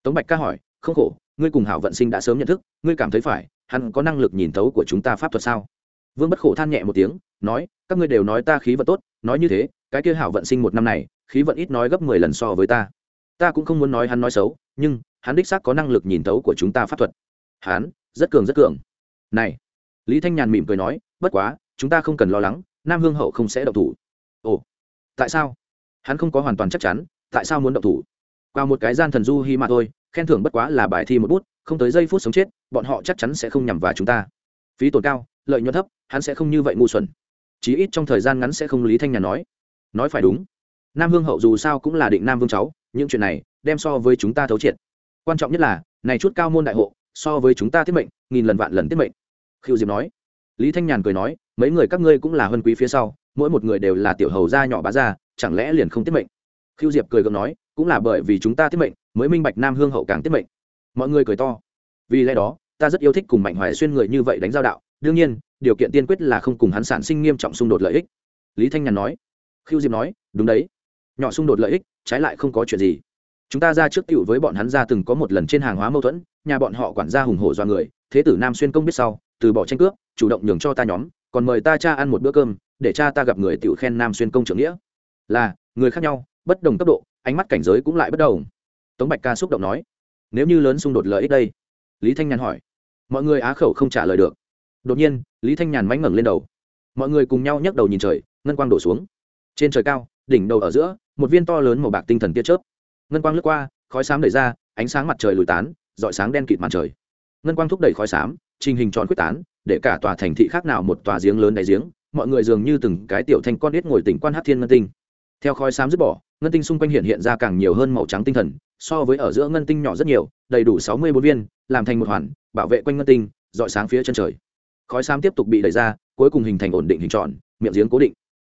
Tống bạch ca hỏi, không khổ, ngươi cùng hảo vận sinh đã sớm nhận thức, ngươi cảm thấy phải, hắn có năng lực nhìn thấu của chúng ta pháp thuật sao? Vương bất khổ than nhẹ một tiếng, nói, các ngươi đều nói ta khí vận tốt, nói như thế, cái kia hảo vận sinh một năm này, khí vận ít nói gấp mười lần so với ta. Ta cũng không muốn nói hắn nói xấu, nhưng hắn đích xác có năng lực nhìn thấu của chúng ta pháp thuật. Hắn, rất cường rất cường. Này, lý thanh nhàn mỉm cười nói, bất quá, chúng ta không cần lo lắng, nam hương hậu không sẽ đậu thủ. Ồ tại sao? Hắn không có hoàn toàn chắc chắn, tại sao muốn động thủ? Qua một cái gian thần du hi mà thôi, khen thưởng bất quá là bài thi một bút, không tới giây phút sống chết, bọn họ chắc chắn sẽ không nhằm vào chúng ta. Phí tổn cao, lợi nhuận thấp, hắn sẽ không như vậy ngu xuẩn. Chí ít trong thời gian ngắn sẽ không lý thanh nhàn nói. Nói phải đúng. Nam hương hậu dù sao cũng là định nam vương cháu, những chuyện này đem so với chúng ta thấu triệt. Quan trọng nhất là, này chút cao môn đại hộ, so với chúng ta tiết mệnh, nghìn lần vạn lần tiết mệnh. Khiêu diệp nói. Lý thanh nhàn cười nói, mấy người các ngươi cũng là huân quý phía sau mỗi một người đều là tiểu hầu gia nhỏ bá gia, chẳng lẽ liền không tiết mệnh? Khiêu diệp cười gượng nói, cũng là bởi vì chúng ta tiết mệnh, mới minh bạch nam hương hậu càng tiết mệnh. Mọi người cười to. Vì lẽ đó, ta rất yêu thích cùng mạnh hoài xuyên người như vậy đánh giao đạo, đương nhiên, điều kiện tiên quyết là không cùng hắn sản sinh nghiêm trọng xung đột lợi ích. Lý thanh nhàn nói. Khiêu diệp nói, đúng đấy. Nhỏ xung đột lợi ích, trái lại không có chuyện gì. Chúng ta ra trước cựu với bọn hắn ra từng có một lần trên hàng hóa mâu thuẫn, nhà bọn họ quản gia hùng hổ do người, thế tử nam xuyên công biết sau, từ bỏ tranh cướp, chủ động nhường cho ta nhóm, còn mời ta cha ăn một bữa cơm để cha ta gặp người tiểu khen nam xuyên công trưởng nghĩa. Là, người khác nhau, bất đồng cấp độ, ánh mắt cảnh giới cũng lại bất đồng. Tống bạch ca xúc động nói. Nếu như lớn xung đột lợi ích đây? Lý thanh nhàn hỏi. Mọi người á khẩu không trả lời được. Đột nhiên, lý thanh nhàn mánh ngẩng lên đầu. Mọi người cùng nhau nhấc đầu nhìn trời, ngân quang đổ xuống. Trên trời cao, đỉnh đầu ở giữa, một viên to lớn màu bạc tinh thần tia chớp. Ngân quang lướt qua, khói xám đẩy ra, ánh sáng mặt trời lùi tán dọi sáng đen kịt màn trời. Ngân quang thúc đẩy khói xám, trình hình tròn quyết tán, để cả tòa thành thị khác nào một tòa giếng lớn đáy giếng mọi người dường như từng cái tiểu thanh con ít ngồi tỉnh quan hát thiên ngân tinh. Theo khói xám dứt bỏ, ngân tinh xung quanh hiện hiện ra càng nhiều hơn màu trắng tinh thần, so với ở giữa ngân tinh nhỏ rất nhiều, đầy đủ sáu mươi bốn viên, làm thành một hoàn, bảo vệ quanh ngân tinh dọi sáng phía chân trời. Khói xám tiếp tục bị đẩy ra, cuối cùng hình thành ổn định hình tròn, miệng giếng cố định.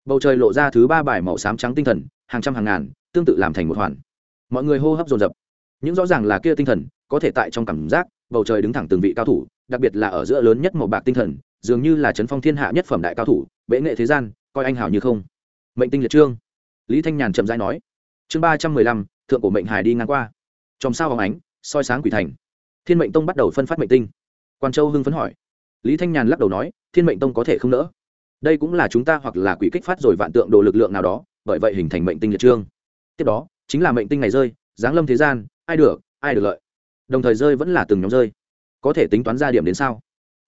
Bầu trời lộ ra thứ ba bài màu xám trắng tinh thần, hàng trăm hàng ngàn, tương tự làm thành một hoàn. Mọi người hô hấp dồn dập. Những rõ ràng là kia tinh thần, có thể tại trong cảm giác, bầu trời đứng thẳng từng vị cao thủ, đặc biệt là ở giữa lớn nhất màu bạc tinh thần dường như là trấn phong thiên hạ nhất phẩm đại cao thủ, bệ nghệ thế gian, coi anh hảo như không. Mệnh tinh liệt trương. Lý thanh nhàn chậm rãi nói. Chương ba trăm mười lăm, thượng cổ mệnh hải đi ngang qua. Chòm sao hóng ánh, soi sáng quỷ thành. Thiên mệnh tông bắt đầu phân phát mệnh tinh. Quan châu hưng phấn hỏi. Lý thanh nhàn lắc đầu nói, thiên mệnh tông có thể không nỡ. Đây cũng là chúng ta hoặc là quỷ kích phát rồi vạn tượng đồ lực lượng nào đó, bởi vậy hình thành mệnh tinh liệt trương. Tiếp đó, chính là mệnh tinh này rơi, giáng lâm thế gian, ai được ai được lợi. Đồng thời rơi vẫn là từng nhóm rơi. Có thể tính toán ra điểm đến sao?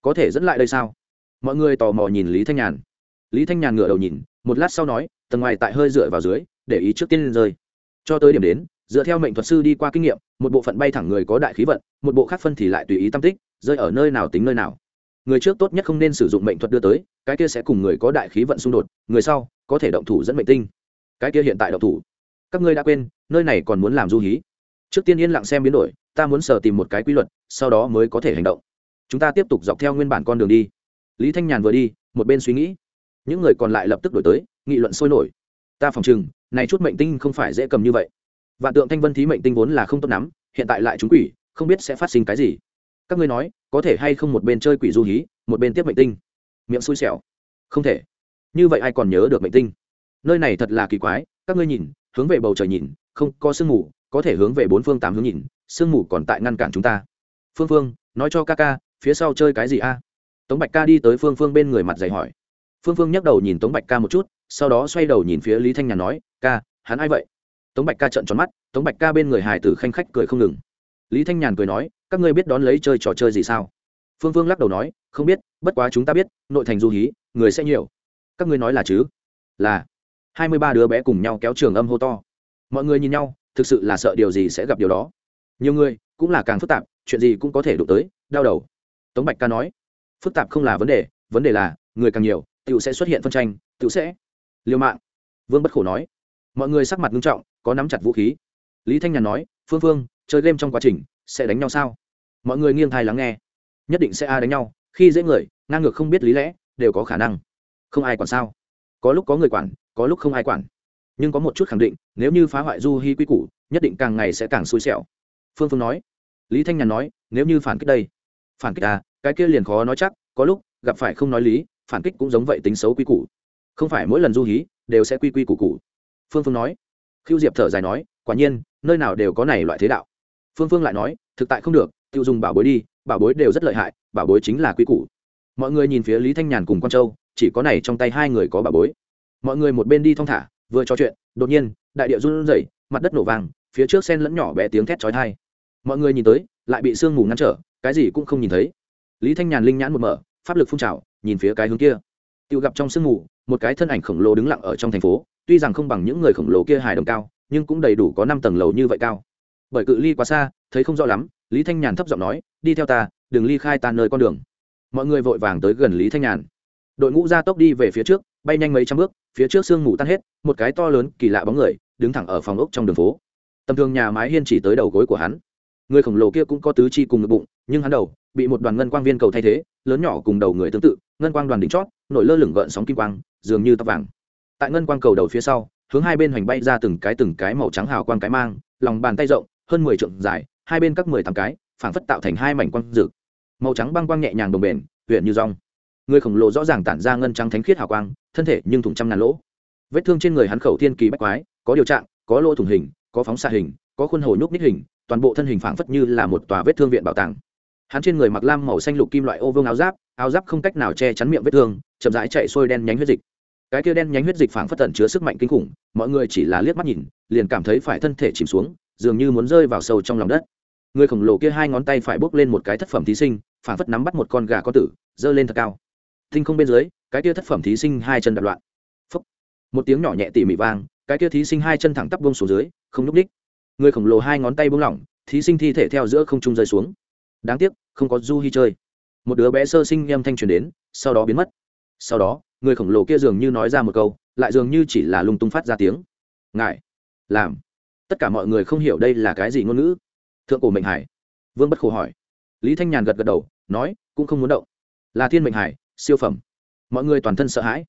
Có thể dẫn lại đây sao? Mọi người tò mò nhìn lý thanh nhàn. Lý thanh nhàn ngửa đầu nhìn, một lát sau nói, tầng ngoài tại hơi dựa vào dưới, để ý trước tiên lên rơi. Cho tới điểm đến, dựa theo mệnh thuật sư đi qua kinh nghiệm, một bộ phận bay thẳng người có đại khí vận, một bộ khác phân thì lại tùy ý tâm tích, rơi ở nơi nào tính nơi nào. Người trước tốt nhất không nên sử dụng mệnh thuật đưa tới, cái kia sẽ cùng người có đại khí vận xung đột, người sau có thể động thủ dẫn mệnh tinh. Cái kia hiện tại động thủ. Các ngươi đã quên, nơi này còn muốn làm du hí. Trước tiên yên lặng xem biến đổi, ta muốn sờ tìm một cái quy luật, sau đó mới có thể hành động. Chúng ta tiếp tục dọc theo nguyên bản con đường đi lý thanh nhàn vừa đi, một bên suy nghĩ. Những người còn lại lập tức đổi tới, nghị luận sôi nổi. Ta phòng chừng này chút mệnh tinh không phải dễ cầm như vậy. Vạn tượng thanh vân thí mệnh tinh vốn là không tốt lắm, hiện tại lại trúng quỷ, không biết sẽ phát sinh cái gì. Các ngươi nói, có thể hay không một bên chơi quỷ du hí, một bên tiếp mệnh tinh? Miệng xui xẻo. Không thể. Như vậy ai còn nhớ được mệnh tinh? Nơi này thật là kỳ quái, các ngươi nhìn, hướng về bầu trời nhìn, không, có sương mù, có thể hướng về bốn phương tám hướng nhìn, sương mù còn tại ngăn cản chúng ta. Phương phương, nói cho ca ca, phía sau chơi cái gì a? Tống bạch ca đi tới phương phương bên người mặt dày hỏi. Phương phương nhắc đầu nhìn tống bạch ca một chút, sau đó xoay đầu nhìn phía lý thanh nhàn nói, ca, hắn ai vậy? Tống bạch ca trợn tròn mắt, tống bạch ca bên người hài tử khanh khách cười không ngừng. Lý thanh nhàn cười nói, các ngươi biết đón lấy chơi trò chơi gì sao? Phương phương lắc đầu nói, không biết, bất quá chúng ta biết, nội thành du hí, người sẽ nhiều. Các ngươi nói là chứ? Là. Hai mươi ba đứa bé cùng nhau kéo trường âm hô to. Mọi người nhìn nhau, thực sự là sợ điều gì sẽ gặp điều đó. Nhiều người, cũng là càng phức tạp, chuyện gì cũng có thể đụng tới, đau đầu. Tống bạch ca nói phức tạp không là vấn đề vấn đề là, người càng nhiều tựu sẽ xuất hiện phân tranh tựu sẽ liều mạng. Vương bất khổ nói. Mọi người sắc mặt nghiêm trọng, có nắm chặt vũ khí. Lý thanh nhàn nói, phương phương, chơi game trong quá trình, sẽ đánh nhau sao? Mọi người nghiêng thai lắng nghe. Nhất định sẽ a đánh nhau, khi dễ người, ngang ngược không biết lý lẽ, đều có khả năng. Không ai quản sao. Có lúc có người quản, có lúc không ai quản. Nhưng có một chút khẳng định, nếu như phá hoại du hi quy củ, nhất định càng ngày sẽ càng xui xẻo. Phương phương nói. Lý thanh nhàn nói, nếu như phản kích đây. Phản kích à? Cái kia liền khó nói chắc, có lúc, gặp phải không nói lý, phản kích cũng giống vậy tính xấu quy củ. Không phải mỗi lần du hí, đều sẽ quy quy củ củ. Phương phương nói. Khiêu diệp thở dài nói, quả nhiên, nơi nào đều có này loại thế đạo. Phương phương lại nói, thực tại không được, tiêu dùng bảo bối đi, bảo bối đều rất lợi hại, bảo bối chính là quy củ. Mọi người nhìn phía lý thanh nhàn cùng con châu, chỉ có này trong tay hai người có bảo bối. Mọi người một bên đi thong thả, vừa trò chuyện, đột nhiên, đại địa run rẩy, mặt đất nổ vàng, phía trước sen lẫn nhỏ bé tiếng thét chói tai. Mọi người nhìn tới, lại bị sương mù ngăn trở, cái gì cũng không nhìn thấy lý thanh nhàn linh nhãn một mở, pháp lực phun trào, nhìn phía cái hướng kia. Tự gặp trong sương mù, một cái thân ảnh khổng lồ đứng lặng ở trong thành phố, tuy rằng không bằng những người khổng lồ kia hài đồng cao, nhưng cũng đầy đủ có năm tầng lầu như vậy cao. Bởi cự ly quá xa, thấy không rõ lắm, lý thanh nhàn thấp giọng nói, đi theo ta, đừng ly khai tan nơi con đường. Mọi người vội vàng tới gần lý thanh nhàn. Đội ngũ ra tốc đi về phía trước, bay nhanh mấy trăm bước, phía trước sương mù tan hết, một cái to lớn, kỳ lạ bóng người, đứng thẳng ở phòng ốc trong đường phố. Tầm thường nhà mái hiên chỉ tới đầu gối của hắn. Người khổng lồ kia cũng có tứ chi cùng ngực bụng, nhưng hắn đầu bị một đoàn ngân quang viên cầu thay thế, lớn nhỏ cùng đầu người tương tự, ngân quang đoàn đỉnh chót, nổi lơ lửng gợn sóng kim quang, dường như tóc vàng. Tại ngân quang cầu đầu phía sau, hướng hai bên hoành bay ra từng cái từng cái màu trắng hào quang cái mang, lòng bàn tay rộng, hơn mười trượng dài, hai bên các mười tám cái, phảng phất tạo thành hai mảnh quang rực màu trắng băng quang nhẹ nhàng đồng bền huyện như rong. Người khổng lồ rõ ràng tản ra ngân trắng thánh khiết hào quang, thân thể nhưng thủng trăm ngàn lỗ. Vết thương trên người hắn khẩu thiên kỳ bách quái, có điều trạng, có lỗ thủng hình, có phóng xạ hình, có khuôn hồ nhúc ních hình, toàn bộ thân hình phảng phất như là một tòa vết thương viện bảo tàng hắn trên người mặc lam màu xanh lục kim loại ô vương áo giáp áo giáp không cách nào che chắn miệng vết thương, chậm rãi chạy xuôi đen nhánh huyết dịch. Cái kia đen nhánh huyết dịch phảng phất tần chứa sức mạnh kinh khủng, mọi người chỉ là liếc mắt nhìn, liền cảm thấy phải thân thể chìm xuống, dường như muốn rơi vào sâu trong lòng đất. Người khổng lồ kia hai ngón tay phải bốc lên một cái thất phẩm thí sinh, phảng phất nắm bắt một con gà có tử, giơ lên thật cao. Tinh không bên dưới, cái kia thất phẩm thí sinh hai chân đập loạn. Phúc. một tiếng nhỏ nhẹ tỉ mỉ vang, cái kia thí sinh hai chân thẳng tắp buông xuống dưới, không nhúc đích người khổng lồ hai ngón tay buông lỏng, thí sinh thi thể theo giữa không trung rơi xuống. Đáng tiếc không có du hi chơi. Một đứa bé sơ sinh em thanh truyền đến, sau đó biến mất. Sau đó, người khổng lồ kia dường như nói ra một câu, lại dường như chỉ là lung tung phát ra tiếng. Ngại làm. Tất cả mọi người không hiểu đây là cái gì ngôn ngữ. Thượng cổ mệnh hải. Vương bất khổ hỏi. Lý thanh nhàn gật gật đầu, nói, cũng không muốn động. Là thiên mệnh hải, siêu phẩm. Mọi người toàn thân sợ hãi.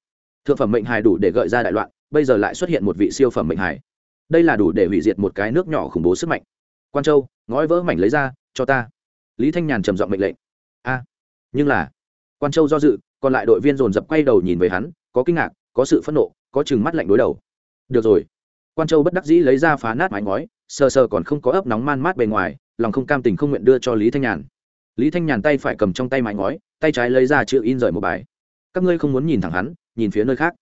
Thượng phẩm mệnh hải đủ để gợi ra đại loạn, bây giờ lại xuất hiện một vị siêu phẩm mệnh hải. Đây là đủ để hủy diệt một cái nước nhỏ khủng bố sức mạnh. Quan châu, ngói vỡ mảnh lấy ra, cho ta lý thanh nhàn trầm giọng mệnh lệnh. A, nhưng là quan châu do dự, còn lại đội viên dồn dập quay đầu nhìn về hắn, có kinh ngạc, có sự phẫn nộ, có chừng mắt lạnh đối đầu. Được rồi. Quan châu bất đắc dĩ lấy ra phá nát mái ngói, sờ sờ còn không có ấp nóng man mát bề ngoài, lòng không cam tình không nguyện đưa cho lý thanh nhàn. Lý thanh nhàn tay phải cầm trong tay mái ngói, tay trái lấy ra chữ in rời một bài. Các ngươi không muốn nhìn thẳng hắn, nhìn phía nơi khác.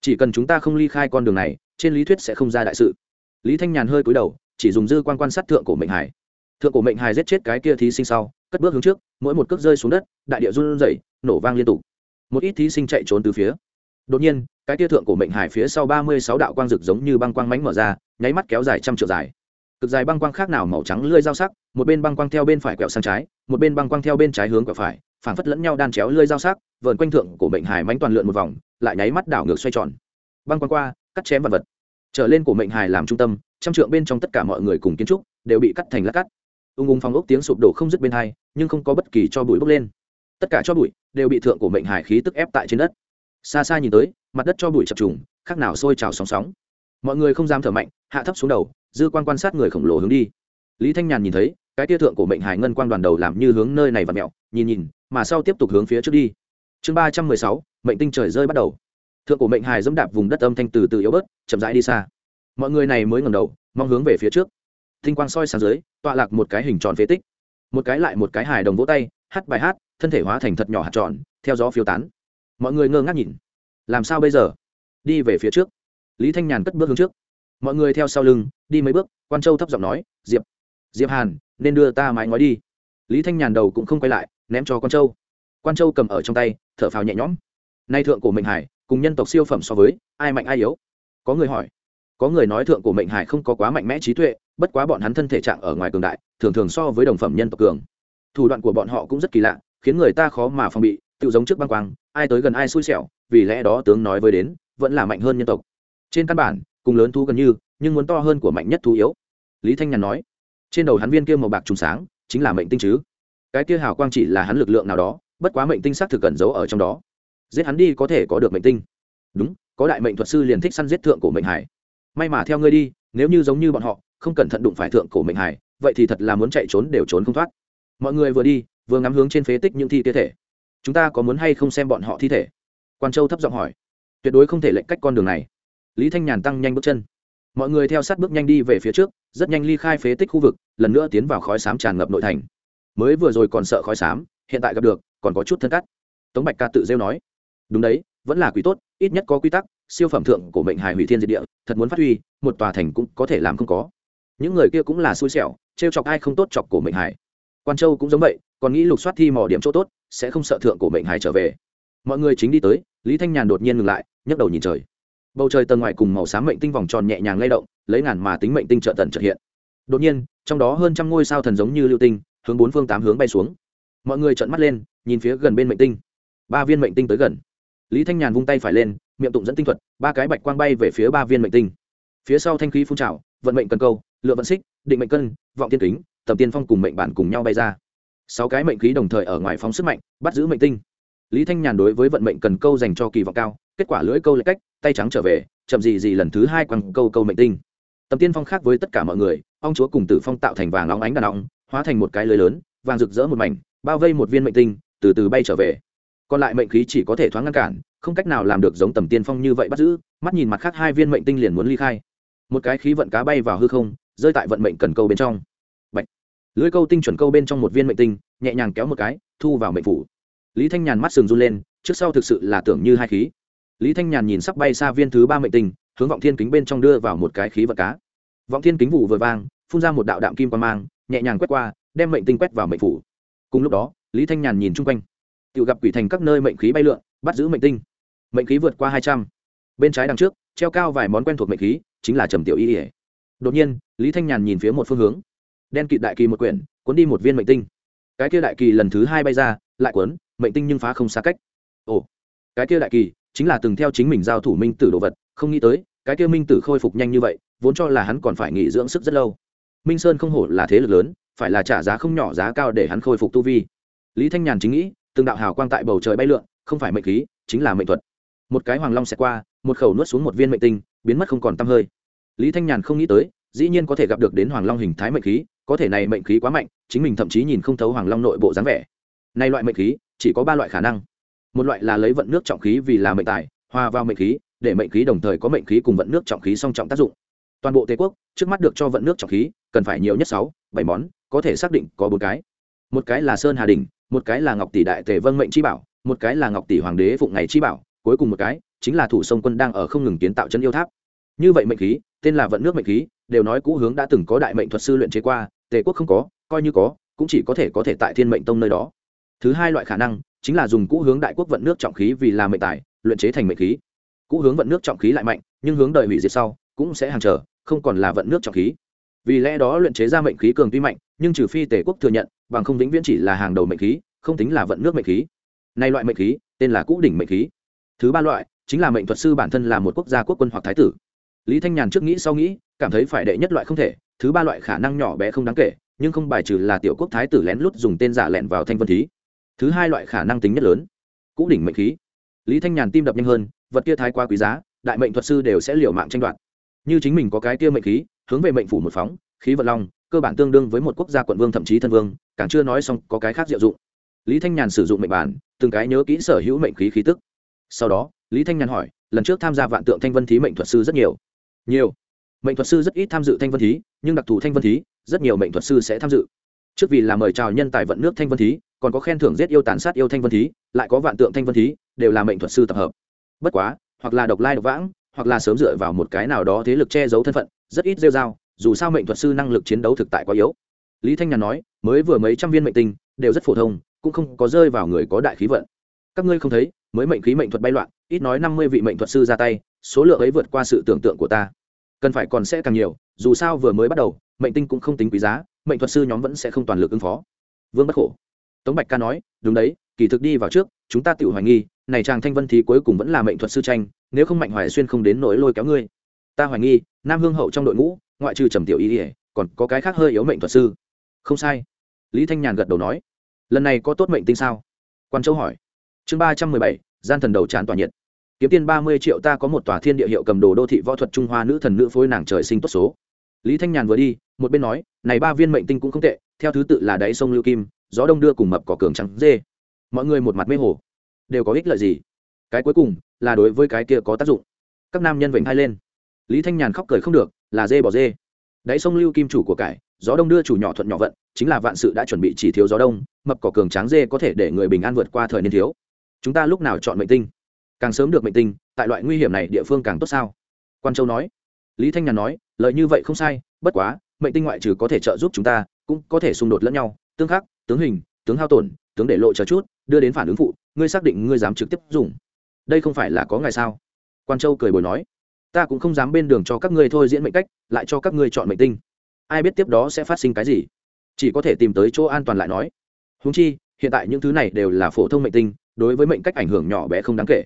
Chỉ cần chúng ta không ly khai con đường này, trên lý thuyết sẽ không ra đại sự. Lý thanh nhàn hơi cúi đầu, chỉ dùng dư quan quan sát thượng cổ mệnh hải thượng cổ mệnh hải giết chết cái kia thí sinh sau, cất bước hướng trước, mỗi một cước rơi xuống đất, đại địa run rẩy, nổ vang liên tục. Một ít thí sinh chạy trốn từ phía. Đột nhiên, cái tia thượng của mệnh hải phía sau ba mươi sáu đạo quang rực giống như băng quang mánh mở ra, nháy mắt kéo dài trăm triệu dài. Cực dài băng quang khác nào màu trắng lưỡi dao sắc, một bên băng quang theo bên phải quẹo sang trái, một bên băng quang theo bên trái hướng quẹo phải, phảng phất lẫn nhau đan chéo lưỡi dao sắc, vờn quanh thượng của mệnh hải mánh toàn lượn một vòng, lại nháy mắt đảo ngược xoay tròn. Băng quang qua, cắt chém vật vật. Trở lên của mệnh hải làm trung tâm, trăm trượng bên trong tất cả mọi người cùng kiến trúc đều bị cắt thành lát cắt ung ung phòng ốc tiếng sụp đổ không dứt bên hai, nhưng không có bất kỳ cho bụi bốc lên. Tất cả cho bụi đều bị thượng của mệnh hải khí tức ép tại trên đất. Xa xa nhìn tới, mặt đất cho bụi chập trùng, khác nào sôi trào sóng sóng. Mọi người không dám thở mạnh, hạ thấp xuống đầu, dư quan quan sát người khổng lồ hướng đi. Lý thanh nhàn nhìn thấy, cái tia thượng của mệnh hải ngân quang đoàn đầu làm như hướng nơi này và mẹo, nhìn nhìn, mà sau tiếp tục hướng phía trước đi. Chương ba trăm mười sáu, mệnh tinh trời rơi bắt đầu. Thượng của mệnh hải dẫm đạp vùng đất âm thanh từ từ yếu bớt, chậm rãi đi xa. Mọi người này mới ngầm đầu, mong hướng về phía trước tinh quang soi sáng dưới, tọa lạc một cái hình tròn phế tích. Một cái lại một cái hài đồng vỗ tay, hát bài hát, thân thể hóa thành thật nhỏ hạt tròn, theo gió phiêu tán. Mọi người ngơ ngác nhìn. Làm sao bây giờ? Đi về phía trước. Lý thanh nhàn cất bước hướng trước. Mọi người theo sau lưng, đi mấy bước, quan châu thấp giọng nói, diệp diệp hàn, nên đưa ta mái ngói đi. Lý thanh nhàn đầu cũng không quay lại, ném cho quan châu. Quan châu cầm ở trong tay, thở phào nhẹ nhõm. Nay thượng cổ mệnh hải, cùng nhân tộc siêu phẩm so với, ai mạnh ai yếu? Có người hỏi có người nói thượng cổ mệnh hải không có quá mạnh mẽ trí tuệ, bất quá bọn hắn thân thể trạng ở ngoài cường đại, thường thường so với đồng phẩm nhân tộc cường. Thủ đoạn của bọn họ cũng rất kỳ lạ, khiến người ta khó mà phòng bị tự giống trước băng quang, ai tới gần ai xui xẻo, vì lẽ đó tướng nói với đến, vẫn là mạnh hơn nhân tộc. Trên căn bản, cùng lớn thú gần như, nhưng muốn to hơn của mạnh nhất thú yếu. Lý thanh nhàn nói, trên đầu hắn viên kia màu bạc trùng sáng, chính là mệnh tinh chứ. Cái kia hào quang chỉ là hắn lực lượng nào đó, bất quá mệnh tinh xác thực cần giấu ở trong đó. Giết hắn đi có thể có được mệnh tinh. Đúng, có đại mệnh thuật sư liền thích săn giết thượng của mệnh hải may mà theo ngươi đi, nếu như giống như bọn họ, không cẩn thận đụng phải thượng cổ mệnh hải vậy thì thật là muốn chạy trốn đều trốn không thoát. Mọi người vừa đi, vừa ngắm hướng trên phế tích những thi kia thể. Chúng ta có muốn hay không xem bọn họ thi thể? Quan châu thấp giọng hỏi. Tuyệt đối không thể lệnh cách con đường này. Lý thanh nhàn tăng nhanh bước chân. Mọi người theo sát bước nhanh đi về phía trước, rất nhanh ly khai phế tích khu vực, lần nữa tiến vào khói sám tràn ngập nội thành. Mới vừa rồi còn sợ khói sám hiện tại gặp được, còn có chút thân cắt. Tống bạch ca tự rêu nói. Đúng đấy, vẫn là quý tốt, ít nhất có quy tắc siêu phẩm thượng của mệnh hài hủy thiên diệt địa, thật muốn phát huy, một tòa thành cũng có thể làm không có. Những người kia cũng là xui xẻo t r e o chọc ai không tốt chọc cổ mệnh hải quan châu cũng giống vậy, còn nghĩ lục soát thi mỏ điểm chỗ tốt, sẽ không sợ thượng cổ mệnh hải trở về. Mọi người chính đi tới, lý thanh nhàn đột nhiên ngừng lại, nhấc đầu nhìn trời. Bầu trời tầng ngoài cùng màu xám mệnh tinh vòng tròn nhẹ nhàng lay động, lấy ngàn mà tính mệnh tinh trợ tần trợ hiện. Đột nhiên, trong đó hơn trăm ngôi sao thần giống như lưu tinh, hướng bốn phương tám hướng bay xuống. Mọi người trợn mắt lên, nhìn phía gần bên mệnh tinh. Ba viên mệnh tinh tới gần. Lý thanh nhàn vung tay phải lên miệng tụng dẫn tinh thuật, ba cái bạch quang bay về phía ba viên mệnh tinh. Phía sau thanh khí phun trào, vận mệnh cần câu, lựa vận xích, định mệnh cân, vọng tiên kính, tầm tiên phong cùng mệnh bản cùng nhau bay ra. Sáu cái mệnh khí đồng thời ở ngoài phóng sức mạnh, bắt giữ mệnh tinh. Lý thanh nhàn đối với vận mệnh cần câu dành cho kỳ vọng cao, kết quả lưỡi câu lại cách, tay trắng trở về, chậm gì gì lần thứ hai quăng câu câu mệnh tinh. Tầm tiên phong khác với tất cả mọi người ông chúa cùng tử phong tạo thành vàng óng ánh đàn óng hóa thành một cái lưới lớn, vàng rực rỡ một mảnh, bao vây một viên mệnh tinh, từ từ bay trở về. Còn lại mệnh khí chỉ có thể thoáng ngăn cản không cách nào làm được giống tầm tiên phong như vậy bắt giữ, mắt nhìn mặt khác hai viên mệnh tinh liền muốn ly khai. Một cái khí vận cá bay vào hư không, rơi tại vận mệnh cần câu bên trong. Bạch. lưới câu tinh chuẩn câu bên trong một viên mệnh tinh, nhẹ nhàng kéo một cái, thu vào mệnh phủ. Lý thanh nhàn mắt sừng run lên, trước sau thực sự là tưởng như hai khí. Lý thanh nhàn nhìn sắp bay xa viên thứ ba mệnh tinh, hướng vọng thiên kính bên trong đưa vào một cái khí vận cá. Vọng thiên kính vụ vừa vang, phun ra một đạo đạm kim quan mang, nhẹ nhàng quét qua, đem mệnh tinh quét vào mệnh phủ. Cùng lúc đó, lý thanh nhàn nhìn chung quanh. Tự gặp quỷ thành các nơi mệnh khí bay lượn, bắt giữ mệnh tinh mệnh khí vượt qua hai trăm. Bên trái đằng trước, treo cao vài món quen thuộc mệnh khí, chính là trầm tiểu y ỉa đột nhiên, lý thanh nhàn nhìn phía một phương hướng. Đen kịt đại kỳ một quyển, cuốn đi một viên mệnh tinh. Cái kia đại kỳ lần thứ hai bay ra, lại cuốn, mệnh tinh nhưng phá không xa cách. Ồ, cái kia đại kỳ chính là từng theo chính mình giao thủ minh tử đồ vật, không nghĩ tới, cái kia minh tử khôi phục nhanh như vậy, vốn cho là hắn còn phải nghỉ dưỡng sức rất lâu. Minh sơn không hổ là thế lực lớn, phải là trả giá không nhỏ giá cao để hắn khôi phục tu vi. Lý thanh nhàn chính nghĩ, từng đạo hào quang tại bầu trời bay lượn, không phải mệnh khí, chính là mệnh thuật một cái hoàng long sẽ qua, một khẩu nuốt xuống một viên mệnh tinh, biến mất không còn t hơi. Lý thanh nhàn không nghĩ tới, dĩ nhiên có thể gặp được đến hoàng long hình thái mệnh khí, có thể này mệnh khí quá mạnh, chính mình thậm chí nhìn không thấu hoàng long nội bộ dáng vẻ. Này loại mệnh khí, chỉ có ba loại khả năng. Một loại là lấy vận nước trọng khí vì là mệnh tài, hòa vào mệnh khí, để mệnh khí đồng thời có mệnh khí cùng vận nước trọng khí song trọng tác dụng. Toàn bộ tề quốc, trước mắt được cho vận nước trọng khí, cần phải nhiều nhất sáu, bảy món, có thể xác định có bốn cái. Một cái là sơn hà đình, một cái là ngọc tỷ đại tề vân mệnh chi bảo, một cái là ngọc tỷ hoàng đế phụng ngày chi bảo cuối cùng một cái, chính là thủ sông quân đang ở không ngừng kiến tạo chân yêu tháp. Như vậy mệnh khí, tên là vận nước mệnh khí, đều nói cũ hướng đã từng có đại mệnh thuật sư luyện chế qua, tề quốc không có, coi như có, cũng chỉ có thể có thể tại thiên mệnh tông nơi đó. Thứ hai loại khả năng, chính là dùng cũ hướng đại quốc vận nước trọng khí vì là mệnh tài, luyện chế thành mệnh khí. Cũ hướng vận nước trọng khí lại mạnh, nhưng hướng đợi hủy diệt sau, cũng sẽ hàng trở, không còn là vận nước trọng khí. Vì lẽ đó luyện chế ra mệnh khí cường tuy mạnh, nhưng trừ phi tề quốc thừa nhận, bằng không vĩnh viễn chỉ là hàng đầu mệnh khí, không tính là vận nước mệnh khí. Nay loại mệnh khí, tên là cũ đỉnh mệnh khí thứ ba loại, chính là mệnh thuật sư bản thân là một quốc gia quốc quân hoặc thái tử. Lý thanh nhàn trước nghĩ sau nghĩ, cảm thấy phải đệ nhất loại không thể, thứ ba loại khả năng nhỏ bé không đáng kể, nhưng không bài trừ là tiểu quốc thái tử lén lút dùng tên giả lẹn vào thanh vân thí. Thứ hai loại khả năng tính nhất lớn, cũ đỉnh mệnh khí. Lý thanh nhàn tim đập nhanh hơn, vật kia thái quá quý giá, đại mệnh thuật sư đều sẽ liều mạng tranh đoạt. Như chính mình có cái kia mệnh khí, hướng về mệnh phủ một phóng, khí vận long, cơ bản tương đương với một quốc gia quận vương thậm chí thân vương, càng chưa nói xong có cái khác diệu dụng. Lý thanh nhàn sử dụng mệnh bản, từng cái nhớ kỹ sở hữu mệnh khí khí tức sau đó, lý thanh nhàn hỏi, lần trước tham gia vạn tượng thanh vân thí mệnh thuật sư rất nhiều. Nhiều. Mệnh thuật sư rất ít tham dự thanh vân thí, nhưng đặc thù thanh vân thí, rất nhiều mệnh thuật sư sẽ tham dự. Trước vì là mời chào nhân tài vận nước thanh vân thí, còn có khen thưởng giết yêu tàn sát yêu thanh vân thí, lại có vạn tượng thanh vân thí, đều là mệnh thuật sư tập hợp. Bất quá, hoặc là độc lai độc vãng, hoặc là sớm dựa vào một cái nào đó thế lực che giấu thân phận, rất ít rêu dao dù sao mệnh thuật sư năng lực chiến đấu thực tại quá yếu. Lý thanh nhàn nói, mới vừa mấy trăm viên mệnh tinh, đều rất phổ thông, cũng không có rơi vào người có đại khí vận. Các ngươi không thấy mới mệnh khí mệnh thuật bay loạn, ít nói năm mươi vị mệnh thuật sư ra tay, số lượng ấy vượt qua sự tưởng tượng của ta. Cần phải còn sẽ càng nhiều, dù sao vừa mới bắt đầu, mệnh tinh cũng không tính quý giá, mệnh thuật sư nhóm vẫn sẽ không toàn lực ứng phó. Vương bất khổ. Tống bạch ca nói, đúng đấy, kỳ thực đi vào trước, chúng ta tự hoài nghi, này chàng thanh vân thì cuối cùng vẫn là mệnh thuật sư tranh, nếu không mạnh hoài xuyên không đến nỗi lôi kéo ngươi. Ta hoài nghi, nam hương hậu trong đội ngũ, ngoại trừ trầm tiểu y ỉa còn có cái khác hơi yếu mệnh thuật sư. Không sai. Lý thanh nhàn gật đầu nói, lần này có tốt mệnh tinh sao? Quan châu hỏi chương ba trăm mười bảy, gian thần đầu chán tỏa nhiệt. Kiếm tiền ba mươi triệu ta có một tòa thiên địa hiệu cầm đồ đô thị võ thuật trung hoa nữ thần nữ phối nàng trời sinh tốt số. Lý thanh nhàn vừa đi, một bên nói, này ba viên mệnh tinh cũng không tệ, theo thứ tự là đáy sông lưu kim, gió đông đưa cùng mập cỏ cường trắng dê. Mọi người một mặt mê hồ. Đều có ích lợi gì? Cái cuối cùng, là đối với cái kia có tác dụng. Các nam nhân vểnh hai lên. Lý thanh nhàn khóc cười không được, là dê bỏ dê. Đáy sông lưu kim chủ của cải, gió đông đưa chủ nhỏ thuận nhỏ vận, chính là vạn sự đã chuẩn bị chỉ thiếu gió đông, mập cỏ cường tráng dê có thể để người bình an vượt qua thời niên thiếu chúng ta lúc nào chọn mệnh tinh? Càng sớm được mệnh tinh, tại loại nguy hiểm này địa phương càng tốt sao? Quan châu nói. Lý thanh nhàn nói lợi như vậy không sai, bất quá, mệnh tinh ngoại trừ có thể trợ giúp chúng ta, cũng có thể xung đột lẫn nhau. Tương khắc, tướng hình, tướng hao tổn, tướng để lộ chờ chút, đưa đến phản ứng phụ, ngươi xác định ngươi dám trực tiếp dùng. Đây không phải là có ngày sao? Quan châu cười bồi nói. Ta cũng không dám bên đường cho các ngươi thôi diễn mệnh cách, lại cho các ngươi chọn mệnh tinh. Ai biết tiếp đó sẽ phát sinh cái gì? Chỉ có thể tìm tới chỗ an toàn lại nói. Húng chi, hiện tại những thứ này đều là phổ thông mệnh tinh đối với mệnh cách ảnh hưởng nhỏ bé không đáng kể.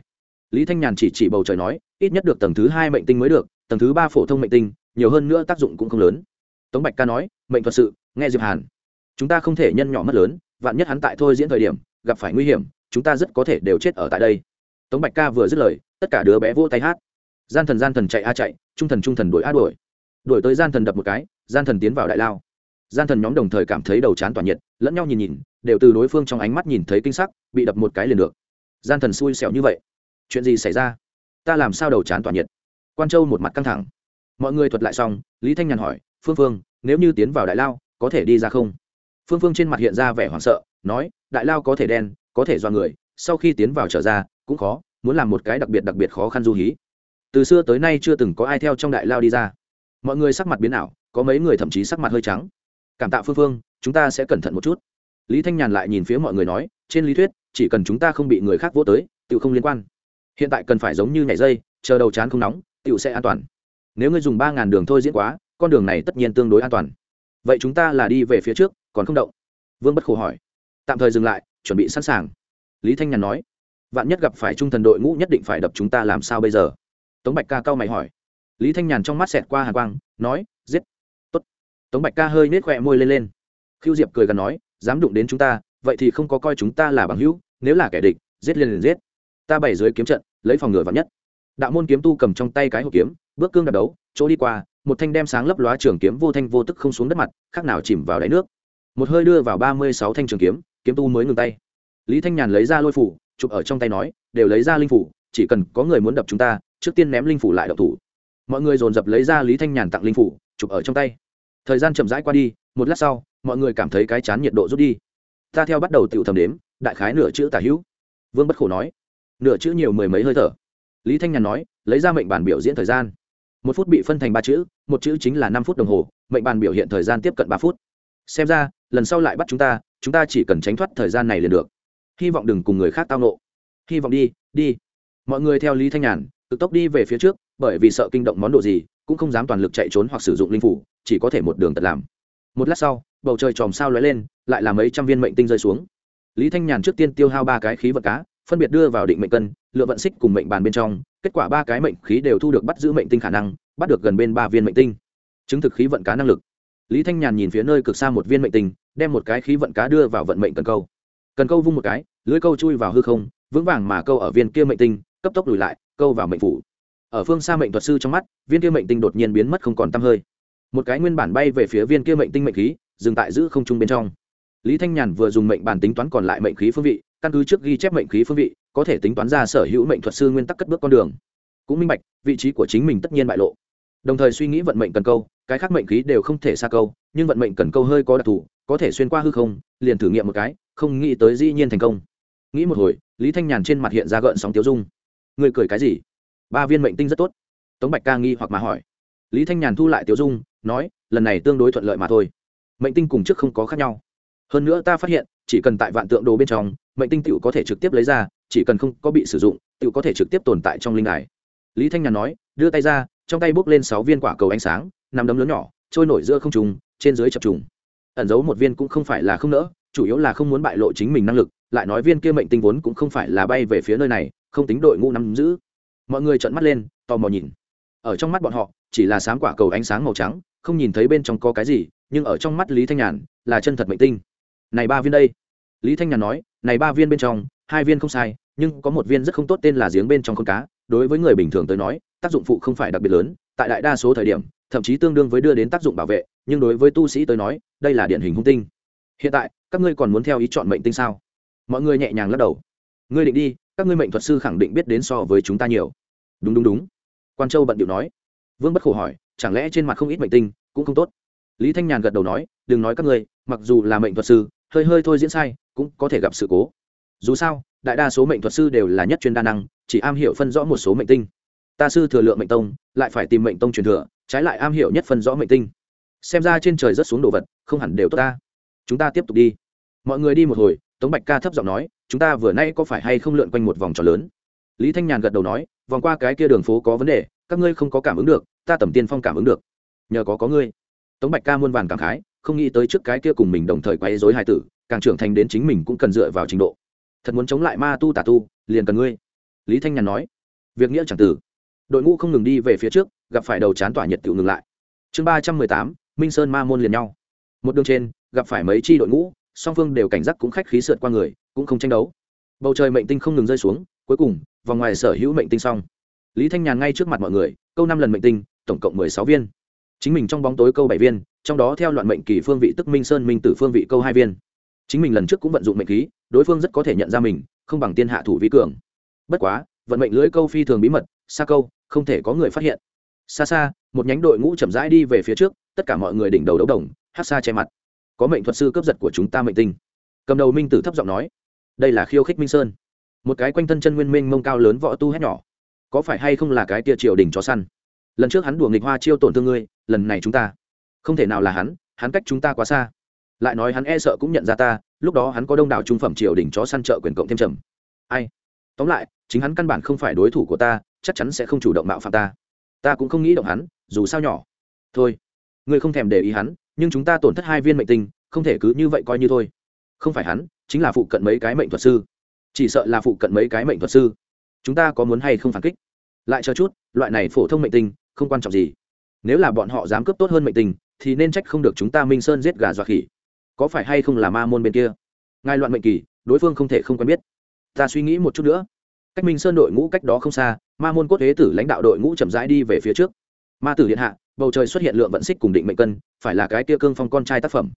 Lý thanh nhàn chỉ chỉ bầu trời nói, ít nhất được tầng thứ hai mệnh tinh mới được, tầng thứ ba phổ thông mệnh tinh, nhiều hơn nữa tác dụng cũng không lớn. Tống bạch ca nói, mệnh thuật sự, nghe diệp hàn. Chúng ta không thể nhân nhỏ mất lớn, vạn nhất hắn tại thôi diễn thời điểm, gặp phải nguy hiểm, chúng ta rất có thể đều chết ở tại đây. Tống bạch ca vừa dứt lời, tất cả đứa bé vỗ tay hát. Gian thần gian thần chạy a chạy, trung thần trung thần đuổi a đuổi. Đuổi tới gian thần đập một cái, gian thần tiến vào đại lao gian thần nhóm đồng thời cảm thấy đầu chán tỏa nhiệt, lẫn nhau nhìn nhìn, đều từ đối phương trong ánh mắt nhìn thấy kinh sắc, bị đập một cái liền được. Gian thần xui xẻo như vậy, chuyện gì xảy ra? Ta làm sao đầu chán tỏa nhiệt? Quan châu một mặt căng thẳng. Mọi người thuật lại xong, lý thanh nhàn hỏi, phương phương, nếu như tiến vào đại lao, có thể đi ra không? Phương phương trên mặt hiện ra vẻ hoảng sợ, nói, đại lao có thể đen, có thể do người, sau khi tiến vào trở ra, cũng khó, muốn làm một cái đặc biệt đặc biệt khó khăn du hí. Từ xưa tới nay chưa từng có ai theo trong đại lao đi ra. Mọi người sắc mặt biến ảo, có mấy người thậm chí sắc mặt hơi trắng cảm tạ phương phương, chúng ta sẽ cẩn thận một chút. Lý thanh nhàn lại nhìn phía mọi người nói, trên lý thuyết, chỉ cần chúng ta không bị người khác vô tới tự không liên quan. Hiện tại cần phải giống như nhảy dây, chờ đầu chán không nóng tự sẽ an toàn. Nếu ngươi dùng ba ngàn đường thôi diễn quá, con đường này tất nhiên tương đối an toàn. Vậy chúng ta là đi về phía trước, còn không động. Vương bất khổ hỏi. Tạm thời dừng lại, chuẩn bị sẵn sàng. Lý thanh nhàn nói. Vạn nhất gặp phải trung thần đội ngũ nhất định phải đập chúng ta làm sao bây giờ? Tống bạch ca cao mày hỏi. Lý thanh nhàn trong mắt xẹt qua hà quang, nói, giết tống bạch ca hơi nết khỏe môi lên lên. Khiêu diệp cười gần nói, dám đụng đến chúng ta, vậy thì không có coi chúng ta là bằng hữu, nếu là kẻ địch, giết liền liền giết. Ta bày dưới kiếm trận, lấy phòng ngừa vạn nhất. Đạo môn kiếm tu cầm trong tay cái hộp kiếm, bước cương đạp đấu, chỗ đi qua, một thanh đem sáng lấp lóa trường kiếm vô thanh vô tức không xuống đất mặt, khác nào chìm vào đáy nước. Một hơi đưa vào ba mươi sáu thanh trường kiếm kiếm tu mới ngừng tay. Lý thanh nhàn lấy ra lôi phủ, chụp ở trong tay nói, đều lấy ra linh phủ, chỉ cần có người muốn đập chúng ta, trước tiên ném linh phủ lại đập thủ. Mọi người dồn dập lấy ra lý thanh nhàn tặng linh phủ, chụp ở trong tay thời gian chậm rãi qua đi, một lát sau, mọi người cảm thấy cái chán nhiệt độ rút đi. Ta theo bắt đầu tự thầm đếm, đại khái nửa chữ tả hữu. Vương bất khổ nói, nửa chữ nhiều mười mấy hơi thở. Lý thanh nhàn nói, lấy ra mệnh bản biểu diễn thời gian. Một phút bị phân thành ba chữ, một chữ chính là năm phút đồng hồ, mệnh bản biểu hiện thời gian tiếp cận ba phút. Xem ra, lần sau lại bắt chúng ta chúng ta chỉ cần tránh thoát thời gian này liền được. Hy vọng đừng cùng người khác tao nộ hy vọng đi đi. Mọi người theo lý thanh nhàn cực tốc đi về phía trước bởi vì sợ kinh động món đồ gì, cũng không dám toàn lực chạy trốn hoặc sử dụng linh phủ, chỉ có thể một đường tật làm. Một lát sau, bầu trời chòm sao lóe lên, lại là mấy trăm viên mệnh tinh rơi xuống. Lý thanh nhàn trước tiên tiêu hao ba cái khí vật cá, phân biệt đưa vào định mệnh cân, lựa vận xích cùng mệnh bàn bên trong, kết quả ba cái mệnh khí đều thu được bắt giữ mệnh tinh khả năng, bắt được gần bên ba viên mệnh tinh. Chứng thực khí vận cá năng lực. Lý thanh nhàn nhìn phía nơi cực xa một viên mệnh tinh, đem một cái khí vận cá đưa vào vận mệnh cần câu. Cần câu vung một cái lưới câu chui vào hư không, vững vàng mà câu ở viên kia mệnh tinh, cấp tốc lùi lại, câu vào mệnh phủ ở phương xa mệnh thuật sư trong mắt, viên kia mệnh tinh đột nhiên biến mất không còn t hơi. Một cái nguyên bản bay về phía viên kia mệnh tinh mệnh khí, dừng tại giữ không trung bên trong. Lý thanh nhàn vừa dùng mệnh bản tính toán còn lại mệnh khí phương vị, căn cứ trước ghi chép mệnh khí phương vị, có thể tính toán ra sở hữu mệnh thuật sư nguyên tắc cất bước con đường. Cũng minh bạch, vị trí của chính mình tất nhiên bại lộ. Đồng thời suy nghĩ vận mệnh cần câu, cái khác mệnh khí đều không thể xa câu, nhưng vận mệnh cần câu hơi có đặc thù, có thể xuyên qua hư không, liền thử nghiệm một cái, không nghĩ tới dĩ nhiên thành công. Nghĩ một hồi, lý thanh nhàn trên mặt hiện ra gợn sóng tiêu dung. Người cười cái gì? Ba viên mệnh tinh rất tốt. Tống bạch ca nghi hoặc mà hỏi. Lý thanh nhàn thu lại Tiểu dung, nói, lần này tương đối thuận lợi mà thôi. Mệnh tinh cùng trước không có khác nhau. Hơn nữa ta phát hiện, chỉ cần tại vạn tượng đồ bên trong, mệnh tinh tựu có thể trực tiếp lấy ra, chỉ cần không có bị sử dụng tựu có thể trực tiếp tồn tại trong linh đài. Lý thanh nhàn nói, đưa tay ra, trong tay bốc lên sáu viên quả cầu ánh sáng nằm đấm lớn nhỏ, trôi nổi giữa không trùng trên dưới chập trùng. Ẩn giấu một viên cũng không phải là không nỡ, chủ yếu là không muốn bại lộ chính mình năng lực, lại nói viên kia mệnh tinh vốn cũng không phải là bay về phía nơi này, không tính đội ngũ nắm giữ mọi người trợn mắt lên, tò mò nhìn. Ở trong mắt bọn họ, chỉ là sáng quả cầu ánh sáng màu trắng, không nhìn thấy bên trong có cái gì, nhưng ở trong mắt lý thanh nhàn là chân thật mệnh tinh. Này ba viên đây. Lý thanh nhàn nói, này ba viên bên trong, hai viên không sai, nhưng có một viên rất không tốt tên là giếng bên trong con cá. Đối với người bình thường tới nói, tác dụng phụ không phải đặc biệt lớn. Tại đại đa số thời điểm, thậm chí tương đương với đưa đến tác dụng bảo vệ, nhưng đối với tu sĩ tới nói, đây là điển hình hung tinh. Hiện tại, các ngươi còn muốn theo ý chọn mệnh tinh sao? Mọi người nhẹ nhàng lắc đầu. Ngươi định đi các ngươi mệnh thuật sư khẳng định biết đến so với chúng ta nhiều. Đúng đúng đúng. Quan châu bận điệu nói. Vương bất khổ hỏi, chẳng lẽ trên mặt không ít mệnh tinh cũng không tốt? Lý thanh nhàn gật đầu nói, đừng nói các ngươi, mặc dù là mệnh thuật sư, hơi hơi thôi diễn sai, cũng có thể gặp sự cố. Dù sao, đại đa số mệnh thuật sư đều là nhất chuyên đa năng, chỉ am hiểu phân rõ một số mệnh tinh. Ta sư thừa lượng mệnh tông, lại phải tìm mệnh tông truyền thừa, trái lại am hiểu nhất phân rõ mệnh tinh. Xem ra trên trời rất xuống đồ vật, không hẳn đều tốt ta. Chúng ta tiếp tục đi. Mọi người đi một hồi, tống bạch ca thấp giọng nói chúng ta vừa nay có phải hay không lượn quanh một vòng tròn lớn? Lý thanh nhàn gật đầu nói, vòng qua cái kia đường phố có vấn đề, các ngươi không có cảm ứng được, ta tầm tiên phong cảm ứng được. Nhờ có có ngươi. Tống bạch ca muôn vàn cảm khái, không nghĩ tới trước cái kia cùng mình đồng thời quay dối hai tử, càng trưởng thành đến chính mình cũng cần dựa vào trình độ. Thật muốn chống lại ma tu tà tu, liền cần ngươi. Lý thanh nhàn nói, việc nghĩa chẳng tử đội ngũ không ngừng đi về phía trước, gặp phải đầu chán tỏa nhiệt tự ngừng lại. Chương ba trăm mười tám, minh sơn ma môn liền nhau. Một đường trên, gặp phải mấy chi đội ngũ, song phương đều cảnh giác cũng khách khí sượt qua người cũng không tranh đấu. Bầu trời mệnh tinh không ngừng rơi xuống, cuối cùng, vòng ngoài sở hữu mệnh tinh xong. Lý thanh nhàn ngay trước mặt mọi người, câu năm lần mệnh tinh, tổng cộng mười sáu viên. Chính mình trong bóng tối câu bảy viên, trong đó theo loạn mệnh kỳ phương vị tức minh sơn minh tử phương vị câu hai viên. Chính mình lần trước cũng vận dụng mệnh khí, đối phương rất có thể nhận ra mình, không bằng tiên hạ thủ vi cường. Bất quá, vận mệnh lưới câu phi thường bí mật, xa câu, không thể có người phát hiện. Xa xa, một nhánh đội ngũ chậm rãi đi về phía trước, tất cả mọi người đỉnh đầu đấu đồng, hát xa che mặt. Có mệnh thuật sư cướp giật của chúng ta mệnh tinh. Cầm đầu minh tử thấp giọng nói đây là khiêu khích minh sơn một cái quanh thân chân nguyên minh mông cao lớn võ tu hét nhỏ có phải hay không là cái tia triều đình chó săn lần trước hắn đùa nghịch hoa chiêu tổn thương ngươi lần này chúng ta không thể nào là hắn hắn cách chúng ta quá xa lại nói hắn e sợ cũng nhận ra ta lúc đó hắn có đông đảo trung phẩm triều đình chó săn trợ quyền cộng thêm trầm ai tóm lại chính hắn căn bản không phải đối thủ của ta chắc chắn sẽ không chủ động mạo phạm ta ta cũng không nghĩ động hắn dù sao nhỏ thôi ngươi không thèm để ý hắn nhưng chúng ta tổn thất hai viên mệnh tinh không thể cứ như vậy coi như thôi không phải hắn, chính là phụ cận mấy cái mệnh thuật sư. Chỉ sợ là phụ cận mấy cái mệnh thuật sư. Chúng ta có muốn hay không phản kích? Lại chờ chút, loại này phổ thông mệnh tinh, không quan trọng gì. Nếu là bọn họ dám cướp tốt hơn mệnh tinh, thì nên trách không được chúng ta minh sơn giết gà dọa khỉ. Có phải hay không là ma môn bên kia? Ngài loạn mệnh kỳ, đối phương không thể không quen biết. Ta suy nghĩ một chút nữa. Cách minh sơn đội ngũ cách đó không xa, ma môn cốt thế tử lãnh đạo đội ngũ chậm rãi đi về phía trước. Ma tử điện hạ, bầu trời xuất hiện lượng vận xích cùng định mệnh cân, phải là cái tia cương phong con trai tác phẩm.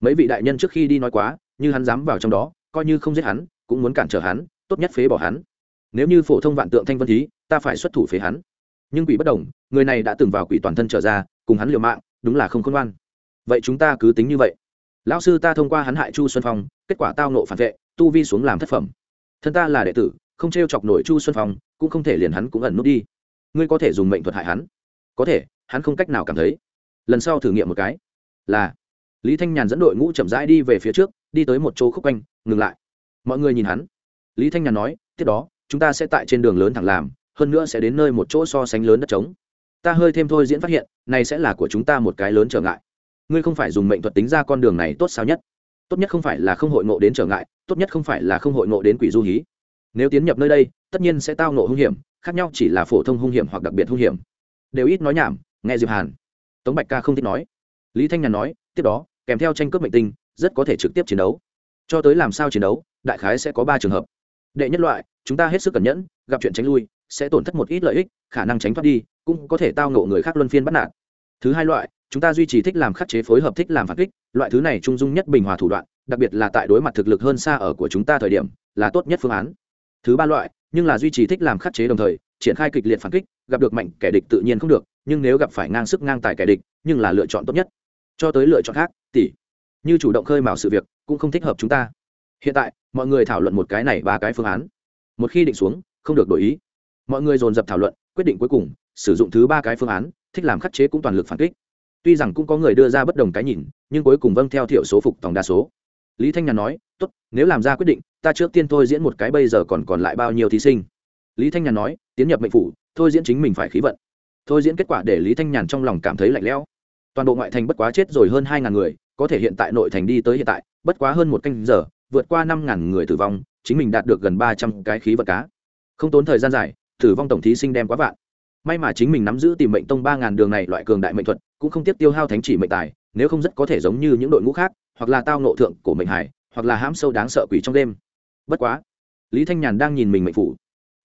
Mấy vị đại nhân trước khi đi nói quá như hắn dám vào trong đó, coi như không giết hắn, cũng muốn cản trở hắn, tốt nhất phế bỏ hắn. Nếu như phổ thông vạn tượng thanh vân thí, ta phải xuất thủ phế hắn. Nhưng quỷ bất đồng, người này đã từng vào quỷ toàn thân trở ra, cùng hắn liều mạng, đúng là không khôn ngoan. Vậy chúng ta cứ tính như vậy. Lão sư ta thông qua hắn hại chu xuân phong, kết quả tao nộ phản vệ, tu vi xuống làm thất phẩm. Thân ta là đệ tử, không t r e o chọc nổi chu xuân phong, cũng không thể liền hắn cũng ẩn nút đi. Ngươi có thể dùng mệnh thuật hại hắn. Có thể, hắn không cách nào cảm thấy. Lần sau thử nghiệm một cái. Là, lý thanh nhàn dẫn đội ngũ chậm rãi đi về phía trước đi tới một chỗ khúc quanh, ngừng lại. Mọi người nhìn hắn. Lý thanh nhàn nói, tiếp đó, chúng ta sẽ tại trên đường lớn thẳng làm, hơn nữa sẽ đến nơi một chỗ so sánh lớn đất trống. Ta hơi thêm thôi diễn phát hiện, này sẽ là của chúng ta một cái lớn trở ngại. Ngươi không phải dùng mệnh thuật tính ra con đường này tốt sao nhất? Tốt nhất không phải là không hội ngộ đến trở ngại, tốt nhất không phải là không hội ngộ đến quỷ du hí. Nếu tiến nhập nơi đây, tất nhiên sẽ tao ngộ hung hiểm, khác nhau chỉ là phổ thông hung hiểm hoặc đặc biệt hung hiểm. Đều ít nói nhảm, nghe diệp hàn. Tống bạch ca không thích nói. Lý thanh nhàn nói, tiếp đó, kèm theo tranh cướp mệnh tinh rất có thể trực tiếp chiến đấu. Cho tới làm sao chiến đấu, đại khái sẽ có ba trường hợp. Đệ nhất loại, chúng ta hết sức cẩn nhẫn, gặp chuyện tránh lui, sẽ tổn thất một ít lợi ích, khả năng tránh thoát đi, cũng có thể tao ngộ người khác luân phiên bắt nạt. Thứ hai loại, chúng ta duy trì thích làm khắc chế phối hợp thích làm phản kích, loại thứ này trung dung nhất bình hòa thủ đoạn, đặc biệt là tại đối mặt thực lực hơn xa ở của chúng ta thời điểm, là tốt nhất phương án. Thứ ba loại, nhưng là duy trì thích làm khắc chế đồng thời, triển khai kịch liệt phản kích, gặp được mạnh kẻ địch tự nhiên không được, nhưng nếu gặp phải ngang sức ngang tài kẻ địch, nhưng là lựa chọn tốt nhất. Cho tới lựa chọn khác, tỷ như chủ động khơi mào sự việc, cũng không thích hợp chúng ta. Hiện tại, mọi người thảo luận một cái này ba cái phương án. Một khi định xuống, không được đổi ý. Mọi người dồn dập thảo luận, quyết định cuối cùng, sử dụng thứ ba cái phương án, thích làm khắc chế cũng toàn lực phản kích. Tuy rằng cũng có người đưa ra bất đồng cái nhìn, nhưng cuối cùng vâng theo thiểu số phục tổng đa số. Lý thanh nhàn nói, tốt, nếu làm ra quyết định, ta trước tiên thôi diễn một cái bây giờ còn còn lại bao nhiêu thí sinh. Lý thanh nhàn nói, tiến nhập mệnh phủ, thôi diễn chính mình phải khí vận. Thôi diễn kết quả để lý thanh nhàn trong lòng cảm thấy lạnh lẽo. Toàn bộ ngoại thành bất quá chết rồi hơn hai ngàn người có thể hiện tại nội thành đi tới hiện tại, bất quá hơn một canh giờ, vượt qua năm ngàn người tử vong, chính mình đạt được gần ba trăm cái khí vật cá. Không tốn thời gian dài tử vong tổng thí sinh đem quá vạn. May mà chính mình nắm giữ tìm mệnh tông ba ngàn đường này loại cường đại mệnh thuật, cũng không tiếp tiêu hao thánh chỉ mệnh tài, nếu không rất có thể giống như những đội ngũ khác, hoặc là tao nộ thượng của mệnh hải, hoặc là hãm sâu đáng sợ quỷ trong đêm. Bất quá, lý thanh nhàn đang nhìn mình mệnh phủ.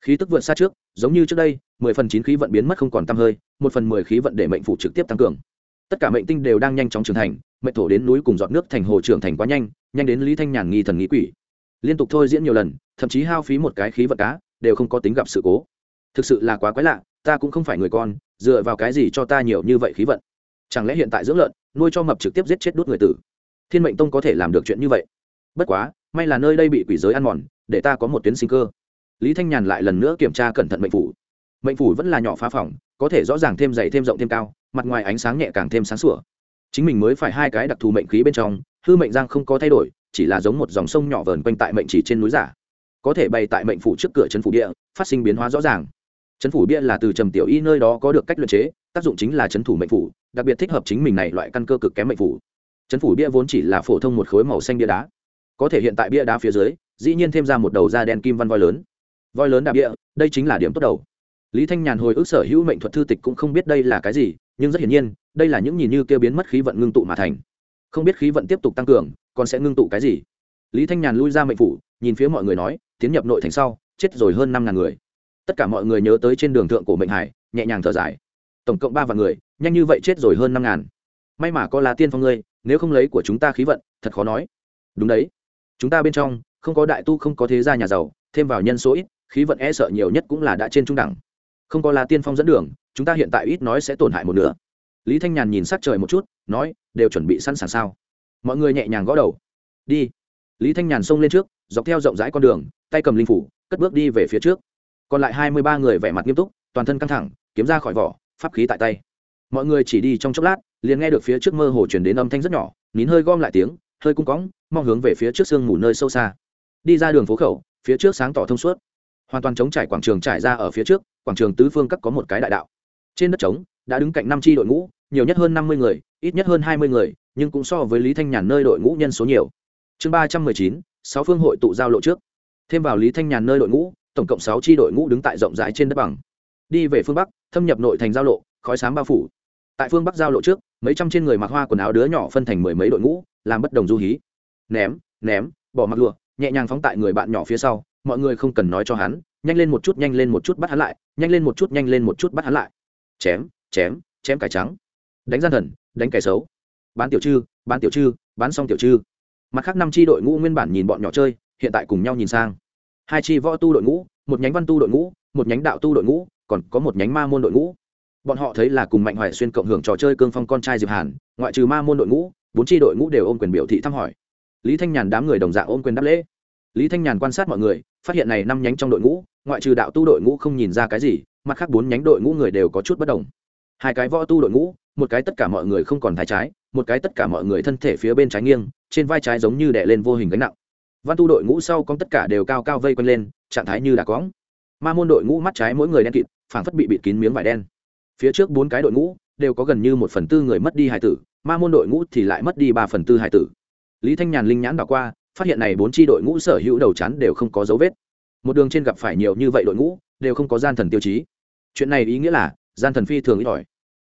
Khí tức vượt xa trước, giống như trước đây, mười phần chín khí vận biến mất không còn t hơi, một phần mười khí vận để mệnh phủ trực tiếp tăng cường tất cả mệnh tinh đều đang nhanh chóng trưởng thành, mệnh thổ đến núi cùng dọn nước thành hồ trưởng thành quá nhanh nhanh đến lý thanh nhàn nghi thần nghĩ quỷ. Liên tục thôi diễn nhiều lần, thậm chí hao phí một cái khí vật cá, đều không có tính gặp sự cố. Thực sự là quá quái lạ, ta cũng không phải người con, dựa vào cái gì cho ta nhiều như vậy khí vận? Chẳng lẽ hiện tại dưỡng lợn, nuôi cho mập trực tiếp giết chết đốt người tử? Thiên mệnh tông có thể làm được chuyện như vậy? Bất quá, may là nơi đây bị quỷ giới ăn mòn, để ta có một tuyến sinh cơ. Lý thanh nhàn lại lần nữa kiểm tra cẩn thận mệnh phủ. Mệnh phủ vẫn là nhỏ phá phòng, có thể rõ ràng thêm dày thêm rộng thêm cao mặt ngoài ánh sáng nhẹ càng thêm sáng sủa. Chính mình mới phải hai cái đặc thù mệnh khí bên trong, hư mệnh giang không có thay đổi, chỉ là giống một dòng sông nhỏ vờn quanh tại mệnh chỉ trên núi giả. Có thể bày tại mệnh phủ trước cửa trấn phủ địa, phát sinh biến hóa rõ ràng. Trấn phủ bia là từ trầm tiểu y nơi đó có được cách luyện chế, tác dụng chính là trấn thủ mệnh phủ, đặc biệt thích hợp chính mình này loại căn cơ cực kém mệnh phủ. Trấn phủ bia vốn chỉ là phổ thông một khối màu xanh bia đá. Có thể hiện tại bia đá phía dưới, dĩ nhiên thêm ra một đầu da đen kim văn voi lớn. Voi lớn đạp bia, đây chính là điểm tốt đầu. Lý thanh nhàn hồi ức sở hữu mệnh thuật thư tịch cũng không biết đây là cái gì nhưng rất hiển nhiên, đây là những nhìn như kêu biến mất khí vận ngưng tụ mà thành. Không biết khí vận tiếp tục tăng cường, còn sẽ ngưng tụ cái gì? Lý thanh nhàn lui ra mệnh phủ, nhìn phía mọi người nói, tiến nhập nội thành sau, chết rồi hơn năm ngàn người. Tất cả mọi người nhớ tới trên đường thượng của mệnh hải, nhẹ nhàng thở dài. Tổng cộng ba vạn người, nhanh như vậy chết rồi hơn năm ngàn. May mà có là tiên phong ngươi, nếu không lấy của chúng ta khí vận, thật khó nói. Đúng đấy. Chúng ta bên trong, không có đại tu không có thế gia nhà giàu, thêm vào nhân số ít, khí vận e sợ nhiều nhất cũng là đã trên trung đẳng không có là tiên phong dẫn đường, chúng ta hiện tại ít nói sẽ tổn hại một nửa. Lý thanh nhàn nhìn sát trời một chút, nói, đều chuẩn bị sẵn sàng sao? Mọi người nhẹ nhàng gõ đầu. Đi. Lý thanh nhàn xông lên trước, dọc theo rộng rãi con đường, tay cầm linh phủ, cất bước đi về phía trước. Còn lại hai mươi ba người vẻ mặt nghiêm túc, toàn thân căng thẳng, kiếm ra khỏi vỏ, pháp khí tại tay. Mọi người chỉ đi trong chốc lát, liền nghe được phía trước mơ hồ chuyển đến âm thanh rất nhỏ, nín hơi gom lại tiếng, hơi cung cóng, mong hướng về phía trước sương mù nơi sâu xa. Đi ra đường phố khẩu, phía trước sáng tỏ thông suốt. Hoàn toàn chống trải quảng trường trải ra ở phía trước quảng trường tứ phương các có một cái đại đạo. Trên đất trống, đã đứng cạnh năm tri đội ngũ, nhiều nhất hơn năm mươi người, ít nhất hơn hai mươi người, nhưng cũng so với lý thanh nhàn nơi đội ngũ nhân số nhiều. Chương ba trăm mười chín, sáu phương hội tụ giao lộ trước. Thêm vào lý thanh nhàn nơi đội ngũ, tổng cộng sáu tri đội ngũ đứng tại rộng rãi trên đất bằng. Đi về phương bắc, thâm nhập nội thành giao lộ, khói sáng bao phủ. Tại phương bắc giao lộ trước, mấy trăm trên người mặc hoa quần áo đứa nhỏ phân thành mười mấy đội ngũ, làm bất đồng du hí. Ném ném, bỏ mặc lụa, nhẹ nhàng phóng tại người bạn nhỏ phía sau, mọi người không cần nói cho hắn nhanh lên một chút, nhanh lên một chút bắt hắn lại, nhanh lên một chút, nhanh lên một chút bắt hắn lại. Chém chém chém cải trắng. Đánh gian thần, đánh kẻ xấu. Bán tiểu chư bán tiểu chư bán xong tiểu chư mặt khác năm tri đội ngũ nguyên bản nhìn bọn nhỏ chơi, hiện tại cùng nhau nhìn sang. Hai chi võ tu đội ngũ, một nhánh văn tu đội ngũ, một nhánh đạo tu đội ngũ, còn có một nhánh ma môn đội ngũ. Bọn họ thấy là cùng mạnh hoài xuyên cộng hưởng trò chơi cương phong con trai diệp hàn, ngoại trừ ma môn đội ngũ, bốn tri đội ngũ đều ôm quyền biểu thị thăm hỏi. Lý thanh nhàn đám người đồng dạng ôm quyền đáp lễ lý thanh nhàn quan sát mọi người, phát hiện này năm nhánh trong đội ngũ, ngoại trừ đạo tu đội ngũ không nhìn ra cái gì, mặt khác bốn nhánh đội ngũ người đều có chút bất đồng. Hai cái võ tu đội ngũ, một cái tất cả mọi người không còn thái trái, một cái tất cả mọi người thân thể phía bên trái nghiêng, trên vai trái giống như đè lên vô hình gánh nặng. Văn tu đội ngũ sau con tất cả đều cao cao vây quanh lên, trạng thái như đã cóng ma môn đội ngũ mắt trái mỗi người đen kịt, phảng phất bị bịt kín miếng vải đen. Phía trước bốn cái đội ngũ đều có gần như một phần tư người mất đi hải tử, ma môn đội ngũ thì lại mất đi ba phần tư hải tử. Lý thanh nhàn linh nhãn đảo qua phát hiện này bốn tri đội ngũ sở hữu đầu chắn đều không có dấu vết. Một đường trên gặp phải nhiều như vậy đội ngũ, đều không có gian thần tiêu chí. Chuyện này ý nghĩa là, gian thần phi thường ít ỏi.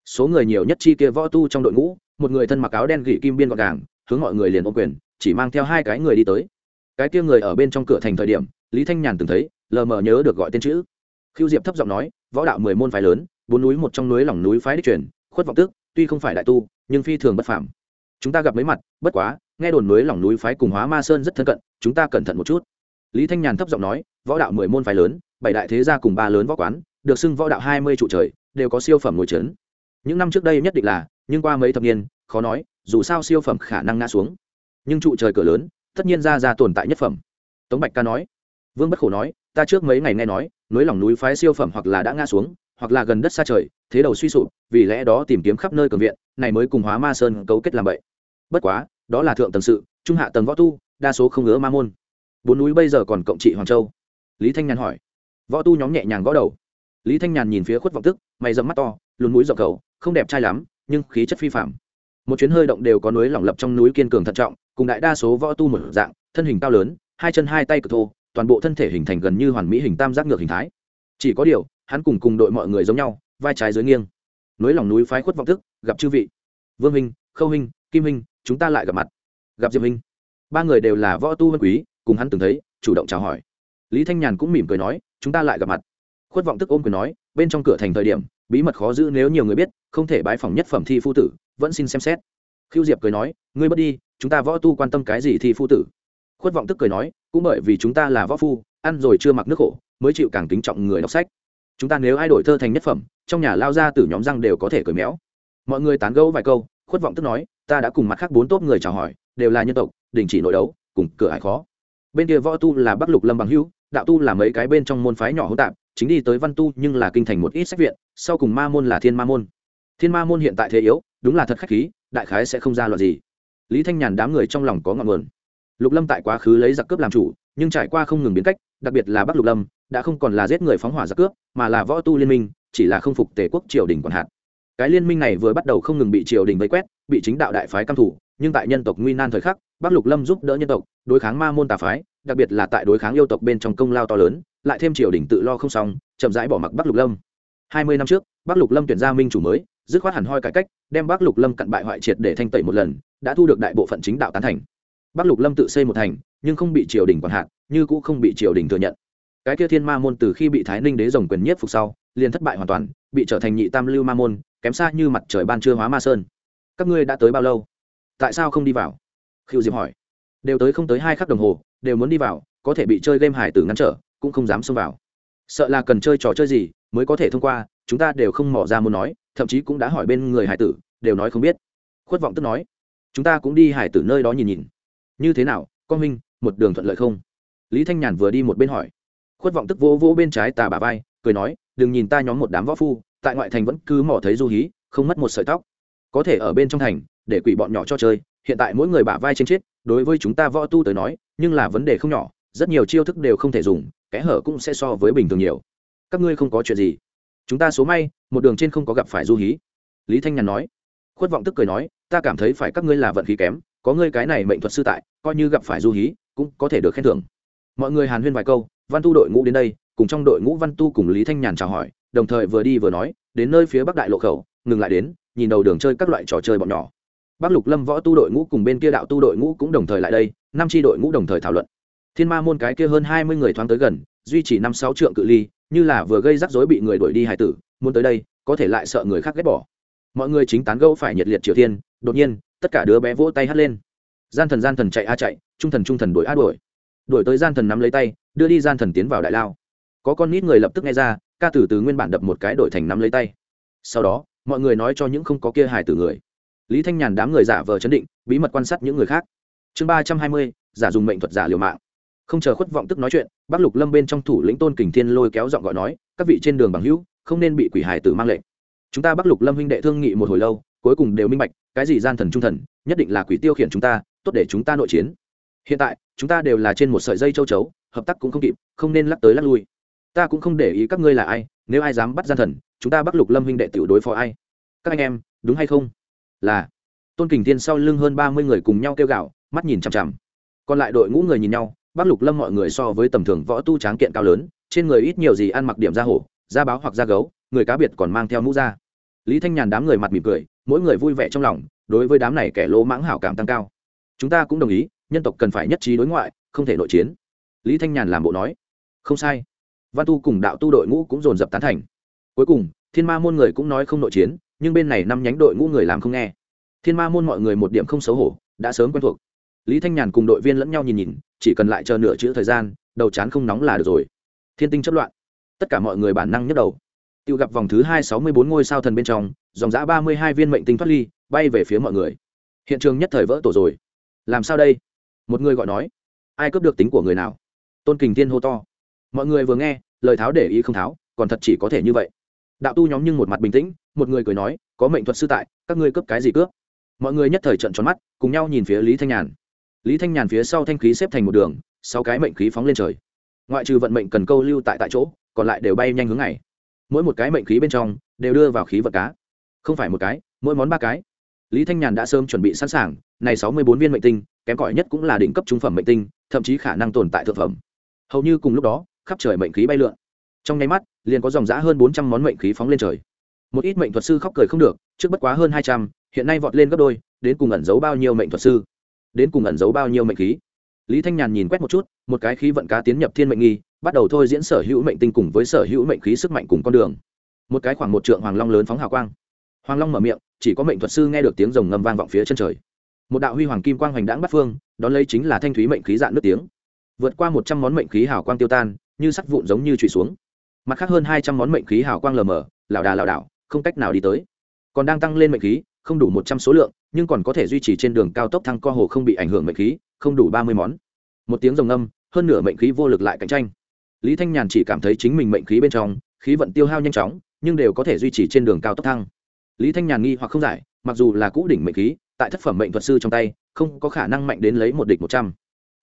Số người nhiều nhất chi kia võ tu trong đội ngũ, một người thân mặc áo đen gỉ kim biên gọn gàng, hướng mọi người liền ôm quyền, chỉ mang theo hai cái người đi tới. Cái kia người ở bên trong cửa thành thời điểm, lý thanh nhàn từng thấy, lờ mờ nhớ được gọi tên chữ. Khiêu diệp thấp giọng nói, võ đạo mười môn phái lớn, bốn núi một trong núi lòng núi phái đích truyền, khuất vọng tước tuy không phải đại tu, nhưng phi thường bất phạm chúng ta gặp mấy mặt, bất quá nghe đồn núi lỏng núi phái cùng hóa ma sơn rất thân cận, chúng ta cẩn thận một chút. Lý thanh nhàn thấp giọng nói, võ đạo mười môn phái lớn, bảy đại thế gia cùng ba lớn võ quán, được xưng võ đạo hai mươi trụ trời, đều có siêu phẩm ngồi trấn. Những năm trước đây nhất định là, nhưng qua mấy thập niên, khó nói, dù sao siêu phẩm khả năng ngã xuống. Nhưng trụ trời cửa lớn, tất nhiên ra ra tồn tại nhất phẩm. Tống bạch ca nói, vương bất khổ nói, ta trước mấy ngày nghe nói, núi lòng núi phái siêu phẩm hoặc là đã ngã xuống, hoặc là gần đất xa trời, thế đầu suy sụp, vì lẽ đó tìm kiếm khắp nơi cường viện, này mới cùng hóa ma sơn cấu kết làm vậy. Bất quá đó là thượng tầng sự trung hạ tầng võ tu đa số không ngứa ma môn. Bốn núi bây giờ còn cộng trị hoàng châu. Lý thanh nhàn hỏi. Võ tu nhóm nhẹ nhàng gõ đầu. Lý thanh nhàn nhìn phía khuất vọng tức mày dầm mắt to lùn núi dọc cầu không đẹp trai lắm nhưng khí chất phi phạm một chuyến hơi động đều có núi lỏng lập trong núi kiên cường thận trọng cùng đại đa số võ tu một dạng thân hình cao lớn hai chân hai tay cực thô toàn bộ thân thể hình thành gần như hoàn mỹ hình tam giác ngược hình thái. Chỉ có điều hắn cùng cùng đội mọi người giống nhau vai trái dưới nghiêng. Núi lòng núi phái khuất vọng tức, gặp chư vị. Vương hình, khâu hình, kim hình chúng ta lại gặp mặt. Gặp diệp minh. Ba người đều là võ tu vân quý, cùng hắn từng thấy, chủ động chào hỏi. Lý thanh nhàn cũng mỉm cười nói, chúng ta lại gặp mặt. Khuất vọng tức ôm cười nói, bên trong cửa thành thời điểm, bí mật khó giữ nếu nhiều người biết, không thể bái phỏng nhất phẩm thi phu tử, vẫn xin xem xét. Khiêu diệp cười nói, ngươi mất đi, chúng ta võ tu quan tâm cái gì thi phu tử? Khuất vọng tức cười nói, cũng bởi vì chúng ta là võ phu, ăn rồi chưa mặc nước khổ, mới chịu càng kính trọng người đọc sách. Chúng ta nếu ai đổi thơ thành nhất phẩm, trong nhà lao ra từ nhóm răng đều có thể cười méo. Mọi người tán gẫu vài câu, khuất vọng tức nói ta đã cùng mặt khác bốn tốt người chào hỏi, đều là nhân tộc, đình chỉ nội đấu, cùng cửa hải khó. Bên kia võ tu là bắc lục lâm bằng hữu, đạo tu là mấy cái bên trong môn phái nhỏ hỗn tạp, chính đi tới văn tu nhưng là kinh thành một ít sách viện, sau cùng ma môn là thiên ma môn. Thiên ma môn hiện tại thế yếu, đúng là thật khách khí, đại khái sẽ không ra loạn gì. Lý thanh nhàn đám người trong lòng có ngọn nguồn. Lục lâm tại quá khứ lấy giặc cướp làm chủ, nhưng trải qua không ngừng biến cách, đặc biệt là bắc lục lâm, đã không còn là giết người phóng hỏa giặc cướp, mà là võ tu liên minh, chỉ là không phục tề quốc triều đình còn hạn cái liên minh này vừa bắt đầu không ngừng bị triều đình vây quét bị chính đạo đại phái căm thủ nhưng tại nhân tộc nguy nan thời khắc, bắc lục lâm giúp đỡ nhân tộc, đối kháng ma môn tà phái, đặc biệt là tại đối kháng yêu tộc bên trong công lao to lớn, lại thêm triều đình tự lo không xong, chậm rãi bỏ mặc bắc lục lâm. Hai mươi năm trước, bắc lục lâm tuyển ra minh chủ mới, dứt khoát hẳn hoi cải cách, đem bắc lục lâm cặn bại hoại triệt để thanh tẩy một lần, đã thu được đại bộ phận chính đạo tán thành. Bắc lục lâm tự xây một thành, nhưng không bị triều đình quản hạt như cũng không bị triều đình thừa nhận. Cái kia thiên ma môn từ khi bị thái ninh đế rồng quyền nhiếp phục sau, liền thất bại hoàn toàn, bị trở thành nhị tam lưu ma môn, kém xa như mặt trời ban trưa hóa ma sơn các ngươi đã tới bao lâu? Tại sao không đi vào? Khiêu diệp hỏi. Đều tới không tới hai khắc đồng hồ, đều muốn đi vào, có thể bị chơi game hải tử ngăn trở, cũng không dám xông vào. Sợ là cần chơi trò chơi gì mới có thể thông qua, chúng ta đều không mỏ ra muốn nói, thậm chí cũng đã hỏi bên người hải tử, đều nói không biết. Khuất vọng tức nói. Chúng ta cũng đi hải tử nơi đó nhìn nhìn. Như thế nào con minh, một đường thuận lợi không? Lý thanh nhàn vừa đi một bên hỏi. Khuất vọng tức vô vỗ bên trái tà bà vai, cười nói, đừng nhìn ta nhóm một đám võ phu, tại ngoại thành vẫn cứ mỏ thấy du hí, không mất một sợi tóc có thể ở bên trong thành, để quỷ bọn nhỏ cho chơi, hiện tại mỗi người bả vai trên chết, đối với chúng ta võ tu tới nói, nhưng là vấn đề không nhỏ, rất nhiều chiêu thức đều không thể dùng, kẽ hở cũng sẽ so với bình thường nhiều. Các ngươi không có chuyện gì. Chúng ta số may, một đường trên không có gặp phải du hí. Lý thanh nhàn nói. Khuất vọng tức cười nói, ta cảm thấy phải các ngươi là vận khí kém, có ngươi cái này mệnh thuật sư tại, coi như gặp phải du hí, cũng có thể được khen thưởng. Mọi người hàn huyên vài câu, văn tu đội ngũ đến đây, cùng trong đội ngũ văn tu cùng lý thanh nhàn chào hỏi, đồng thời vừa đi vừa nói đến nơi phía bắc đại lộ khẩu, ngừng lại đến, nhìn đầu đường chơi các loại trò chơi bọn nhỏ. Bắc lục lâm võ tu đội ngũ cùng bên kia đạo tu đội ngũ cũng đồng thời lại đây, năm tri đội ngũ đồng thời thảo luận. Thiên ma môn cái kia hơn hai mươi người thoáng tới gần, duy trì năm sáu trượng cự ly, như là vừa gây rắc rối bị người đuổi đi hải tử, muốn tới đây, có thể lại sợ người khác ghét bỏ. Mọi người chính tán gẫu phải nhiệt liệt triều tiên đột nhiên, tất cả đứa bé vỗ tay hắt lên. Gian thần gian thần chạy a chạy, trung thần trung thần đuổi a đuổi. Đuổi tới gian thần nắm lấy tay, đưa đi gian thần tiến vào đại lao. Có con nít người lập tức nghe ra ca tử từ nguyên bản đập một cái đổi thành nắm lấy tay. Sau đó, mọi người nói cho những không có kia hải tử người. Lý thanh nhàn đám người giả vờ chấn định, bí mật quan sát những người khác. Chương ba trăm hai mươi, giả dùng mệnh thuật giả liều mạng. Không chờ khuất vọng tức nói chuyện, bắc lục lâm bên trong thủ lĩnh tôn kình thiên lôi kéo giọng gọi nói, các vị trên đường bằng hữu, không nên bị quỷ hải tử mang lệnh. Chúng ta bắc lục lâm huynh đệ thương nghị một hồi lâu, cuối cùng đều minh bạch, cái gì gian thần trung thần, nhất định là quỷ tiêu khiển chúng ta, tốt để chúng ta nội chiến. Hiện tại, chúng ta đều là trên một sợi dây châu chấu, hợp tác cũng không kịp, không nên lắc tới lắc lui ta cũng không để ý các ngươi là ai, nếu ai dám bắt gian thần, chúng ta bắt lục lâm huynh đệ tiểu đối phó ai? Các anh em, đúng hay không? Là. Tôn kình thiên sau lưng hơn ba mươi người cùng nhau kêu gạo mắt nhìn chằm chằm. Còn lại đội ngũ người nhìn nhau bắc lục lâm mọi người so với tầm thường võ tu tráng kiện cao lớn, trên người ít nhiều gì ăn mặc điểm da hổ, da báo hoặc da gấu, người cá biệt còn mang theo mũ da. Lý thanh nhàn đám người mặt mỉm cười, mỗi người vui vẻ trong lòng, đối với đám này kẻ lỗ mãng hảo cảm tăng cao. Chúng ta cũng đồng ý, nhân tộc cần phải nhất trí đối ngoại, không thể nội chiến. Lý thanh nhàn làm bộ nói. Không sai văn tu cùng đạo tu đội ngũ cũng dồn dập tán thành. Cuối cùng, thiên ma môn người cũng nói không nội chiến, nhưng bên này năm nhánh đội ngũ người làm không nghe. Thiên ma môn mọi người một điểm không xấu hổ, đã sớm quen thuộc. Lý thanh nhàn cùng đội viên lẫn nhau nhìn nhìn, chỉ cần lại chờ nửa chữ thời gian, đầu chán không nóng là được rồi. Thiên tinh chất loạn. Tất cả mọi người bản năng nhức đầu. Tự gặp vòng thứ hai sáu mươi bốn ngôi sao thần bên trong, dòng giã ba mươi hai viên mệnh tinh thoát ly, bay về phía mọi người. Hiện trường nhất thời vỡ tổ rồi. Làm sao đây? Một người gọi nói. Ai cướp được tính của người nào? Tôn kình tiên hô to mọi người vừa nghe, lời tháo để ý không tháo, còn thật chỉ có thể như vậy. Đạo tu nhóm nhưng một mặt bình tĩnh, một người cười nói, có mệnh thuật sư tại, các ngươi cướp cái gì cướp? Mọi người nhất thời trận tròn mắt, cùng nhau nhìn phía lý thanh nhàn. Lý thanh nhàn phía sau thanh khí xếp thành một đường, sáu cái mệnh khí phóng lên trời. Ngoại trừ vận mệnh cần câu lưu tại tại chỗ, còn lại đều bay nhanh hướng này. Mỗi một cái mệnh khí bên trong, đều đưa vào khí vật cá. Không phải một cái, mỗi món ba cái. Lý thanh nhàn đã sớm chuẩn bị sẵn sàng, này sáu mươi bốn viên mệnh tinh, kém cỏi nhất cũng là đỉnh cấp trung phẩm mệnh tinh, thậm chí khả năng tồn tại thượng phẩm. Hầu như cùng lúc đó khắp trời mệnh khí bay lượn. Trong nháy mắt, liền có dòng giã hơn bốn trăm món mệnh khí phóng lên trời. Một ít mệnh thuật sư khóc cười không được, trước bất quá hơn hai trăm, hiện nay vọt lên gấp đôi, đến cùng ẩn giấu bao nhiêu mệnh thuật sư? Đến cùng ẩn giấu bao nhiêu mệnh khí? Lý thanh nhàn nhìn quét một chút, một cái khí vận cá tiến nhập thiên mệnh nghi, bắt đầu thôi diễn sở hữu mệnh tinh cùng với sở hữu mệnh khí sức mạnh cùng con đường. Một cái khoảng một trượng hoàng long lớn phóng hào quang. Hoàng long mở miệng, chỉ có mệnh thuật sư nghe được tiếng rồng ngầm vang vọng phía chân trời. Một đạo huy hoàng kim quang hoành đãng bắt phương, đón lấy chính là thanh thúy mệnh khí dạn nước tiếng. Vượt qua một trăm món mệnh khí hào quang tiêu tan như sắt vụn giống như trụy xuống. Mặt khác hơn hai trăm món mệnh khí hào quang lờ mờ, lảo đà lảo đảo, không cách nào đi tới. Còn đang tăng lên mệnh khí, không đủ một trăm số lượng, nhưng còn có thể duy trì trên đường cao tốc thăng co hồ không bị ảnh hưởng mệnh khí, không đủ ba mươi món. Một tiếng rồng âm hơn nửa mệnh khí vô lực lại cạnh tranh. Lý thanh nhàn chỉ cảm thấy chính mình mệnh khí bên trong, khí vận tiêu hao nhanh chóng, nhưng đều có thể duy trì trên đường cao tốc thăng. Lý thanh nhàn nghi hoặc không giải, mặc dù là cũ đỉnh mệnh khí, tại thất phẩm mệnh thuật sư trong tay, không có khả năng mạnh đến lấy một địch một trăm.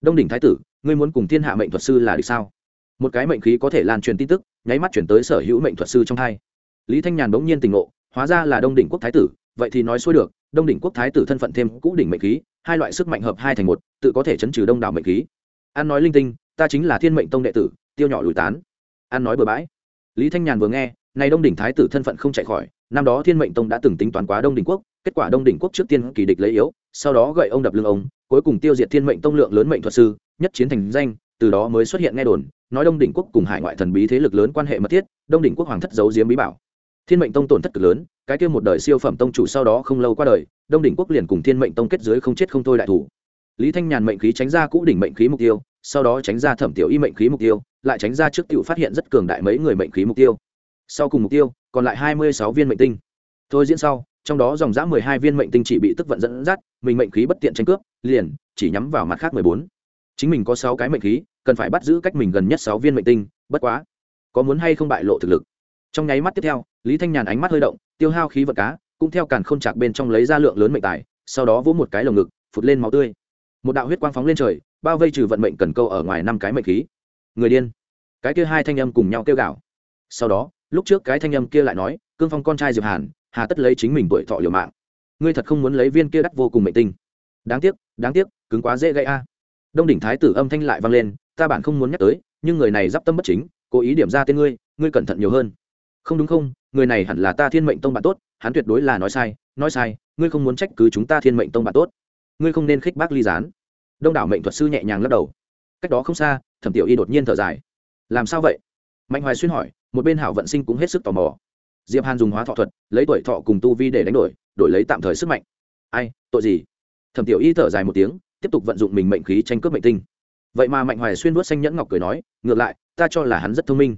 Đông đỉnh thái tử, ngươi muốn cùng thiên hạ mệnh thuật sư là địch sao? Một cái mệnh khí có thể lan truyền tin tức, nháy mắt chuyển tới sở hữu mệnh thuật sư trong hai. Lý thanh nhàn bỗng nhiên tỉnh ngộ, hóa ra là đông đỉnh quốc thái tử, vậy thì nói xuôi được, đông đỉnh quốc thái tử thân phận thêm cũ đỉnh mệnh khí, hai loại sức mạnh hợp hai thành một, tự có thể chấn trừ đông đảo mệnh khí. An nói linh tinh, ta chính là thiên mệnh tông đệ tử, tiêu nhỏ lùi tán. An nói bừa bãi. Lý thanh nhàn vừa nghe, này đông đỉnh thái tử thân phận không chạy khỏi, năm đó thiên mệnh tông đã từng tính toán quá đông đỉnh quốc, kết quả đông đỉnh quốc trước tiên kỳ địch lấy yếu, sau đó gậy ông đập lưng ông, cuối cùng tiêu diệt thiên mệnh tông lượng lớn mệnh thuật sư, nhất chiến thành danh từ đó mới xuất hiện nghe đồn, nói đông đỉnh quốc cùng hải ngoại thần bí thế lực lớn quan hệ mật thiết, đông đỉnh quốc hoàng thất giấu diếm bí bảo. Thiên mệnh tông tổn thất cực lớn, cái kia một đời siêu phẩm tông chủ sau đó không lâu qua đời, đông đỉnh quốc liền cùng thiên mệnh tông kết giới không chết không thôi đại thủ. Lý thanh nhàn mệnh khí tránh ra cũ đỉnh mệnh khí mục tiêu, sau đó tránh ra thẩm tiểu y mệnh khí mục tiêu, lại tránh ra trước t phát hiện rất cường đại mấy người mệnh khí mục tiêu. Sau cùng mục tiêu, còn lại hai mươi sáu viên mệnh tinh. Thôi diễn sau, trong đó dòng dã mười hai viên mệnh tinh chỉ bị tức vận dẫn dắt, mình mệnh khí bất tiện tranh cướp, liền chỉ nhắm vào mặt khác mười bốn. Chính mình có sáu cái mệnh khí cần phải bắt giữ cách mình gần nhất sáu viên mệnh tinh, bất quá, có muốn hay không bại lộ thực lực. Trong nháy mắt tiếp theo, lý thanh nhàn ánh mắt hơi động, tiêu hao khí vật cá, cũng theo càn k h ô n chạc bên trong lấy ra lượng lớn mệnh tài, sau đó vỗ một cái lồng ngực, phụt lên máu tươi. Một đạo huyết quang phóng lên trời, bao vây trừ vận mệnh cần câu ở ngoài năm cái mệnh khí. Người điên. Cái kia hai thanh âm cùng nhau kêu gào. Sau đó, lúc trước cái thanh âm kia lại nói, cương phong con trai diệp hàn, hà tất lấy chính mình tuổi thọ liều mạng. Ngươi thật không muốn lấy viên kia đắt vô cùng mệnh tinh. Đáng tiếc đáng tiếc, cứng quá dễ gây a. Đông đỉnh thái tử âm thanh lại vang lên ta bản không muốn nhắc tới, nhưng người này d i p tâm bất chính, cố ý điểm ra tên ngươi ngươi cẩn thận nhiều hơn. Không đúng không, người này hẳn là ta thiên mệnh tông bạn tốt, hắn tuyệt đối là nói sai nói sai, ngươi không muốn trách cứ chúng ta thiên mệnh tông bạn tốt. Ngươi không nên khích bác ly gián. Đông đảo mệnh thuật sư nhẹ nhàng lắc đầu. Cách đó không xa, thẩm tiểu y đột nhiên thở dài. Làm sao vậy? Mạnh hoài xuyên hỏi, một bên hảo vận sinh cũng hết sức tò mò. Diệp hàn dùng hóa thọ thuật, lấy tuổi thọ cùng tu vi để đánh đổi đổi lấy tạm thời sức mạnh. Ai, tội gì? Thẩm tiểu y thở dài một tiếng, tiếp tục vận dụng mình mệnh khí tranh cướp mệnh tinh vậy mà mạnh hoài xuyên vuốt xanh nhẫn ngọc cười nói, ngược lại, ta cho là hắn rất thông minh.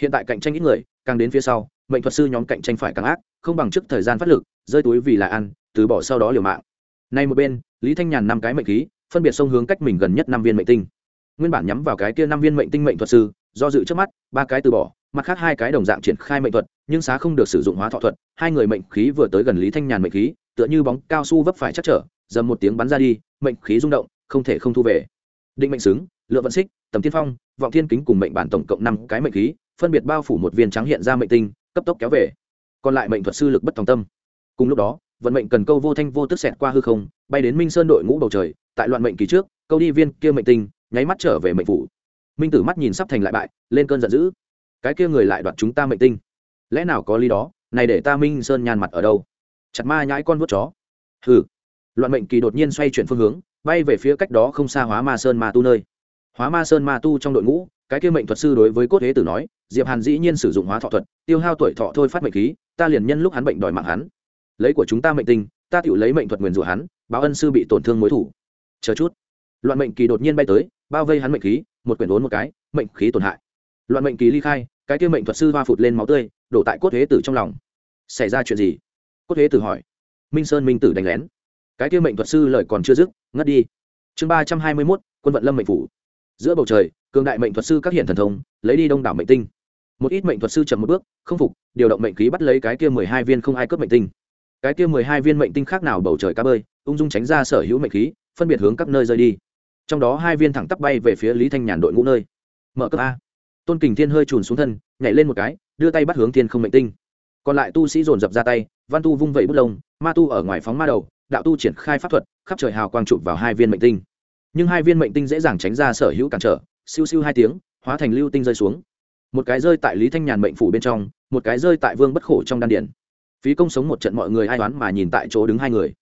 Hiện tại cạnh tranh ít người, càng đến phía sau, mệnh thuật sư nhóm cạnh tranh phải càng ác, không bằng trước thời gian phát lực, rơi túi vì là ăn, từ bỏ sau đó liều mạng. Nay một bên, lý thanh nhàn năm cái mệnh khí, phân biệt sông hướng cách mình gần nhất năm viên mệnh tinh. Nguyên bản nhắm vào cái kia năm viên mệnh tinh mệnh thuật sư, do dự trước mắt, ba cái từ bỏ, mặt khác hai cái đồng dạng triển khai mệnh thuật, nhưng xá không được sử dụng hóa thọ thuật, hai người mệnh khí vừa tới gần lý thanh nhàn mệnh khí, tựa như bóng cao su vấp phải chắc trở, dầm một tiếng bắn ra đi, mệnh khí rung động, không thể không thu về định mệnh xứng, lựa vận xích, tầm tiên phong, vọng thiên kính cùng mệnh bản tổng cộng năm cái mệnh khí, phân biệt bao phủ một viên trắng hiện ra mệnh tinh, cấp tốc kéo về. Còn lại mệnh thuật sư lực bất tòng tâm. Cùng lúc đó, vận mệnh cần câu vô thanh vô tức xẹt qua hư không, bay đến minh sơn đội ngũ bầu trời, tại loạn mệnh kỳ trước, câu đi viên kia mệnh tinh, nháy mắt trở về mệnh phủ. Minh tử mắt nhìn sắp thành lại bại, lên cơn giận dữ. Cái kia người lại đoạt chúng ta mệnh tinh. Lẽ nào có lý đó, này để ta minh sơn nhàn mặt ở đâu? Chặt ma nhãi con vớt chó. Hừ. Loạn mệnh kỳ đột nhiên xoay chuyển phương hướng bay về phía cách đó không xa hóa ma sơn ma tu nơi. Hóa ma sơn ma tu trong đội ngũ, cái kia mệnh thuật sư đối với cốt thế tử nói, diệp hàn dĩ nhiên sử dụng hóa thọ thuật, tiêu hao tuổi thọ thôi phát mệnh khí, ta liền nhân lúc hắn bệnh đòi mạng hắn. Lấy của chúng ta mệnh tinh, ta tự lấy mệnh thuật nguyền rủa hắn, báo ân sư bị tổn thương mối thủ. Chờ chút. Loạn mệnh kỳ đột nhiên bay tới, bao vây hắn mệnh khí, một quyển đốn một cái, mệnh khí tổn hại. Loạn mệnh kỳ ly khai, cái kia mệnh thuật sư hoa phụt lên máu tươi, đổ tại cốt thế tử trong lòng. Xảy ra chuyện gì? Cốt thế tử hỏi. Minh sơn minh tử đánh lén cái kia mệnh thuật sư lời còn chưa dứt, ngất đi. Chương ba trăm hai mươi mốt, quân vận lâm mệnh phủ. Giữa bầu trời, cường đại mệnh thuật sư các hiện thần thông, lấy đi đông đảo mệnh tinh. Một ít mệnh thuật sư chậm một bước, không phục, điều động mệnh khí bắt lấy cái kia mười hai viên không ai cướp mệnh tinh. Cái kia mười hai viên mệnh tinh khác nào bầu trời cá bơi, ung dung tránh ra sở hữu mệnh khí, phân biệt hướng các nơi rơi đi. Trong đó hai viên thẳng tắp bay về phía lý thanh nhàn đội ngũ nơi. Mở cấp a. Tôn kình thiên hơi trùn xuống thân, nhảy lên một cái, đưa tay bắt hướng thiên không mệnh tinh. Còn lại tu sĩ dồn dập ra tay, văn tu vung vẩy bút lông, ma tu ở ngoài phóng ma đầu đạo tu triển khai pháp thuật, khắp trời hào quang chụp vào hai viên mệnh tinh. Nhưng hai viên mệnh tinh dễ dàng tránh ra sở hữu cản trở, siêu siêu hai tiếng, hóa thành lưu tinh rơi xuống. Một cái rơi tại lý thanh nhàn mệnh phủ bên trong, một cái rơi tại vương bất khổ trong đan điển phí công sống một trận mọi người ai đoán mà nhìn tại chỗ đứng hai người.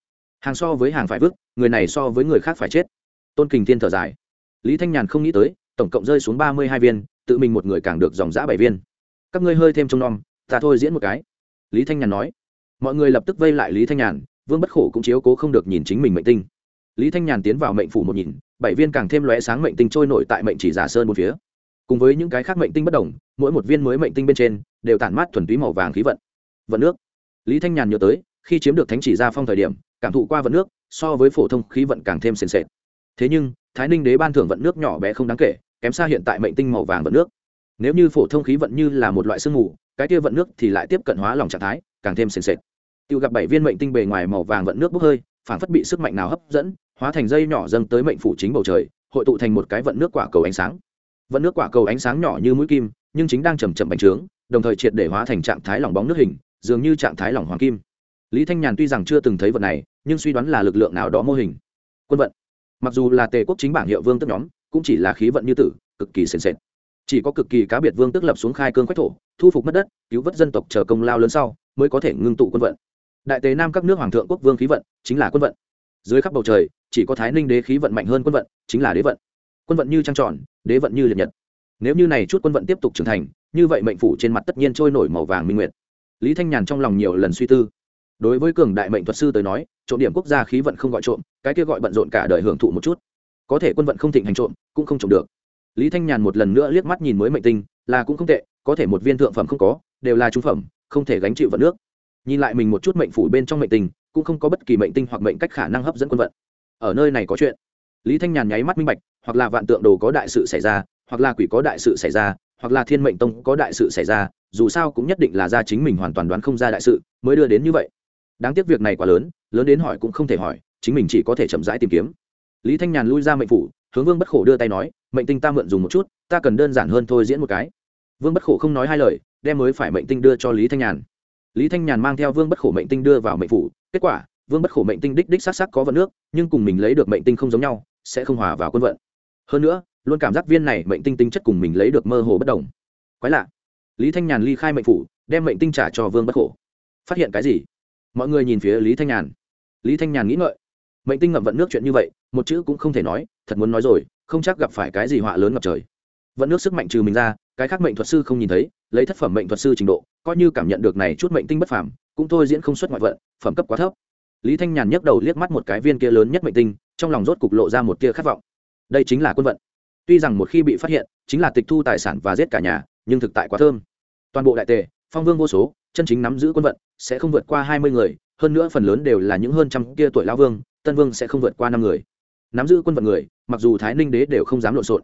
Hàng so với hàng phải vứt, người này so với người khác phải chết. Tôn kình thiên thở dài. Lý thanh nhàn không nghĩ tới, tổng cộng rơi xuống ba mươi hai viên, tự mình một người càng được dòng giã bảy viên. Các ngươi hơi thêm trông nom, ta thôi diễn một cái. Lý thanh nhàn nói. Mọi người lập tức vây lại lý thanh nhàn vương bất khổ cũng chiếu cố không được nhìn chính mình mệnh tinh. Lý thanh nhàn tiến vào mệnh phủ một nhìn, bảy viên càng thêm lóe sáng mệnh tinh trôi nổi tại mệnh chỉ giả sơn một phía. Cùng với những cái khác mệnh tinh bất đồng, mỗi một viên mới mệnh tinh bên trên đều tản mát thuần túy màu vàng khí vận. Vận nước. Lý thanh nhàn nhớ tới, khi chiếm được thánh chỉ gia phong thời điểm, cảm thụ qua vận nước, so với phổ thông khí vận càng thêm sền sệt. Thế nhưng, thái ninh đế ban thưởng vận nước nhỏ bé không đáng kể, kém xa hiện tại mệnh tinh màu vàng vận nước. Nếu như phổ thông khí vận như là một loại sương mù, cái kia vận nước thì lại tiếp cận hóa lòng trạng thái, càng thêm sền sệt tự gặp bảy viên mệnh tinh bề ngoài màu vàng vận nước bốc hơi phản phất bị sức mạnh nào hấp dẫn, hóa thành dây nhỏ dâng tới mệnh phủ chính bầu trời, hội tụ thành một cái vận nước quả cầu ánh sáng. Vận nước quả cầu ánh sáng nhỏ như mũi kim, nhưng chính đang chầm chậm bành trướng, đồng thời triệt để hóa thành trạng thái lỏng bóng nước hình, dường như trạng thái lỏng hoàng kim. Lý thanh nhàn tuy rằng chưa từng thấy vật này, nhưng suy đoán là lực lượng nào đó mô hình. Quân vận. Mặc dù là tề quốc chính bảng hiệu vương tức nhóm, cũng chỉ là khí vận như tử, cực kỳ sền sệt. Chỉ có cực kỳ cá biệt vương tức lập xuống khai cương quách thổ, thu phục mất đất, cứu vớt dân tộc chờ công lao lớn sau, mới có thể ngưng tụ quân vận đại tế nam các nước hoàng thượng quốc vương khí vận chính là quân vận. Dưới khắp bầu trời, chỉ có thái ninh đế khí vận mạnh hơn quân vận, chính là đế vận. Quân vận như trăng tròn, đế vận như liệt nhật. Nếu như này chút quân vận tiếp tục trưởng thành, như vậy mệnh phủ trên mặt tất nhiên trôi nổi màu vàng minh nguyệt. Lý thanh nhàn trong lòng nhiều lần suy tư. Đối với cường đại mệnh thuật sư tới nói, trộm điểm quốc gia khí vận không gọi trộm, cái kia gọi bận rộn cả đời hưởng thụ một chút. Có thể quân vận không thịnh hành trộm, cũng không trộm được. Lý thanh nhàn một lần nữa liếc mắt nhìn mới mệnh tinh, là cũng không tệ, có thể một viên thượng phẩm không có, đều là trung phẩm, không thể gánh chịu vận nước nhìn lại mình một chút mệnh phủ bên trong mệnh tinh, cũng không có bất kỳ mệnh tinh hoặc mệnh cách khả năng hấp dẫn quân vận. Ở nơi này có chuyện. Lý thanh nhàn nháy mắt minh bạch, hoặc là vạn tượng đồ có đại sự xảy ra, hoặc là quỷ có đại sự xảy ra, hoặc là thiên mệnh tông có đại sự xảy ra, dù sao cũng nhất định là ra chính mình hoàn toàn đoán không ra đại sự, mới đưa đến như vậy. Đáng tiếc việc này quá lớn lớn đến hỏi cũng không thể hỏi, chính mình chỉ có thể chậm rãi tìm kiếm. Lý thanh nhàn lui ra mệnh phủ, hướng vương bất khổ đưa tay nói, mệnh tinh ta mượn dùng một chút, ta cần đơn giản hơn thôi diễn một cái. Vương bất khổ không nói hai lời, đem mới phải mệnh tinh đưa cho lý thanh nhàn lý thanh nhàn mang theo vương bất khổ mệnh tinh đưa vào mệnh phủ. Kết quả, vương bất khổ mệnh tinh đích đích s á có vận nước, nhưng cùng mình lấy được mệnh tinh không giống nhau, sẽ không hòa vào quân vận. Hơn nữa, luôn cảm giác viên này mệnh tinh tinh chất cùng mình lấy được mơ hồ bất đồng. Quái lạ. Lý thanh nhàn ly khai mệnh phủ, đem mệnh tinh trả cho vương bất khổ. Phát hiện cái gì? Mọi người nhìn phía lý thanh nhàn. Lý thanh nhàn nghĩ ngợi. Mệnh tinh ngậm vận nước chuyện như vậy, một chữ cũng không thể nói, thật muốn nói rồi, không chắc gặp phải cái gì họa lớn ngập trời. Vận nước sức mạnh trừ mình ra cái khác mệnh thuật sư không nhìn thấy, lấy thất phẩm mệnh thuật sư trình độ, coi như cảm nhận được này chút mệnh tinh bất phàm, cũng thôi diễn không xuất ngoại vận, phẩm cấp quá thấp. Lý thanh nhàn nhấc đầu liếc mắt một cái viên kia lớn nhất mệnh tinh, trong lòng rốt cục lộ ra một tia khát vọng. Đây chính là quân vận. Tuy rằng một khi bị phát hiện, chính là tịch thu tài sản và giết cả nhà, nhưng thực tại quá thơm. Toàn bộ đại tề, phong vương vô số, chân chính nắm giữ quân vận, sẽ không vượt qua hai mươi người, hơn nữa phần lớn đều là những hơn trăm kia tuổi lao vương, tân vương sẽ không vượt qua năm người. Nắm giữ quân vận người, mặc dù thái ninh đế đều không dám lộn xộn.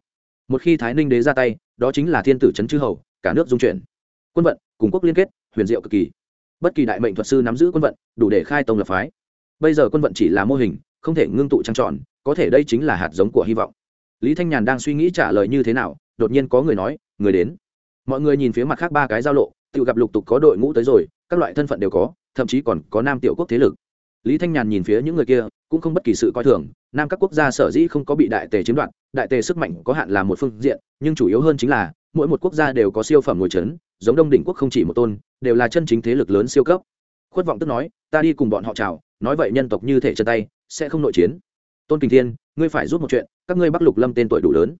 Một khi thái ninh đế ra tay đó chính là thiên tử trấn chư hầu, cả nước dung chuyển. Quân vận, cùng quốc liên kết, huyền diệu cực kỳ. Bất kỳ đại mệnh thuật sư nắm giữ quân vận, đủ để khai tông lập phái. Bây giờ quân vận chỉ là mô hình, không thể ngưng tụ trang trọn có thể đây chính là hạt giống của hy vọng. Lý thanh nhàn đang suy nghĩ trả lời như thế nào, đột nhiên có người nói, người đến. Mọi người nhìn phía mặt khác ba cái giao lộ, tự gặp lục tục có đội ngũ tới rồi, các loại thân phận đều có, thậm chí còn có nam tiểu quốc thế lực. Lý thanh nhàn nhìn phía những người kia, cũng không bất kỳ sự coi thường nam các quốc gia sở dĩ không có bị đại tề chiếm đoạt, đại tề sức mạnh có hạn là một phương diện, nhưng chủ yếu hơn chính là, mỗi một quốc gia đều có siêu phẩm ngồi trấn, giống đông đỉnh quốc không chỉ một tôn, đều là chân chính thế lực lớn siêu cấp. Khuất vọng tức nói, ta đi cùng bọn họ chào, nói vậy nhân tộc như thể chân tay, sẽ không nội chiến. Tôn kình thiên, ngươi phải giúp một chuyện, các ngươi bắc lục lâm tên tuổi đủ lớn.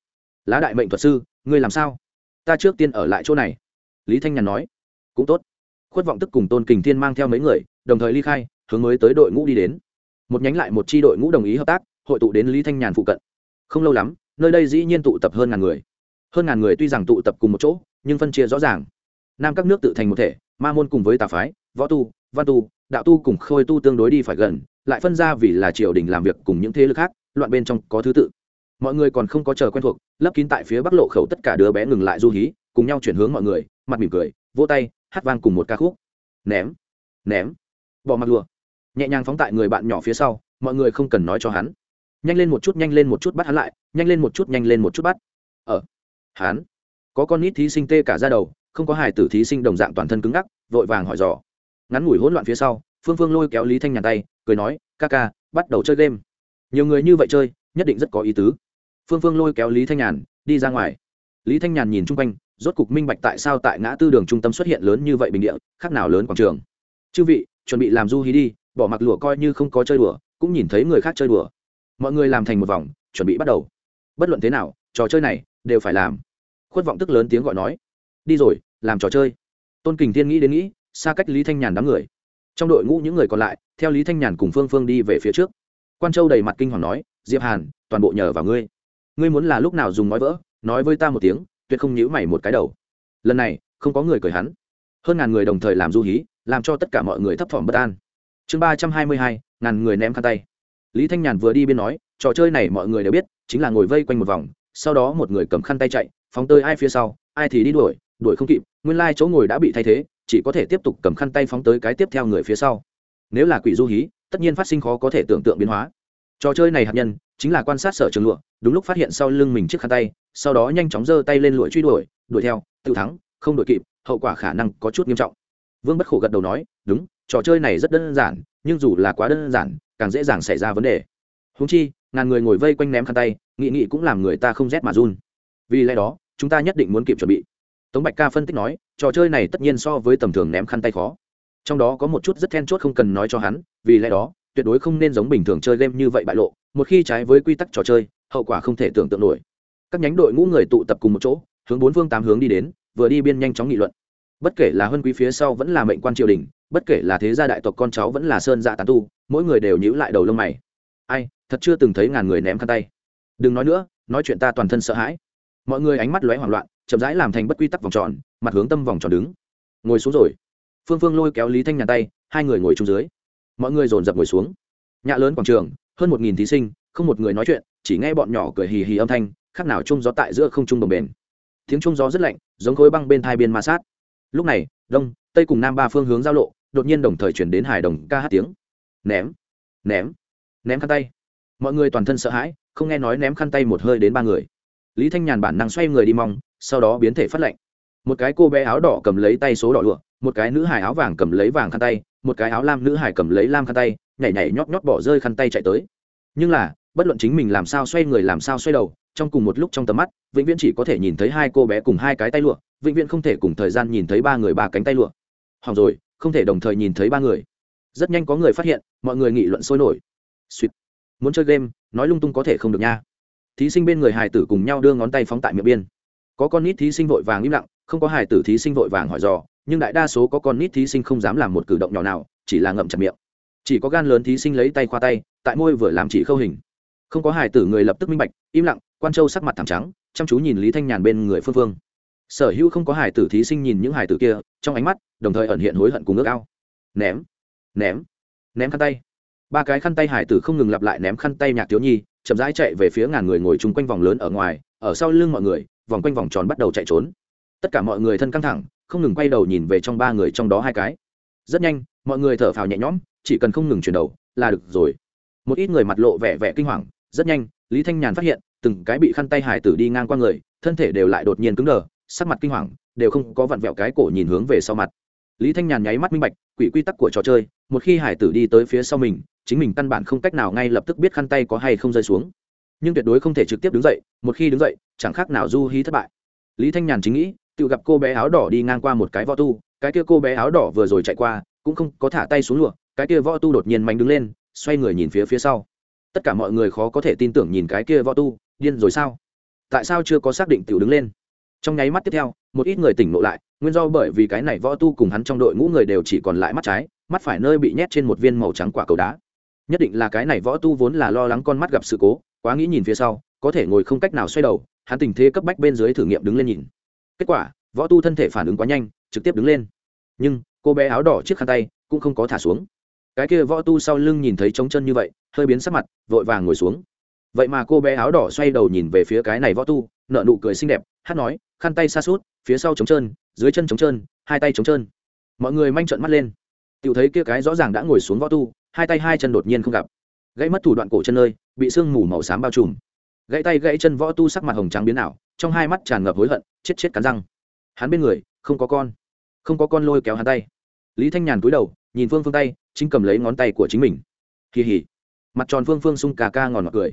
Lá đại mệnh thuật sư, ngươi làm sao? Ta trước tiên ở lại chỗ này. Lý thanh nhàn nói. Cũng tốt. Khuất vọng tức cùng tôn kình thiên mang theo mấy người, đồng thời ly khai, hướng mới tới đội ngũ đi đến. Một nhánh lại một tri đội ngũ đồng ý hợp tác hội tụ đến lý thanh nhàn phụ cận. Không lâu lắm, nơi đây dĩ nhiên tụ tập hơn ngàn người. Hơn ngàn người tuy rằng tụ tập cùng một chỗ, nhưng phân chia rõ ràng. Nam các nước tự thành một thể, ma môn cùng với tà phái, võ tu, văn tu, đạo tu cùng khôi tu tương đối đi phải gần, lại phân ra vì là triều đình làm việc cùng những thế lực khác, loạn bên trong có thứ tự. Mọi người còn không có chờ quen thuộc, lấp kín tại phía bắc lộ khẩu tất cả đứa bé ngừng lại du hí, cùng nhau chuyển hướng mọi người, mặt mỉm cười, vỗ tay, hát vang cùng một ca khúc. Ném ném, bỏ mặt lùa nhẹ nhàng phóng tại người bạn nhỏ phía sau, mọi người không cần nói cho hắn nhanh lên một chút, nhanh lên một chút bắt hắn lại, nhanh lên một chút, nhanh lên một chút bắt. Ở hắn, có con nít thí sinh tê cả ra đầu, không có hài tử thí sinh đồng dạng toàn thân cứng ngắc, vội vàng hỏi dò. Ngắn ngủi hỗn loạn phía sau, phương phương lôi kéo lý thanh nhàn tay, cười nói, ca ca, bắt đầu chơi game. Nhiều người như vậy chơi, nhất định rất có ý tứ. Phương phương lôi kéo lý thanh nhàn, đi ra ngoài. Lý thanh nhàn nhìn chung quanh, rốt cục minh bạch tại sao tại ngã tư đường trung tâm xuất hiện lớn như vậy bình địa, khác nào lớn quảng trường. Chư vị, chuẩn bị làm du hí đi, bỏ mặc lụa coi như không có chơi đùa, cũng nhìn thấy người khác chơi đùa mọi người làm thành một vòng, chuẩn bị bắt đầu. Bất luận thế nào, trò chơi này đều phải làm. Khuất vọng tức lớn tiếng gọi nói. Đi rồi, làm trò chơi. Tôn kình thiên nghĩ đến nghĩ, xa cách lý thanh nhàn đám người. Trong đội ngũ những người còn lại, theo lý thanh nhàn cùng phương phương đi về phía trước. Quan châu đầy mặt kinh hoàng nói, diệp hàn, toàn bộ nhờ vào ngươi. Ngươi muốn là lúc nào dùng nói vỡ, nói với ta một tiếng, tuyệt không nhữ mày một cái đầu. Lần này, không có người cười hắn. Hơn ngàn người đồng thời làm du hí, làm cho tất cả mọi người thấp thỏm bất an. Chương ba trăm hai mươi hai, ngàn người ném khăn tay lý thanh nhàn vừa đi bên nói, trò chơi này mọi người đều biết, chính là ngồi vây quanh một vòng, sau đó một người cầm khăn tay chạy, phóng tới ai phía sau, ai thì đi đuổi đuổi không kịp, nguyên lai chỗ ngồi đã bị thay thế, chỉ có thể tiếp tục cầm khăn tay phóng tới cái tiếp theo người phía sau. Nếu là quỷ du hí, tất nhiên phát sinh khó có thể tưởng tượng biến hóa. Trò chơi này hạt nhân, chính là quan sát sở trường lụa, đúng lúc phát hiện sau lưng mình chiếc khăn tay, sau đó nhanh chóng giơ tay lên lụa truy đuổi đuổi theo, tự thắng, không đuổi kịp, hậu quả khả năng có chút nghiêm trọng. Vương bất khổ gật đầu nói, đúng trò chơi này rất đơn giản, nhưng dù là quá đơn giản, càng dễ dàng xảy ra vấn đề. Húng chi, ngàn người ngồi vây quanh ném khăn tay, nghị nghị cũng làm người ta không rét mà run. Vì lẽ đó, chúng ta nhất định muốn kịp chuẩn bị. Tống bạch ca phân tích nói, trò chơi này tất nhiên so với tầm thường ném khăn tay khó. Trong đó có một chút rất then chốt không cần nói cho hắn, vì lẽ đó, tuyệt đối không nên giống bình thường chơi game như vậy bại lộ, một khi trái với quy tắc trò chơi, hậu quả không thể tưởng tượng nổi. Các nhánh đội ngũ người tụ tập cùng một chỗ, hướng bốn phương tám hướng đi đến, vừa đi biên nhanh chóng nghị luận. Bất kể là huân quý phía sau vẫn là mệnh quan triều đình bất kể là thế gia đại tộc con cháu vẫn là sơn dạ tán tu, mỗi người đều nhíu lại đầu lông mày. Ai, thật chưa từng thấy ngàn người ném khăn tay. Đừng nói nữa, nói chuyện ta toàn thân sợ hãi. Mọi người ánh mắt lóe hoảng loạn, chậm rãi làm thành bất quy tắc vòng tròn, mặt hướng tâm vòng tròn đứng. Ngồi xuống rồi. Phương phương lôi kéo lý thanh nhàn tay, hai người ngồi chung dưới. Mọi người dồn dập ngồi xuống. Nhạ lớn quảng trường, hơn một nghìn thí sinh, không một người nói chuyện, chỉ nghe bọn nhỏ cười hì hì âm thanh, khác nào chung gió tại giữa không trung đồng bền. Tiếng chung gió rất lạnh, giống khối băng bên thai biên ma sát. Lúc này, đông, tây cùng nam ba phương hướng giao lộ đột nhiên đồng thời chuyển đến hải đồng ca hát tiếng. Ném ném ném khăn tay. Mọi người toàn thân sợ hãi, không nghe nói ném khăn tay một hơi đến ba người. Lý thanh nhàn bản năng xoay người đi mong, sau đó biến thể phát lệnh. Một cái cô bé áo đỏ cầm lấy tay số đỏ lụa, một cái nữ hải áo vàng cầm lấy vàng khăn tay, một cái áo lam nữ hải cầm lấy lam khăn tay, nhảy nhảy nhót nhót bỏ rơi khăn tay chạy tới. Nhưng là, bất luận chính mình làm sao xoay người làm sao xoay đầu, trong cùng một lúc trong tầm mắt, vĩnh viễn chỉ có thể nhìn thấy hai cô bé cùng hai cái tay lụa, vĩnh viễn không thể cùng thời gian nhìn thấy ba người ba cánh tay lụa. Hỏng rồi không thể đồng thời nhìn thấy ba người. Rất nhanh có người phát hiện, mọi người nghị luận sôi nổi. Suýt. Muốn chơi game, nói lung tung có thể không được nha. Thí sinh bên người hài tử cùng nhau đưa ngón tay phóng tại miệng biên. Có con nít thí sinh vội vàng im lặng, không có hài tử thí sinh vội vàng hỏi dò, nhưng đại đa số có con nít thí sinh không dám làm một cử động nhỏ nào, chỉ là ngậm chặt miệng. Chỉ có gan lớn thí sinh lấy tay khoa tay, tại môi vừa làm chỉ khâu hình. Không có hài tử người lập tức minh bạch, im lặng, quan châu sắc mặt thẳng trắng, chăm chú nhìn lý thanh nhàn bên người phương phương sở hữu không có hài tử thí sinh nhìn những hài tử kia, trong ánh mắt, đồng thời ẩn hiện hối hận cùng ước ao. Ném ném ném khăn tay. Ba cái khăn tay hài tử không ngừng lặp lại ném khăn tay nhạc thiếu nhi, chậm rãi chạy về phía ngàn người ngồi chung quanh vòng lớn ở ngoài, ở sau lưng mọi người, vòng quanh vòng tròn bắt đầu chạy trốn. Tất cả mọi người thân căng thẳng, không ngừng quay đầu nhìn về trong ba người trong đó hai cái. Rất nhanh, mọi người thở phào nhẹ nhõm, chỉ cần không ngừng chuyển đầu, là được rồi. Một ít người mặt lộ vẻ vẻ kinh hoàng, rất nhanh, lý thanh nhàn phát hiện, từng cái bị khăn tay hải tử đi ngang qua người, thân thể đều lại đột nhiên cứng đờ sắc mặt kinh hoàng, đều không có vặn vẹo cái cổ nhìn hướng về sau mặt. Lý thanh nhàn nháy mắt minh bạch, quỷ quy tắc của trò chơi, một khi hải tử đi tới phía sau mình, chính mình căn bản không cách nào ngay lập tức biết khăn tay có hay không rơi xuống. Nhưng tuyệt đối không thể trực tiếp đứng dậy, một khi đứng dậy, chẳng khác nào du hí thất bại. Lý thanh nhàn chính nghĩ, tự gặp cô bé áo đỏ đi ngang qua một cái võ tu, cái kia cô bé áo đỏ vừa rồi chạy qua, cũng không có thả tay xuống lụa, cái kia võ tu đột nhiên mạnh đứng lên, xoay người nhìn phía phía sau. Tất cả mọi người khó có thể tin tưởng nhìn cái kia võ tu, điên rồi sao? Tại sao chưa có xác định tiểu đứng lên? Trong nháy mắt tiếp theo, một ít người tỉnh ngộ lại, nguyên do bởi vì cái này võ tu cùng hắn trong đội ngũ người đều chỉ còn lại mắt trái, mắt phải nơi bị nhét trên một viên màu trắng quả cầu đá. Nhất định là cái này võ tu vốn là lo lắng con mắt gặp sự cố, quá nghĩ nhìn phía sau, có thể ngồi không cách nào xoay đầu, hắn tình thế cấp bách bên dưới thử nghiệm đứng lên nhìn. Kết quả, võ tu thân thể phản ứng quá nhanh, trực tiếp đứng lên. Nhưng, cô bé áo đỏ chiếc khăn tay cũng không có thả xuống. Cái kia võ tu sau lưng nhìn thấy trống chân như vậy, hơi biến sắc mặt, vội vàng ngồi xuống. Vậy mà cô bé áo đỏ xoay đầu nhìn về phía cái này võ tu nợ nụ cười xinh đẹp, hát nói khăn tay xa suốt, phía sau trống trơn, dưới chân trống trơn, hai tay trống trơn. Mọi người manh trợn mắt lên. Tự thấy kia cái rõ ràng đã ngồi xuống võ tu, hai tay hai chân đột nhiên không gặp. Gãy mất thủ đoạn cổ chân nơi bị sương mù màu xám bao trùm. Gãy tay gãy chân võ tu sắc mặt hồng trắng biến ảo, trong hai mắt tràn ngập hối hận, chết chết cắn răng. Hắn bên người, không có con. Không có con lôi kéo hắn tay. Lý thanh nhàn cúi đầu, nhìn phương phương tay, chính cầm lấy ngón tay của chính mình. Kỳ hỉ mặt tròn phương phương sung cà ca ngòn ngọt cười.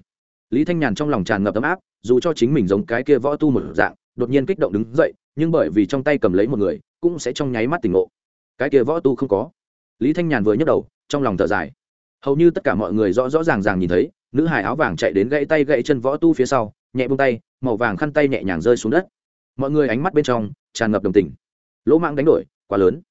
Lý thanh nhàn trong lòng tràn ngập ấm áp, dù cho chính mình giống cái kia võ tu một dạng đột nhiên kích động đứng dậy, nhưng bởi vì trong tay cầm lấy một người, cũng sẽ trong nháy mắt tỉnh ngộ. Cái kia võ tu không có. Lý thanh nhàn vừa nhấc đầu, trong lòng thở dài. Hầu như tất cả mọi người rõ rõ ràng ràng nhìn thấy, nữ hải áo vàng chạy đến gãy tay gãy chân võ tu phía sau, nhẹ bông tay, màu vàng khăn tay nhẹ nhàng rơi xuống đất. Mọi người ánh mắt bên trong tràn ngập đồng tình. Lỗ mạng đánh đổi, quá lớn.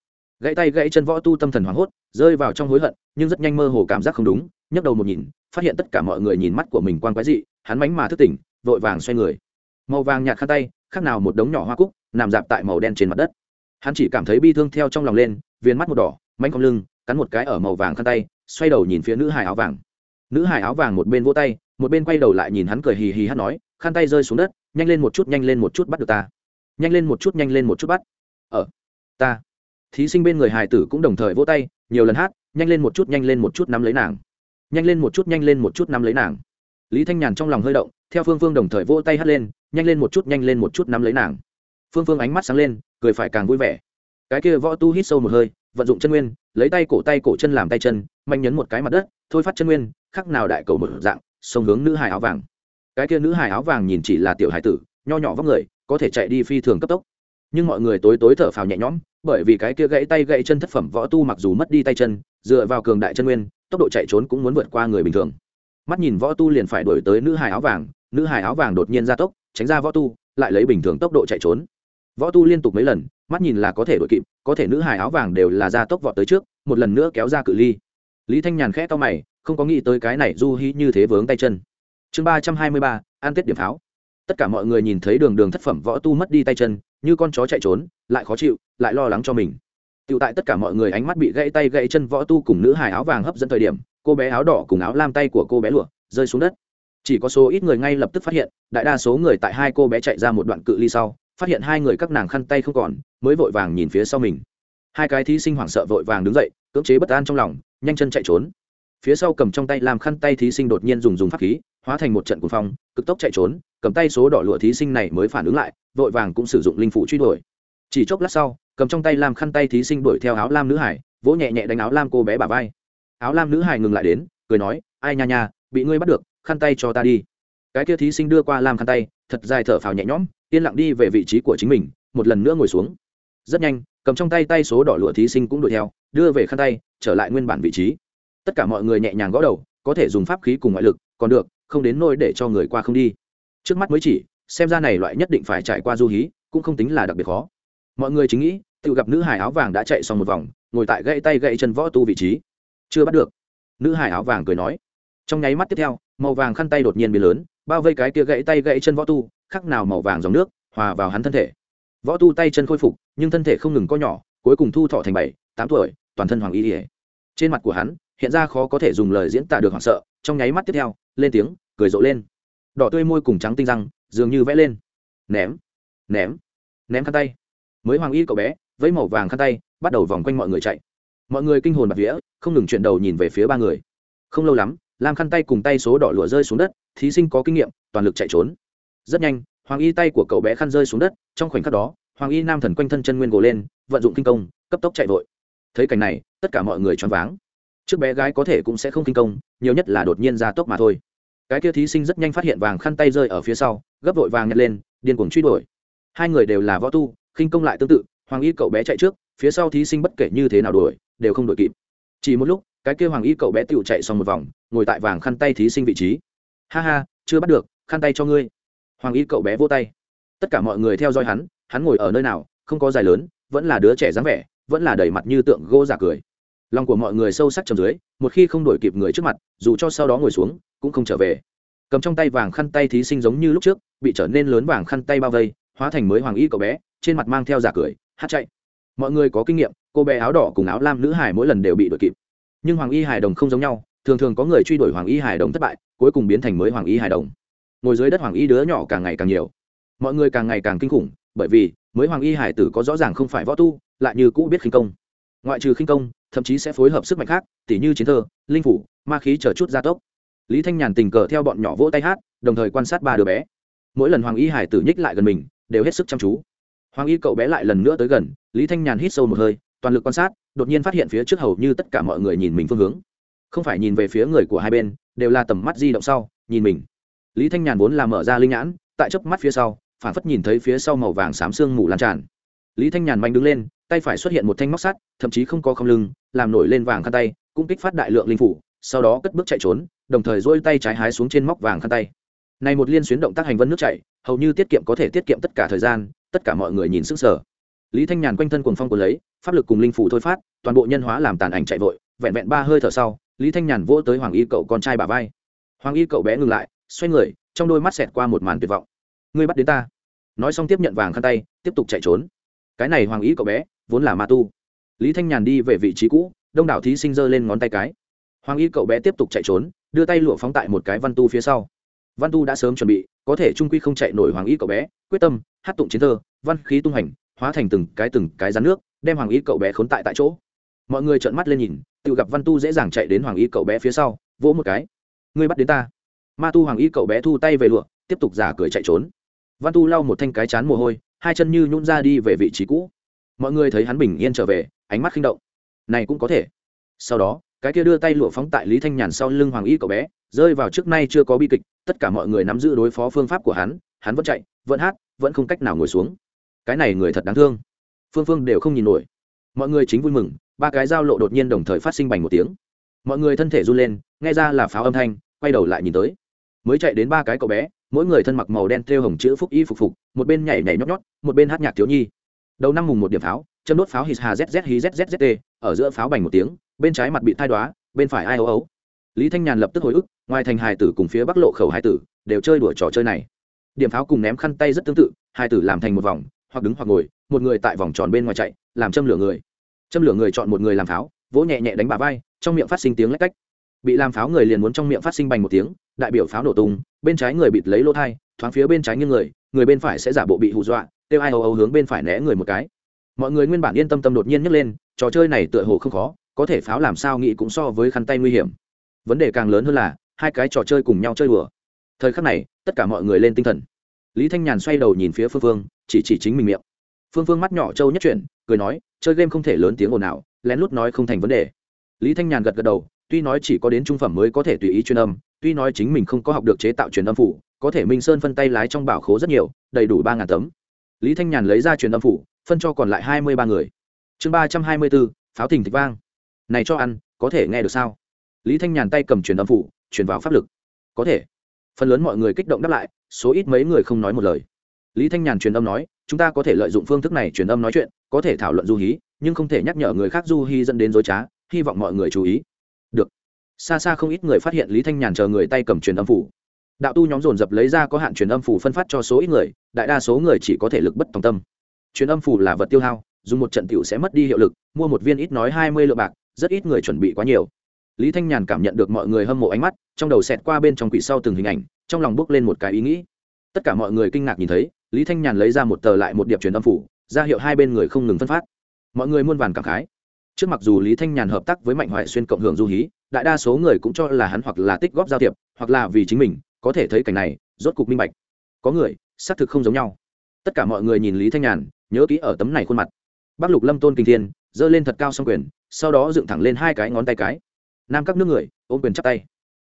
Gãy tay gãy chân võ tu tâm thần hoảng hốt, rơi vào trong hối hận, nhưng rất nhanh mơ hồ cảm giác không đúng, nhấc đầu một nhìn, phát hiện tất cả mọi người nhìn mắt của mình quan quái dị, hắn mánh mà thức tỉnh, vội vàng xoay người màu vàng nhạt khăn tay, khác nào một đống nhỏ hoa cúc, nằm dạp tại màu đen trên mặt đất. Hắn chỉ cảm thấy bi thương theo trong lòng lên viên mắt một đỏ, mánh con lưng, cắn một cái ở màu vàng khăn tay, xoay đầu nhìn phía nữ hải áo vàng. Nữ hải áo vàng một bên vỗ tay, một bên quay đầu lại nhìn hắn cười hì hì hát nói, khăn tay rơi xuống đất, nhanh lên một chút, nhanh lên một chút bắt được ta. Nhanh lên một chút, nhanh lên một chút bắt. Ở ta. Thí sinh bên người hài tử cũng đồng thời vỗ tay, nhiều lần hát, nhanh lên một chút, nhanh lên một chút nắm lấy nàng. Nhanh lên một chút, nhanh lên một chút nắm lấy nàng. Lý thanh nhàn trong lòng hơi động, theo phương phương đồng thời vỗ tay hát lên nhanh lên một chút, nhanh lên một chút nắm lấy nàng. Phương phương ánh mắt sáng lên, cười phải càng vui vẻ. Cái kia võ tu hít sâu một hơi, vận dụng chân nguyên, lấy tay cổ tay cổ chân làm tay chân manh nhấn một cái mặt đất, thôi phát chân nguyên, khắc nào đại cầu một dạng sông hướng nữ hài áo vàng. Cái kia nữ hài áo vàng nhìn chỉ là tiểu hài tử, nho nhỏ vóc người, có thể chạy đi phi thường cấp tốc. Nhưng mọi người tối tối thở phào nhẹ nhõm, bởi vì cái kia gãy tay gãy chân thất phẩm võ tu mặc dù mất đi tay chân, dựa vào cường đại chân nguyên, tốc độ chạy trốn cũng muốn vượt qua người bình thường. Mắt nhìn võ tu liền phải đổi tới nữ hài áo vàng, nữ hài áo vàng đột nhiên ra tốc tránh ra võ tu, lại lấy bình thường tốc độ chạy trốn. Võ tu liên tục mấy lần, mắt nhìn là có thể đội kịp, có thể nữ hài áo vàng đều là ra tốc vọt tới trước, một lần nữa kéo ra cự ly. Lý thanh nhàn khẽ to mày, không có nghĩ tới cái này du hí như thế vướng tay chân. Chương ba trăm hai mươi ba an tết điểm pháo. Tất cả mọi người nhìn thấy đường đường thất phẩm võ tu mất đi tay chân, như con chó chạy trốn, lại khó chịu, lại lo lắng cho mình. Tựu tại tất cả mọi người ánh mắt bị gãy tay gãy chân võ tu cùng nữ hài áo vàng hấp dẫn thời điểm, cô bé áo đỏ cùng áo lam tay của cô bé lụa rơi xuống đất chỉ có số ít người ngay lập tức phát hiện, đại đa số người tại hai cô bé chạy ra một đoạn cự ly sau, phát hiện hai người các nàng khăn tay không còn, mới vội vàng nhìn phía sau mình. Hai cái thí sinh hoảng sợ vội vàng đứng dậy, cưỡng chế bất an trong lòng, nhanh chân chạy trốn. Phía sau cầm trong tay làm khăn tay thí sinh đột nhiên dùng dùng pháp khí, hóa thành một trận cuồng phong, cực tốc chạy trốn, cầm tay số đỏ lụa thí sinh này mới phản ứng lại, vội vàng cũng sử dụng linh phụ truy đuổi. Chỉ chốc lát sau, cầm trong tay làm khăn tay thí sinh đuổi theo áo lam nữ hải, vỗ nhẹ nhẹ đánh áo lam cô bé bà vai. Áo lam nữ hải ngừng lại đến, cười nói, ai nha nha, bị ngươi bắt được khăn tay cho ta đi. Cái kia thí sinh đưa qua làm khăn tay, thật dài thở phào nhẹ nhõm, yên lặng đi về vị trí của chính mình, một lần nữa ngồi xuống. Rất nhanh, cầm trong tay tay số đỏ lụa thí sinh cũng đuổi theo, đưa về khăn tay, trở lại nguyên bản vị trí. Tất cả mọi người nhẹ nhàng gõ đầu, có thể dùng pháp khí cùng ngoại lực, còn được, không đến nôi để cho người qua không đi. Trước mắt mới chỉ, xem ra này loại nhất định phải trải qua du hí, cũng không tính là đặc biệt khó. Mọi người chính nghĩ, tự gặp nữ hải áo vàng đã chạy xong một vòng, ngồi tại gãy tay gãy chân võ tu vị trí. Chưa bắt được. Nữ hải áo vàng cười nói. Trong nháy mắt tiếp theo màu vàng khăn tay đột nhiên biến lớn, bao vây cái kia gãy tay gãy chân võ tu, khắc nào màu vàng dòng nước, hòa vào hắn thân thể. Võ tu tay chân khôi phục, nhưng thân thể không ngừng co nhỏ, cuối cùng thu thọ thành bảy, tám tuổi, toàn thân hoàng y ỉa trên mặt của hắn, hiện ra khó có thể dùng lời diễn tả được hoảng sợ, trong nháy mắt tiếp theo, lên tiếng, cười rộ lên. Đỏ tươi môi cùng trắng tinh răng, dường như vẽ lên. Ném ném ném khăn tay. Mới hoàng y cậu bé với màu vàng khăn tay, bắt đầu vòng quanh mọi người chạy. Mọi người kinh hồn bạt vía, không ngừng chuyển đầu nhìn về phía ba người. Không lâu lắm lam khăn tay cùng tay số đỏ lụa rơi xuống đất, thí sinh có kinh nghiệm, toàn lực chạy trốn. Rất nhanh, hoàng y tay của cậu bé khăn rơi xuống đất, trong khoảnh khắc đó, hoàng y nam thần quanh thân chân nguyên gồ lên, vận dụng kinh công, cấp tốc chạy vội. Thấy cảnh này, tất cả mọi người choáng váng. Trước bé gái có thể cũng sẽ không kinh công, nhiều nhất là đột nhiên ra tốc mà thôi. Cái kia thí sinh rất nhanh phát hiện vàng khăn tay rơi ở phía sau, gấp vội vàng nhặt lên, điên cuồng truy đuổi. Hai người đều là võ tu, khinh công lại tương tự, hoàng y cậu bé chạy trước, phía sau thí sinh bất kể như thế nào đuổi, đều không đuổi kịp. Chỉ một lúc cái kia hoàng y cậu bé tựu chạy xong một vòng, ngồi tại vàng khăn tay thí sinh vị trí. Ha ha, chưa bắt được, khăn tay cho ngươi. Hoàng y cậu bé vô tay. Tất cả mọi người theo dõi hắn hắn ngồi ở nơi nào, không có dài lớn, vẫn là đứa trẻ dáng vẻ, vẫn là đầy mặt như tượng gỗ giả cười. Lòng của mọi người sâu sắc trầm dưới, một khi không đổi kịp người trước mặt, dù cho sau đó ngồi xuống, cũng không trở về. Cầm trong tay vàng khăn tay thí sinh giống như lúc trước, bị trở nên lớn vàng khăn tay bao vây, hóa thành mới hoàng y cậu bé, trên mặt mang theo giả cười, hát chạy. Mọi người có kinh nghiệm, cô bé áo đỏ cùng áo lam nữ hải mỗi lần đều bị đuổi kịp nhưng hoàng y hải đồng không giống nhau, thường thường có người truy đuổi hoàng y hải đồng thất bại, cuối cùng biến thành mới hoàng y hải đồng. Ngồi dưới đất hoàng y đứa nhỏ càng ngày càng nhiều. Mọi người càng ngày càng kinh khủng, bởi vì mới hoàng y hải tử có rõ ràng không phải võ tu, lại như cũ biết khinh công. Ngoại trừ khinh công, thậm chí sẽ phối hợp sức mạnh khác, tỉ như chiến thơ, linh phủ, ma khí chờ chút gia tốc. Lý thanh nhàn tình cờ theo bọn nhỏ vỗ tay hát, đồng thời quan sát ba đứa bé. Mỗi lần hoàng y hải tử nhích lại gần mình, đều hết sức chăm chú. Hoàng y cậu bé lại lần nữa tới gần, lý thanh nhàn hít sâu một hơi, toàn lực quan sát đột nhiên phát hiện phía trước hầu như tất cả mọi người nhìn mình phương hướng. Không phải nhìn về phía người của hai bên, đều là tầm mắt di động sau, nhìn mình. Lý thanh nhàn vốn là mở ra linh nhãn, tại chớp mắt phía sau, phản phất nhìn thấy phía sau màu vàng xám sương mù lan tràn. Lý thanh nhàn manh đứng lên, tay phải xuất hiện một thanh móc sắt, thậm chí không có không lưng, làm nổi lên vàng khăn tay, cũng kích phát đại lượng linh phủ, sau đó cất bước chạy trốn, đồng thời dỗi tay trái hái xuống trên móc vàng khăn tay. Này một liên xuyến động tác hành vân nước chạy hầu như tiết kiệm có thể tiết kiệm tất cả thời gian, tất cả mọi người nhìn sức sở lý thanh nhàn quanh thân cuồng phong cuốn lấy, pháp lực cùng linh phủ thôi phát, toàn bộ nhân hóa làm tàn ảnh chạy vội, vẹn vẹn ba hơi thở sau, lý thanh nhàn vỗ tới hoàng y cậu con trai bà vai. Hoàng y cậu bé ngừng lại, xoay người, trong đôi mắt xẹt qua một màn tuyệt vọng. Ngươi bắt đến ta. Nói xong tiếp nhận vàng khăn tay, tiếp tục chạy trốn. Cái này hoàng Y cậu bé, vốn là ma tu. Lý thanh nhàn đi về vị trí cũ, đông đảo thí sinh giơ lên ngón tay cái. Hoàng y cậu bé tiếp tục chạy trốn, đưa tay lụa phóng tại một cái văn tu phía sau. Văn tu đã sớm chuẩn bị, có thể trung quy không chạy nổi hoàng y cậu bé, quyết tâm, hát tụng chiến thơ, văn khí tung hành hóa thành từng cái từng cái rắn nước, đem hoàng y cậu bé khốn tại tại chỗ. Mọi người trợn mắt lên nhìn tự gặp văn tu dễ dàng chạy đến hoàng y cậu bé phía sau, vỗ một cái. Ngươi bắt đến ta. Ma tu hoàng y cậu bé thu tay về lụa, tiếp tục giả cười chạy trốn. Văn tu lau một thanh cái chán mồ hôi, hai chân như nhún ra đi về vị trí cũ. Mọi người thấy hắn bình yên trở về, ánh mắt khinh động. Này cũng có thể. Sau đó, cái kia đưa tay lụa phóng tại lý thanh nhàn sau lưng hoàng y cậu bé, rơi vào trước nay chưa có bi kịch, tất cả mọi người nắm giữ đối phó phương pháp của hắn hắn vẫn chạy, vẫn hát, vẫn không cách nào ngồi xuống cái này người thật đáng thương. Phương phương đều không nhìn nổi. Mọi người chính vui mừng, ba cái giao lộ đột nhiên đồng thời phát sinh bành một tiếng. Mọi người thân thể run lên, nghe ra là pháo âm thanh, quay đầu lại nhìn tới. Mới chạy đến ba cái cậu bé, mỗi người thân mặc màu đen thêu hồng chữ phúc y phục phục, một bên nhảy nhảy nhót nhót, một bên hát nhạc thiếu nhi. Đầu năm mùng một điểm pháo, châm đốt pháo hít hà zz hí zzzt ở giữa pháo bành một tiếng, bên trái mặt bị thai đoá bên phải ai ấu ấu. Lý thanh nhàn lập tức hồi ức, ngoài thành hài tử cùng phía bắc lộ khẩu hài tử, đều chơi đùa trò chơi này. Điểm pháo cùng ném khăn tay rất tương tự, hài tử làm thành một vòng hoặc đứng hoặc ngồi, một người tại vòng tròn bên ngoài chạy, làm châm lửa người. Châm lửa người chọn một người làm pháo, vỗ nhẹ nhẹ đánh bà vai, trong miệng phát sinh tiếng lách cách. Bị làm pháo người liền muốn trong miệng phát sinh bành một tiếng, đại biểu pháo nổ tung, bên trái người bịt lấy lỗ thai, thoáng phía bên trái như người người bên phải sẽ giả bộ bị hù dọa, kêu ai âu âu hướng bên phải né người một cái. Mọi người nguyên bản yên tâm tâm đột nhiên nhấc lên, trò chơi này tựa hồ không khó, có thể pháo làm sao nghĩ cũng so với khăn tay nguy hiểm. Vấn đề càng lớn hơn là, hai cái trò chơi cùng nhau chơi đùa. Thời khắc này, tất cả mọi người lên tinh thần. Lý thanh nhàn xoay đầu nhìn phía phương phương chỉ chỉ chính mình miệng. Phương phương mắt nhỏ trâu nhất chuyển, cười nói, chơi game không thể lớn tiếng ồn ào, lén lút nói không thành vấn đề. Lý thanh nhàn gật gật đầu, tuy nói chỉ có đến trung phẩm mới có thể tùy ý truyền âm, tuy nói chính mình không có học được chế tạo truyền âm phủ, có thể minh sơn phân tay lái trong bảo khố rất nhiều, đầy đủ ba ngàn tấm. Lý thanh nhàn lấy ra truyền âm phủ, phân cho còn lại hai mươi ba người. Chương ba trăm hai mươi bốn pháo thình thịch vang. Này cho ăn, có thể nghe được sao? Lý thanh nhàn tay cầm truyền âm phủ, truyền vào pháp lực. Có thể. Phần lớn mọi người kích động đáp lại, số ít mấy người không nói một lời lý thanh nhàn truyền âm nói, chúng ta có thể lợi dụng phương thức này truyền âm nói chuyện, có thể thảo luận du hí, nhưng không thể nhắc nhở người khác du hí dẫn đến dối trá, hy vọng mọi người chú ý. Được. Xa xa không ít người phát hiện lý thanh nhàn chờ người tay cầm truyền âm phủ. Đạo tu nhóm dồn dập lấy ra có hạn truyền âm phủ phân phát cho số ít người, đại đa số người chỉ có thể lực bất tòng tâm. Truyền âm phủ là vật tiêu hao, dùng một trận tiểu sẽ mất đi hiệu lực, mua một viên ít nói hai mươi lượng bạc, rất ít người chuẩn bị quá nhiều. Lý thanh nhàn cảm nhận được mọi người hâm mộ ánh mắt, trong đầu xẹt qua bên trong quỷ sau từng hình ảnh, trong lòng bước lên một cái ý nghĩ tất cả mọi người kinh ngạc nhìn thấy, lý thanh nhàn lấy ra một tờ lại một điệp truyền âm phủ, ra hiệu hai bên người không ngừng phân phát. Mọi người muôn vàn cảm khái. Trước mặc dù lý thanh nhàn hợp tác với mạnh hoại xuyên cộng hưởng du hí, đại đa số người cũng cho là hắn hoặc là tích góp giao thiệp, hoặc là vì chính mình, có thể thấy cảnh này, rốt cục minh bạch. Có người, xác thực không giống nhau. Tất cả mọi người nhìn lý thanh nhàn, nhớ kỹ ở tấm này khuôn mặt. Bắc lục lâm tôn kinh thiên, giơ lên thật cao s quyền, sau đó dựng thẳng lên hai cái ngón tay cái. Nam các nước người, ôm quyền chắp tay.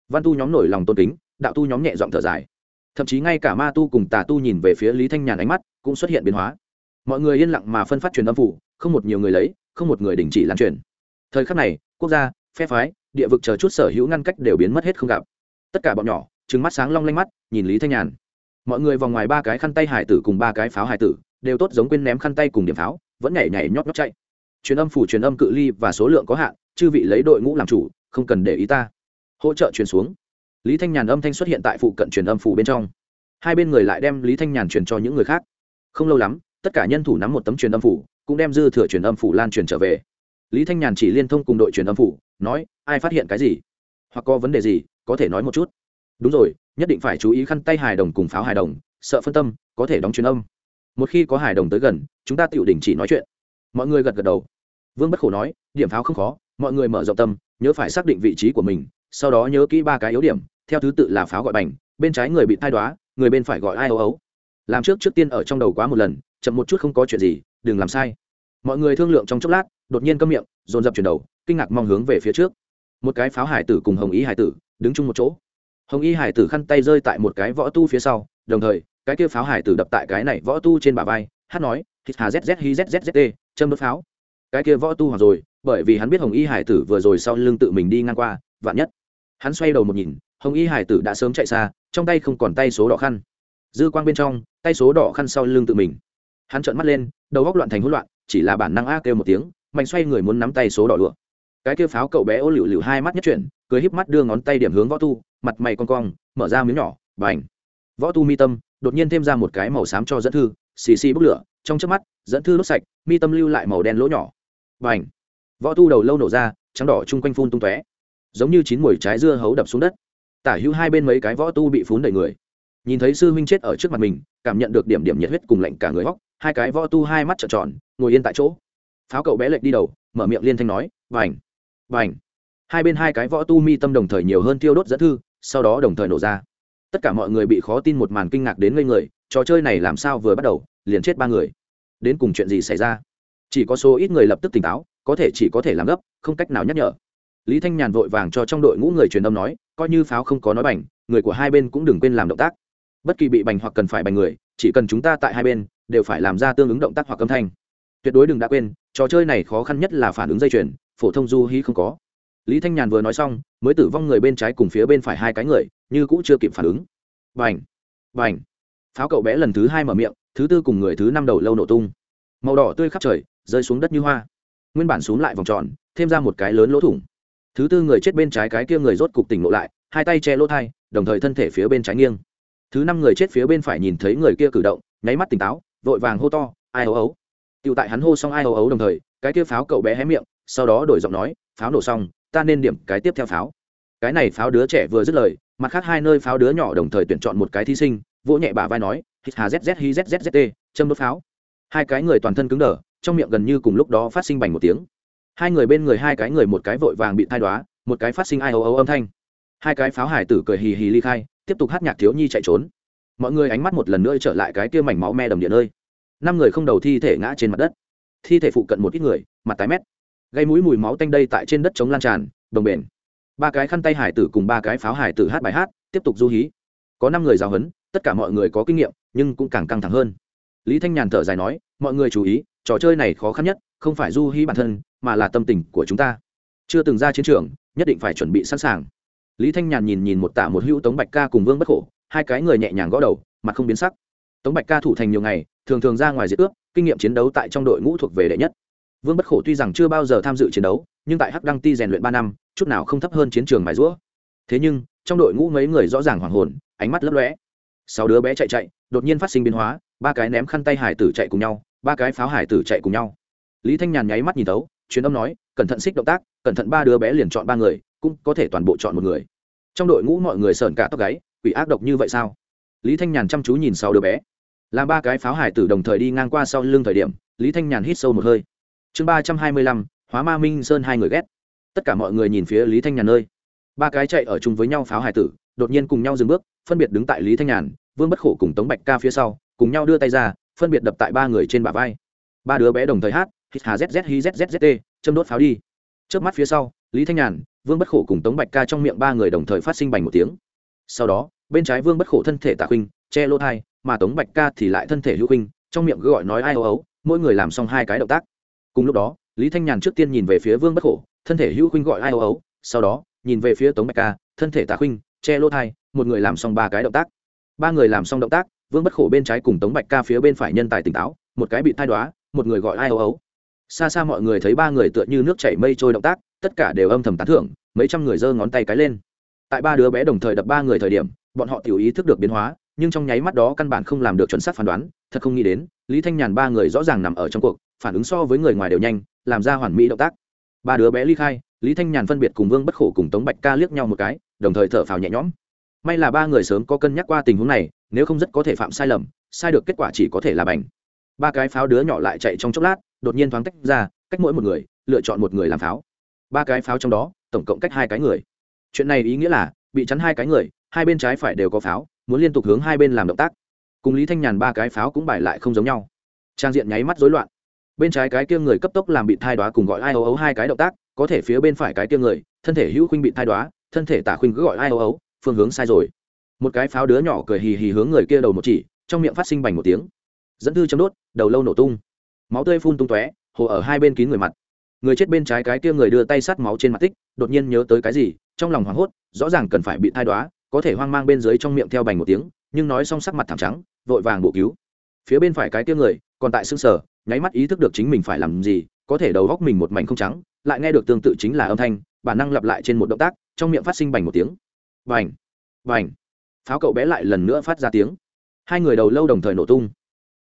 Văn tu nhóm nổi lòng tôn kính, đạo tu nhóm nhẹ dọn thở dài thậm chí ngay cả ma tu cùng tà tu nhìn về phía lý thanh nhàn ánh mắt cũng xuất hiện biến hóa. Mọi người yên lặng mà phân phát truyền âm phủ, không một nhiều người lấy, không một người đình chỉ lan truyền. Thời khắc này, quốc gia, phe phái, địa vực chờ chút sở hữu ngăn cách đều biến mất hết không gặp. Tất cả bọn nhỏ, trừng mắt sáng long lanh mắt, nhìn lý thanh nhàn. Mọi người vòng ngoài ba cái khăn tay hải tử cùng ba cái pháo hải tử, đều tốt giống quên ném khăn tay cùng điểm pháo, vẫn nhảy nhảy nhót nhót chạy. Truyền âm phủ truyền âm cự ly và số lượng có hạn, chư vị lấy đội ngũ làm chủ, không cần để ý ta. Hỗ trợ truyền xuống lý thanh nhàn âm thanh xuất hiện tại phụ cận truyền âm phủ bên trong. Hai bên người lại đem lý thanh nhàn truyền cho những người khác. Không lâu lắm, tất cả nhân thủ nắm một tấm truyền âm phủ, cũng đem dư thừa truyền âm phủ lan truyền trở về. Lý thanh nhàn chỉ liên thông cùng đội truyền âm phủ, nói, ai phát hiện cái gì? Hoặc có vấn đề gì, có thể nói một chút. Đúng rồi, nhất định phải chú ý khăn tay hài đồng cùng pháo hài đồng, sợ phân tâm, có thể đóng truyền âm. Một khi có hài đồng tới gần, chúng ta tự đình chỉ nói chuyện. Mọi người gật gật đầu. Vương bất khổ nói, điểm pháo không khó, mọi người mở rộng tâm, nhớ phải xác định vị trí của mình, sau đó nhớ kỹ ba cái yếu điểm theo thứ tự là pháo gọi bành, bên trái người bị thai đoá người bên phải gọi ai ấu ấu. Làm trước trước tiên ở trong đầu quá một lần, chậm một chút không có chuyện gì, đừng làm sai. Mọi người thương lượng trong chốc lát, đột nhiên câm miệng, dồn dập chuyển đầu, kinh ngạc mong hướng về phía trước. Một cái pháo hải tử cùng hồng ý hải tử, đứng chung một chỗ. Hồng y hải tử khăn tay rơi tại một cái võ tu phía sau, đồng thời, cái kia pháo hải tử đập tại cái này võ tu trên bả vai, hát nói, hít hà zz hi zzzt châm đốt pháo. Cái kia võ tu hoặc rồi, bởi vì hắn biết hồng y hải tử vừa rồi sau lưng tự mình đi ngang qua, vạn nhất. Hắn xoay đầu một nhìn hồng y hải tử đã sớm chạy xa, trong tay không còn tay số đỏ khăn. Dư quang bên trong, tay số đỏ khăn sau lưng tự mình. Hắn trợn mắt lên, đầu góc loạn thành hỗn loạn, chỉ là bản năng a kêu một tiếng, mạnh xoay người muốn nắm tay số đỏ lụa. Cái kêu pháo cậu bé ô lựu lựu hai mắt nhất chuyển, cười híp mắt đưa ngón tay điểm hướng võ tu, mặt mày con cong, mở ra miếng nhỏ, bành. Võ tu mi tâm, đột nhiên thêm ra một cái màu xám cho dẫn thư, xì xì bốc lửa, trong chớp mắt, dẫn thư đốt sạch, mi tâm lưu lại màu đen lỗ nhỏ. Bành. Võ tu đầu lâu nổ ra, trắng đỏ chung quanh phun tung tóe. Giống như chín mùi trái dưa hấu đập xuống đất tả hữu hai bên mấy cái võ tu bị phun đầy người. Nhìn thấy sư huynh chết ở trước mặt mình, cảm nhận được điểm điểm nhiệt huyết cùng lạnh cả người hóc hai cái võ tu hai mắt trợn tròn, ngồi yên tại chỗ. Pháo cậu bé lệch đi đầu, mở miệng liên thanh nói, vành vành. Hai bên hai cái võ tu mi tâm đồng thời nhiều hơn tiêu đốt dẫn thư, sau đó đồng thời nổ ra. Tất cả mọi người bị khó tin một màn kinh ngạc đến ngây người, trò chơi này làm sao vừa bắt đầu, liền chết ba người. Đến cùng chuyện gì xảy ra? Chỉ có số ít người lập tức tỉnh táo, có thể chỉ có thể làm gấp, không cách nào nhắc nhở lý thanh nhàn vội vàng cho trong đội ngũ người truyền âm nói, coi như pháo không có nói bành, người của hai bên cũng đừng quên làm động tác. Bất kỳ bị bành hoặc cần phải bành người, chỉ cần chúng ta tại hai bên, đều phải làm ra tương ứng động tác hoặc âm thanh. Tuyệt đối đừng đã quên, trò chơi này khó khăn nhất là phản ứng dây chuyền, phổ thông du hí không có. Lý thanh nhàn vừa nói xong, mới tử vong người bên trái cùng phía bên phải hai cái người, như cũng chưa kịp phản ứng. Vành vành pháo cậu bé lần thứ hai mở miệng, thứ tư cùng người thứ năm đầu lâu nổ tung. Màu đỏ tươi khắp trời, rơi xuống đất như hoa. Nguyên bản xuống lại vòng tròn, thêm ra một cái lớn lỗ thủng thứ tư người chết bên trái cái kia người rốt cục tỉnh lộ lại, hai tay che lỗ thai, đồng thời thân thể phía bên trái nghiêng. Thứ năm người chết phía bên phải nhìn thấy người kia cử động, nháy mắt tỉnh táo, vội vàng hô to, ai ấu ấu tựu tại hắn hô xong ai ấu ấu đồng thời, cái kia pháo cậu bé hé miệng, sau đó đổi giọng nói, pháo nổ xong, ta nên điểm cái tiếp theo pháo. Cái này pháo đứa trẻ vừa dứt lời, mặt khác hai nơi pháo đứa nhỏ đồng thời tuyển chọn một cái thí sinh, vỗ nhẹ bà vai nói, hít hà zz hi t châm đốt pháo. Hai cái người toàn thân cứng đờ, trong miệng gần như cùng lúc đó phát sinh bành một tiếng hai người bên người hai cái người, một cái vội vàng bị thai đoá một cái phát sinh ai âu âu âm thanh. Hai cái pháo hải tử cười hì hì ly khai, tiếp tục hát nhạc thiếu nhi chạy trốn. Mọi người ánh mắt một lần nữa trở lại cái kia mảnh máu me đầm điện ơi năm người không đầu thi thể ngã trên mặt đất. Thi thể phụ cận một ít người, mặt tái mét. Gây mũi mùi máu tanh đây tại trên đất chống lan tràn, đồng bền. Ba cái khăn tay hải tử cùng ba cái pháo hải tử hát bài hát, tiếp tục du hí. Có năm người giáo huấn, tất cả mọi người có kinh nghiệm, nhưng cũng càng căng thẳng hơn. Lý thanh nhàn thở dài nói, mọi người chú ý, trò chơi này khó khăn nhất không phải du hí bản thân, mà là tâm tình của chúng ta. Chưa từng ra chiến trường, nhất định phải chuẩn bị sẵn sàng. Lý thanh nhàn nhìn nhìn một tạ một hữu tống bạch ca cùng vương bất khổ, hai cái người nhẹ nhàng gõ đầu, mặt không biến sắc. Tống bạch ca thủ thành nhiều ngày, thường thường ra ngoài diệt ước, kinh nghiệm chiến đấu tại trong đội ngũ thuộc về đệ nhất. Vương bất khổ tuy rằng chưa bao giờ tham dự chiến đấu, nhưng tại hắc đăng ti rèn luyện ba năm, chút nào không thấp hơn chiến trường mài rũa thế nhưng, trong đội ngũ mấy người rõ ràng hoảng hồn, ánh mắt lấp lóe. Sáu đứa bé chạy chạy, đột nhiên phát sinh biến hóa, ba cái ném khăn tay hải tử chạy cùng nhau, ba cái pháo hải tử chạy cùng nhau lý thanh nhàn nháy mắt nhìn tấu chuyến âm nói, cẩn thận xích động tác, cẩn thận ba đứa bé liền chọn ba người, cũng có thể toàn bộ chọn một người. Trong đội ngũ mọi người sờn cả tóc gáy, quỷ ác độc như vậy sao? Lý thanh nhàn chăm chú nhìn sáu đứa bé. Làm ba cái pháo hải tử đồng thời đi ngang qua sau lưng thời điểm, lý thanh nhàn hít sâu một hơi. Chương ba trăm hai mươi lăm, hóa ma minh sơn hai người ghét. Tất cả mọi người nhìn phía lý thanh nhàn nơi ba cái chạy ở chung với nhau pháo hải tử, đột nhiên cùng nhau dừng bước, phân biệt đứng tại lý thanh nhàn, vương bất khổ cùng tống bạch ca phía sau, cùng nhau đưa tay ra, phân biệt đập tại ba người trên bả vai. Ba đứa bé đồng thời hát hít hà zz hi zzzt châm đốt pháo đi. Trước mắt phía sau, lý thanh nhàn, vương bất khổ cùng tống bạch ca trong miệng ba người đồng thời phát sinh bành một tiếng. Sau đó, bên trái vương bất khổ thân thể tạ khuynh, che lỗ thai, mà tống bạch ca thì lại thân thể hữu khuynh, trong miệng gọi nói ai ấu ấu, mỗi người làm xong hai cái động tác. Cùng lúc đó, lý thanh nhàn trước tiên nhìn về phía vương bất khổ, thân thể hữu khuynh gọi ai ấu ấu, sau đó, nhìn về phía tống bạch ca, thân thể tạ khuynh, che lỗ thai, một người làm xong ba cái động tác. Ba người làm xong động tác, vương bất khổ bên trái cùng tống bạch ca phía bên phải nhân tài tỉnh táo, một cái bị thai đoá một người gọi ai ấu ấu xa xa mọi người thấy ba người tựa như nước chảy mây trôi động tác, tất cả đều âm thầm tán thưởng, mấy trăm người giơ ngón tay cái lên. Tại ba đứa bé đồng thời đập ba người thời điểm, bọn họ tiểu ý thức được biến hóa, nhưng trong nháy mắt đó căn bản không làm được chuẩn xác phán đoán, thật không nghĩ đến, lý thanh nhàn ba người rõ ràng nằm ở trong cuộc, phản ứng so với người ngoài đều nhanh, làm ra hoàn mỹ động tác. Ba đứa bé ly khai, lý thanh nhàn phân biệt cùng vương bất khổ cùng tống bạch ca liếc nhau một cái, đồng thời thở phào nhẹ nhõm. May là ba người sớm có cân nhắc qua tình huống này, nếu không rất có thể phạm sai lầm, sai được kết quả chỉ có thể là bành. Ba cái pháo đứa nhỏ lại chạy trong chốc lát đột nhiên thoáng tách ra, cách mỗi một người, lựa chọn một người làm pháo. Ba cái pháo trong đó, tổng cộng cách hai cái người. Chuyện này ý nghĩa là, bị chắn hai cái người, hai bên trái phải đều có pháo, muốn liên tục hướng hai bên làm động tác. Cùng lý thanh nhàn ba cái pháo cũng bài lại không giống nhau. Trang diện nháy mắt rối loạn. Bên trái cái kia người cấp tốc làm bị thai đoá cùng gọi ai ấu ấu hai cái động tác, có thể phía bên phải cái kia người, thân thể hữu khuynh bị thai đoá thân thể tả khuynh cứ gọi ai ấu ấu, phương hướng sai rồi. Một cái pháo đứa nhỏ cười hì hì hướng người kia đầu một chỉ, trong miệng phát sinh bành một tiếng. Dẫn thư chấm đốt, đầu lâu nổ tung máu tươi phun tung tóe, hồ ở hai bên kín người mặt. Người chết bên trái cái kia người đưa tay sát máu trên mặt tích, đột nhiên nhớ tới cái gì, trong lòng hoảng hốt, rõ ràng cần phải bị thai đoá có thể hoang mang bên dưới trong miệng theo bành một tiếng, nhưng nói xong sắc mặt thảm trắng, vội vàng bổ cứu. Phía bên phải cái kia người, còn tại xương sở nháy mắt ý thức được chính mình phải làm gì, có thể đầu góc mình một mảnh không trắng, lại nghe được tương tự chính là âm thanh, bản năng lặp lại trên một động tác, trong miệng phát sinh bành một tiếng. Bành! Bành! Pháo cậu bé lại lần nữa phát ra tiếng. Hai người đầu lâu đồng thời nổ tung.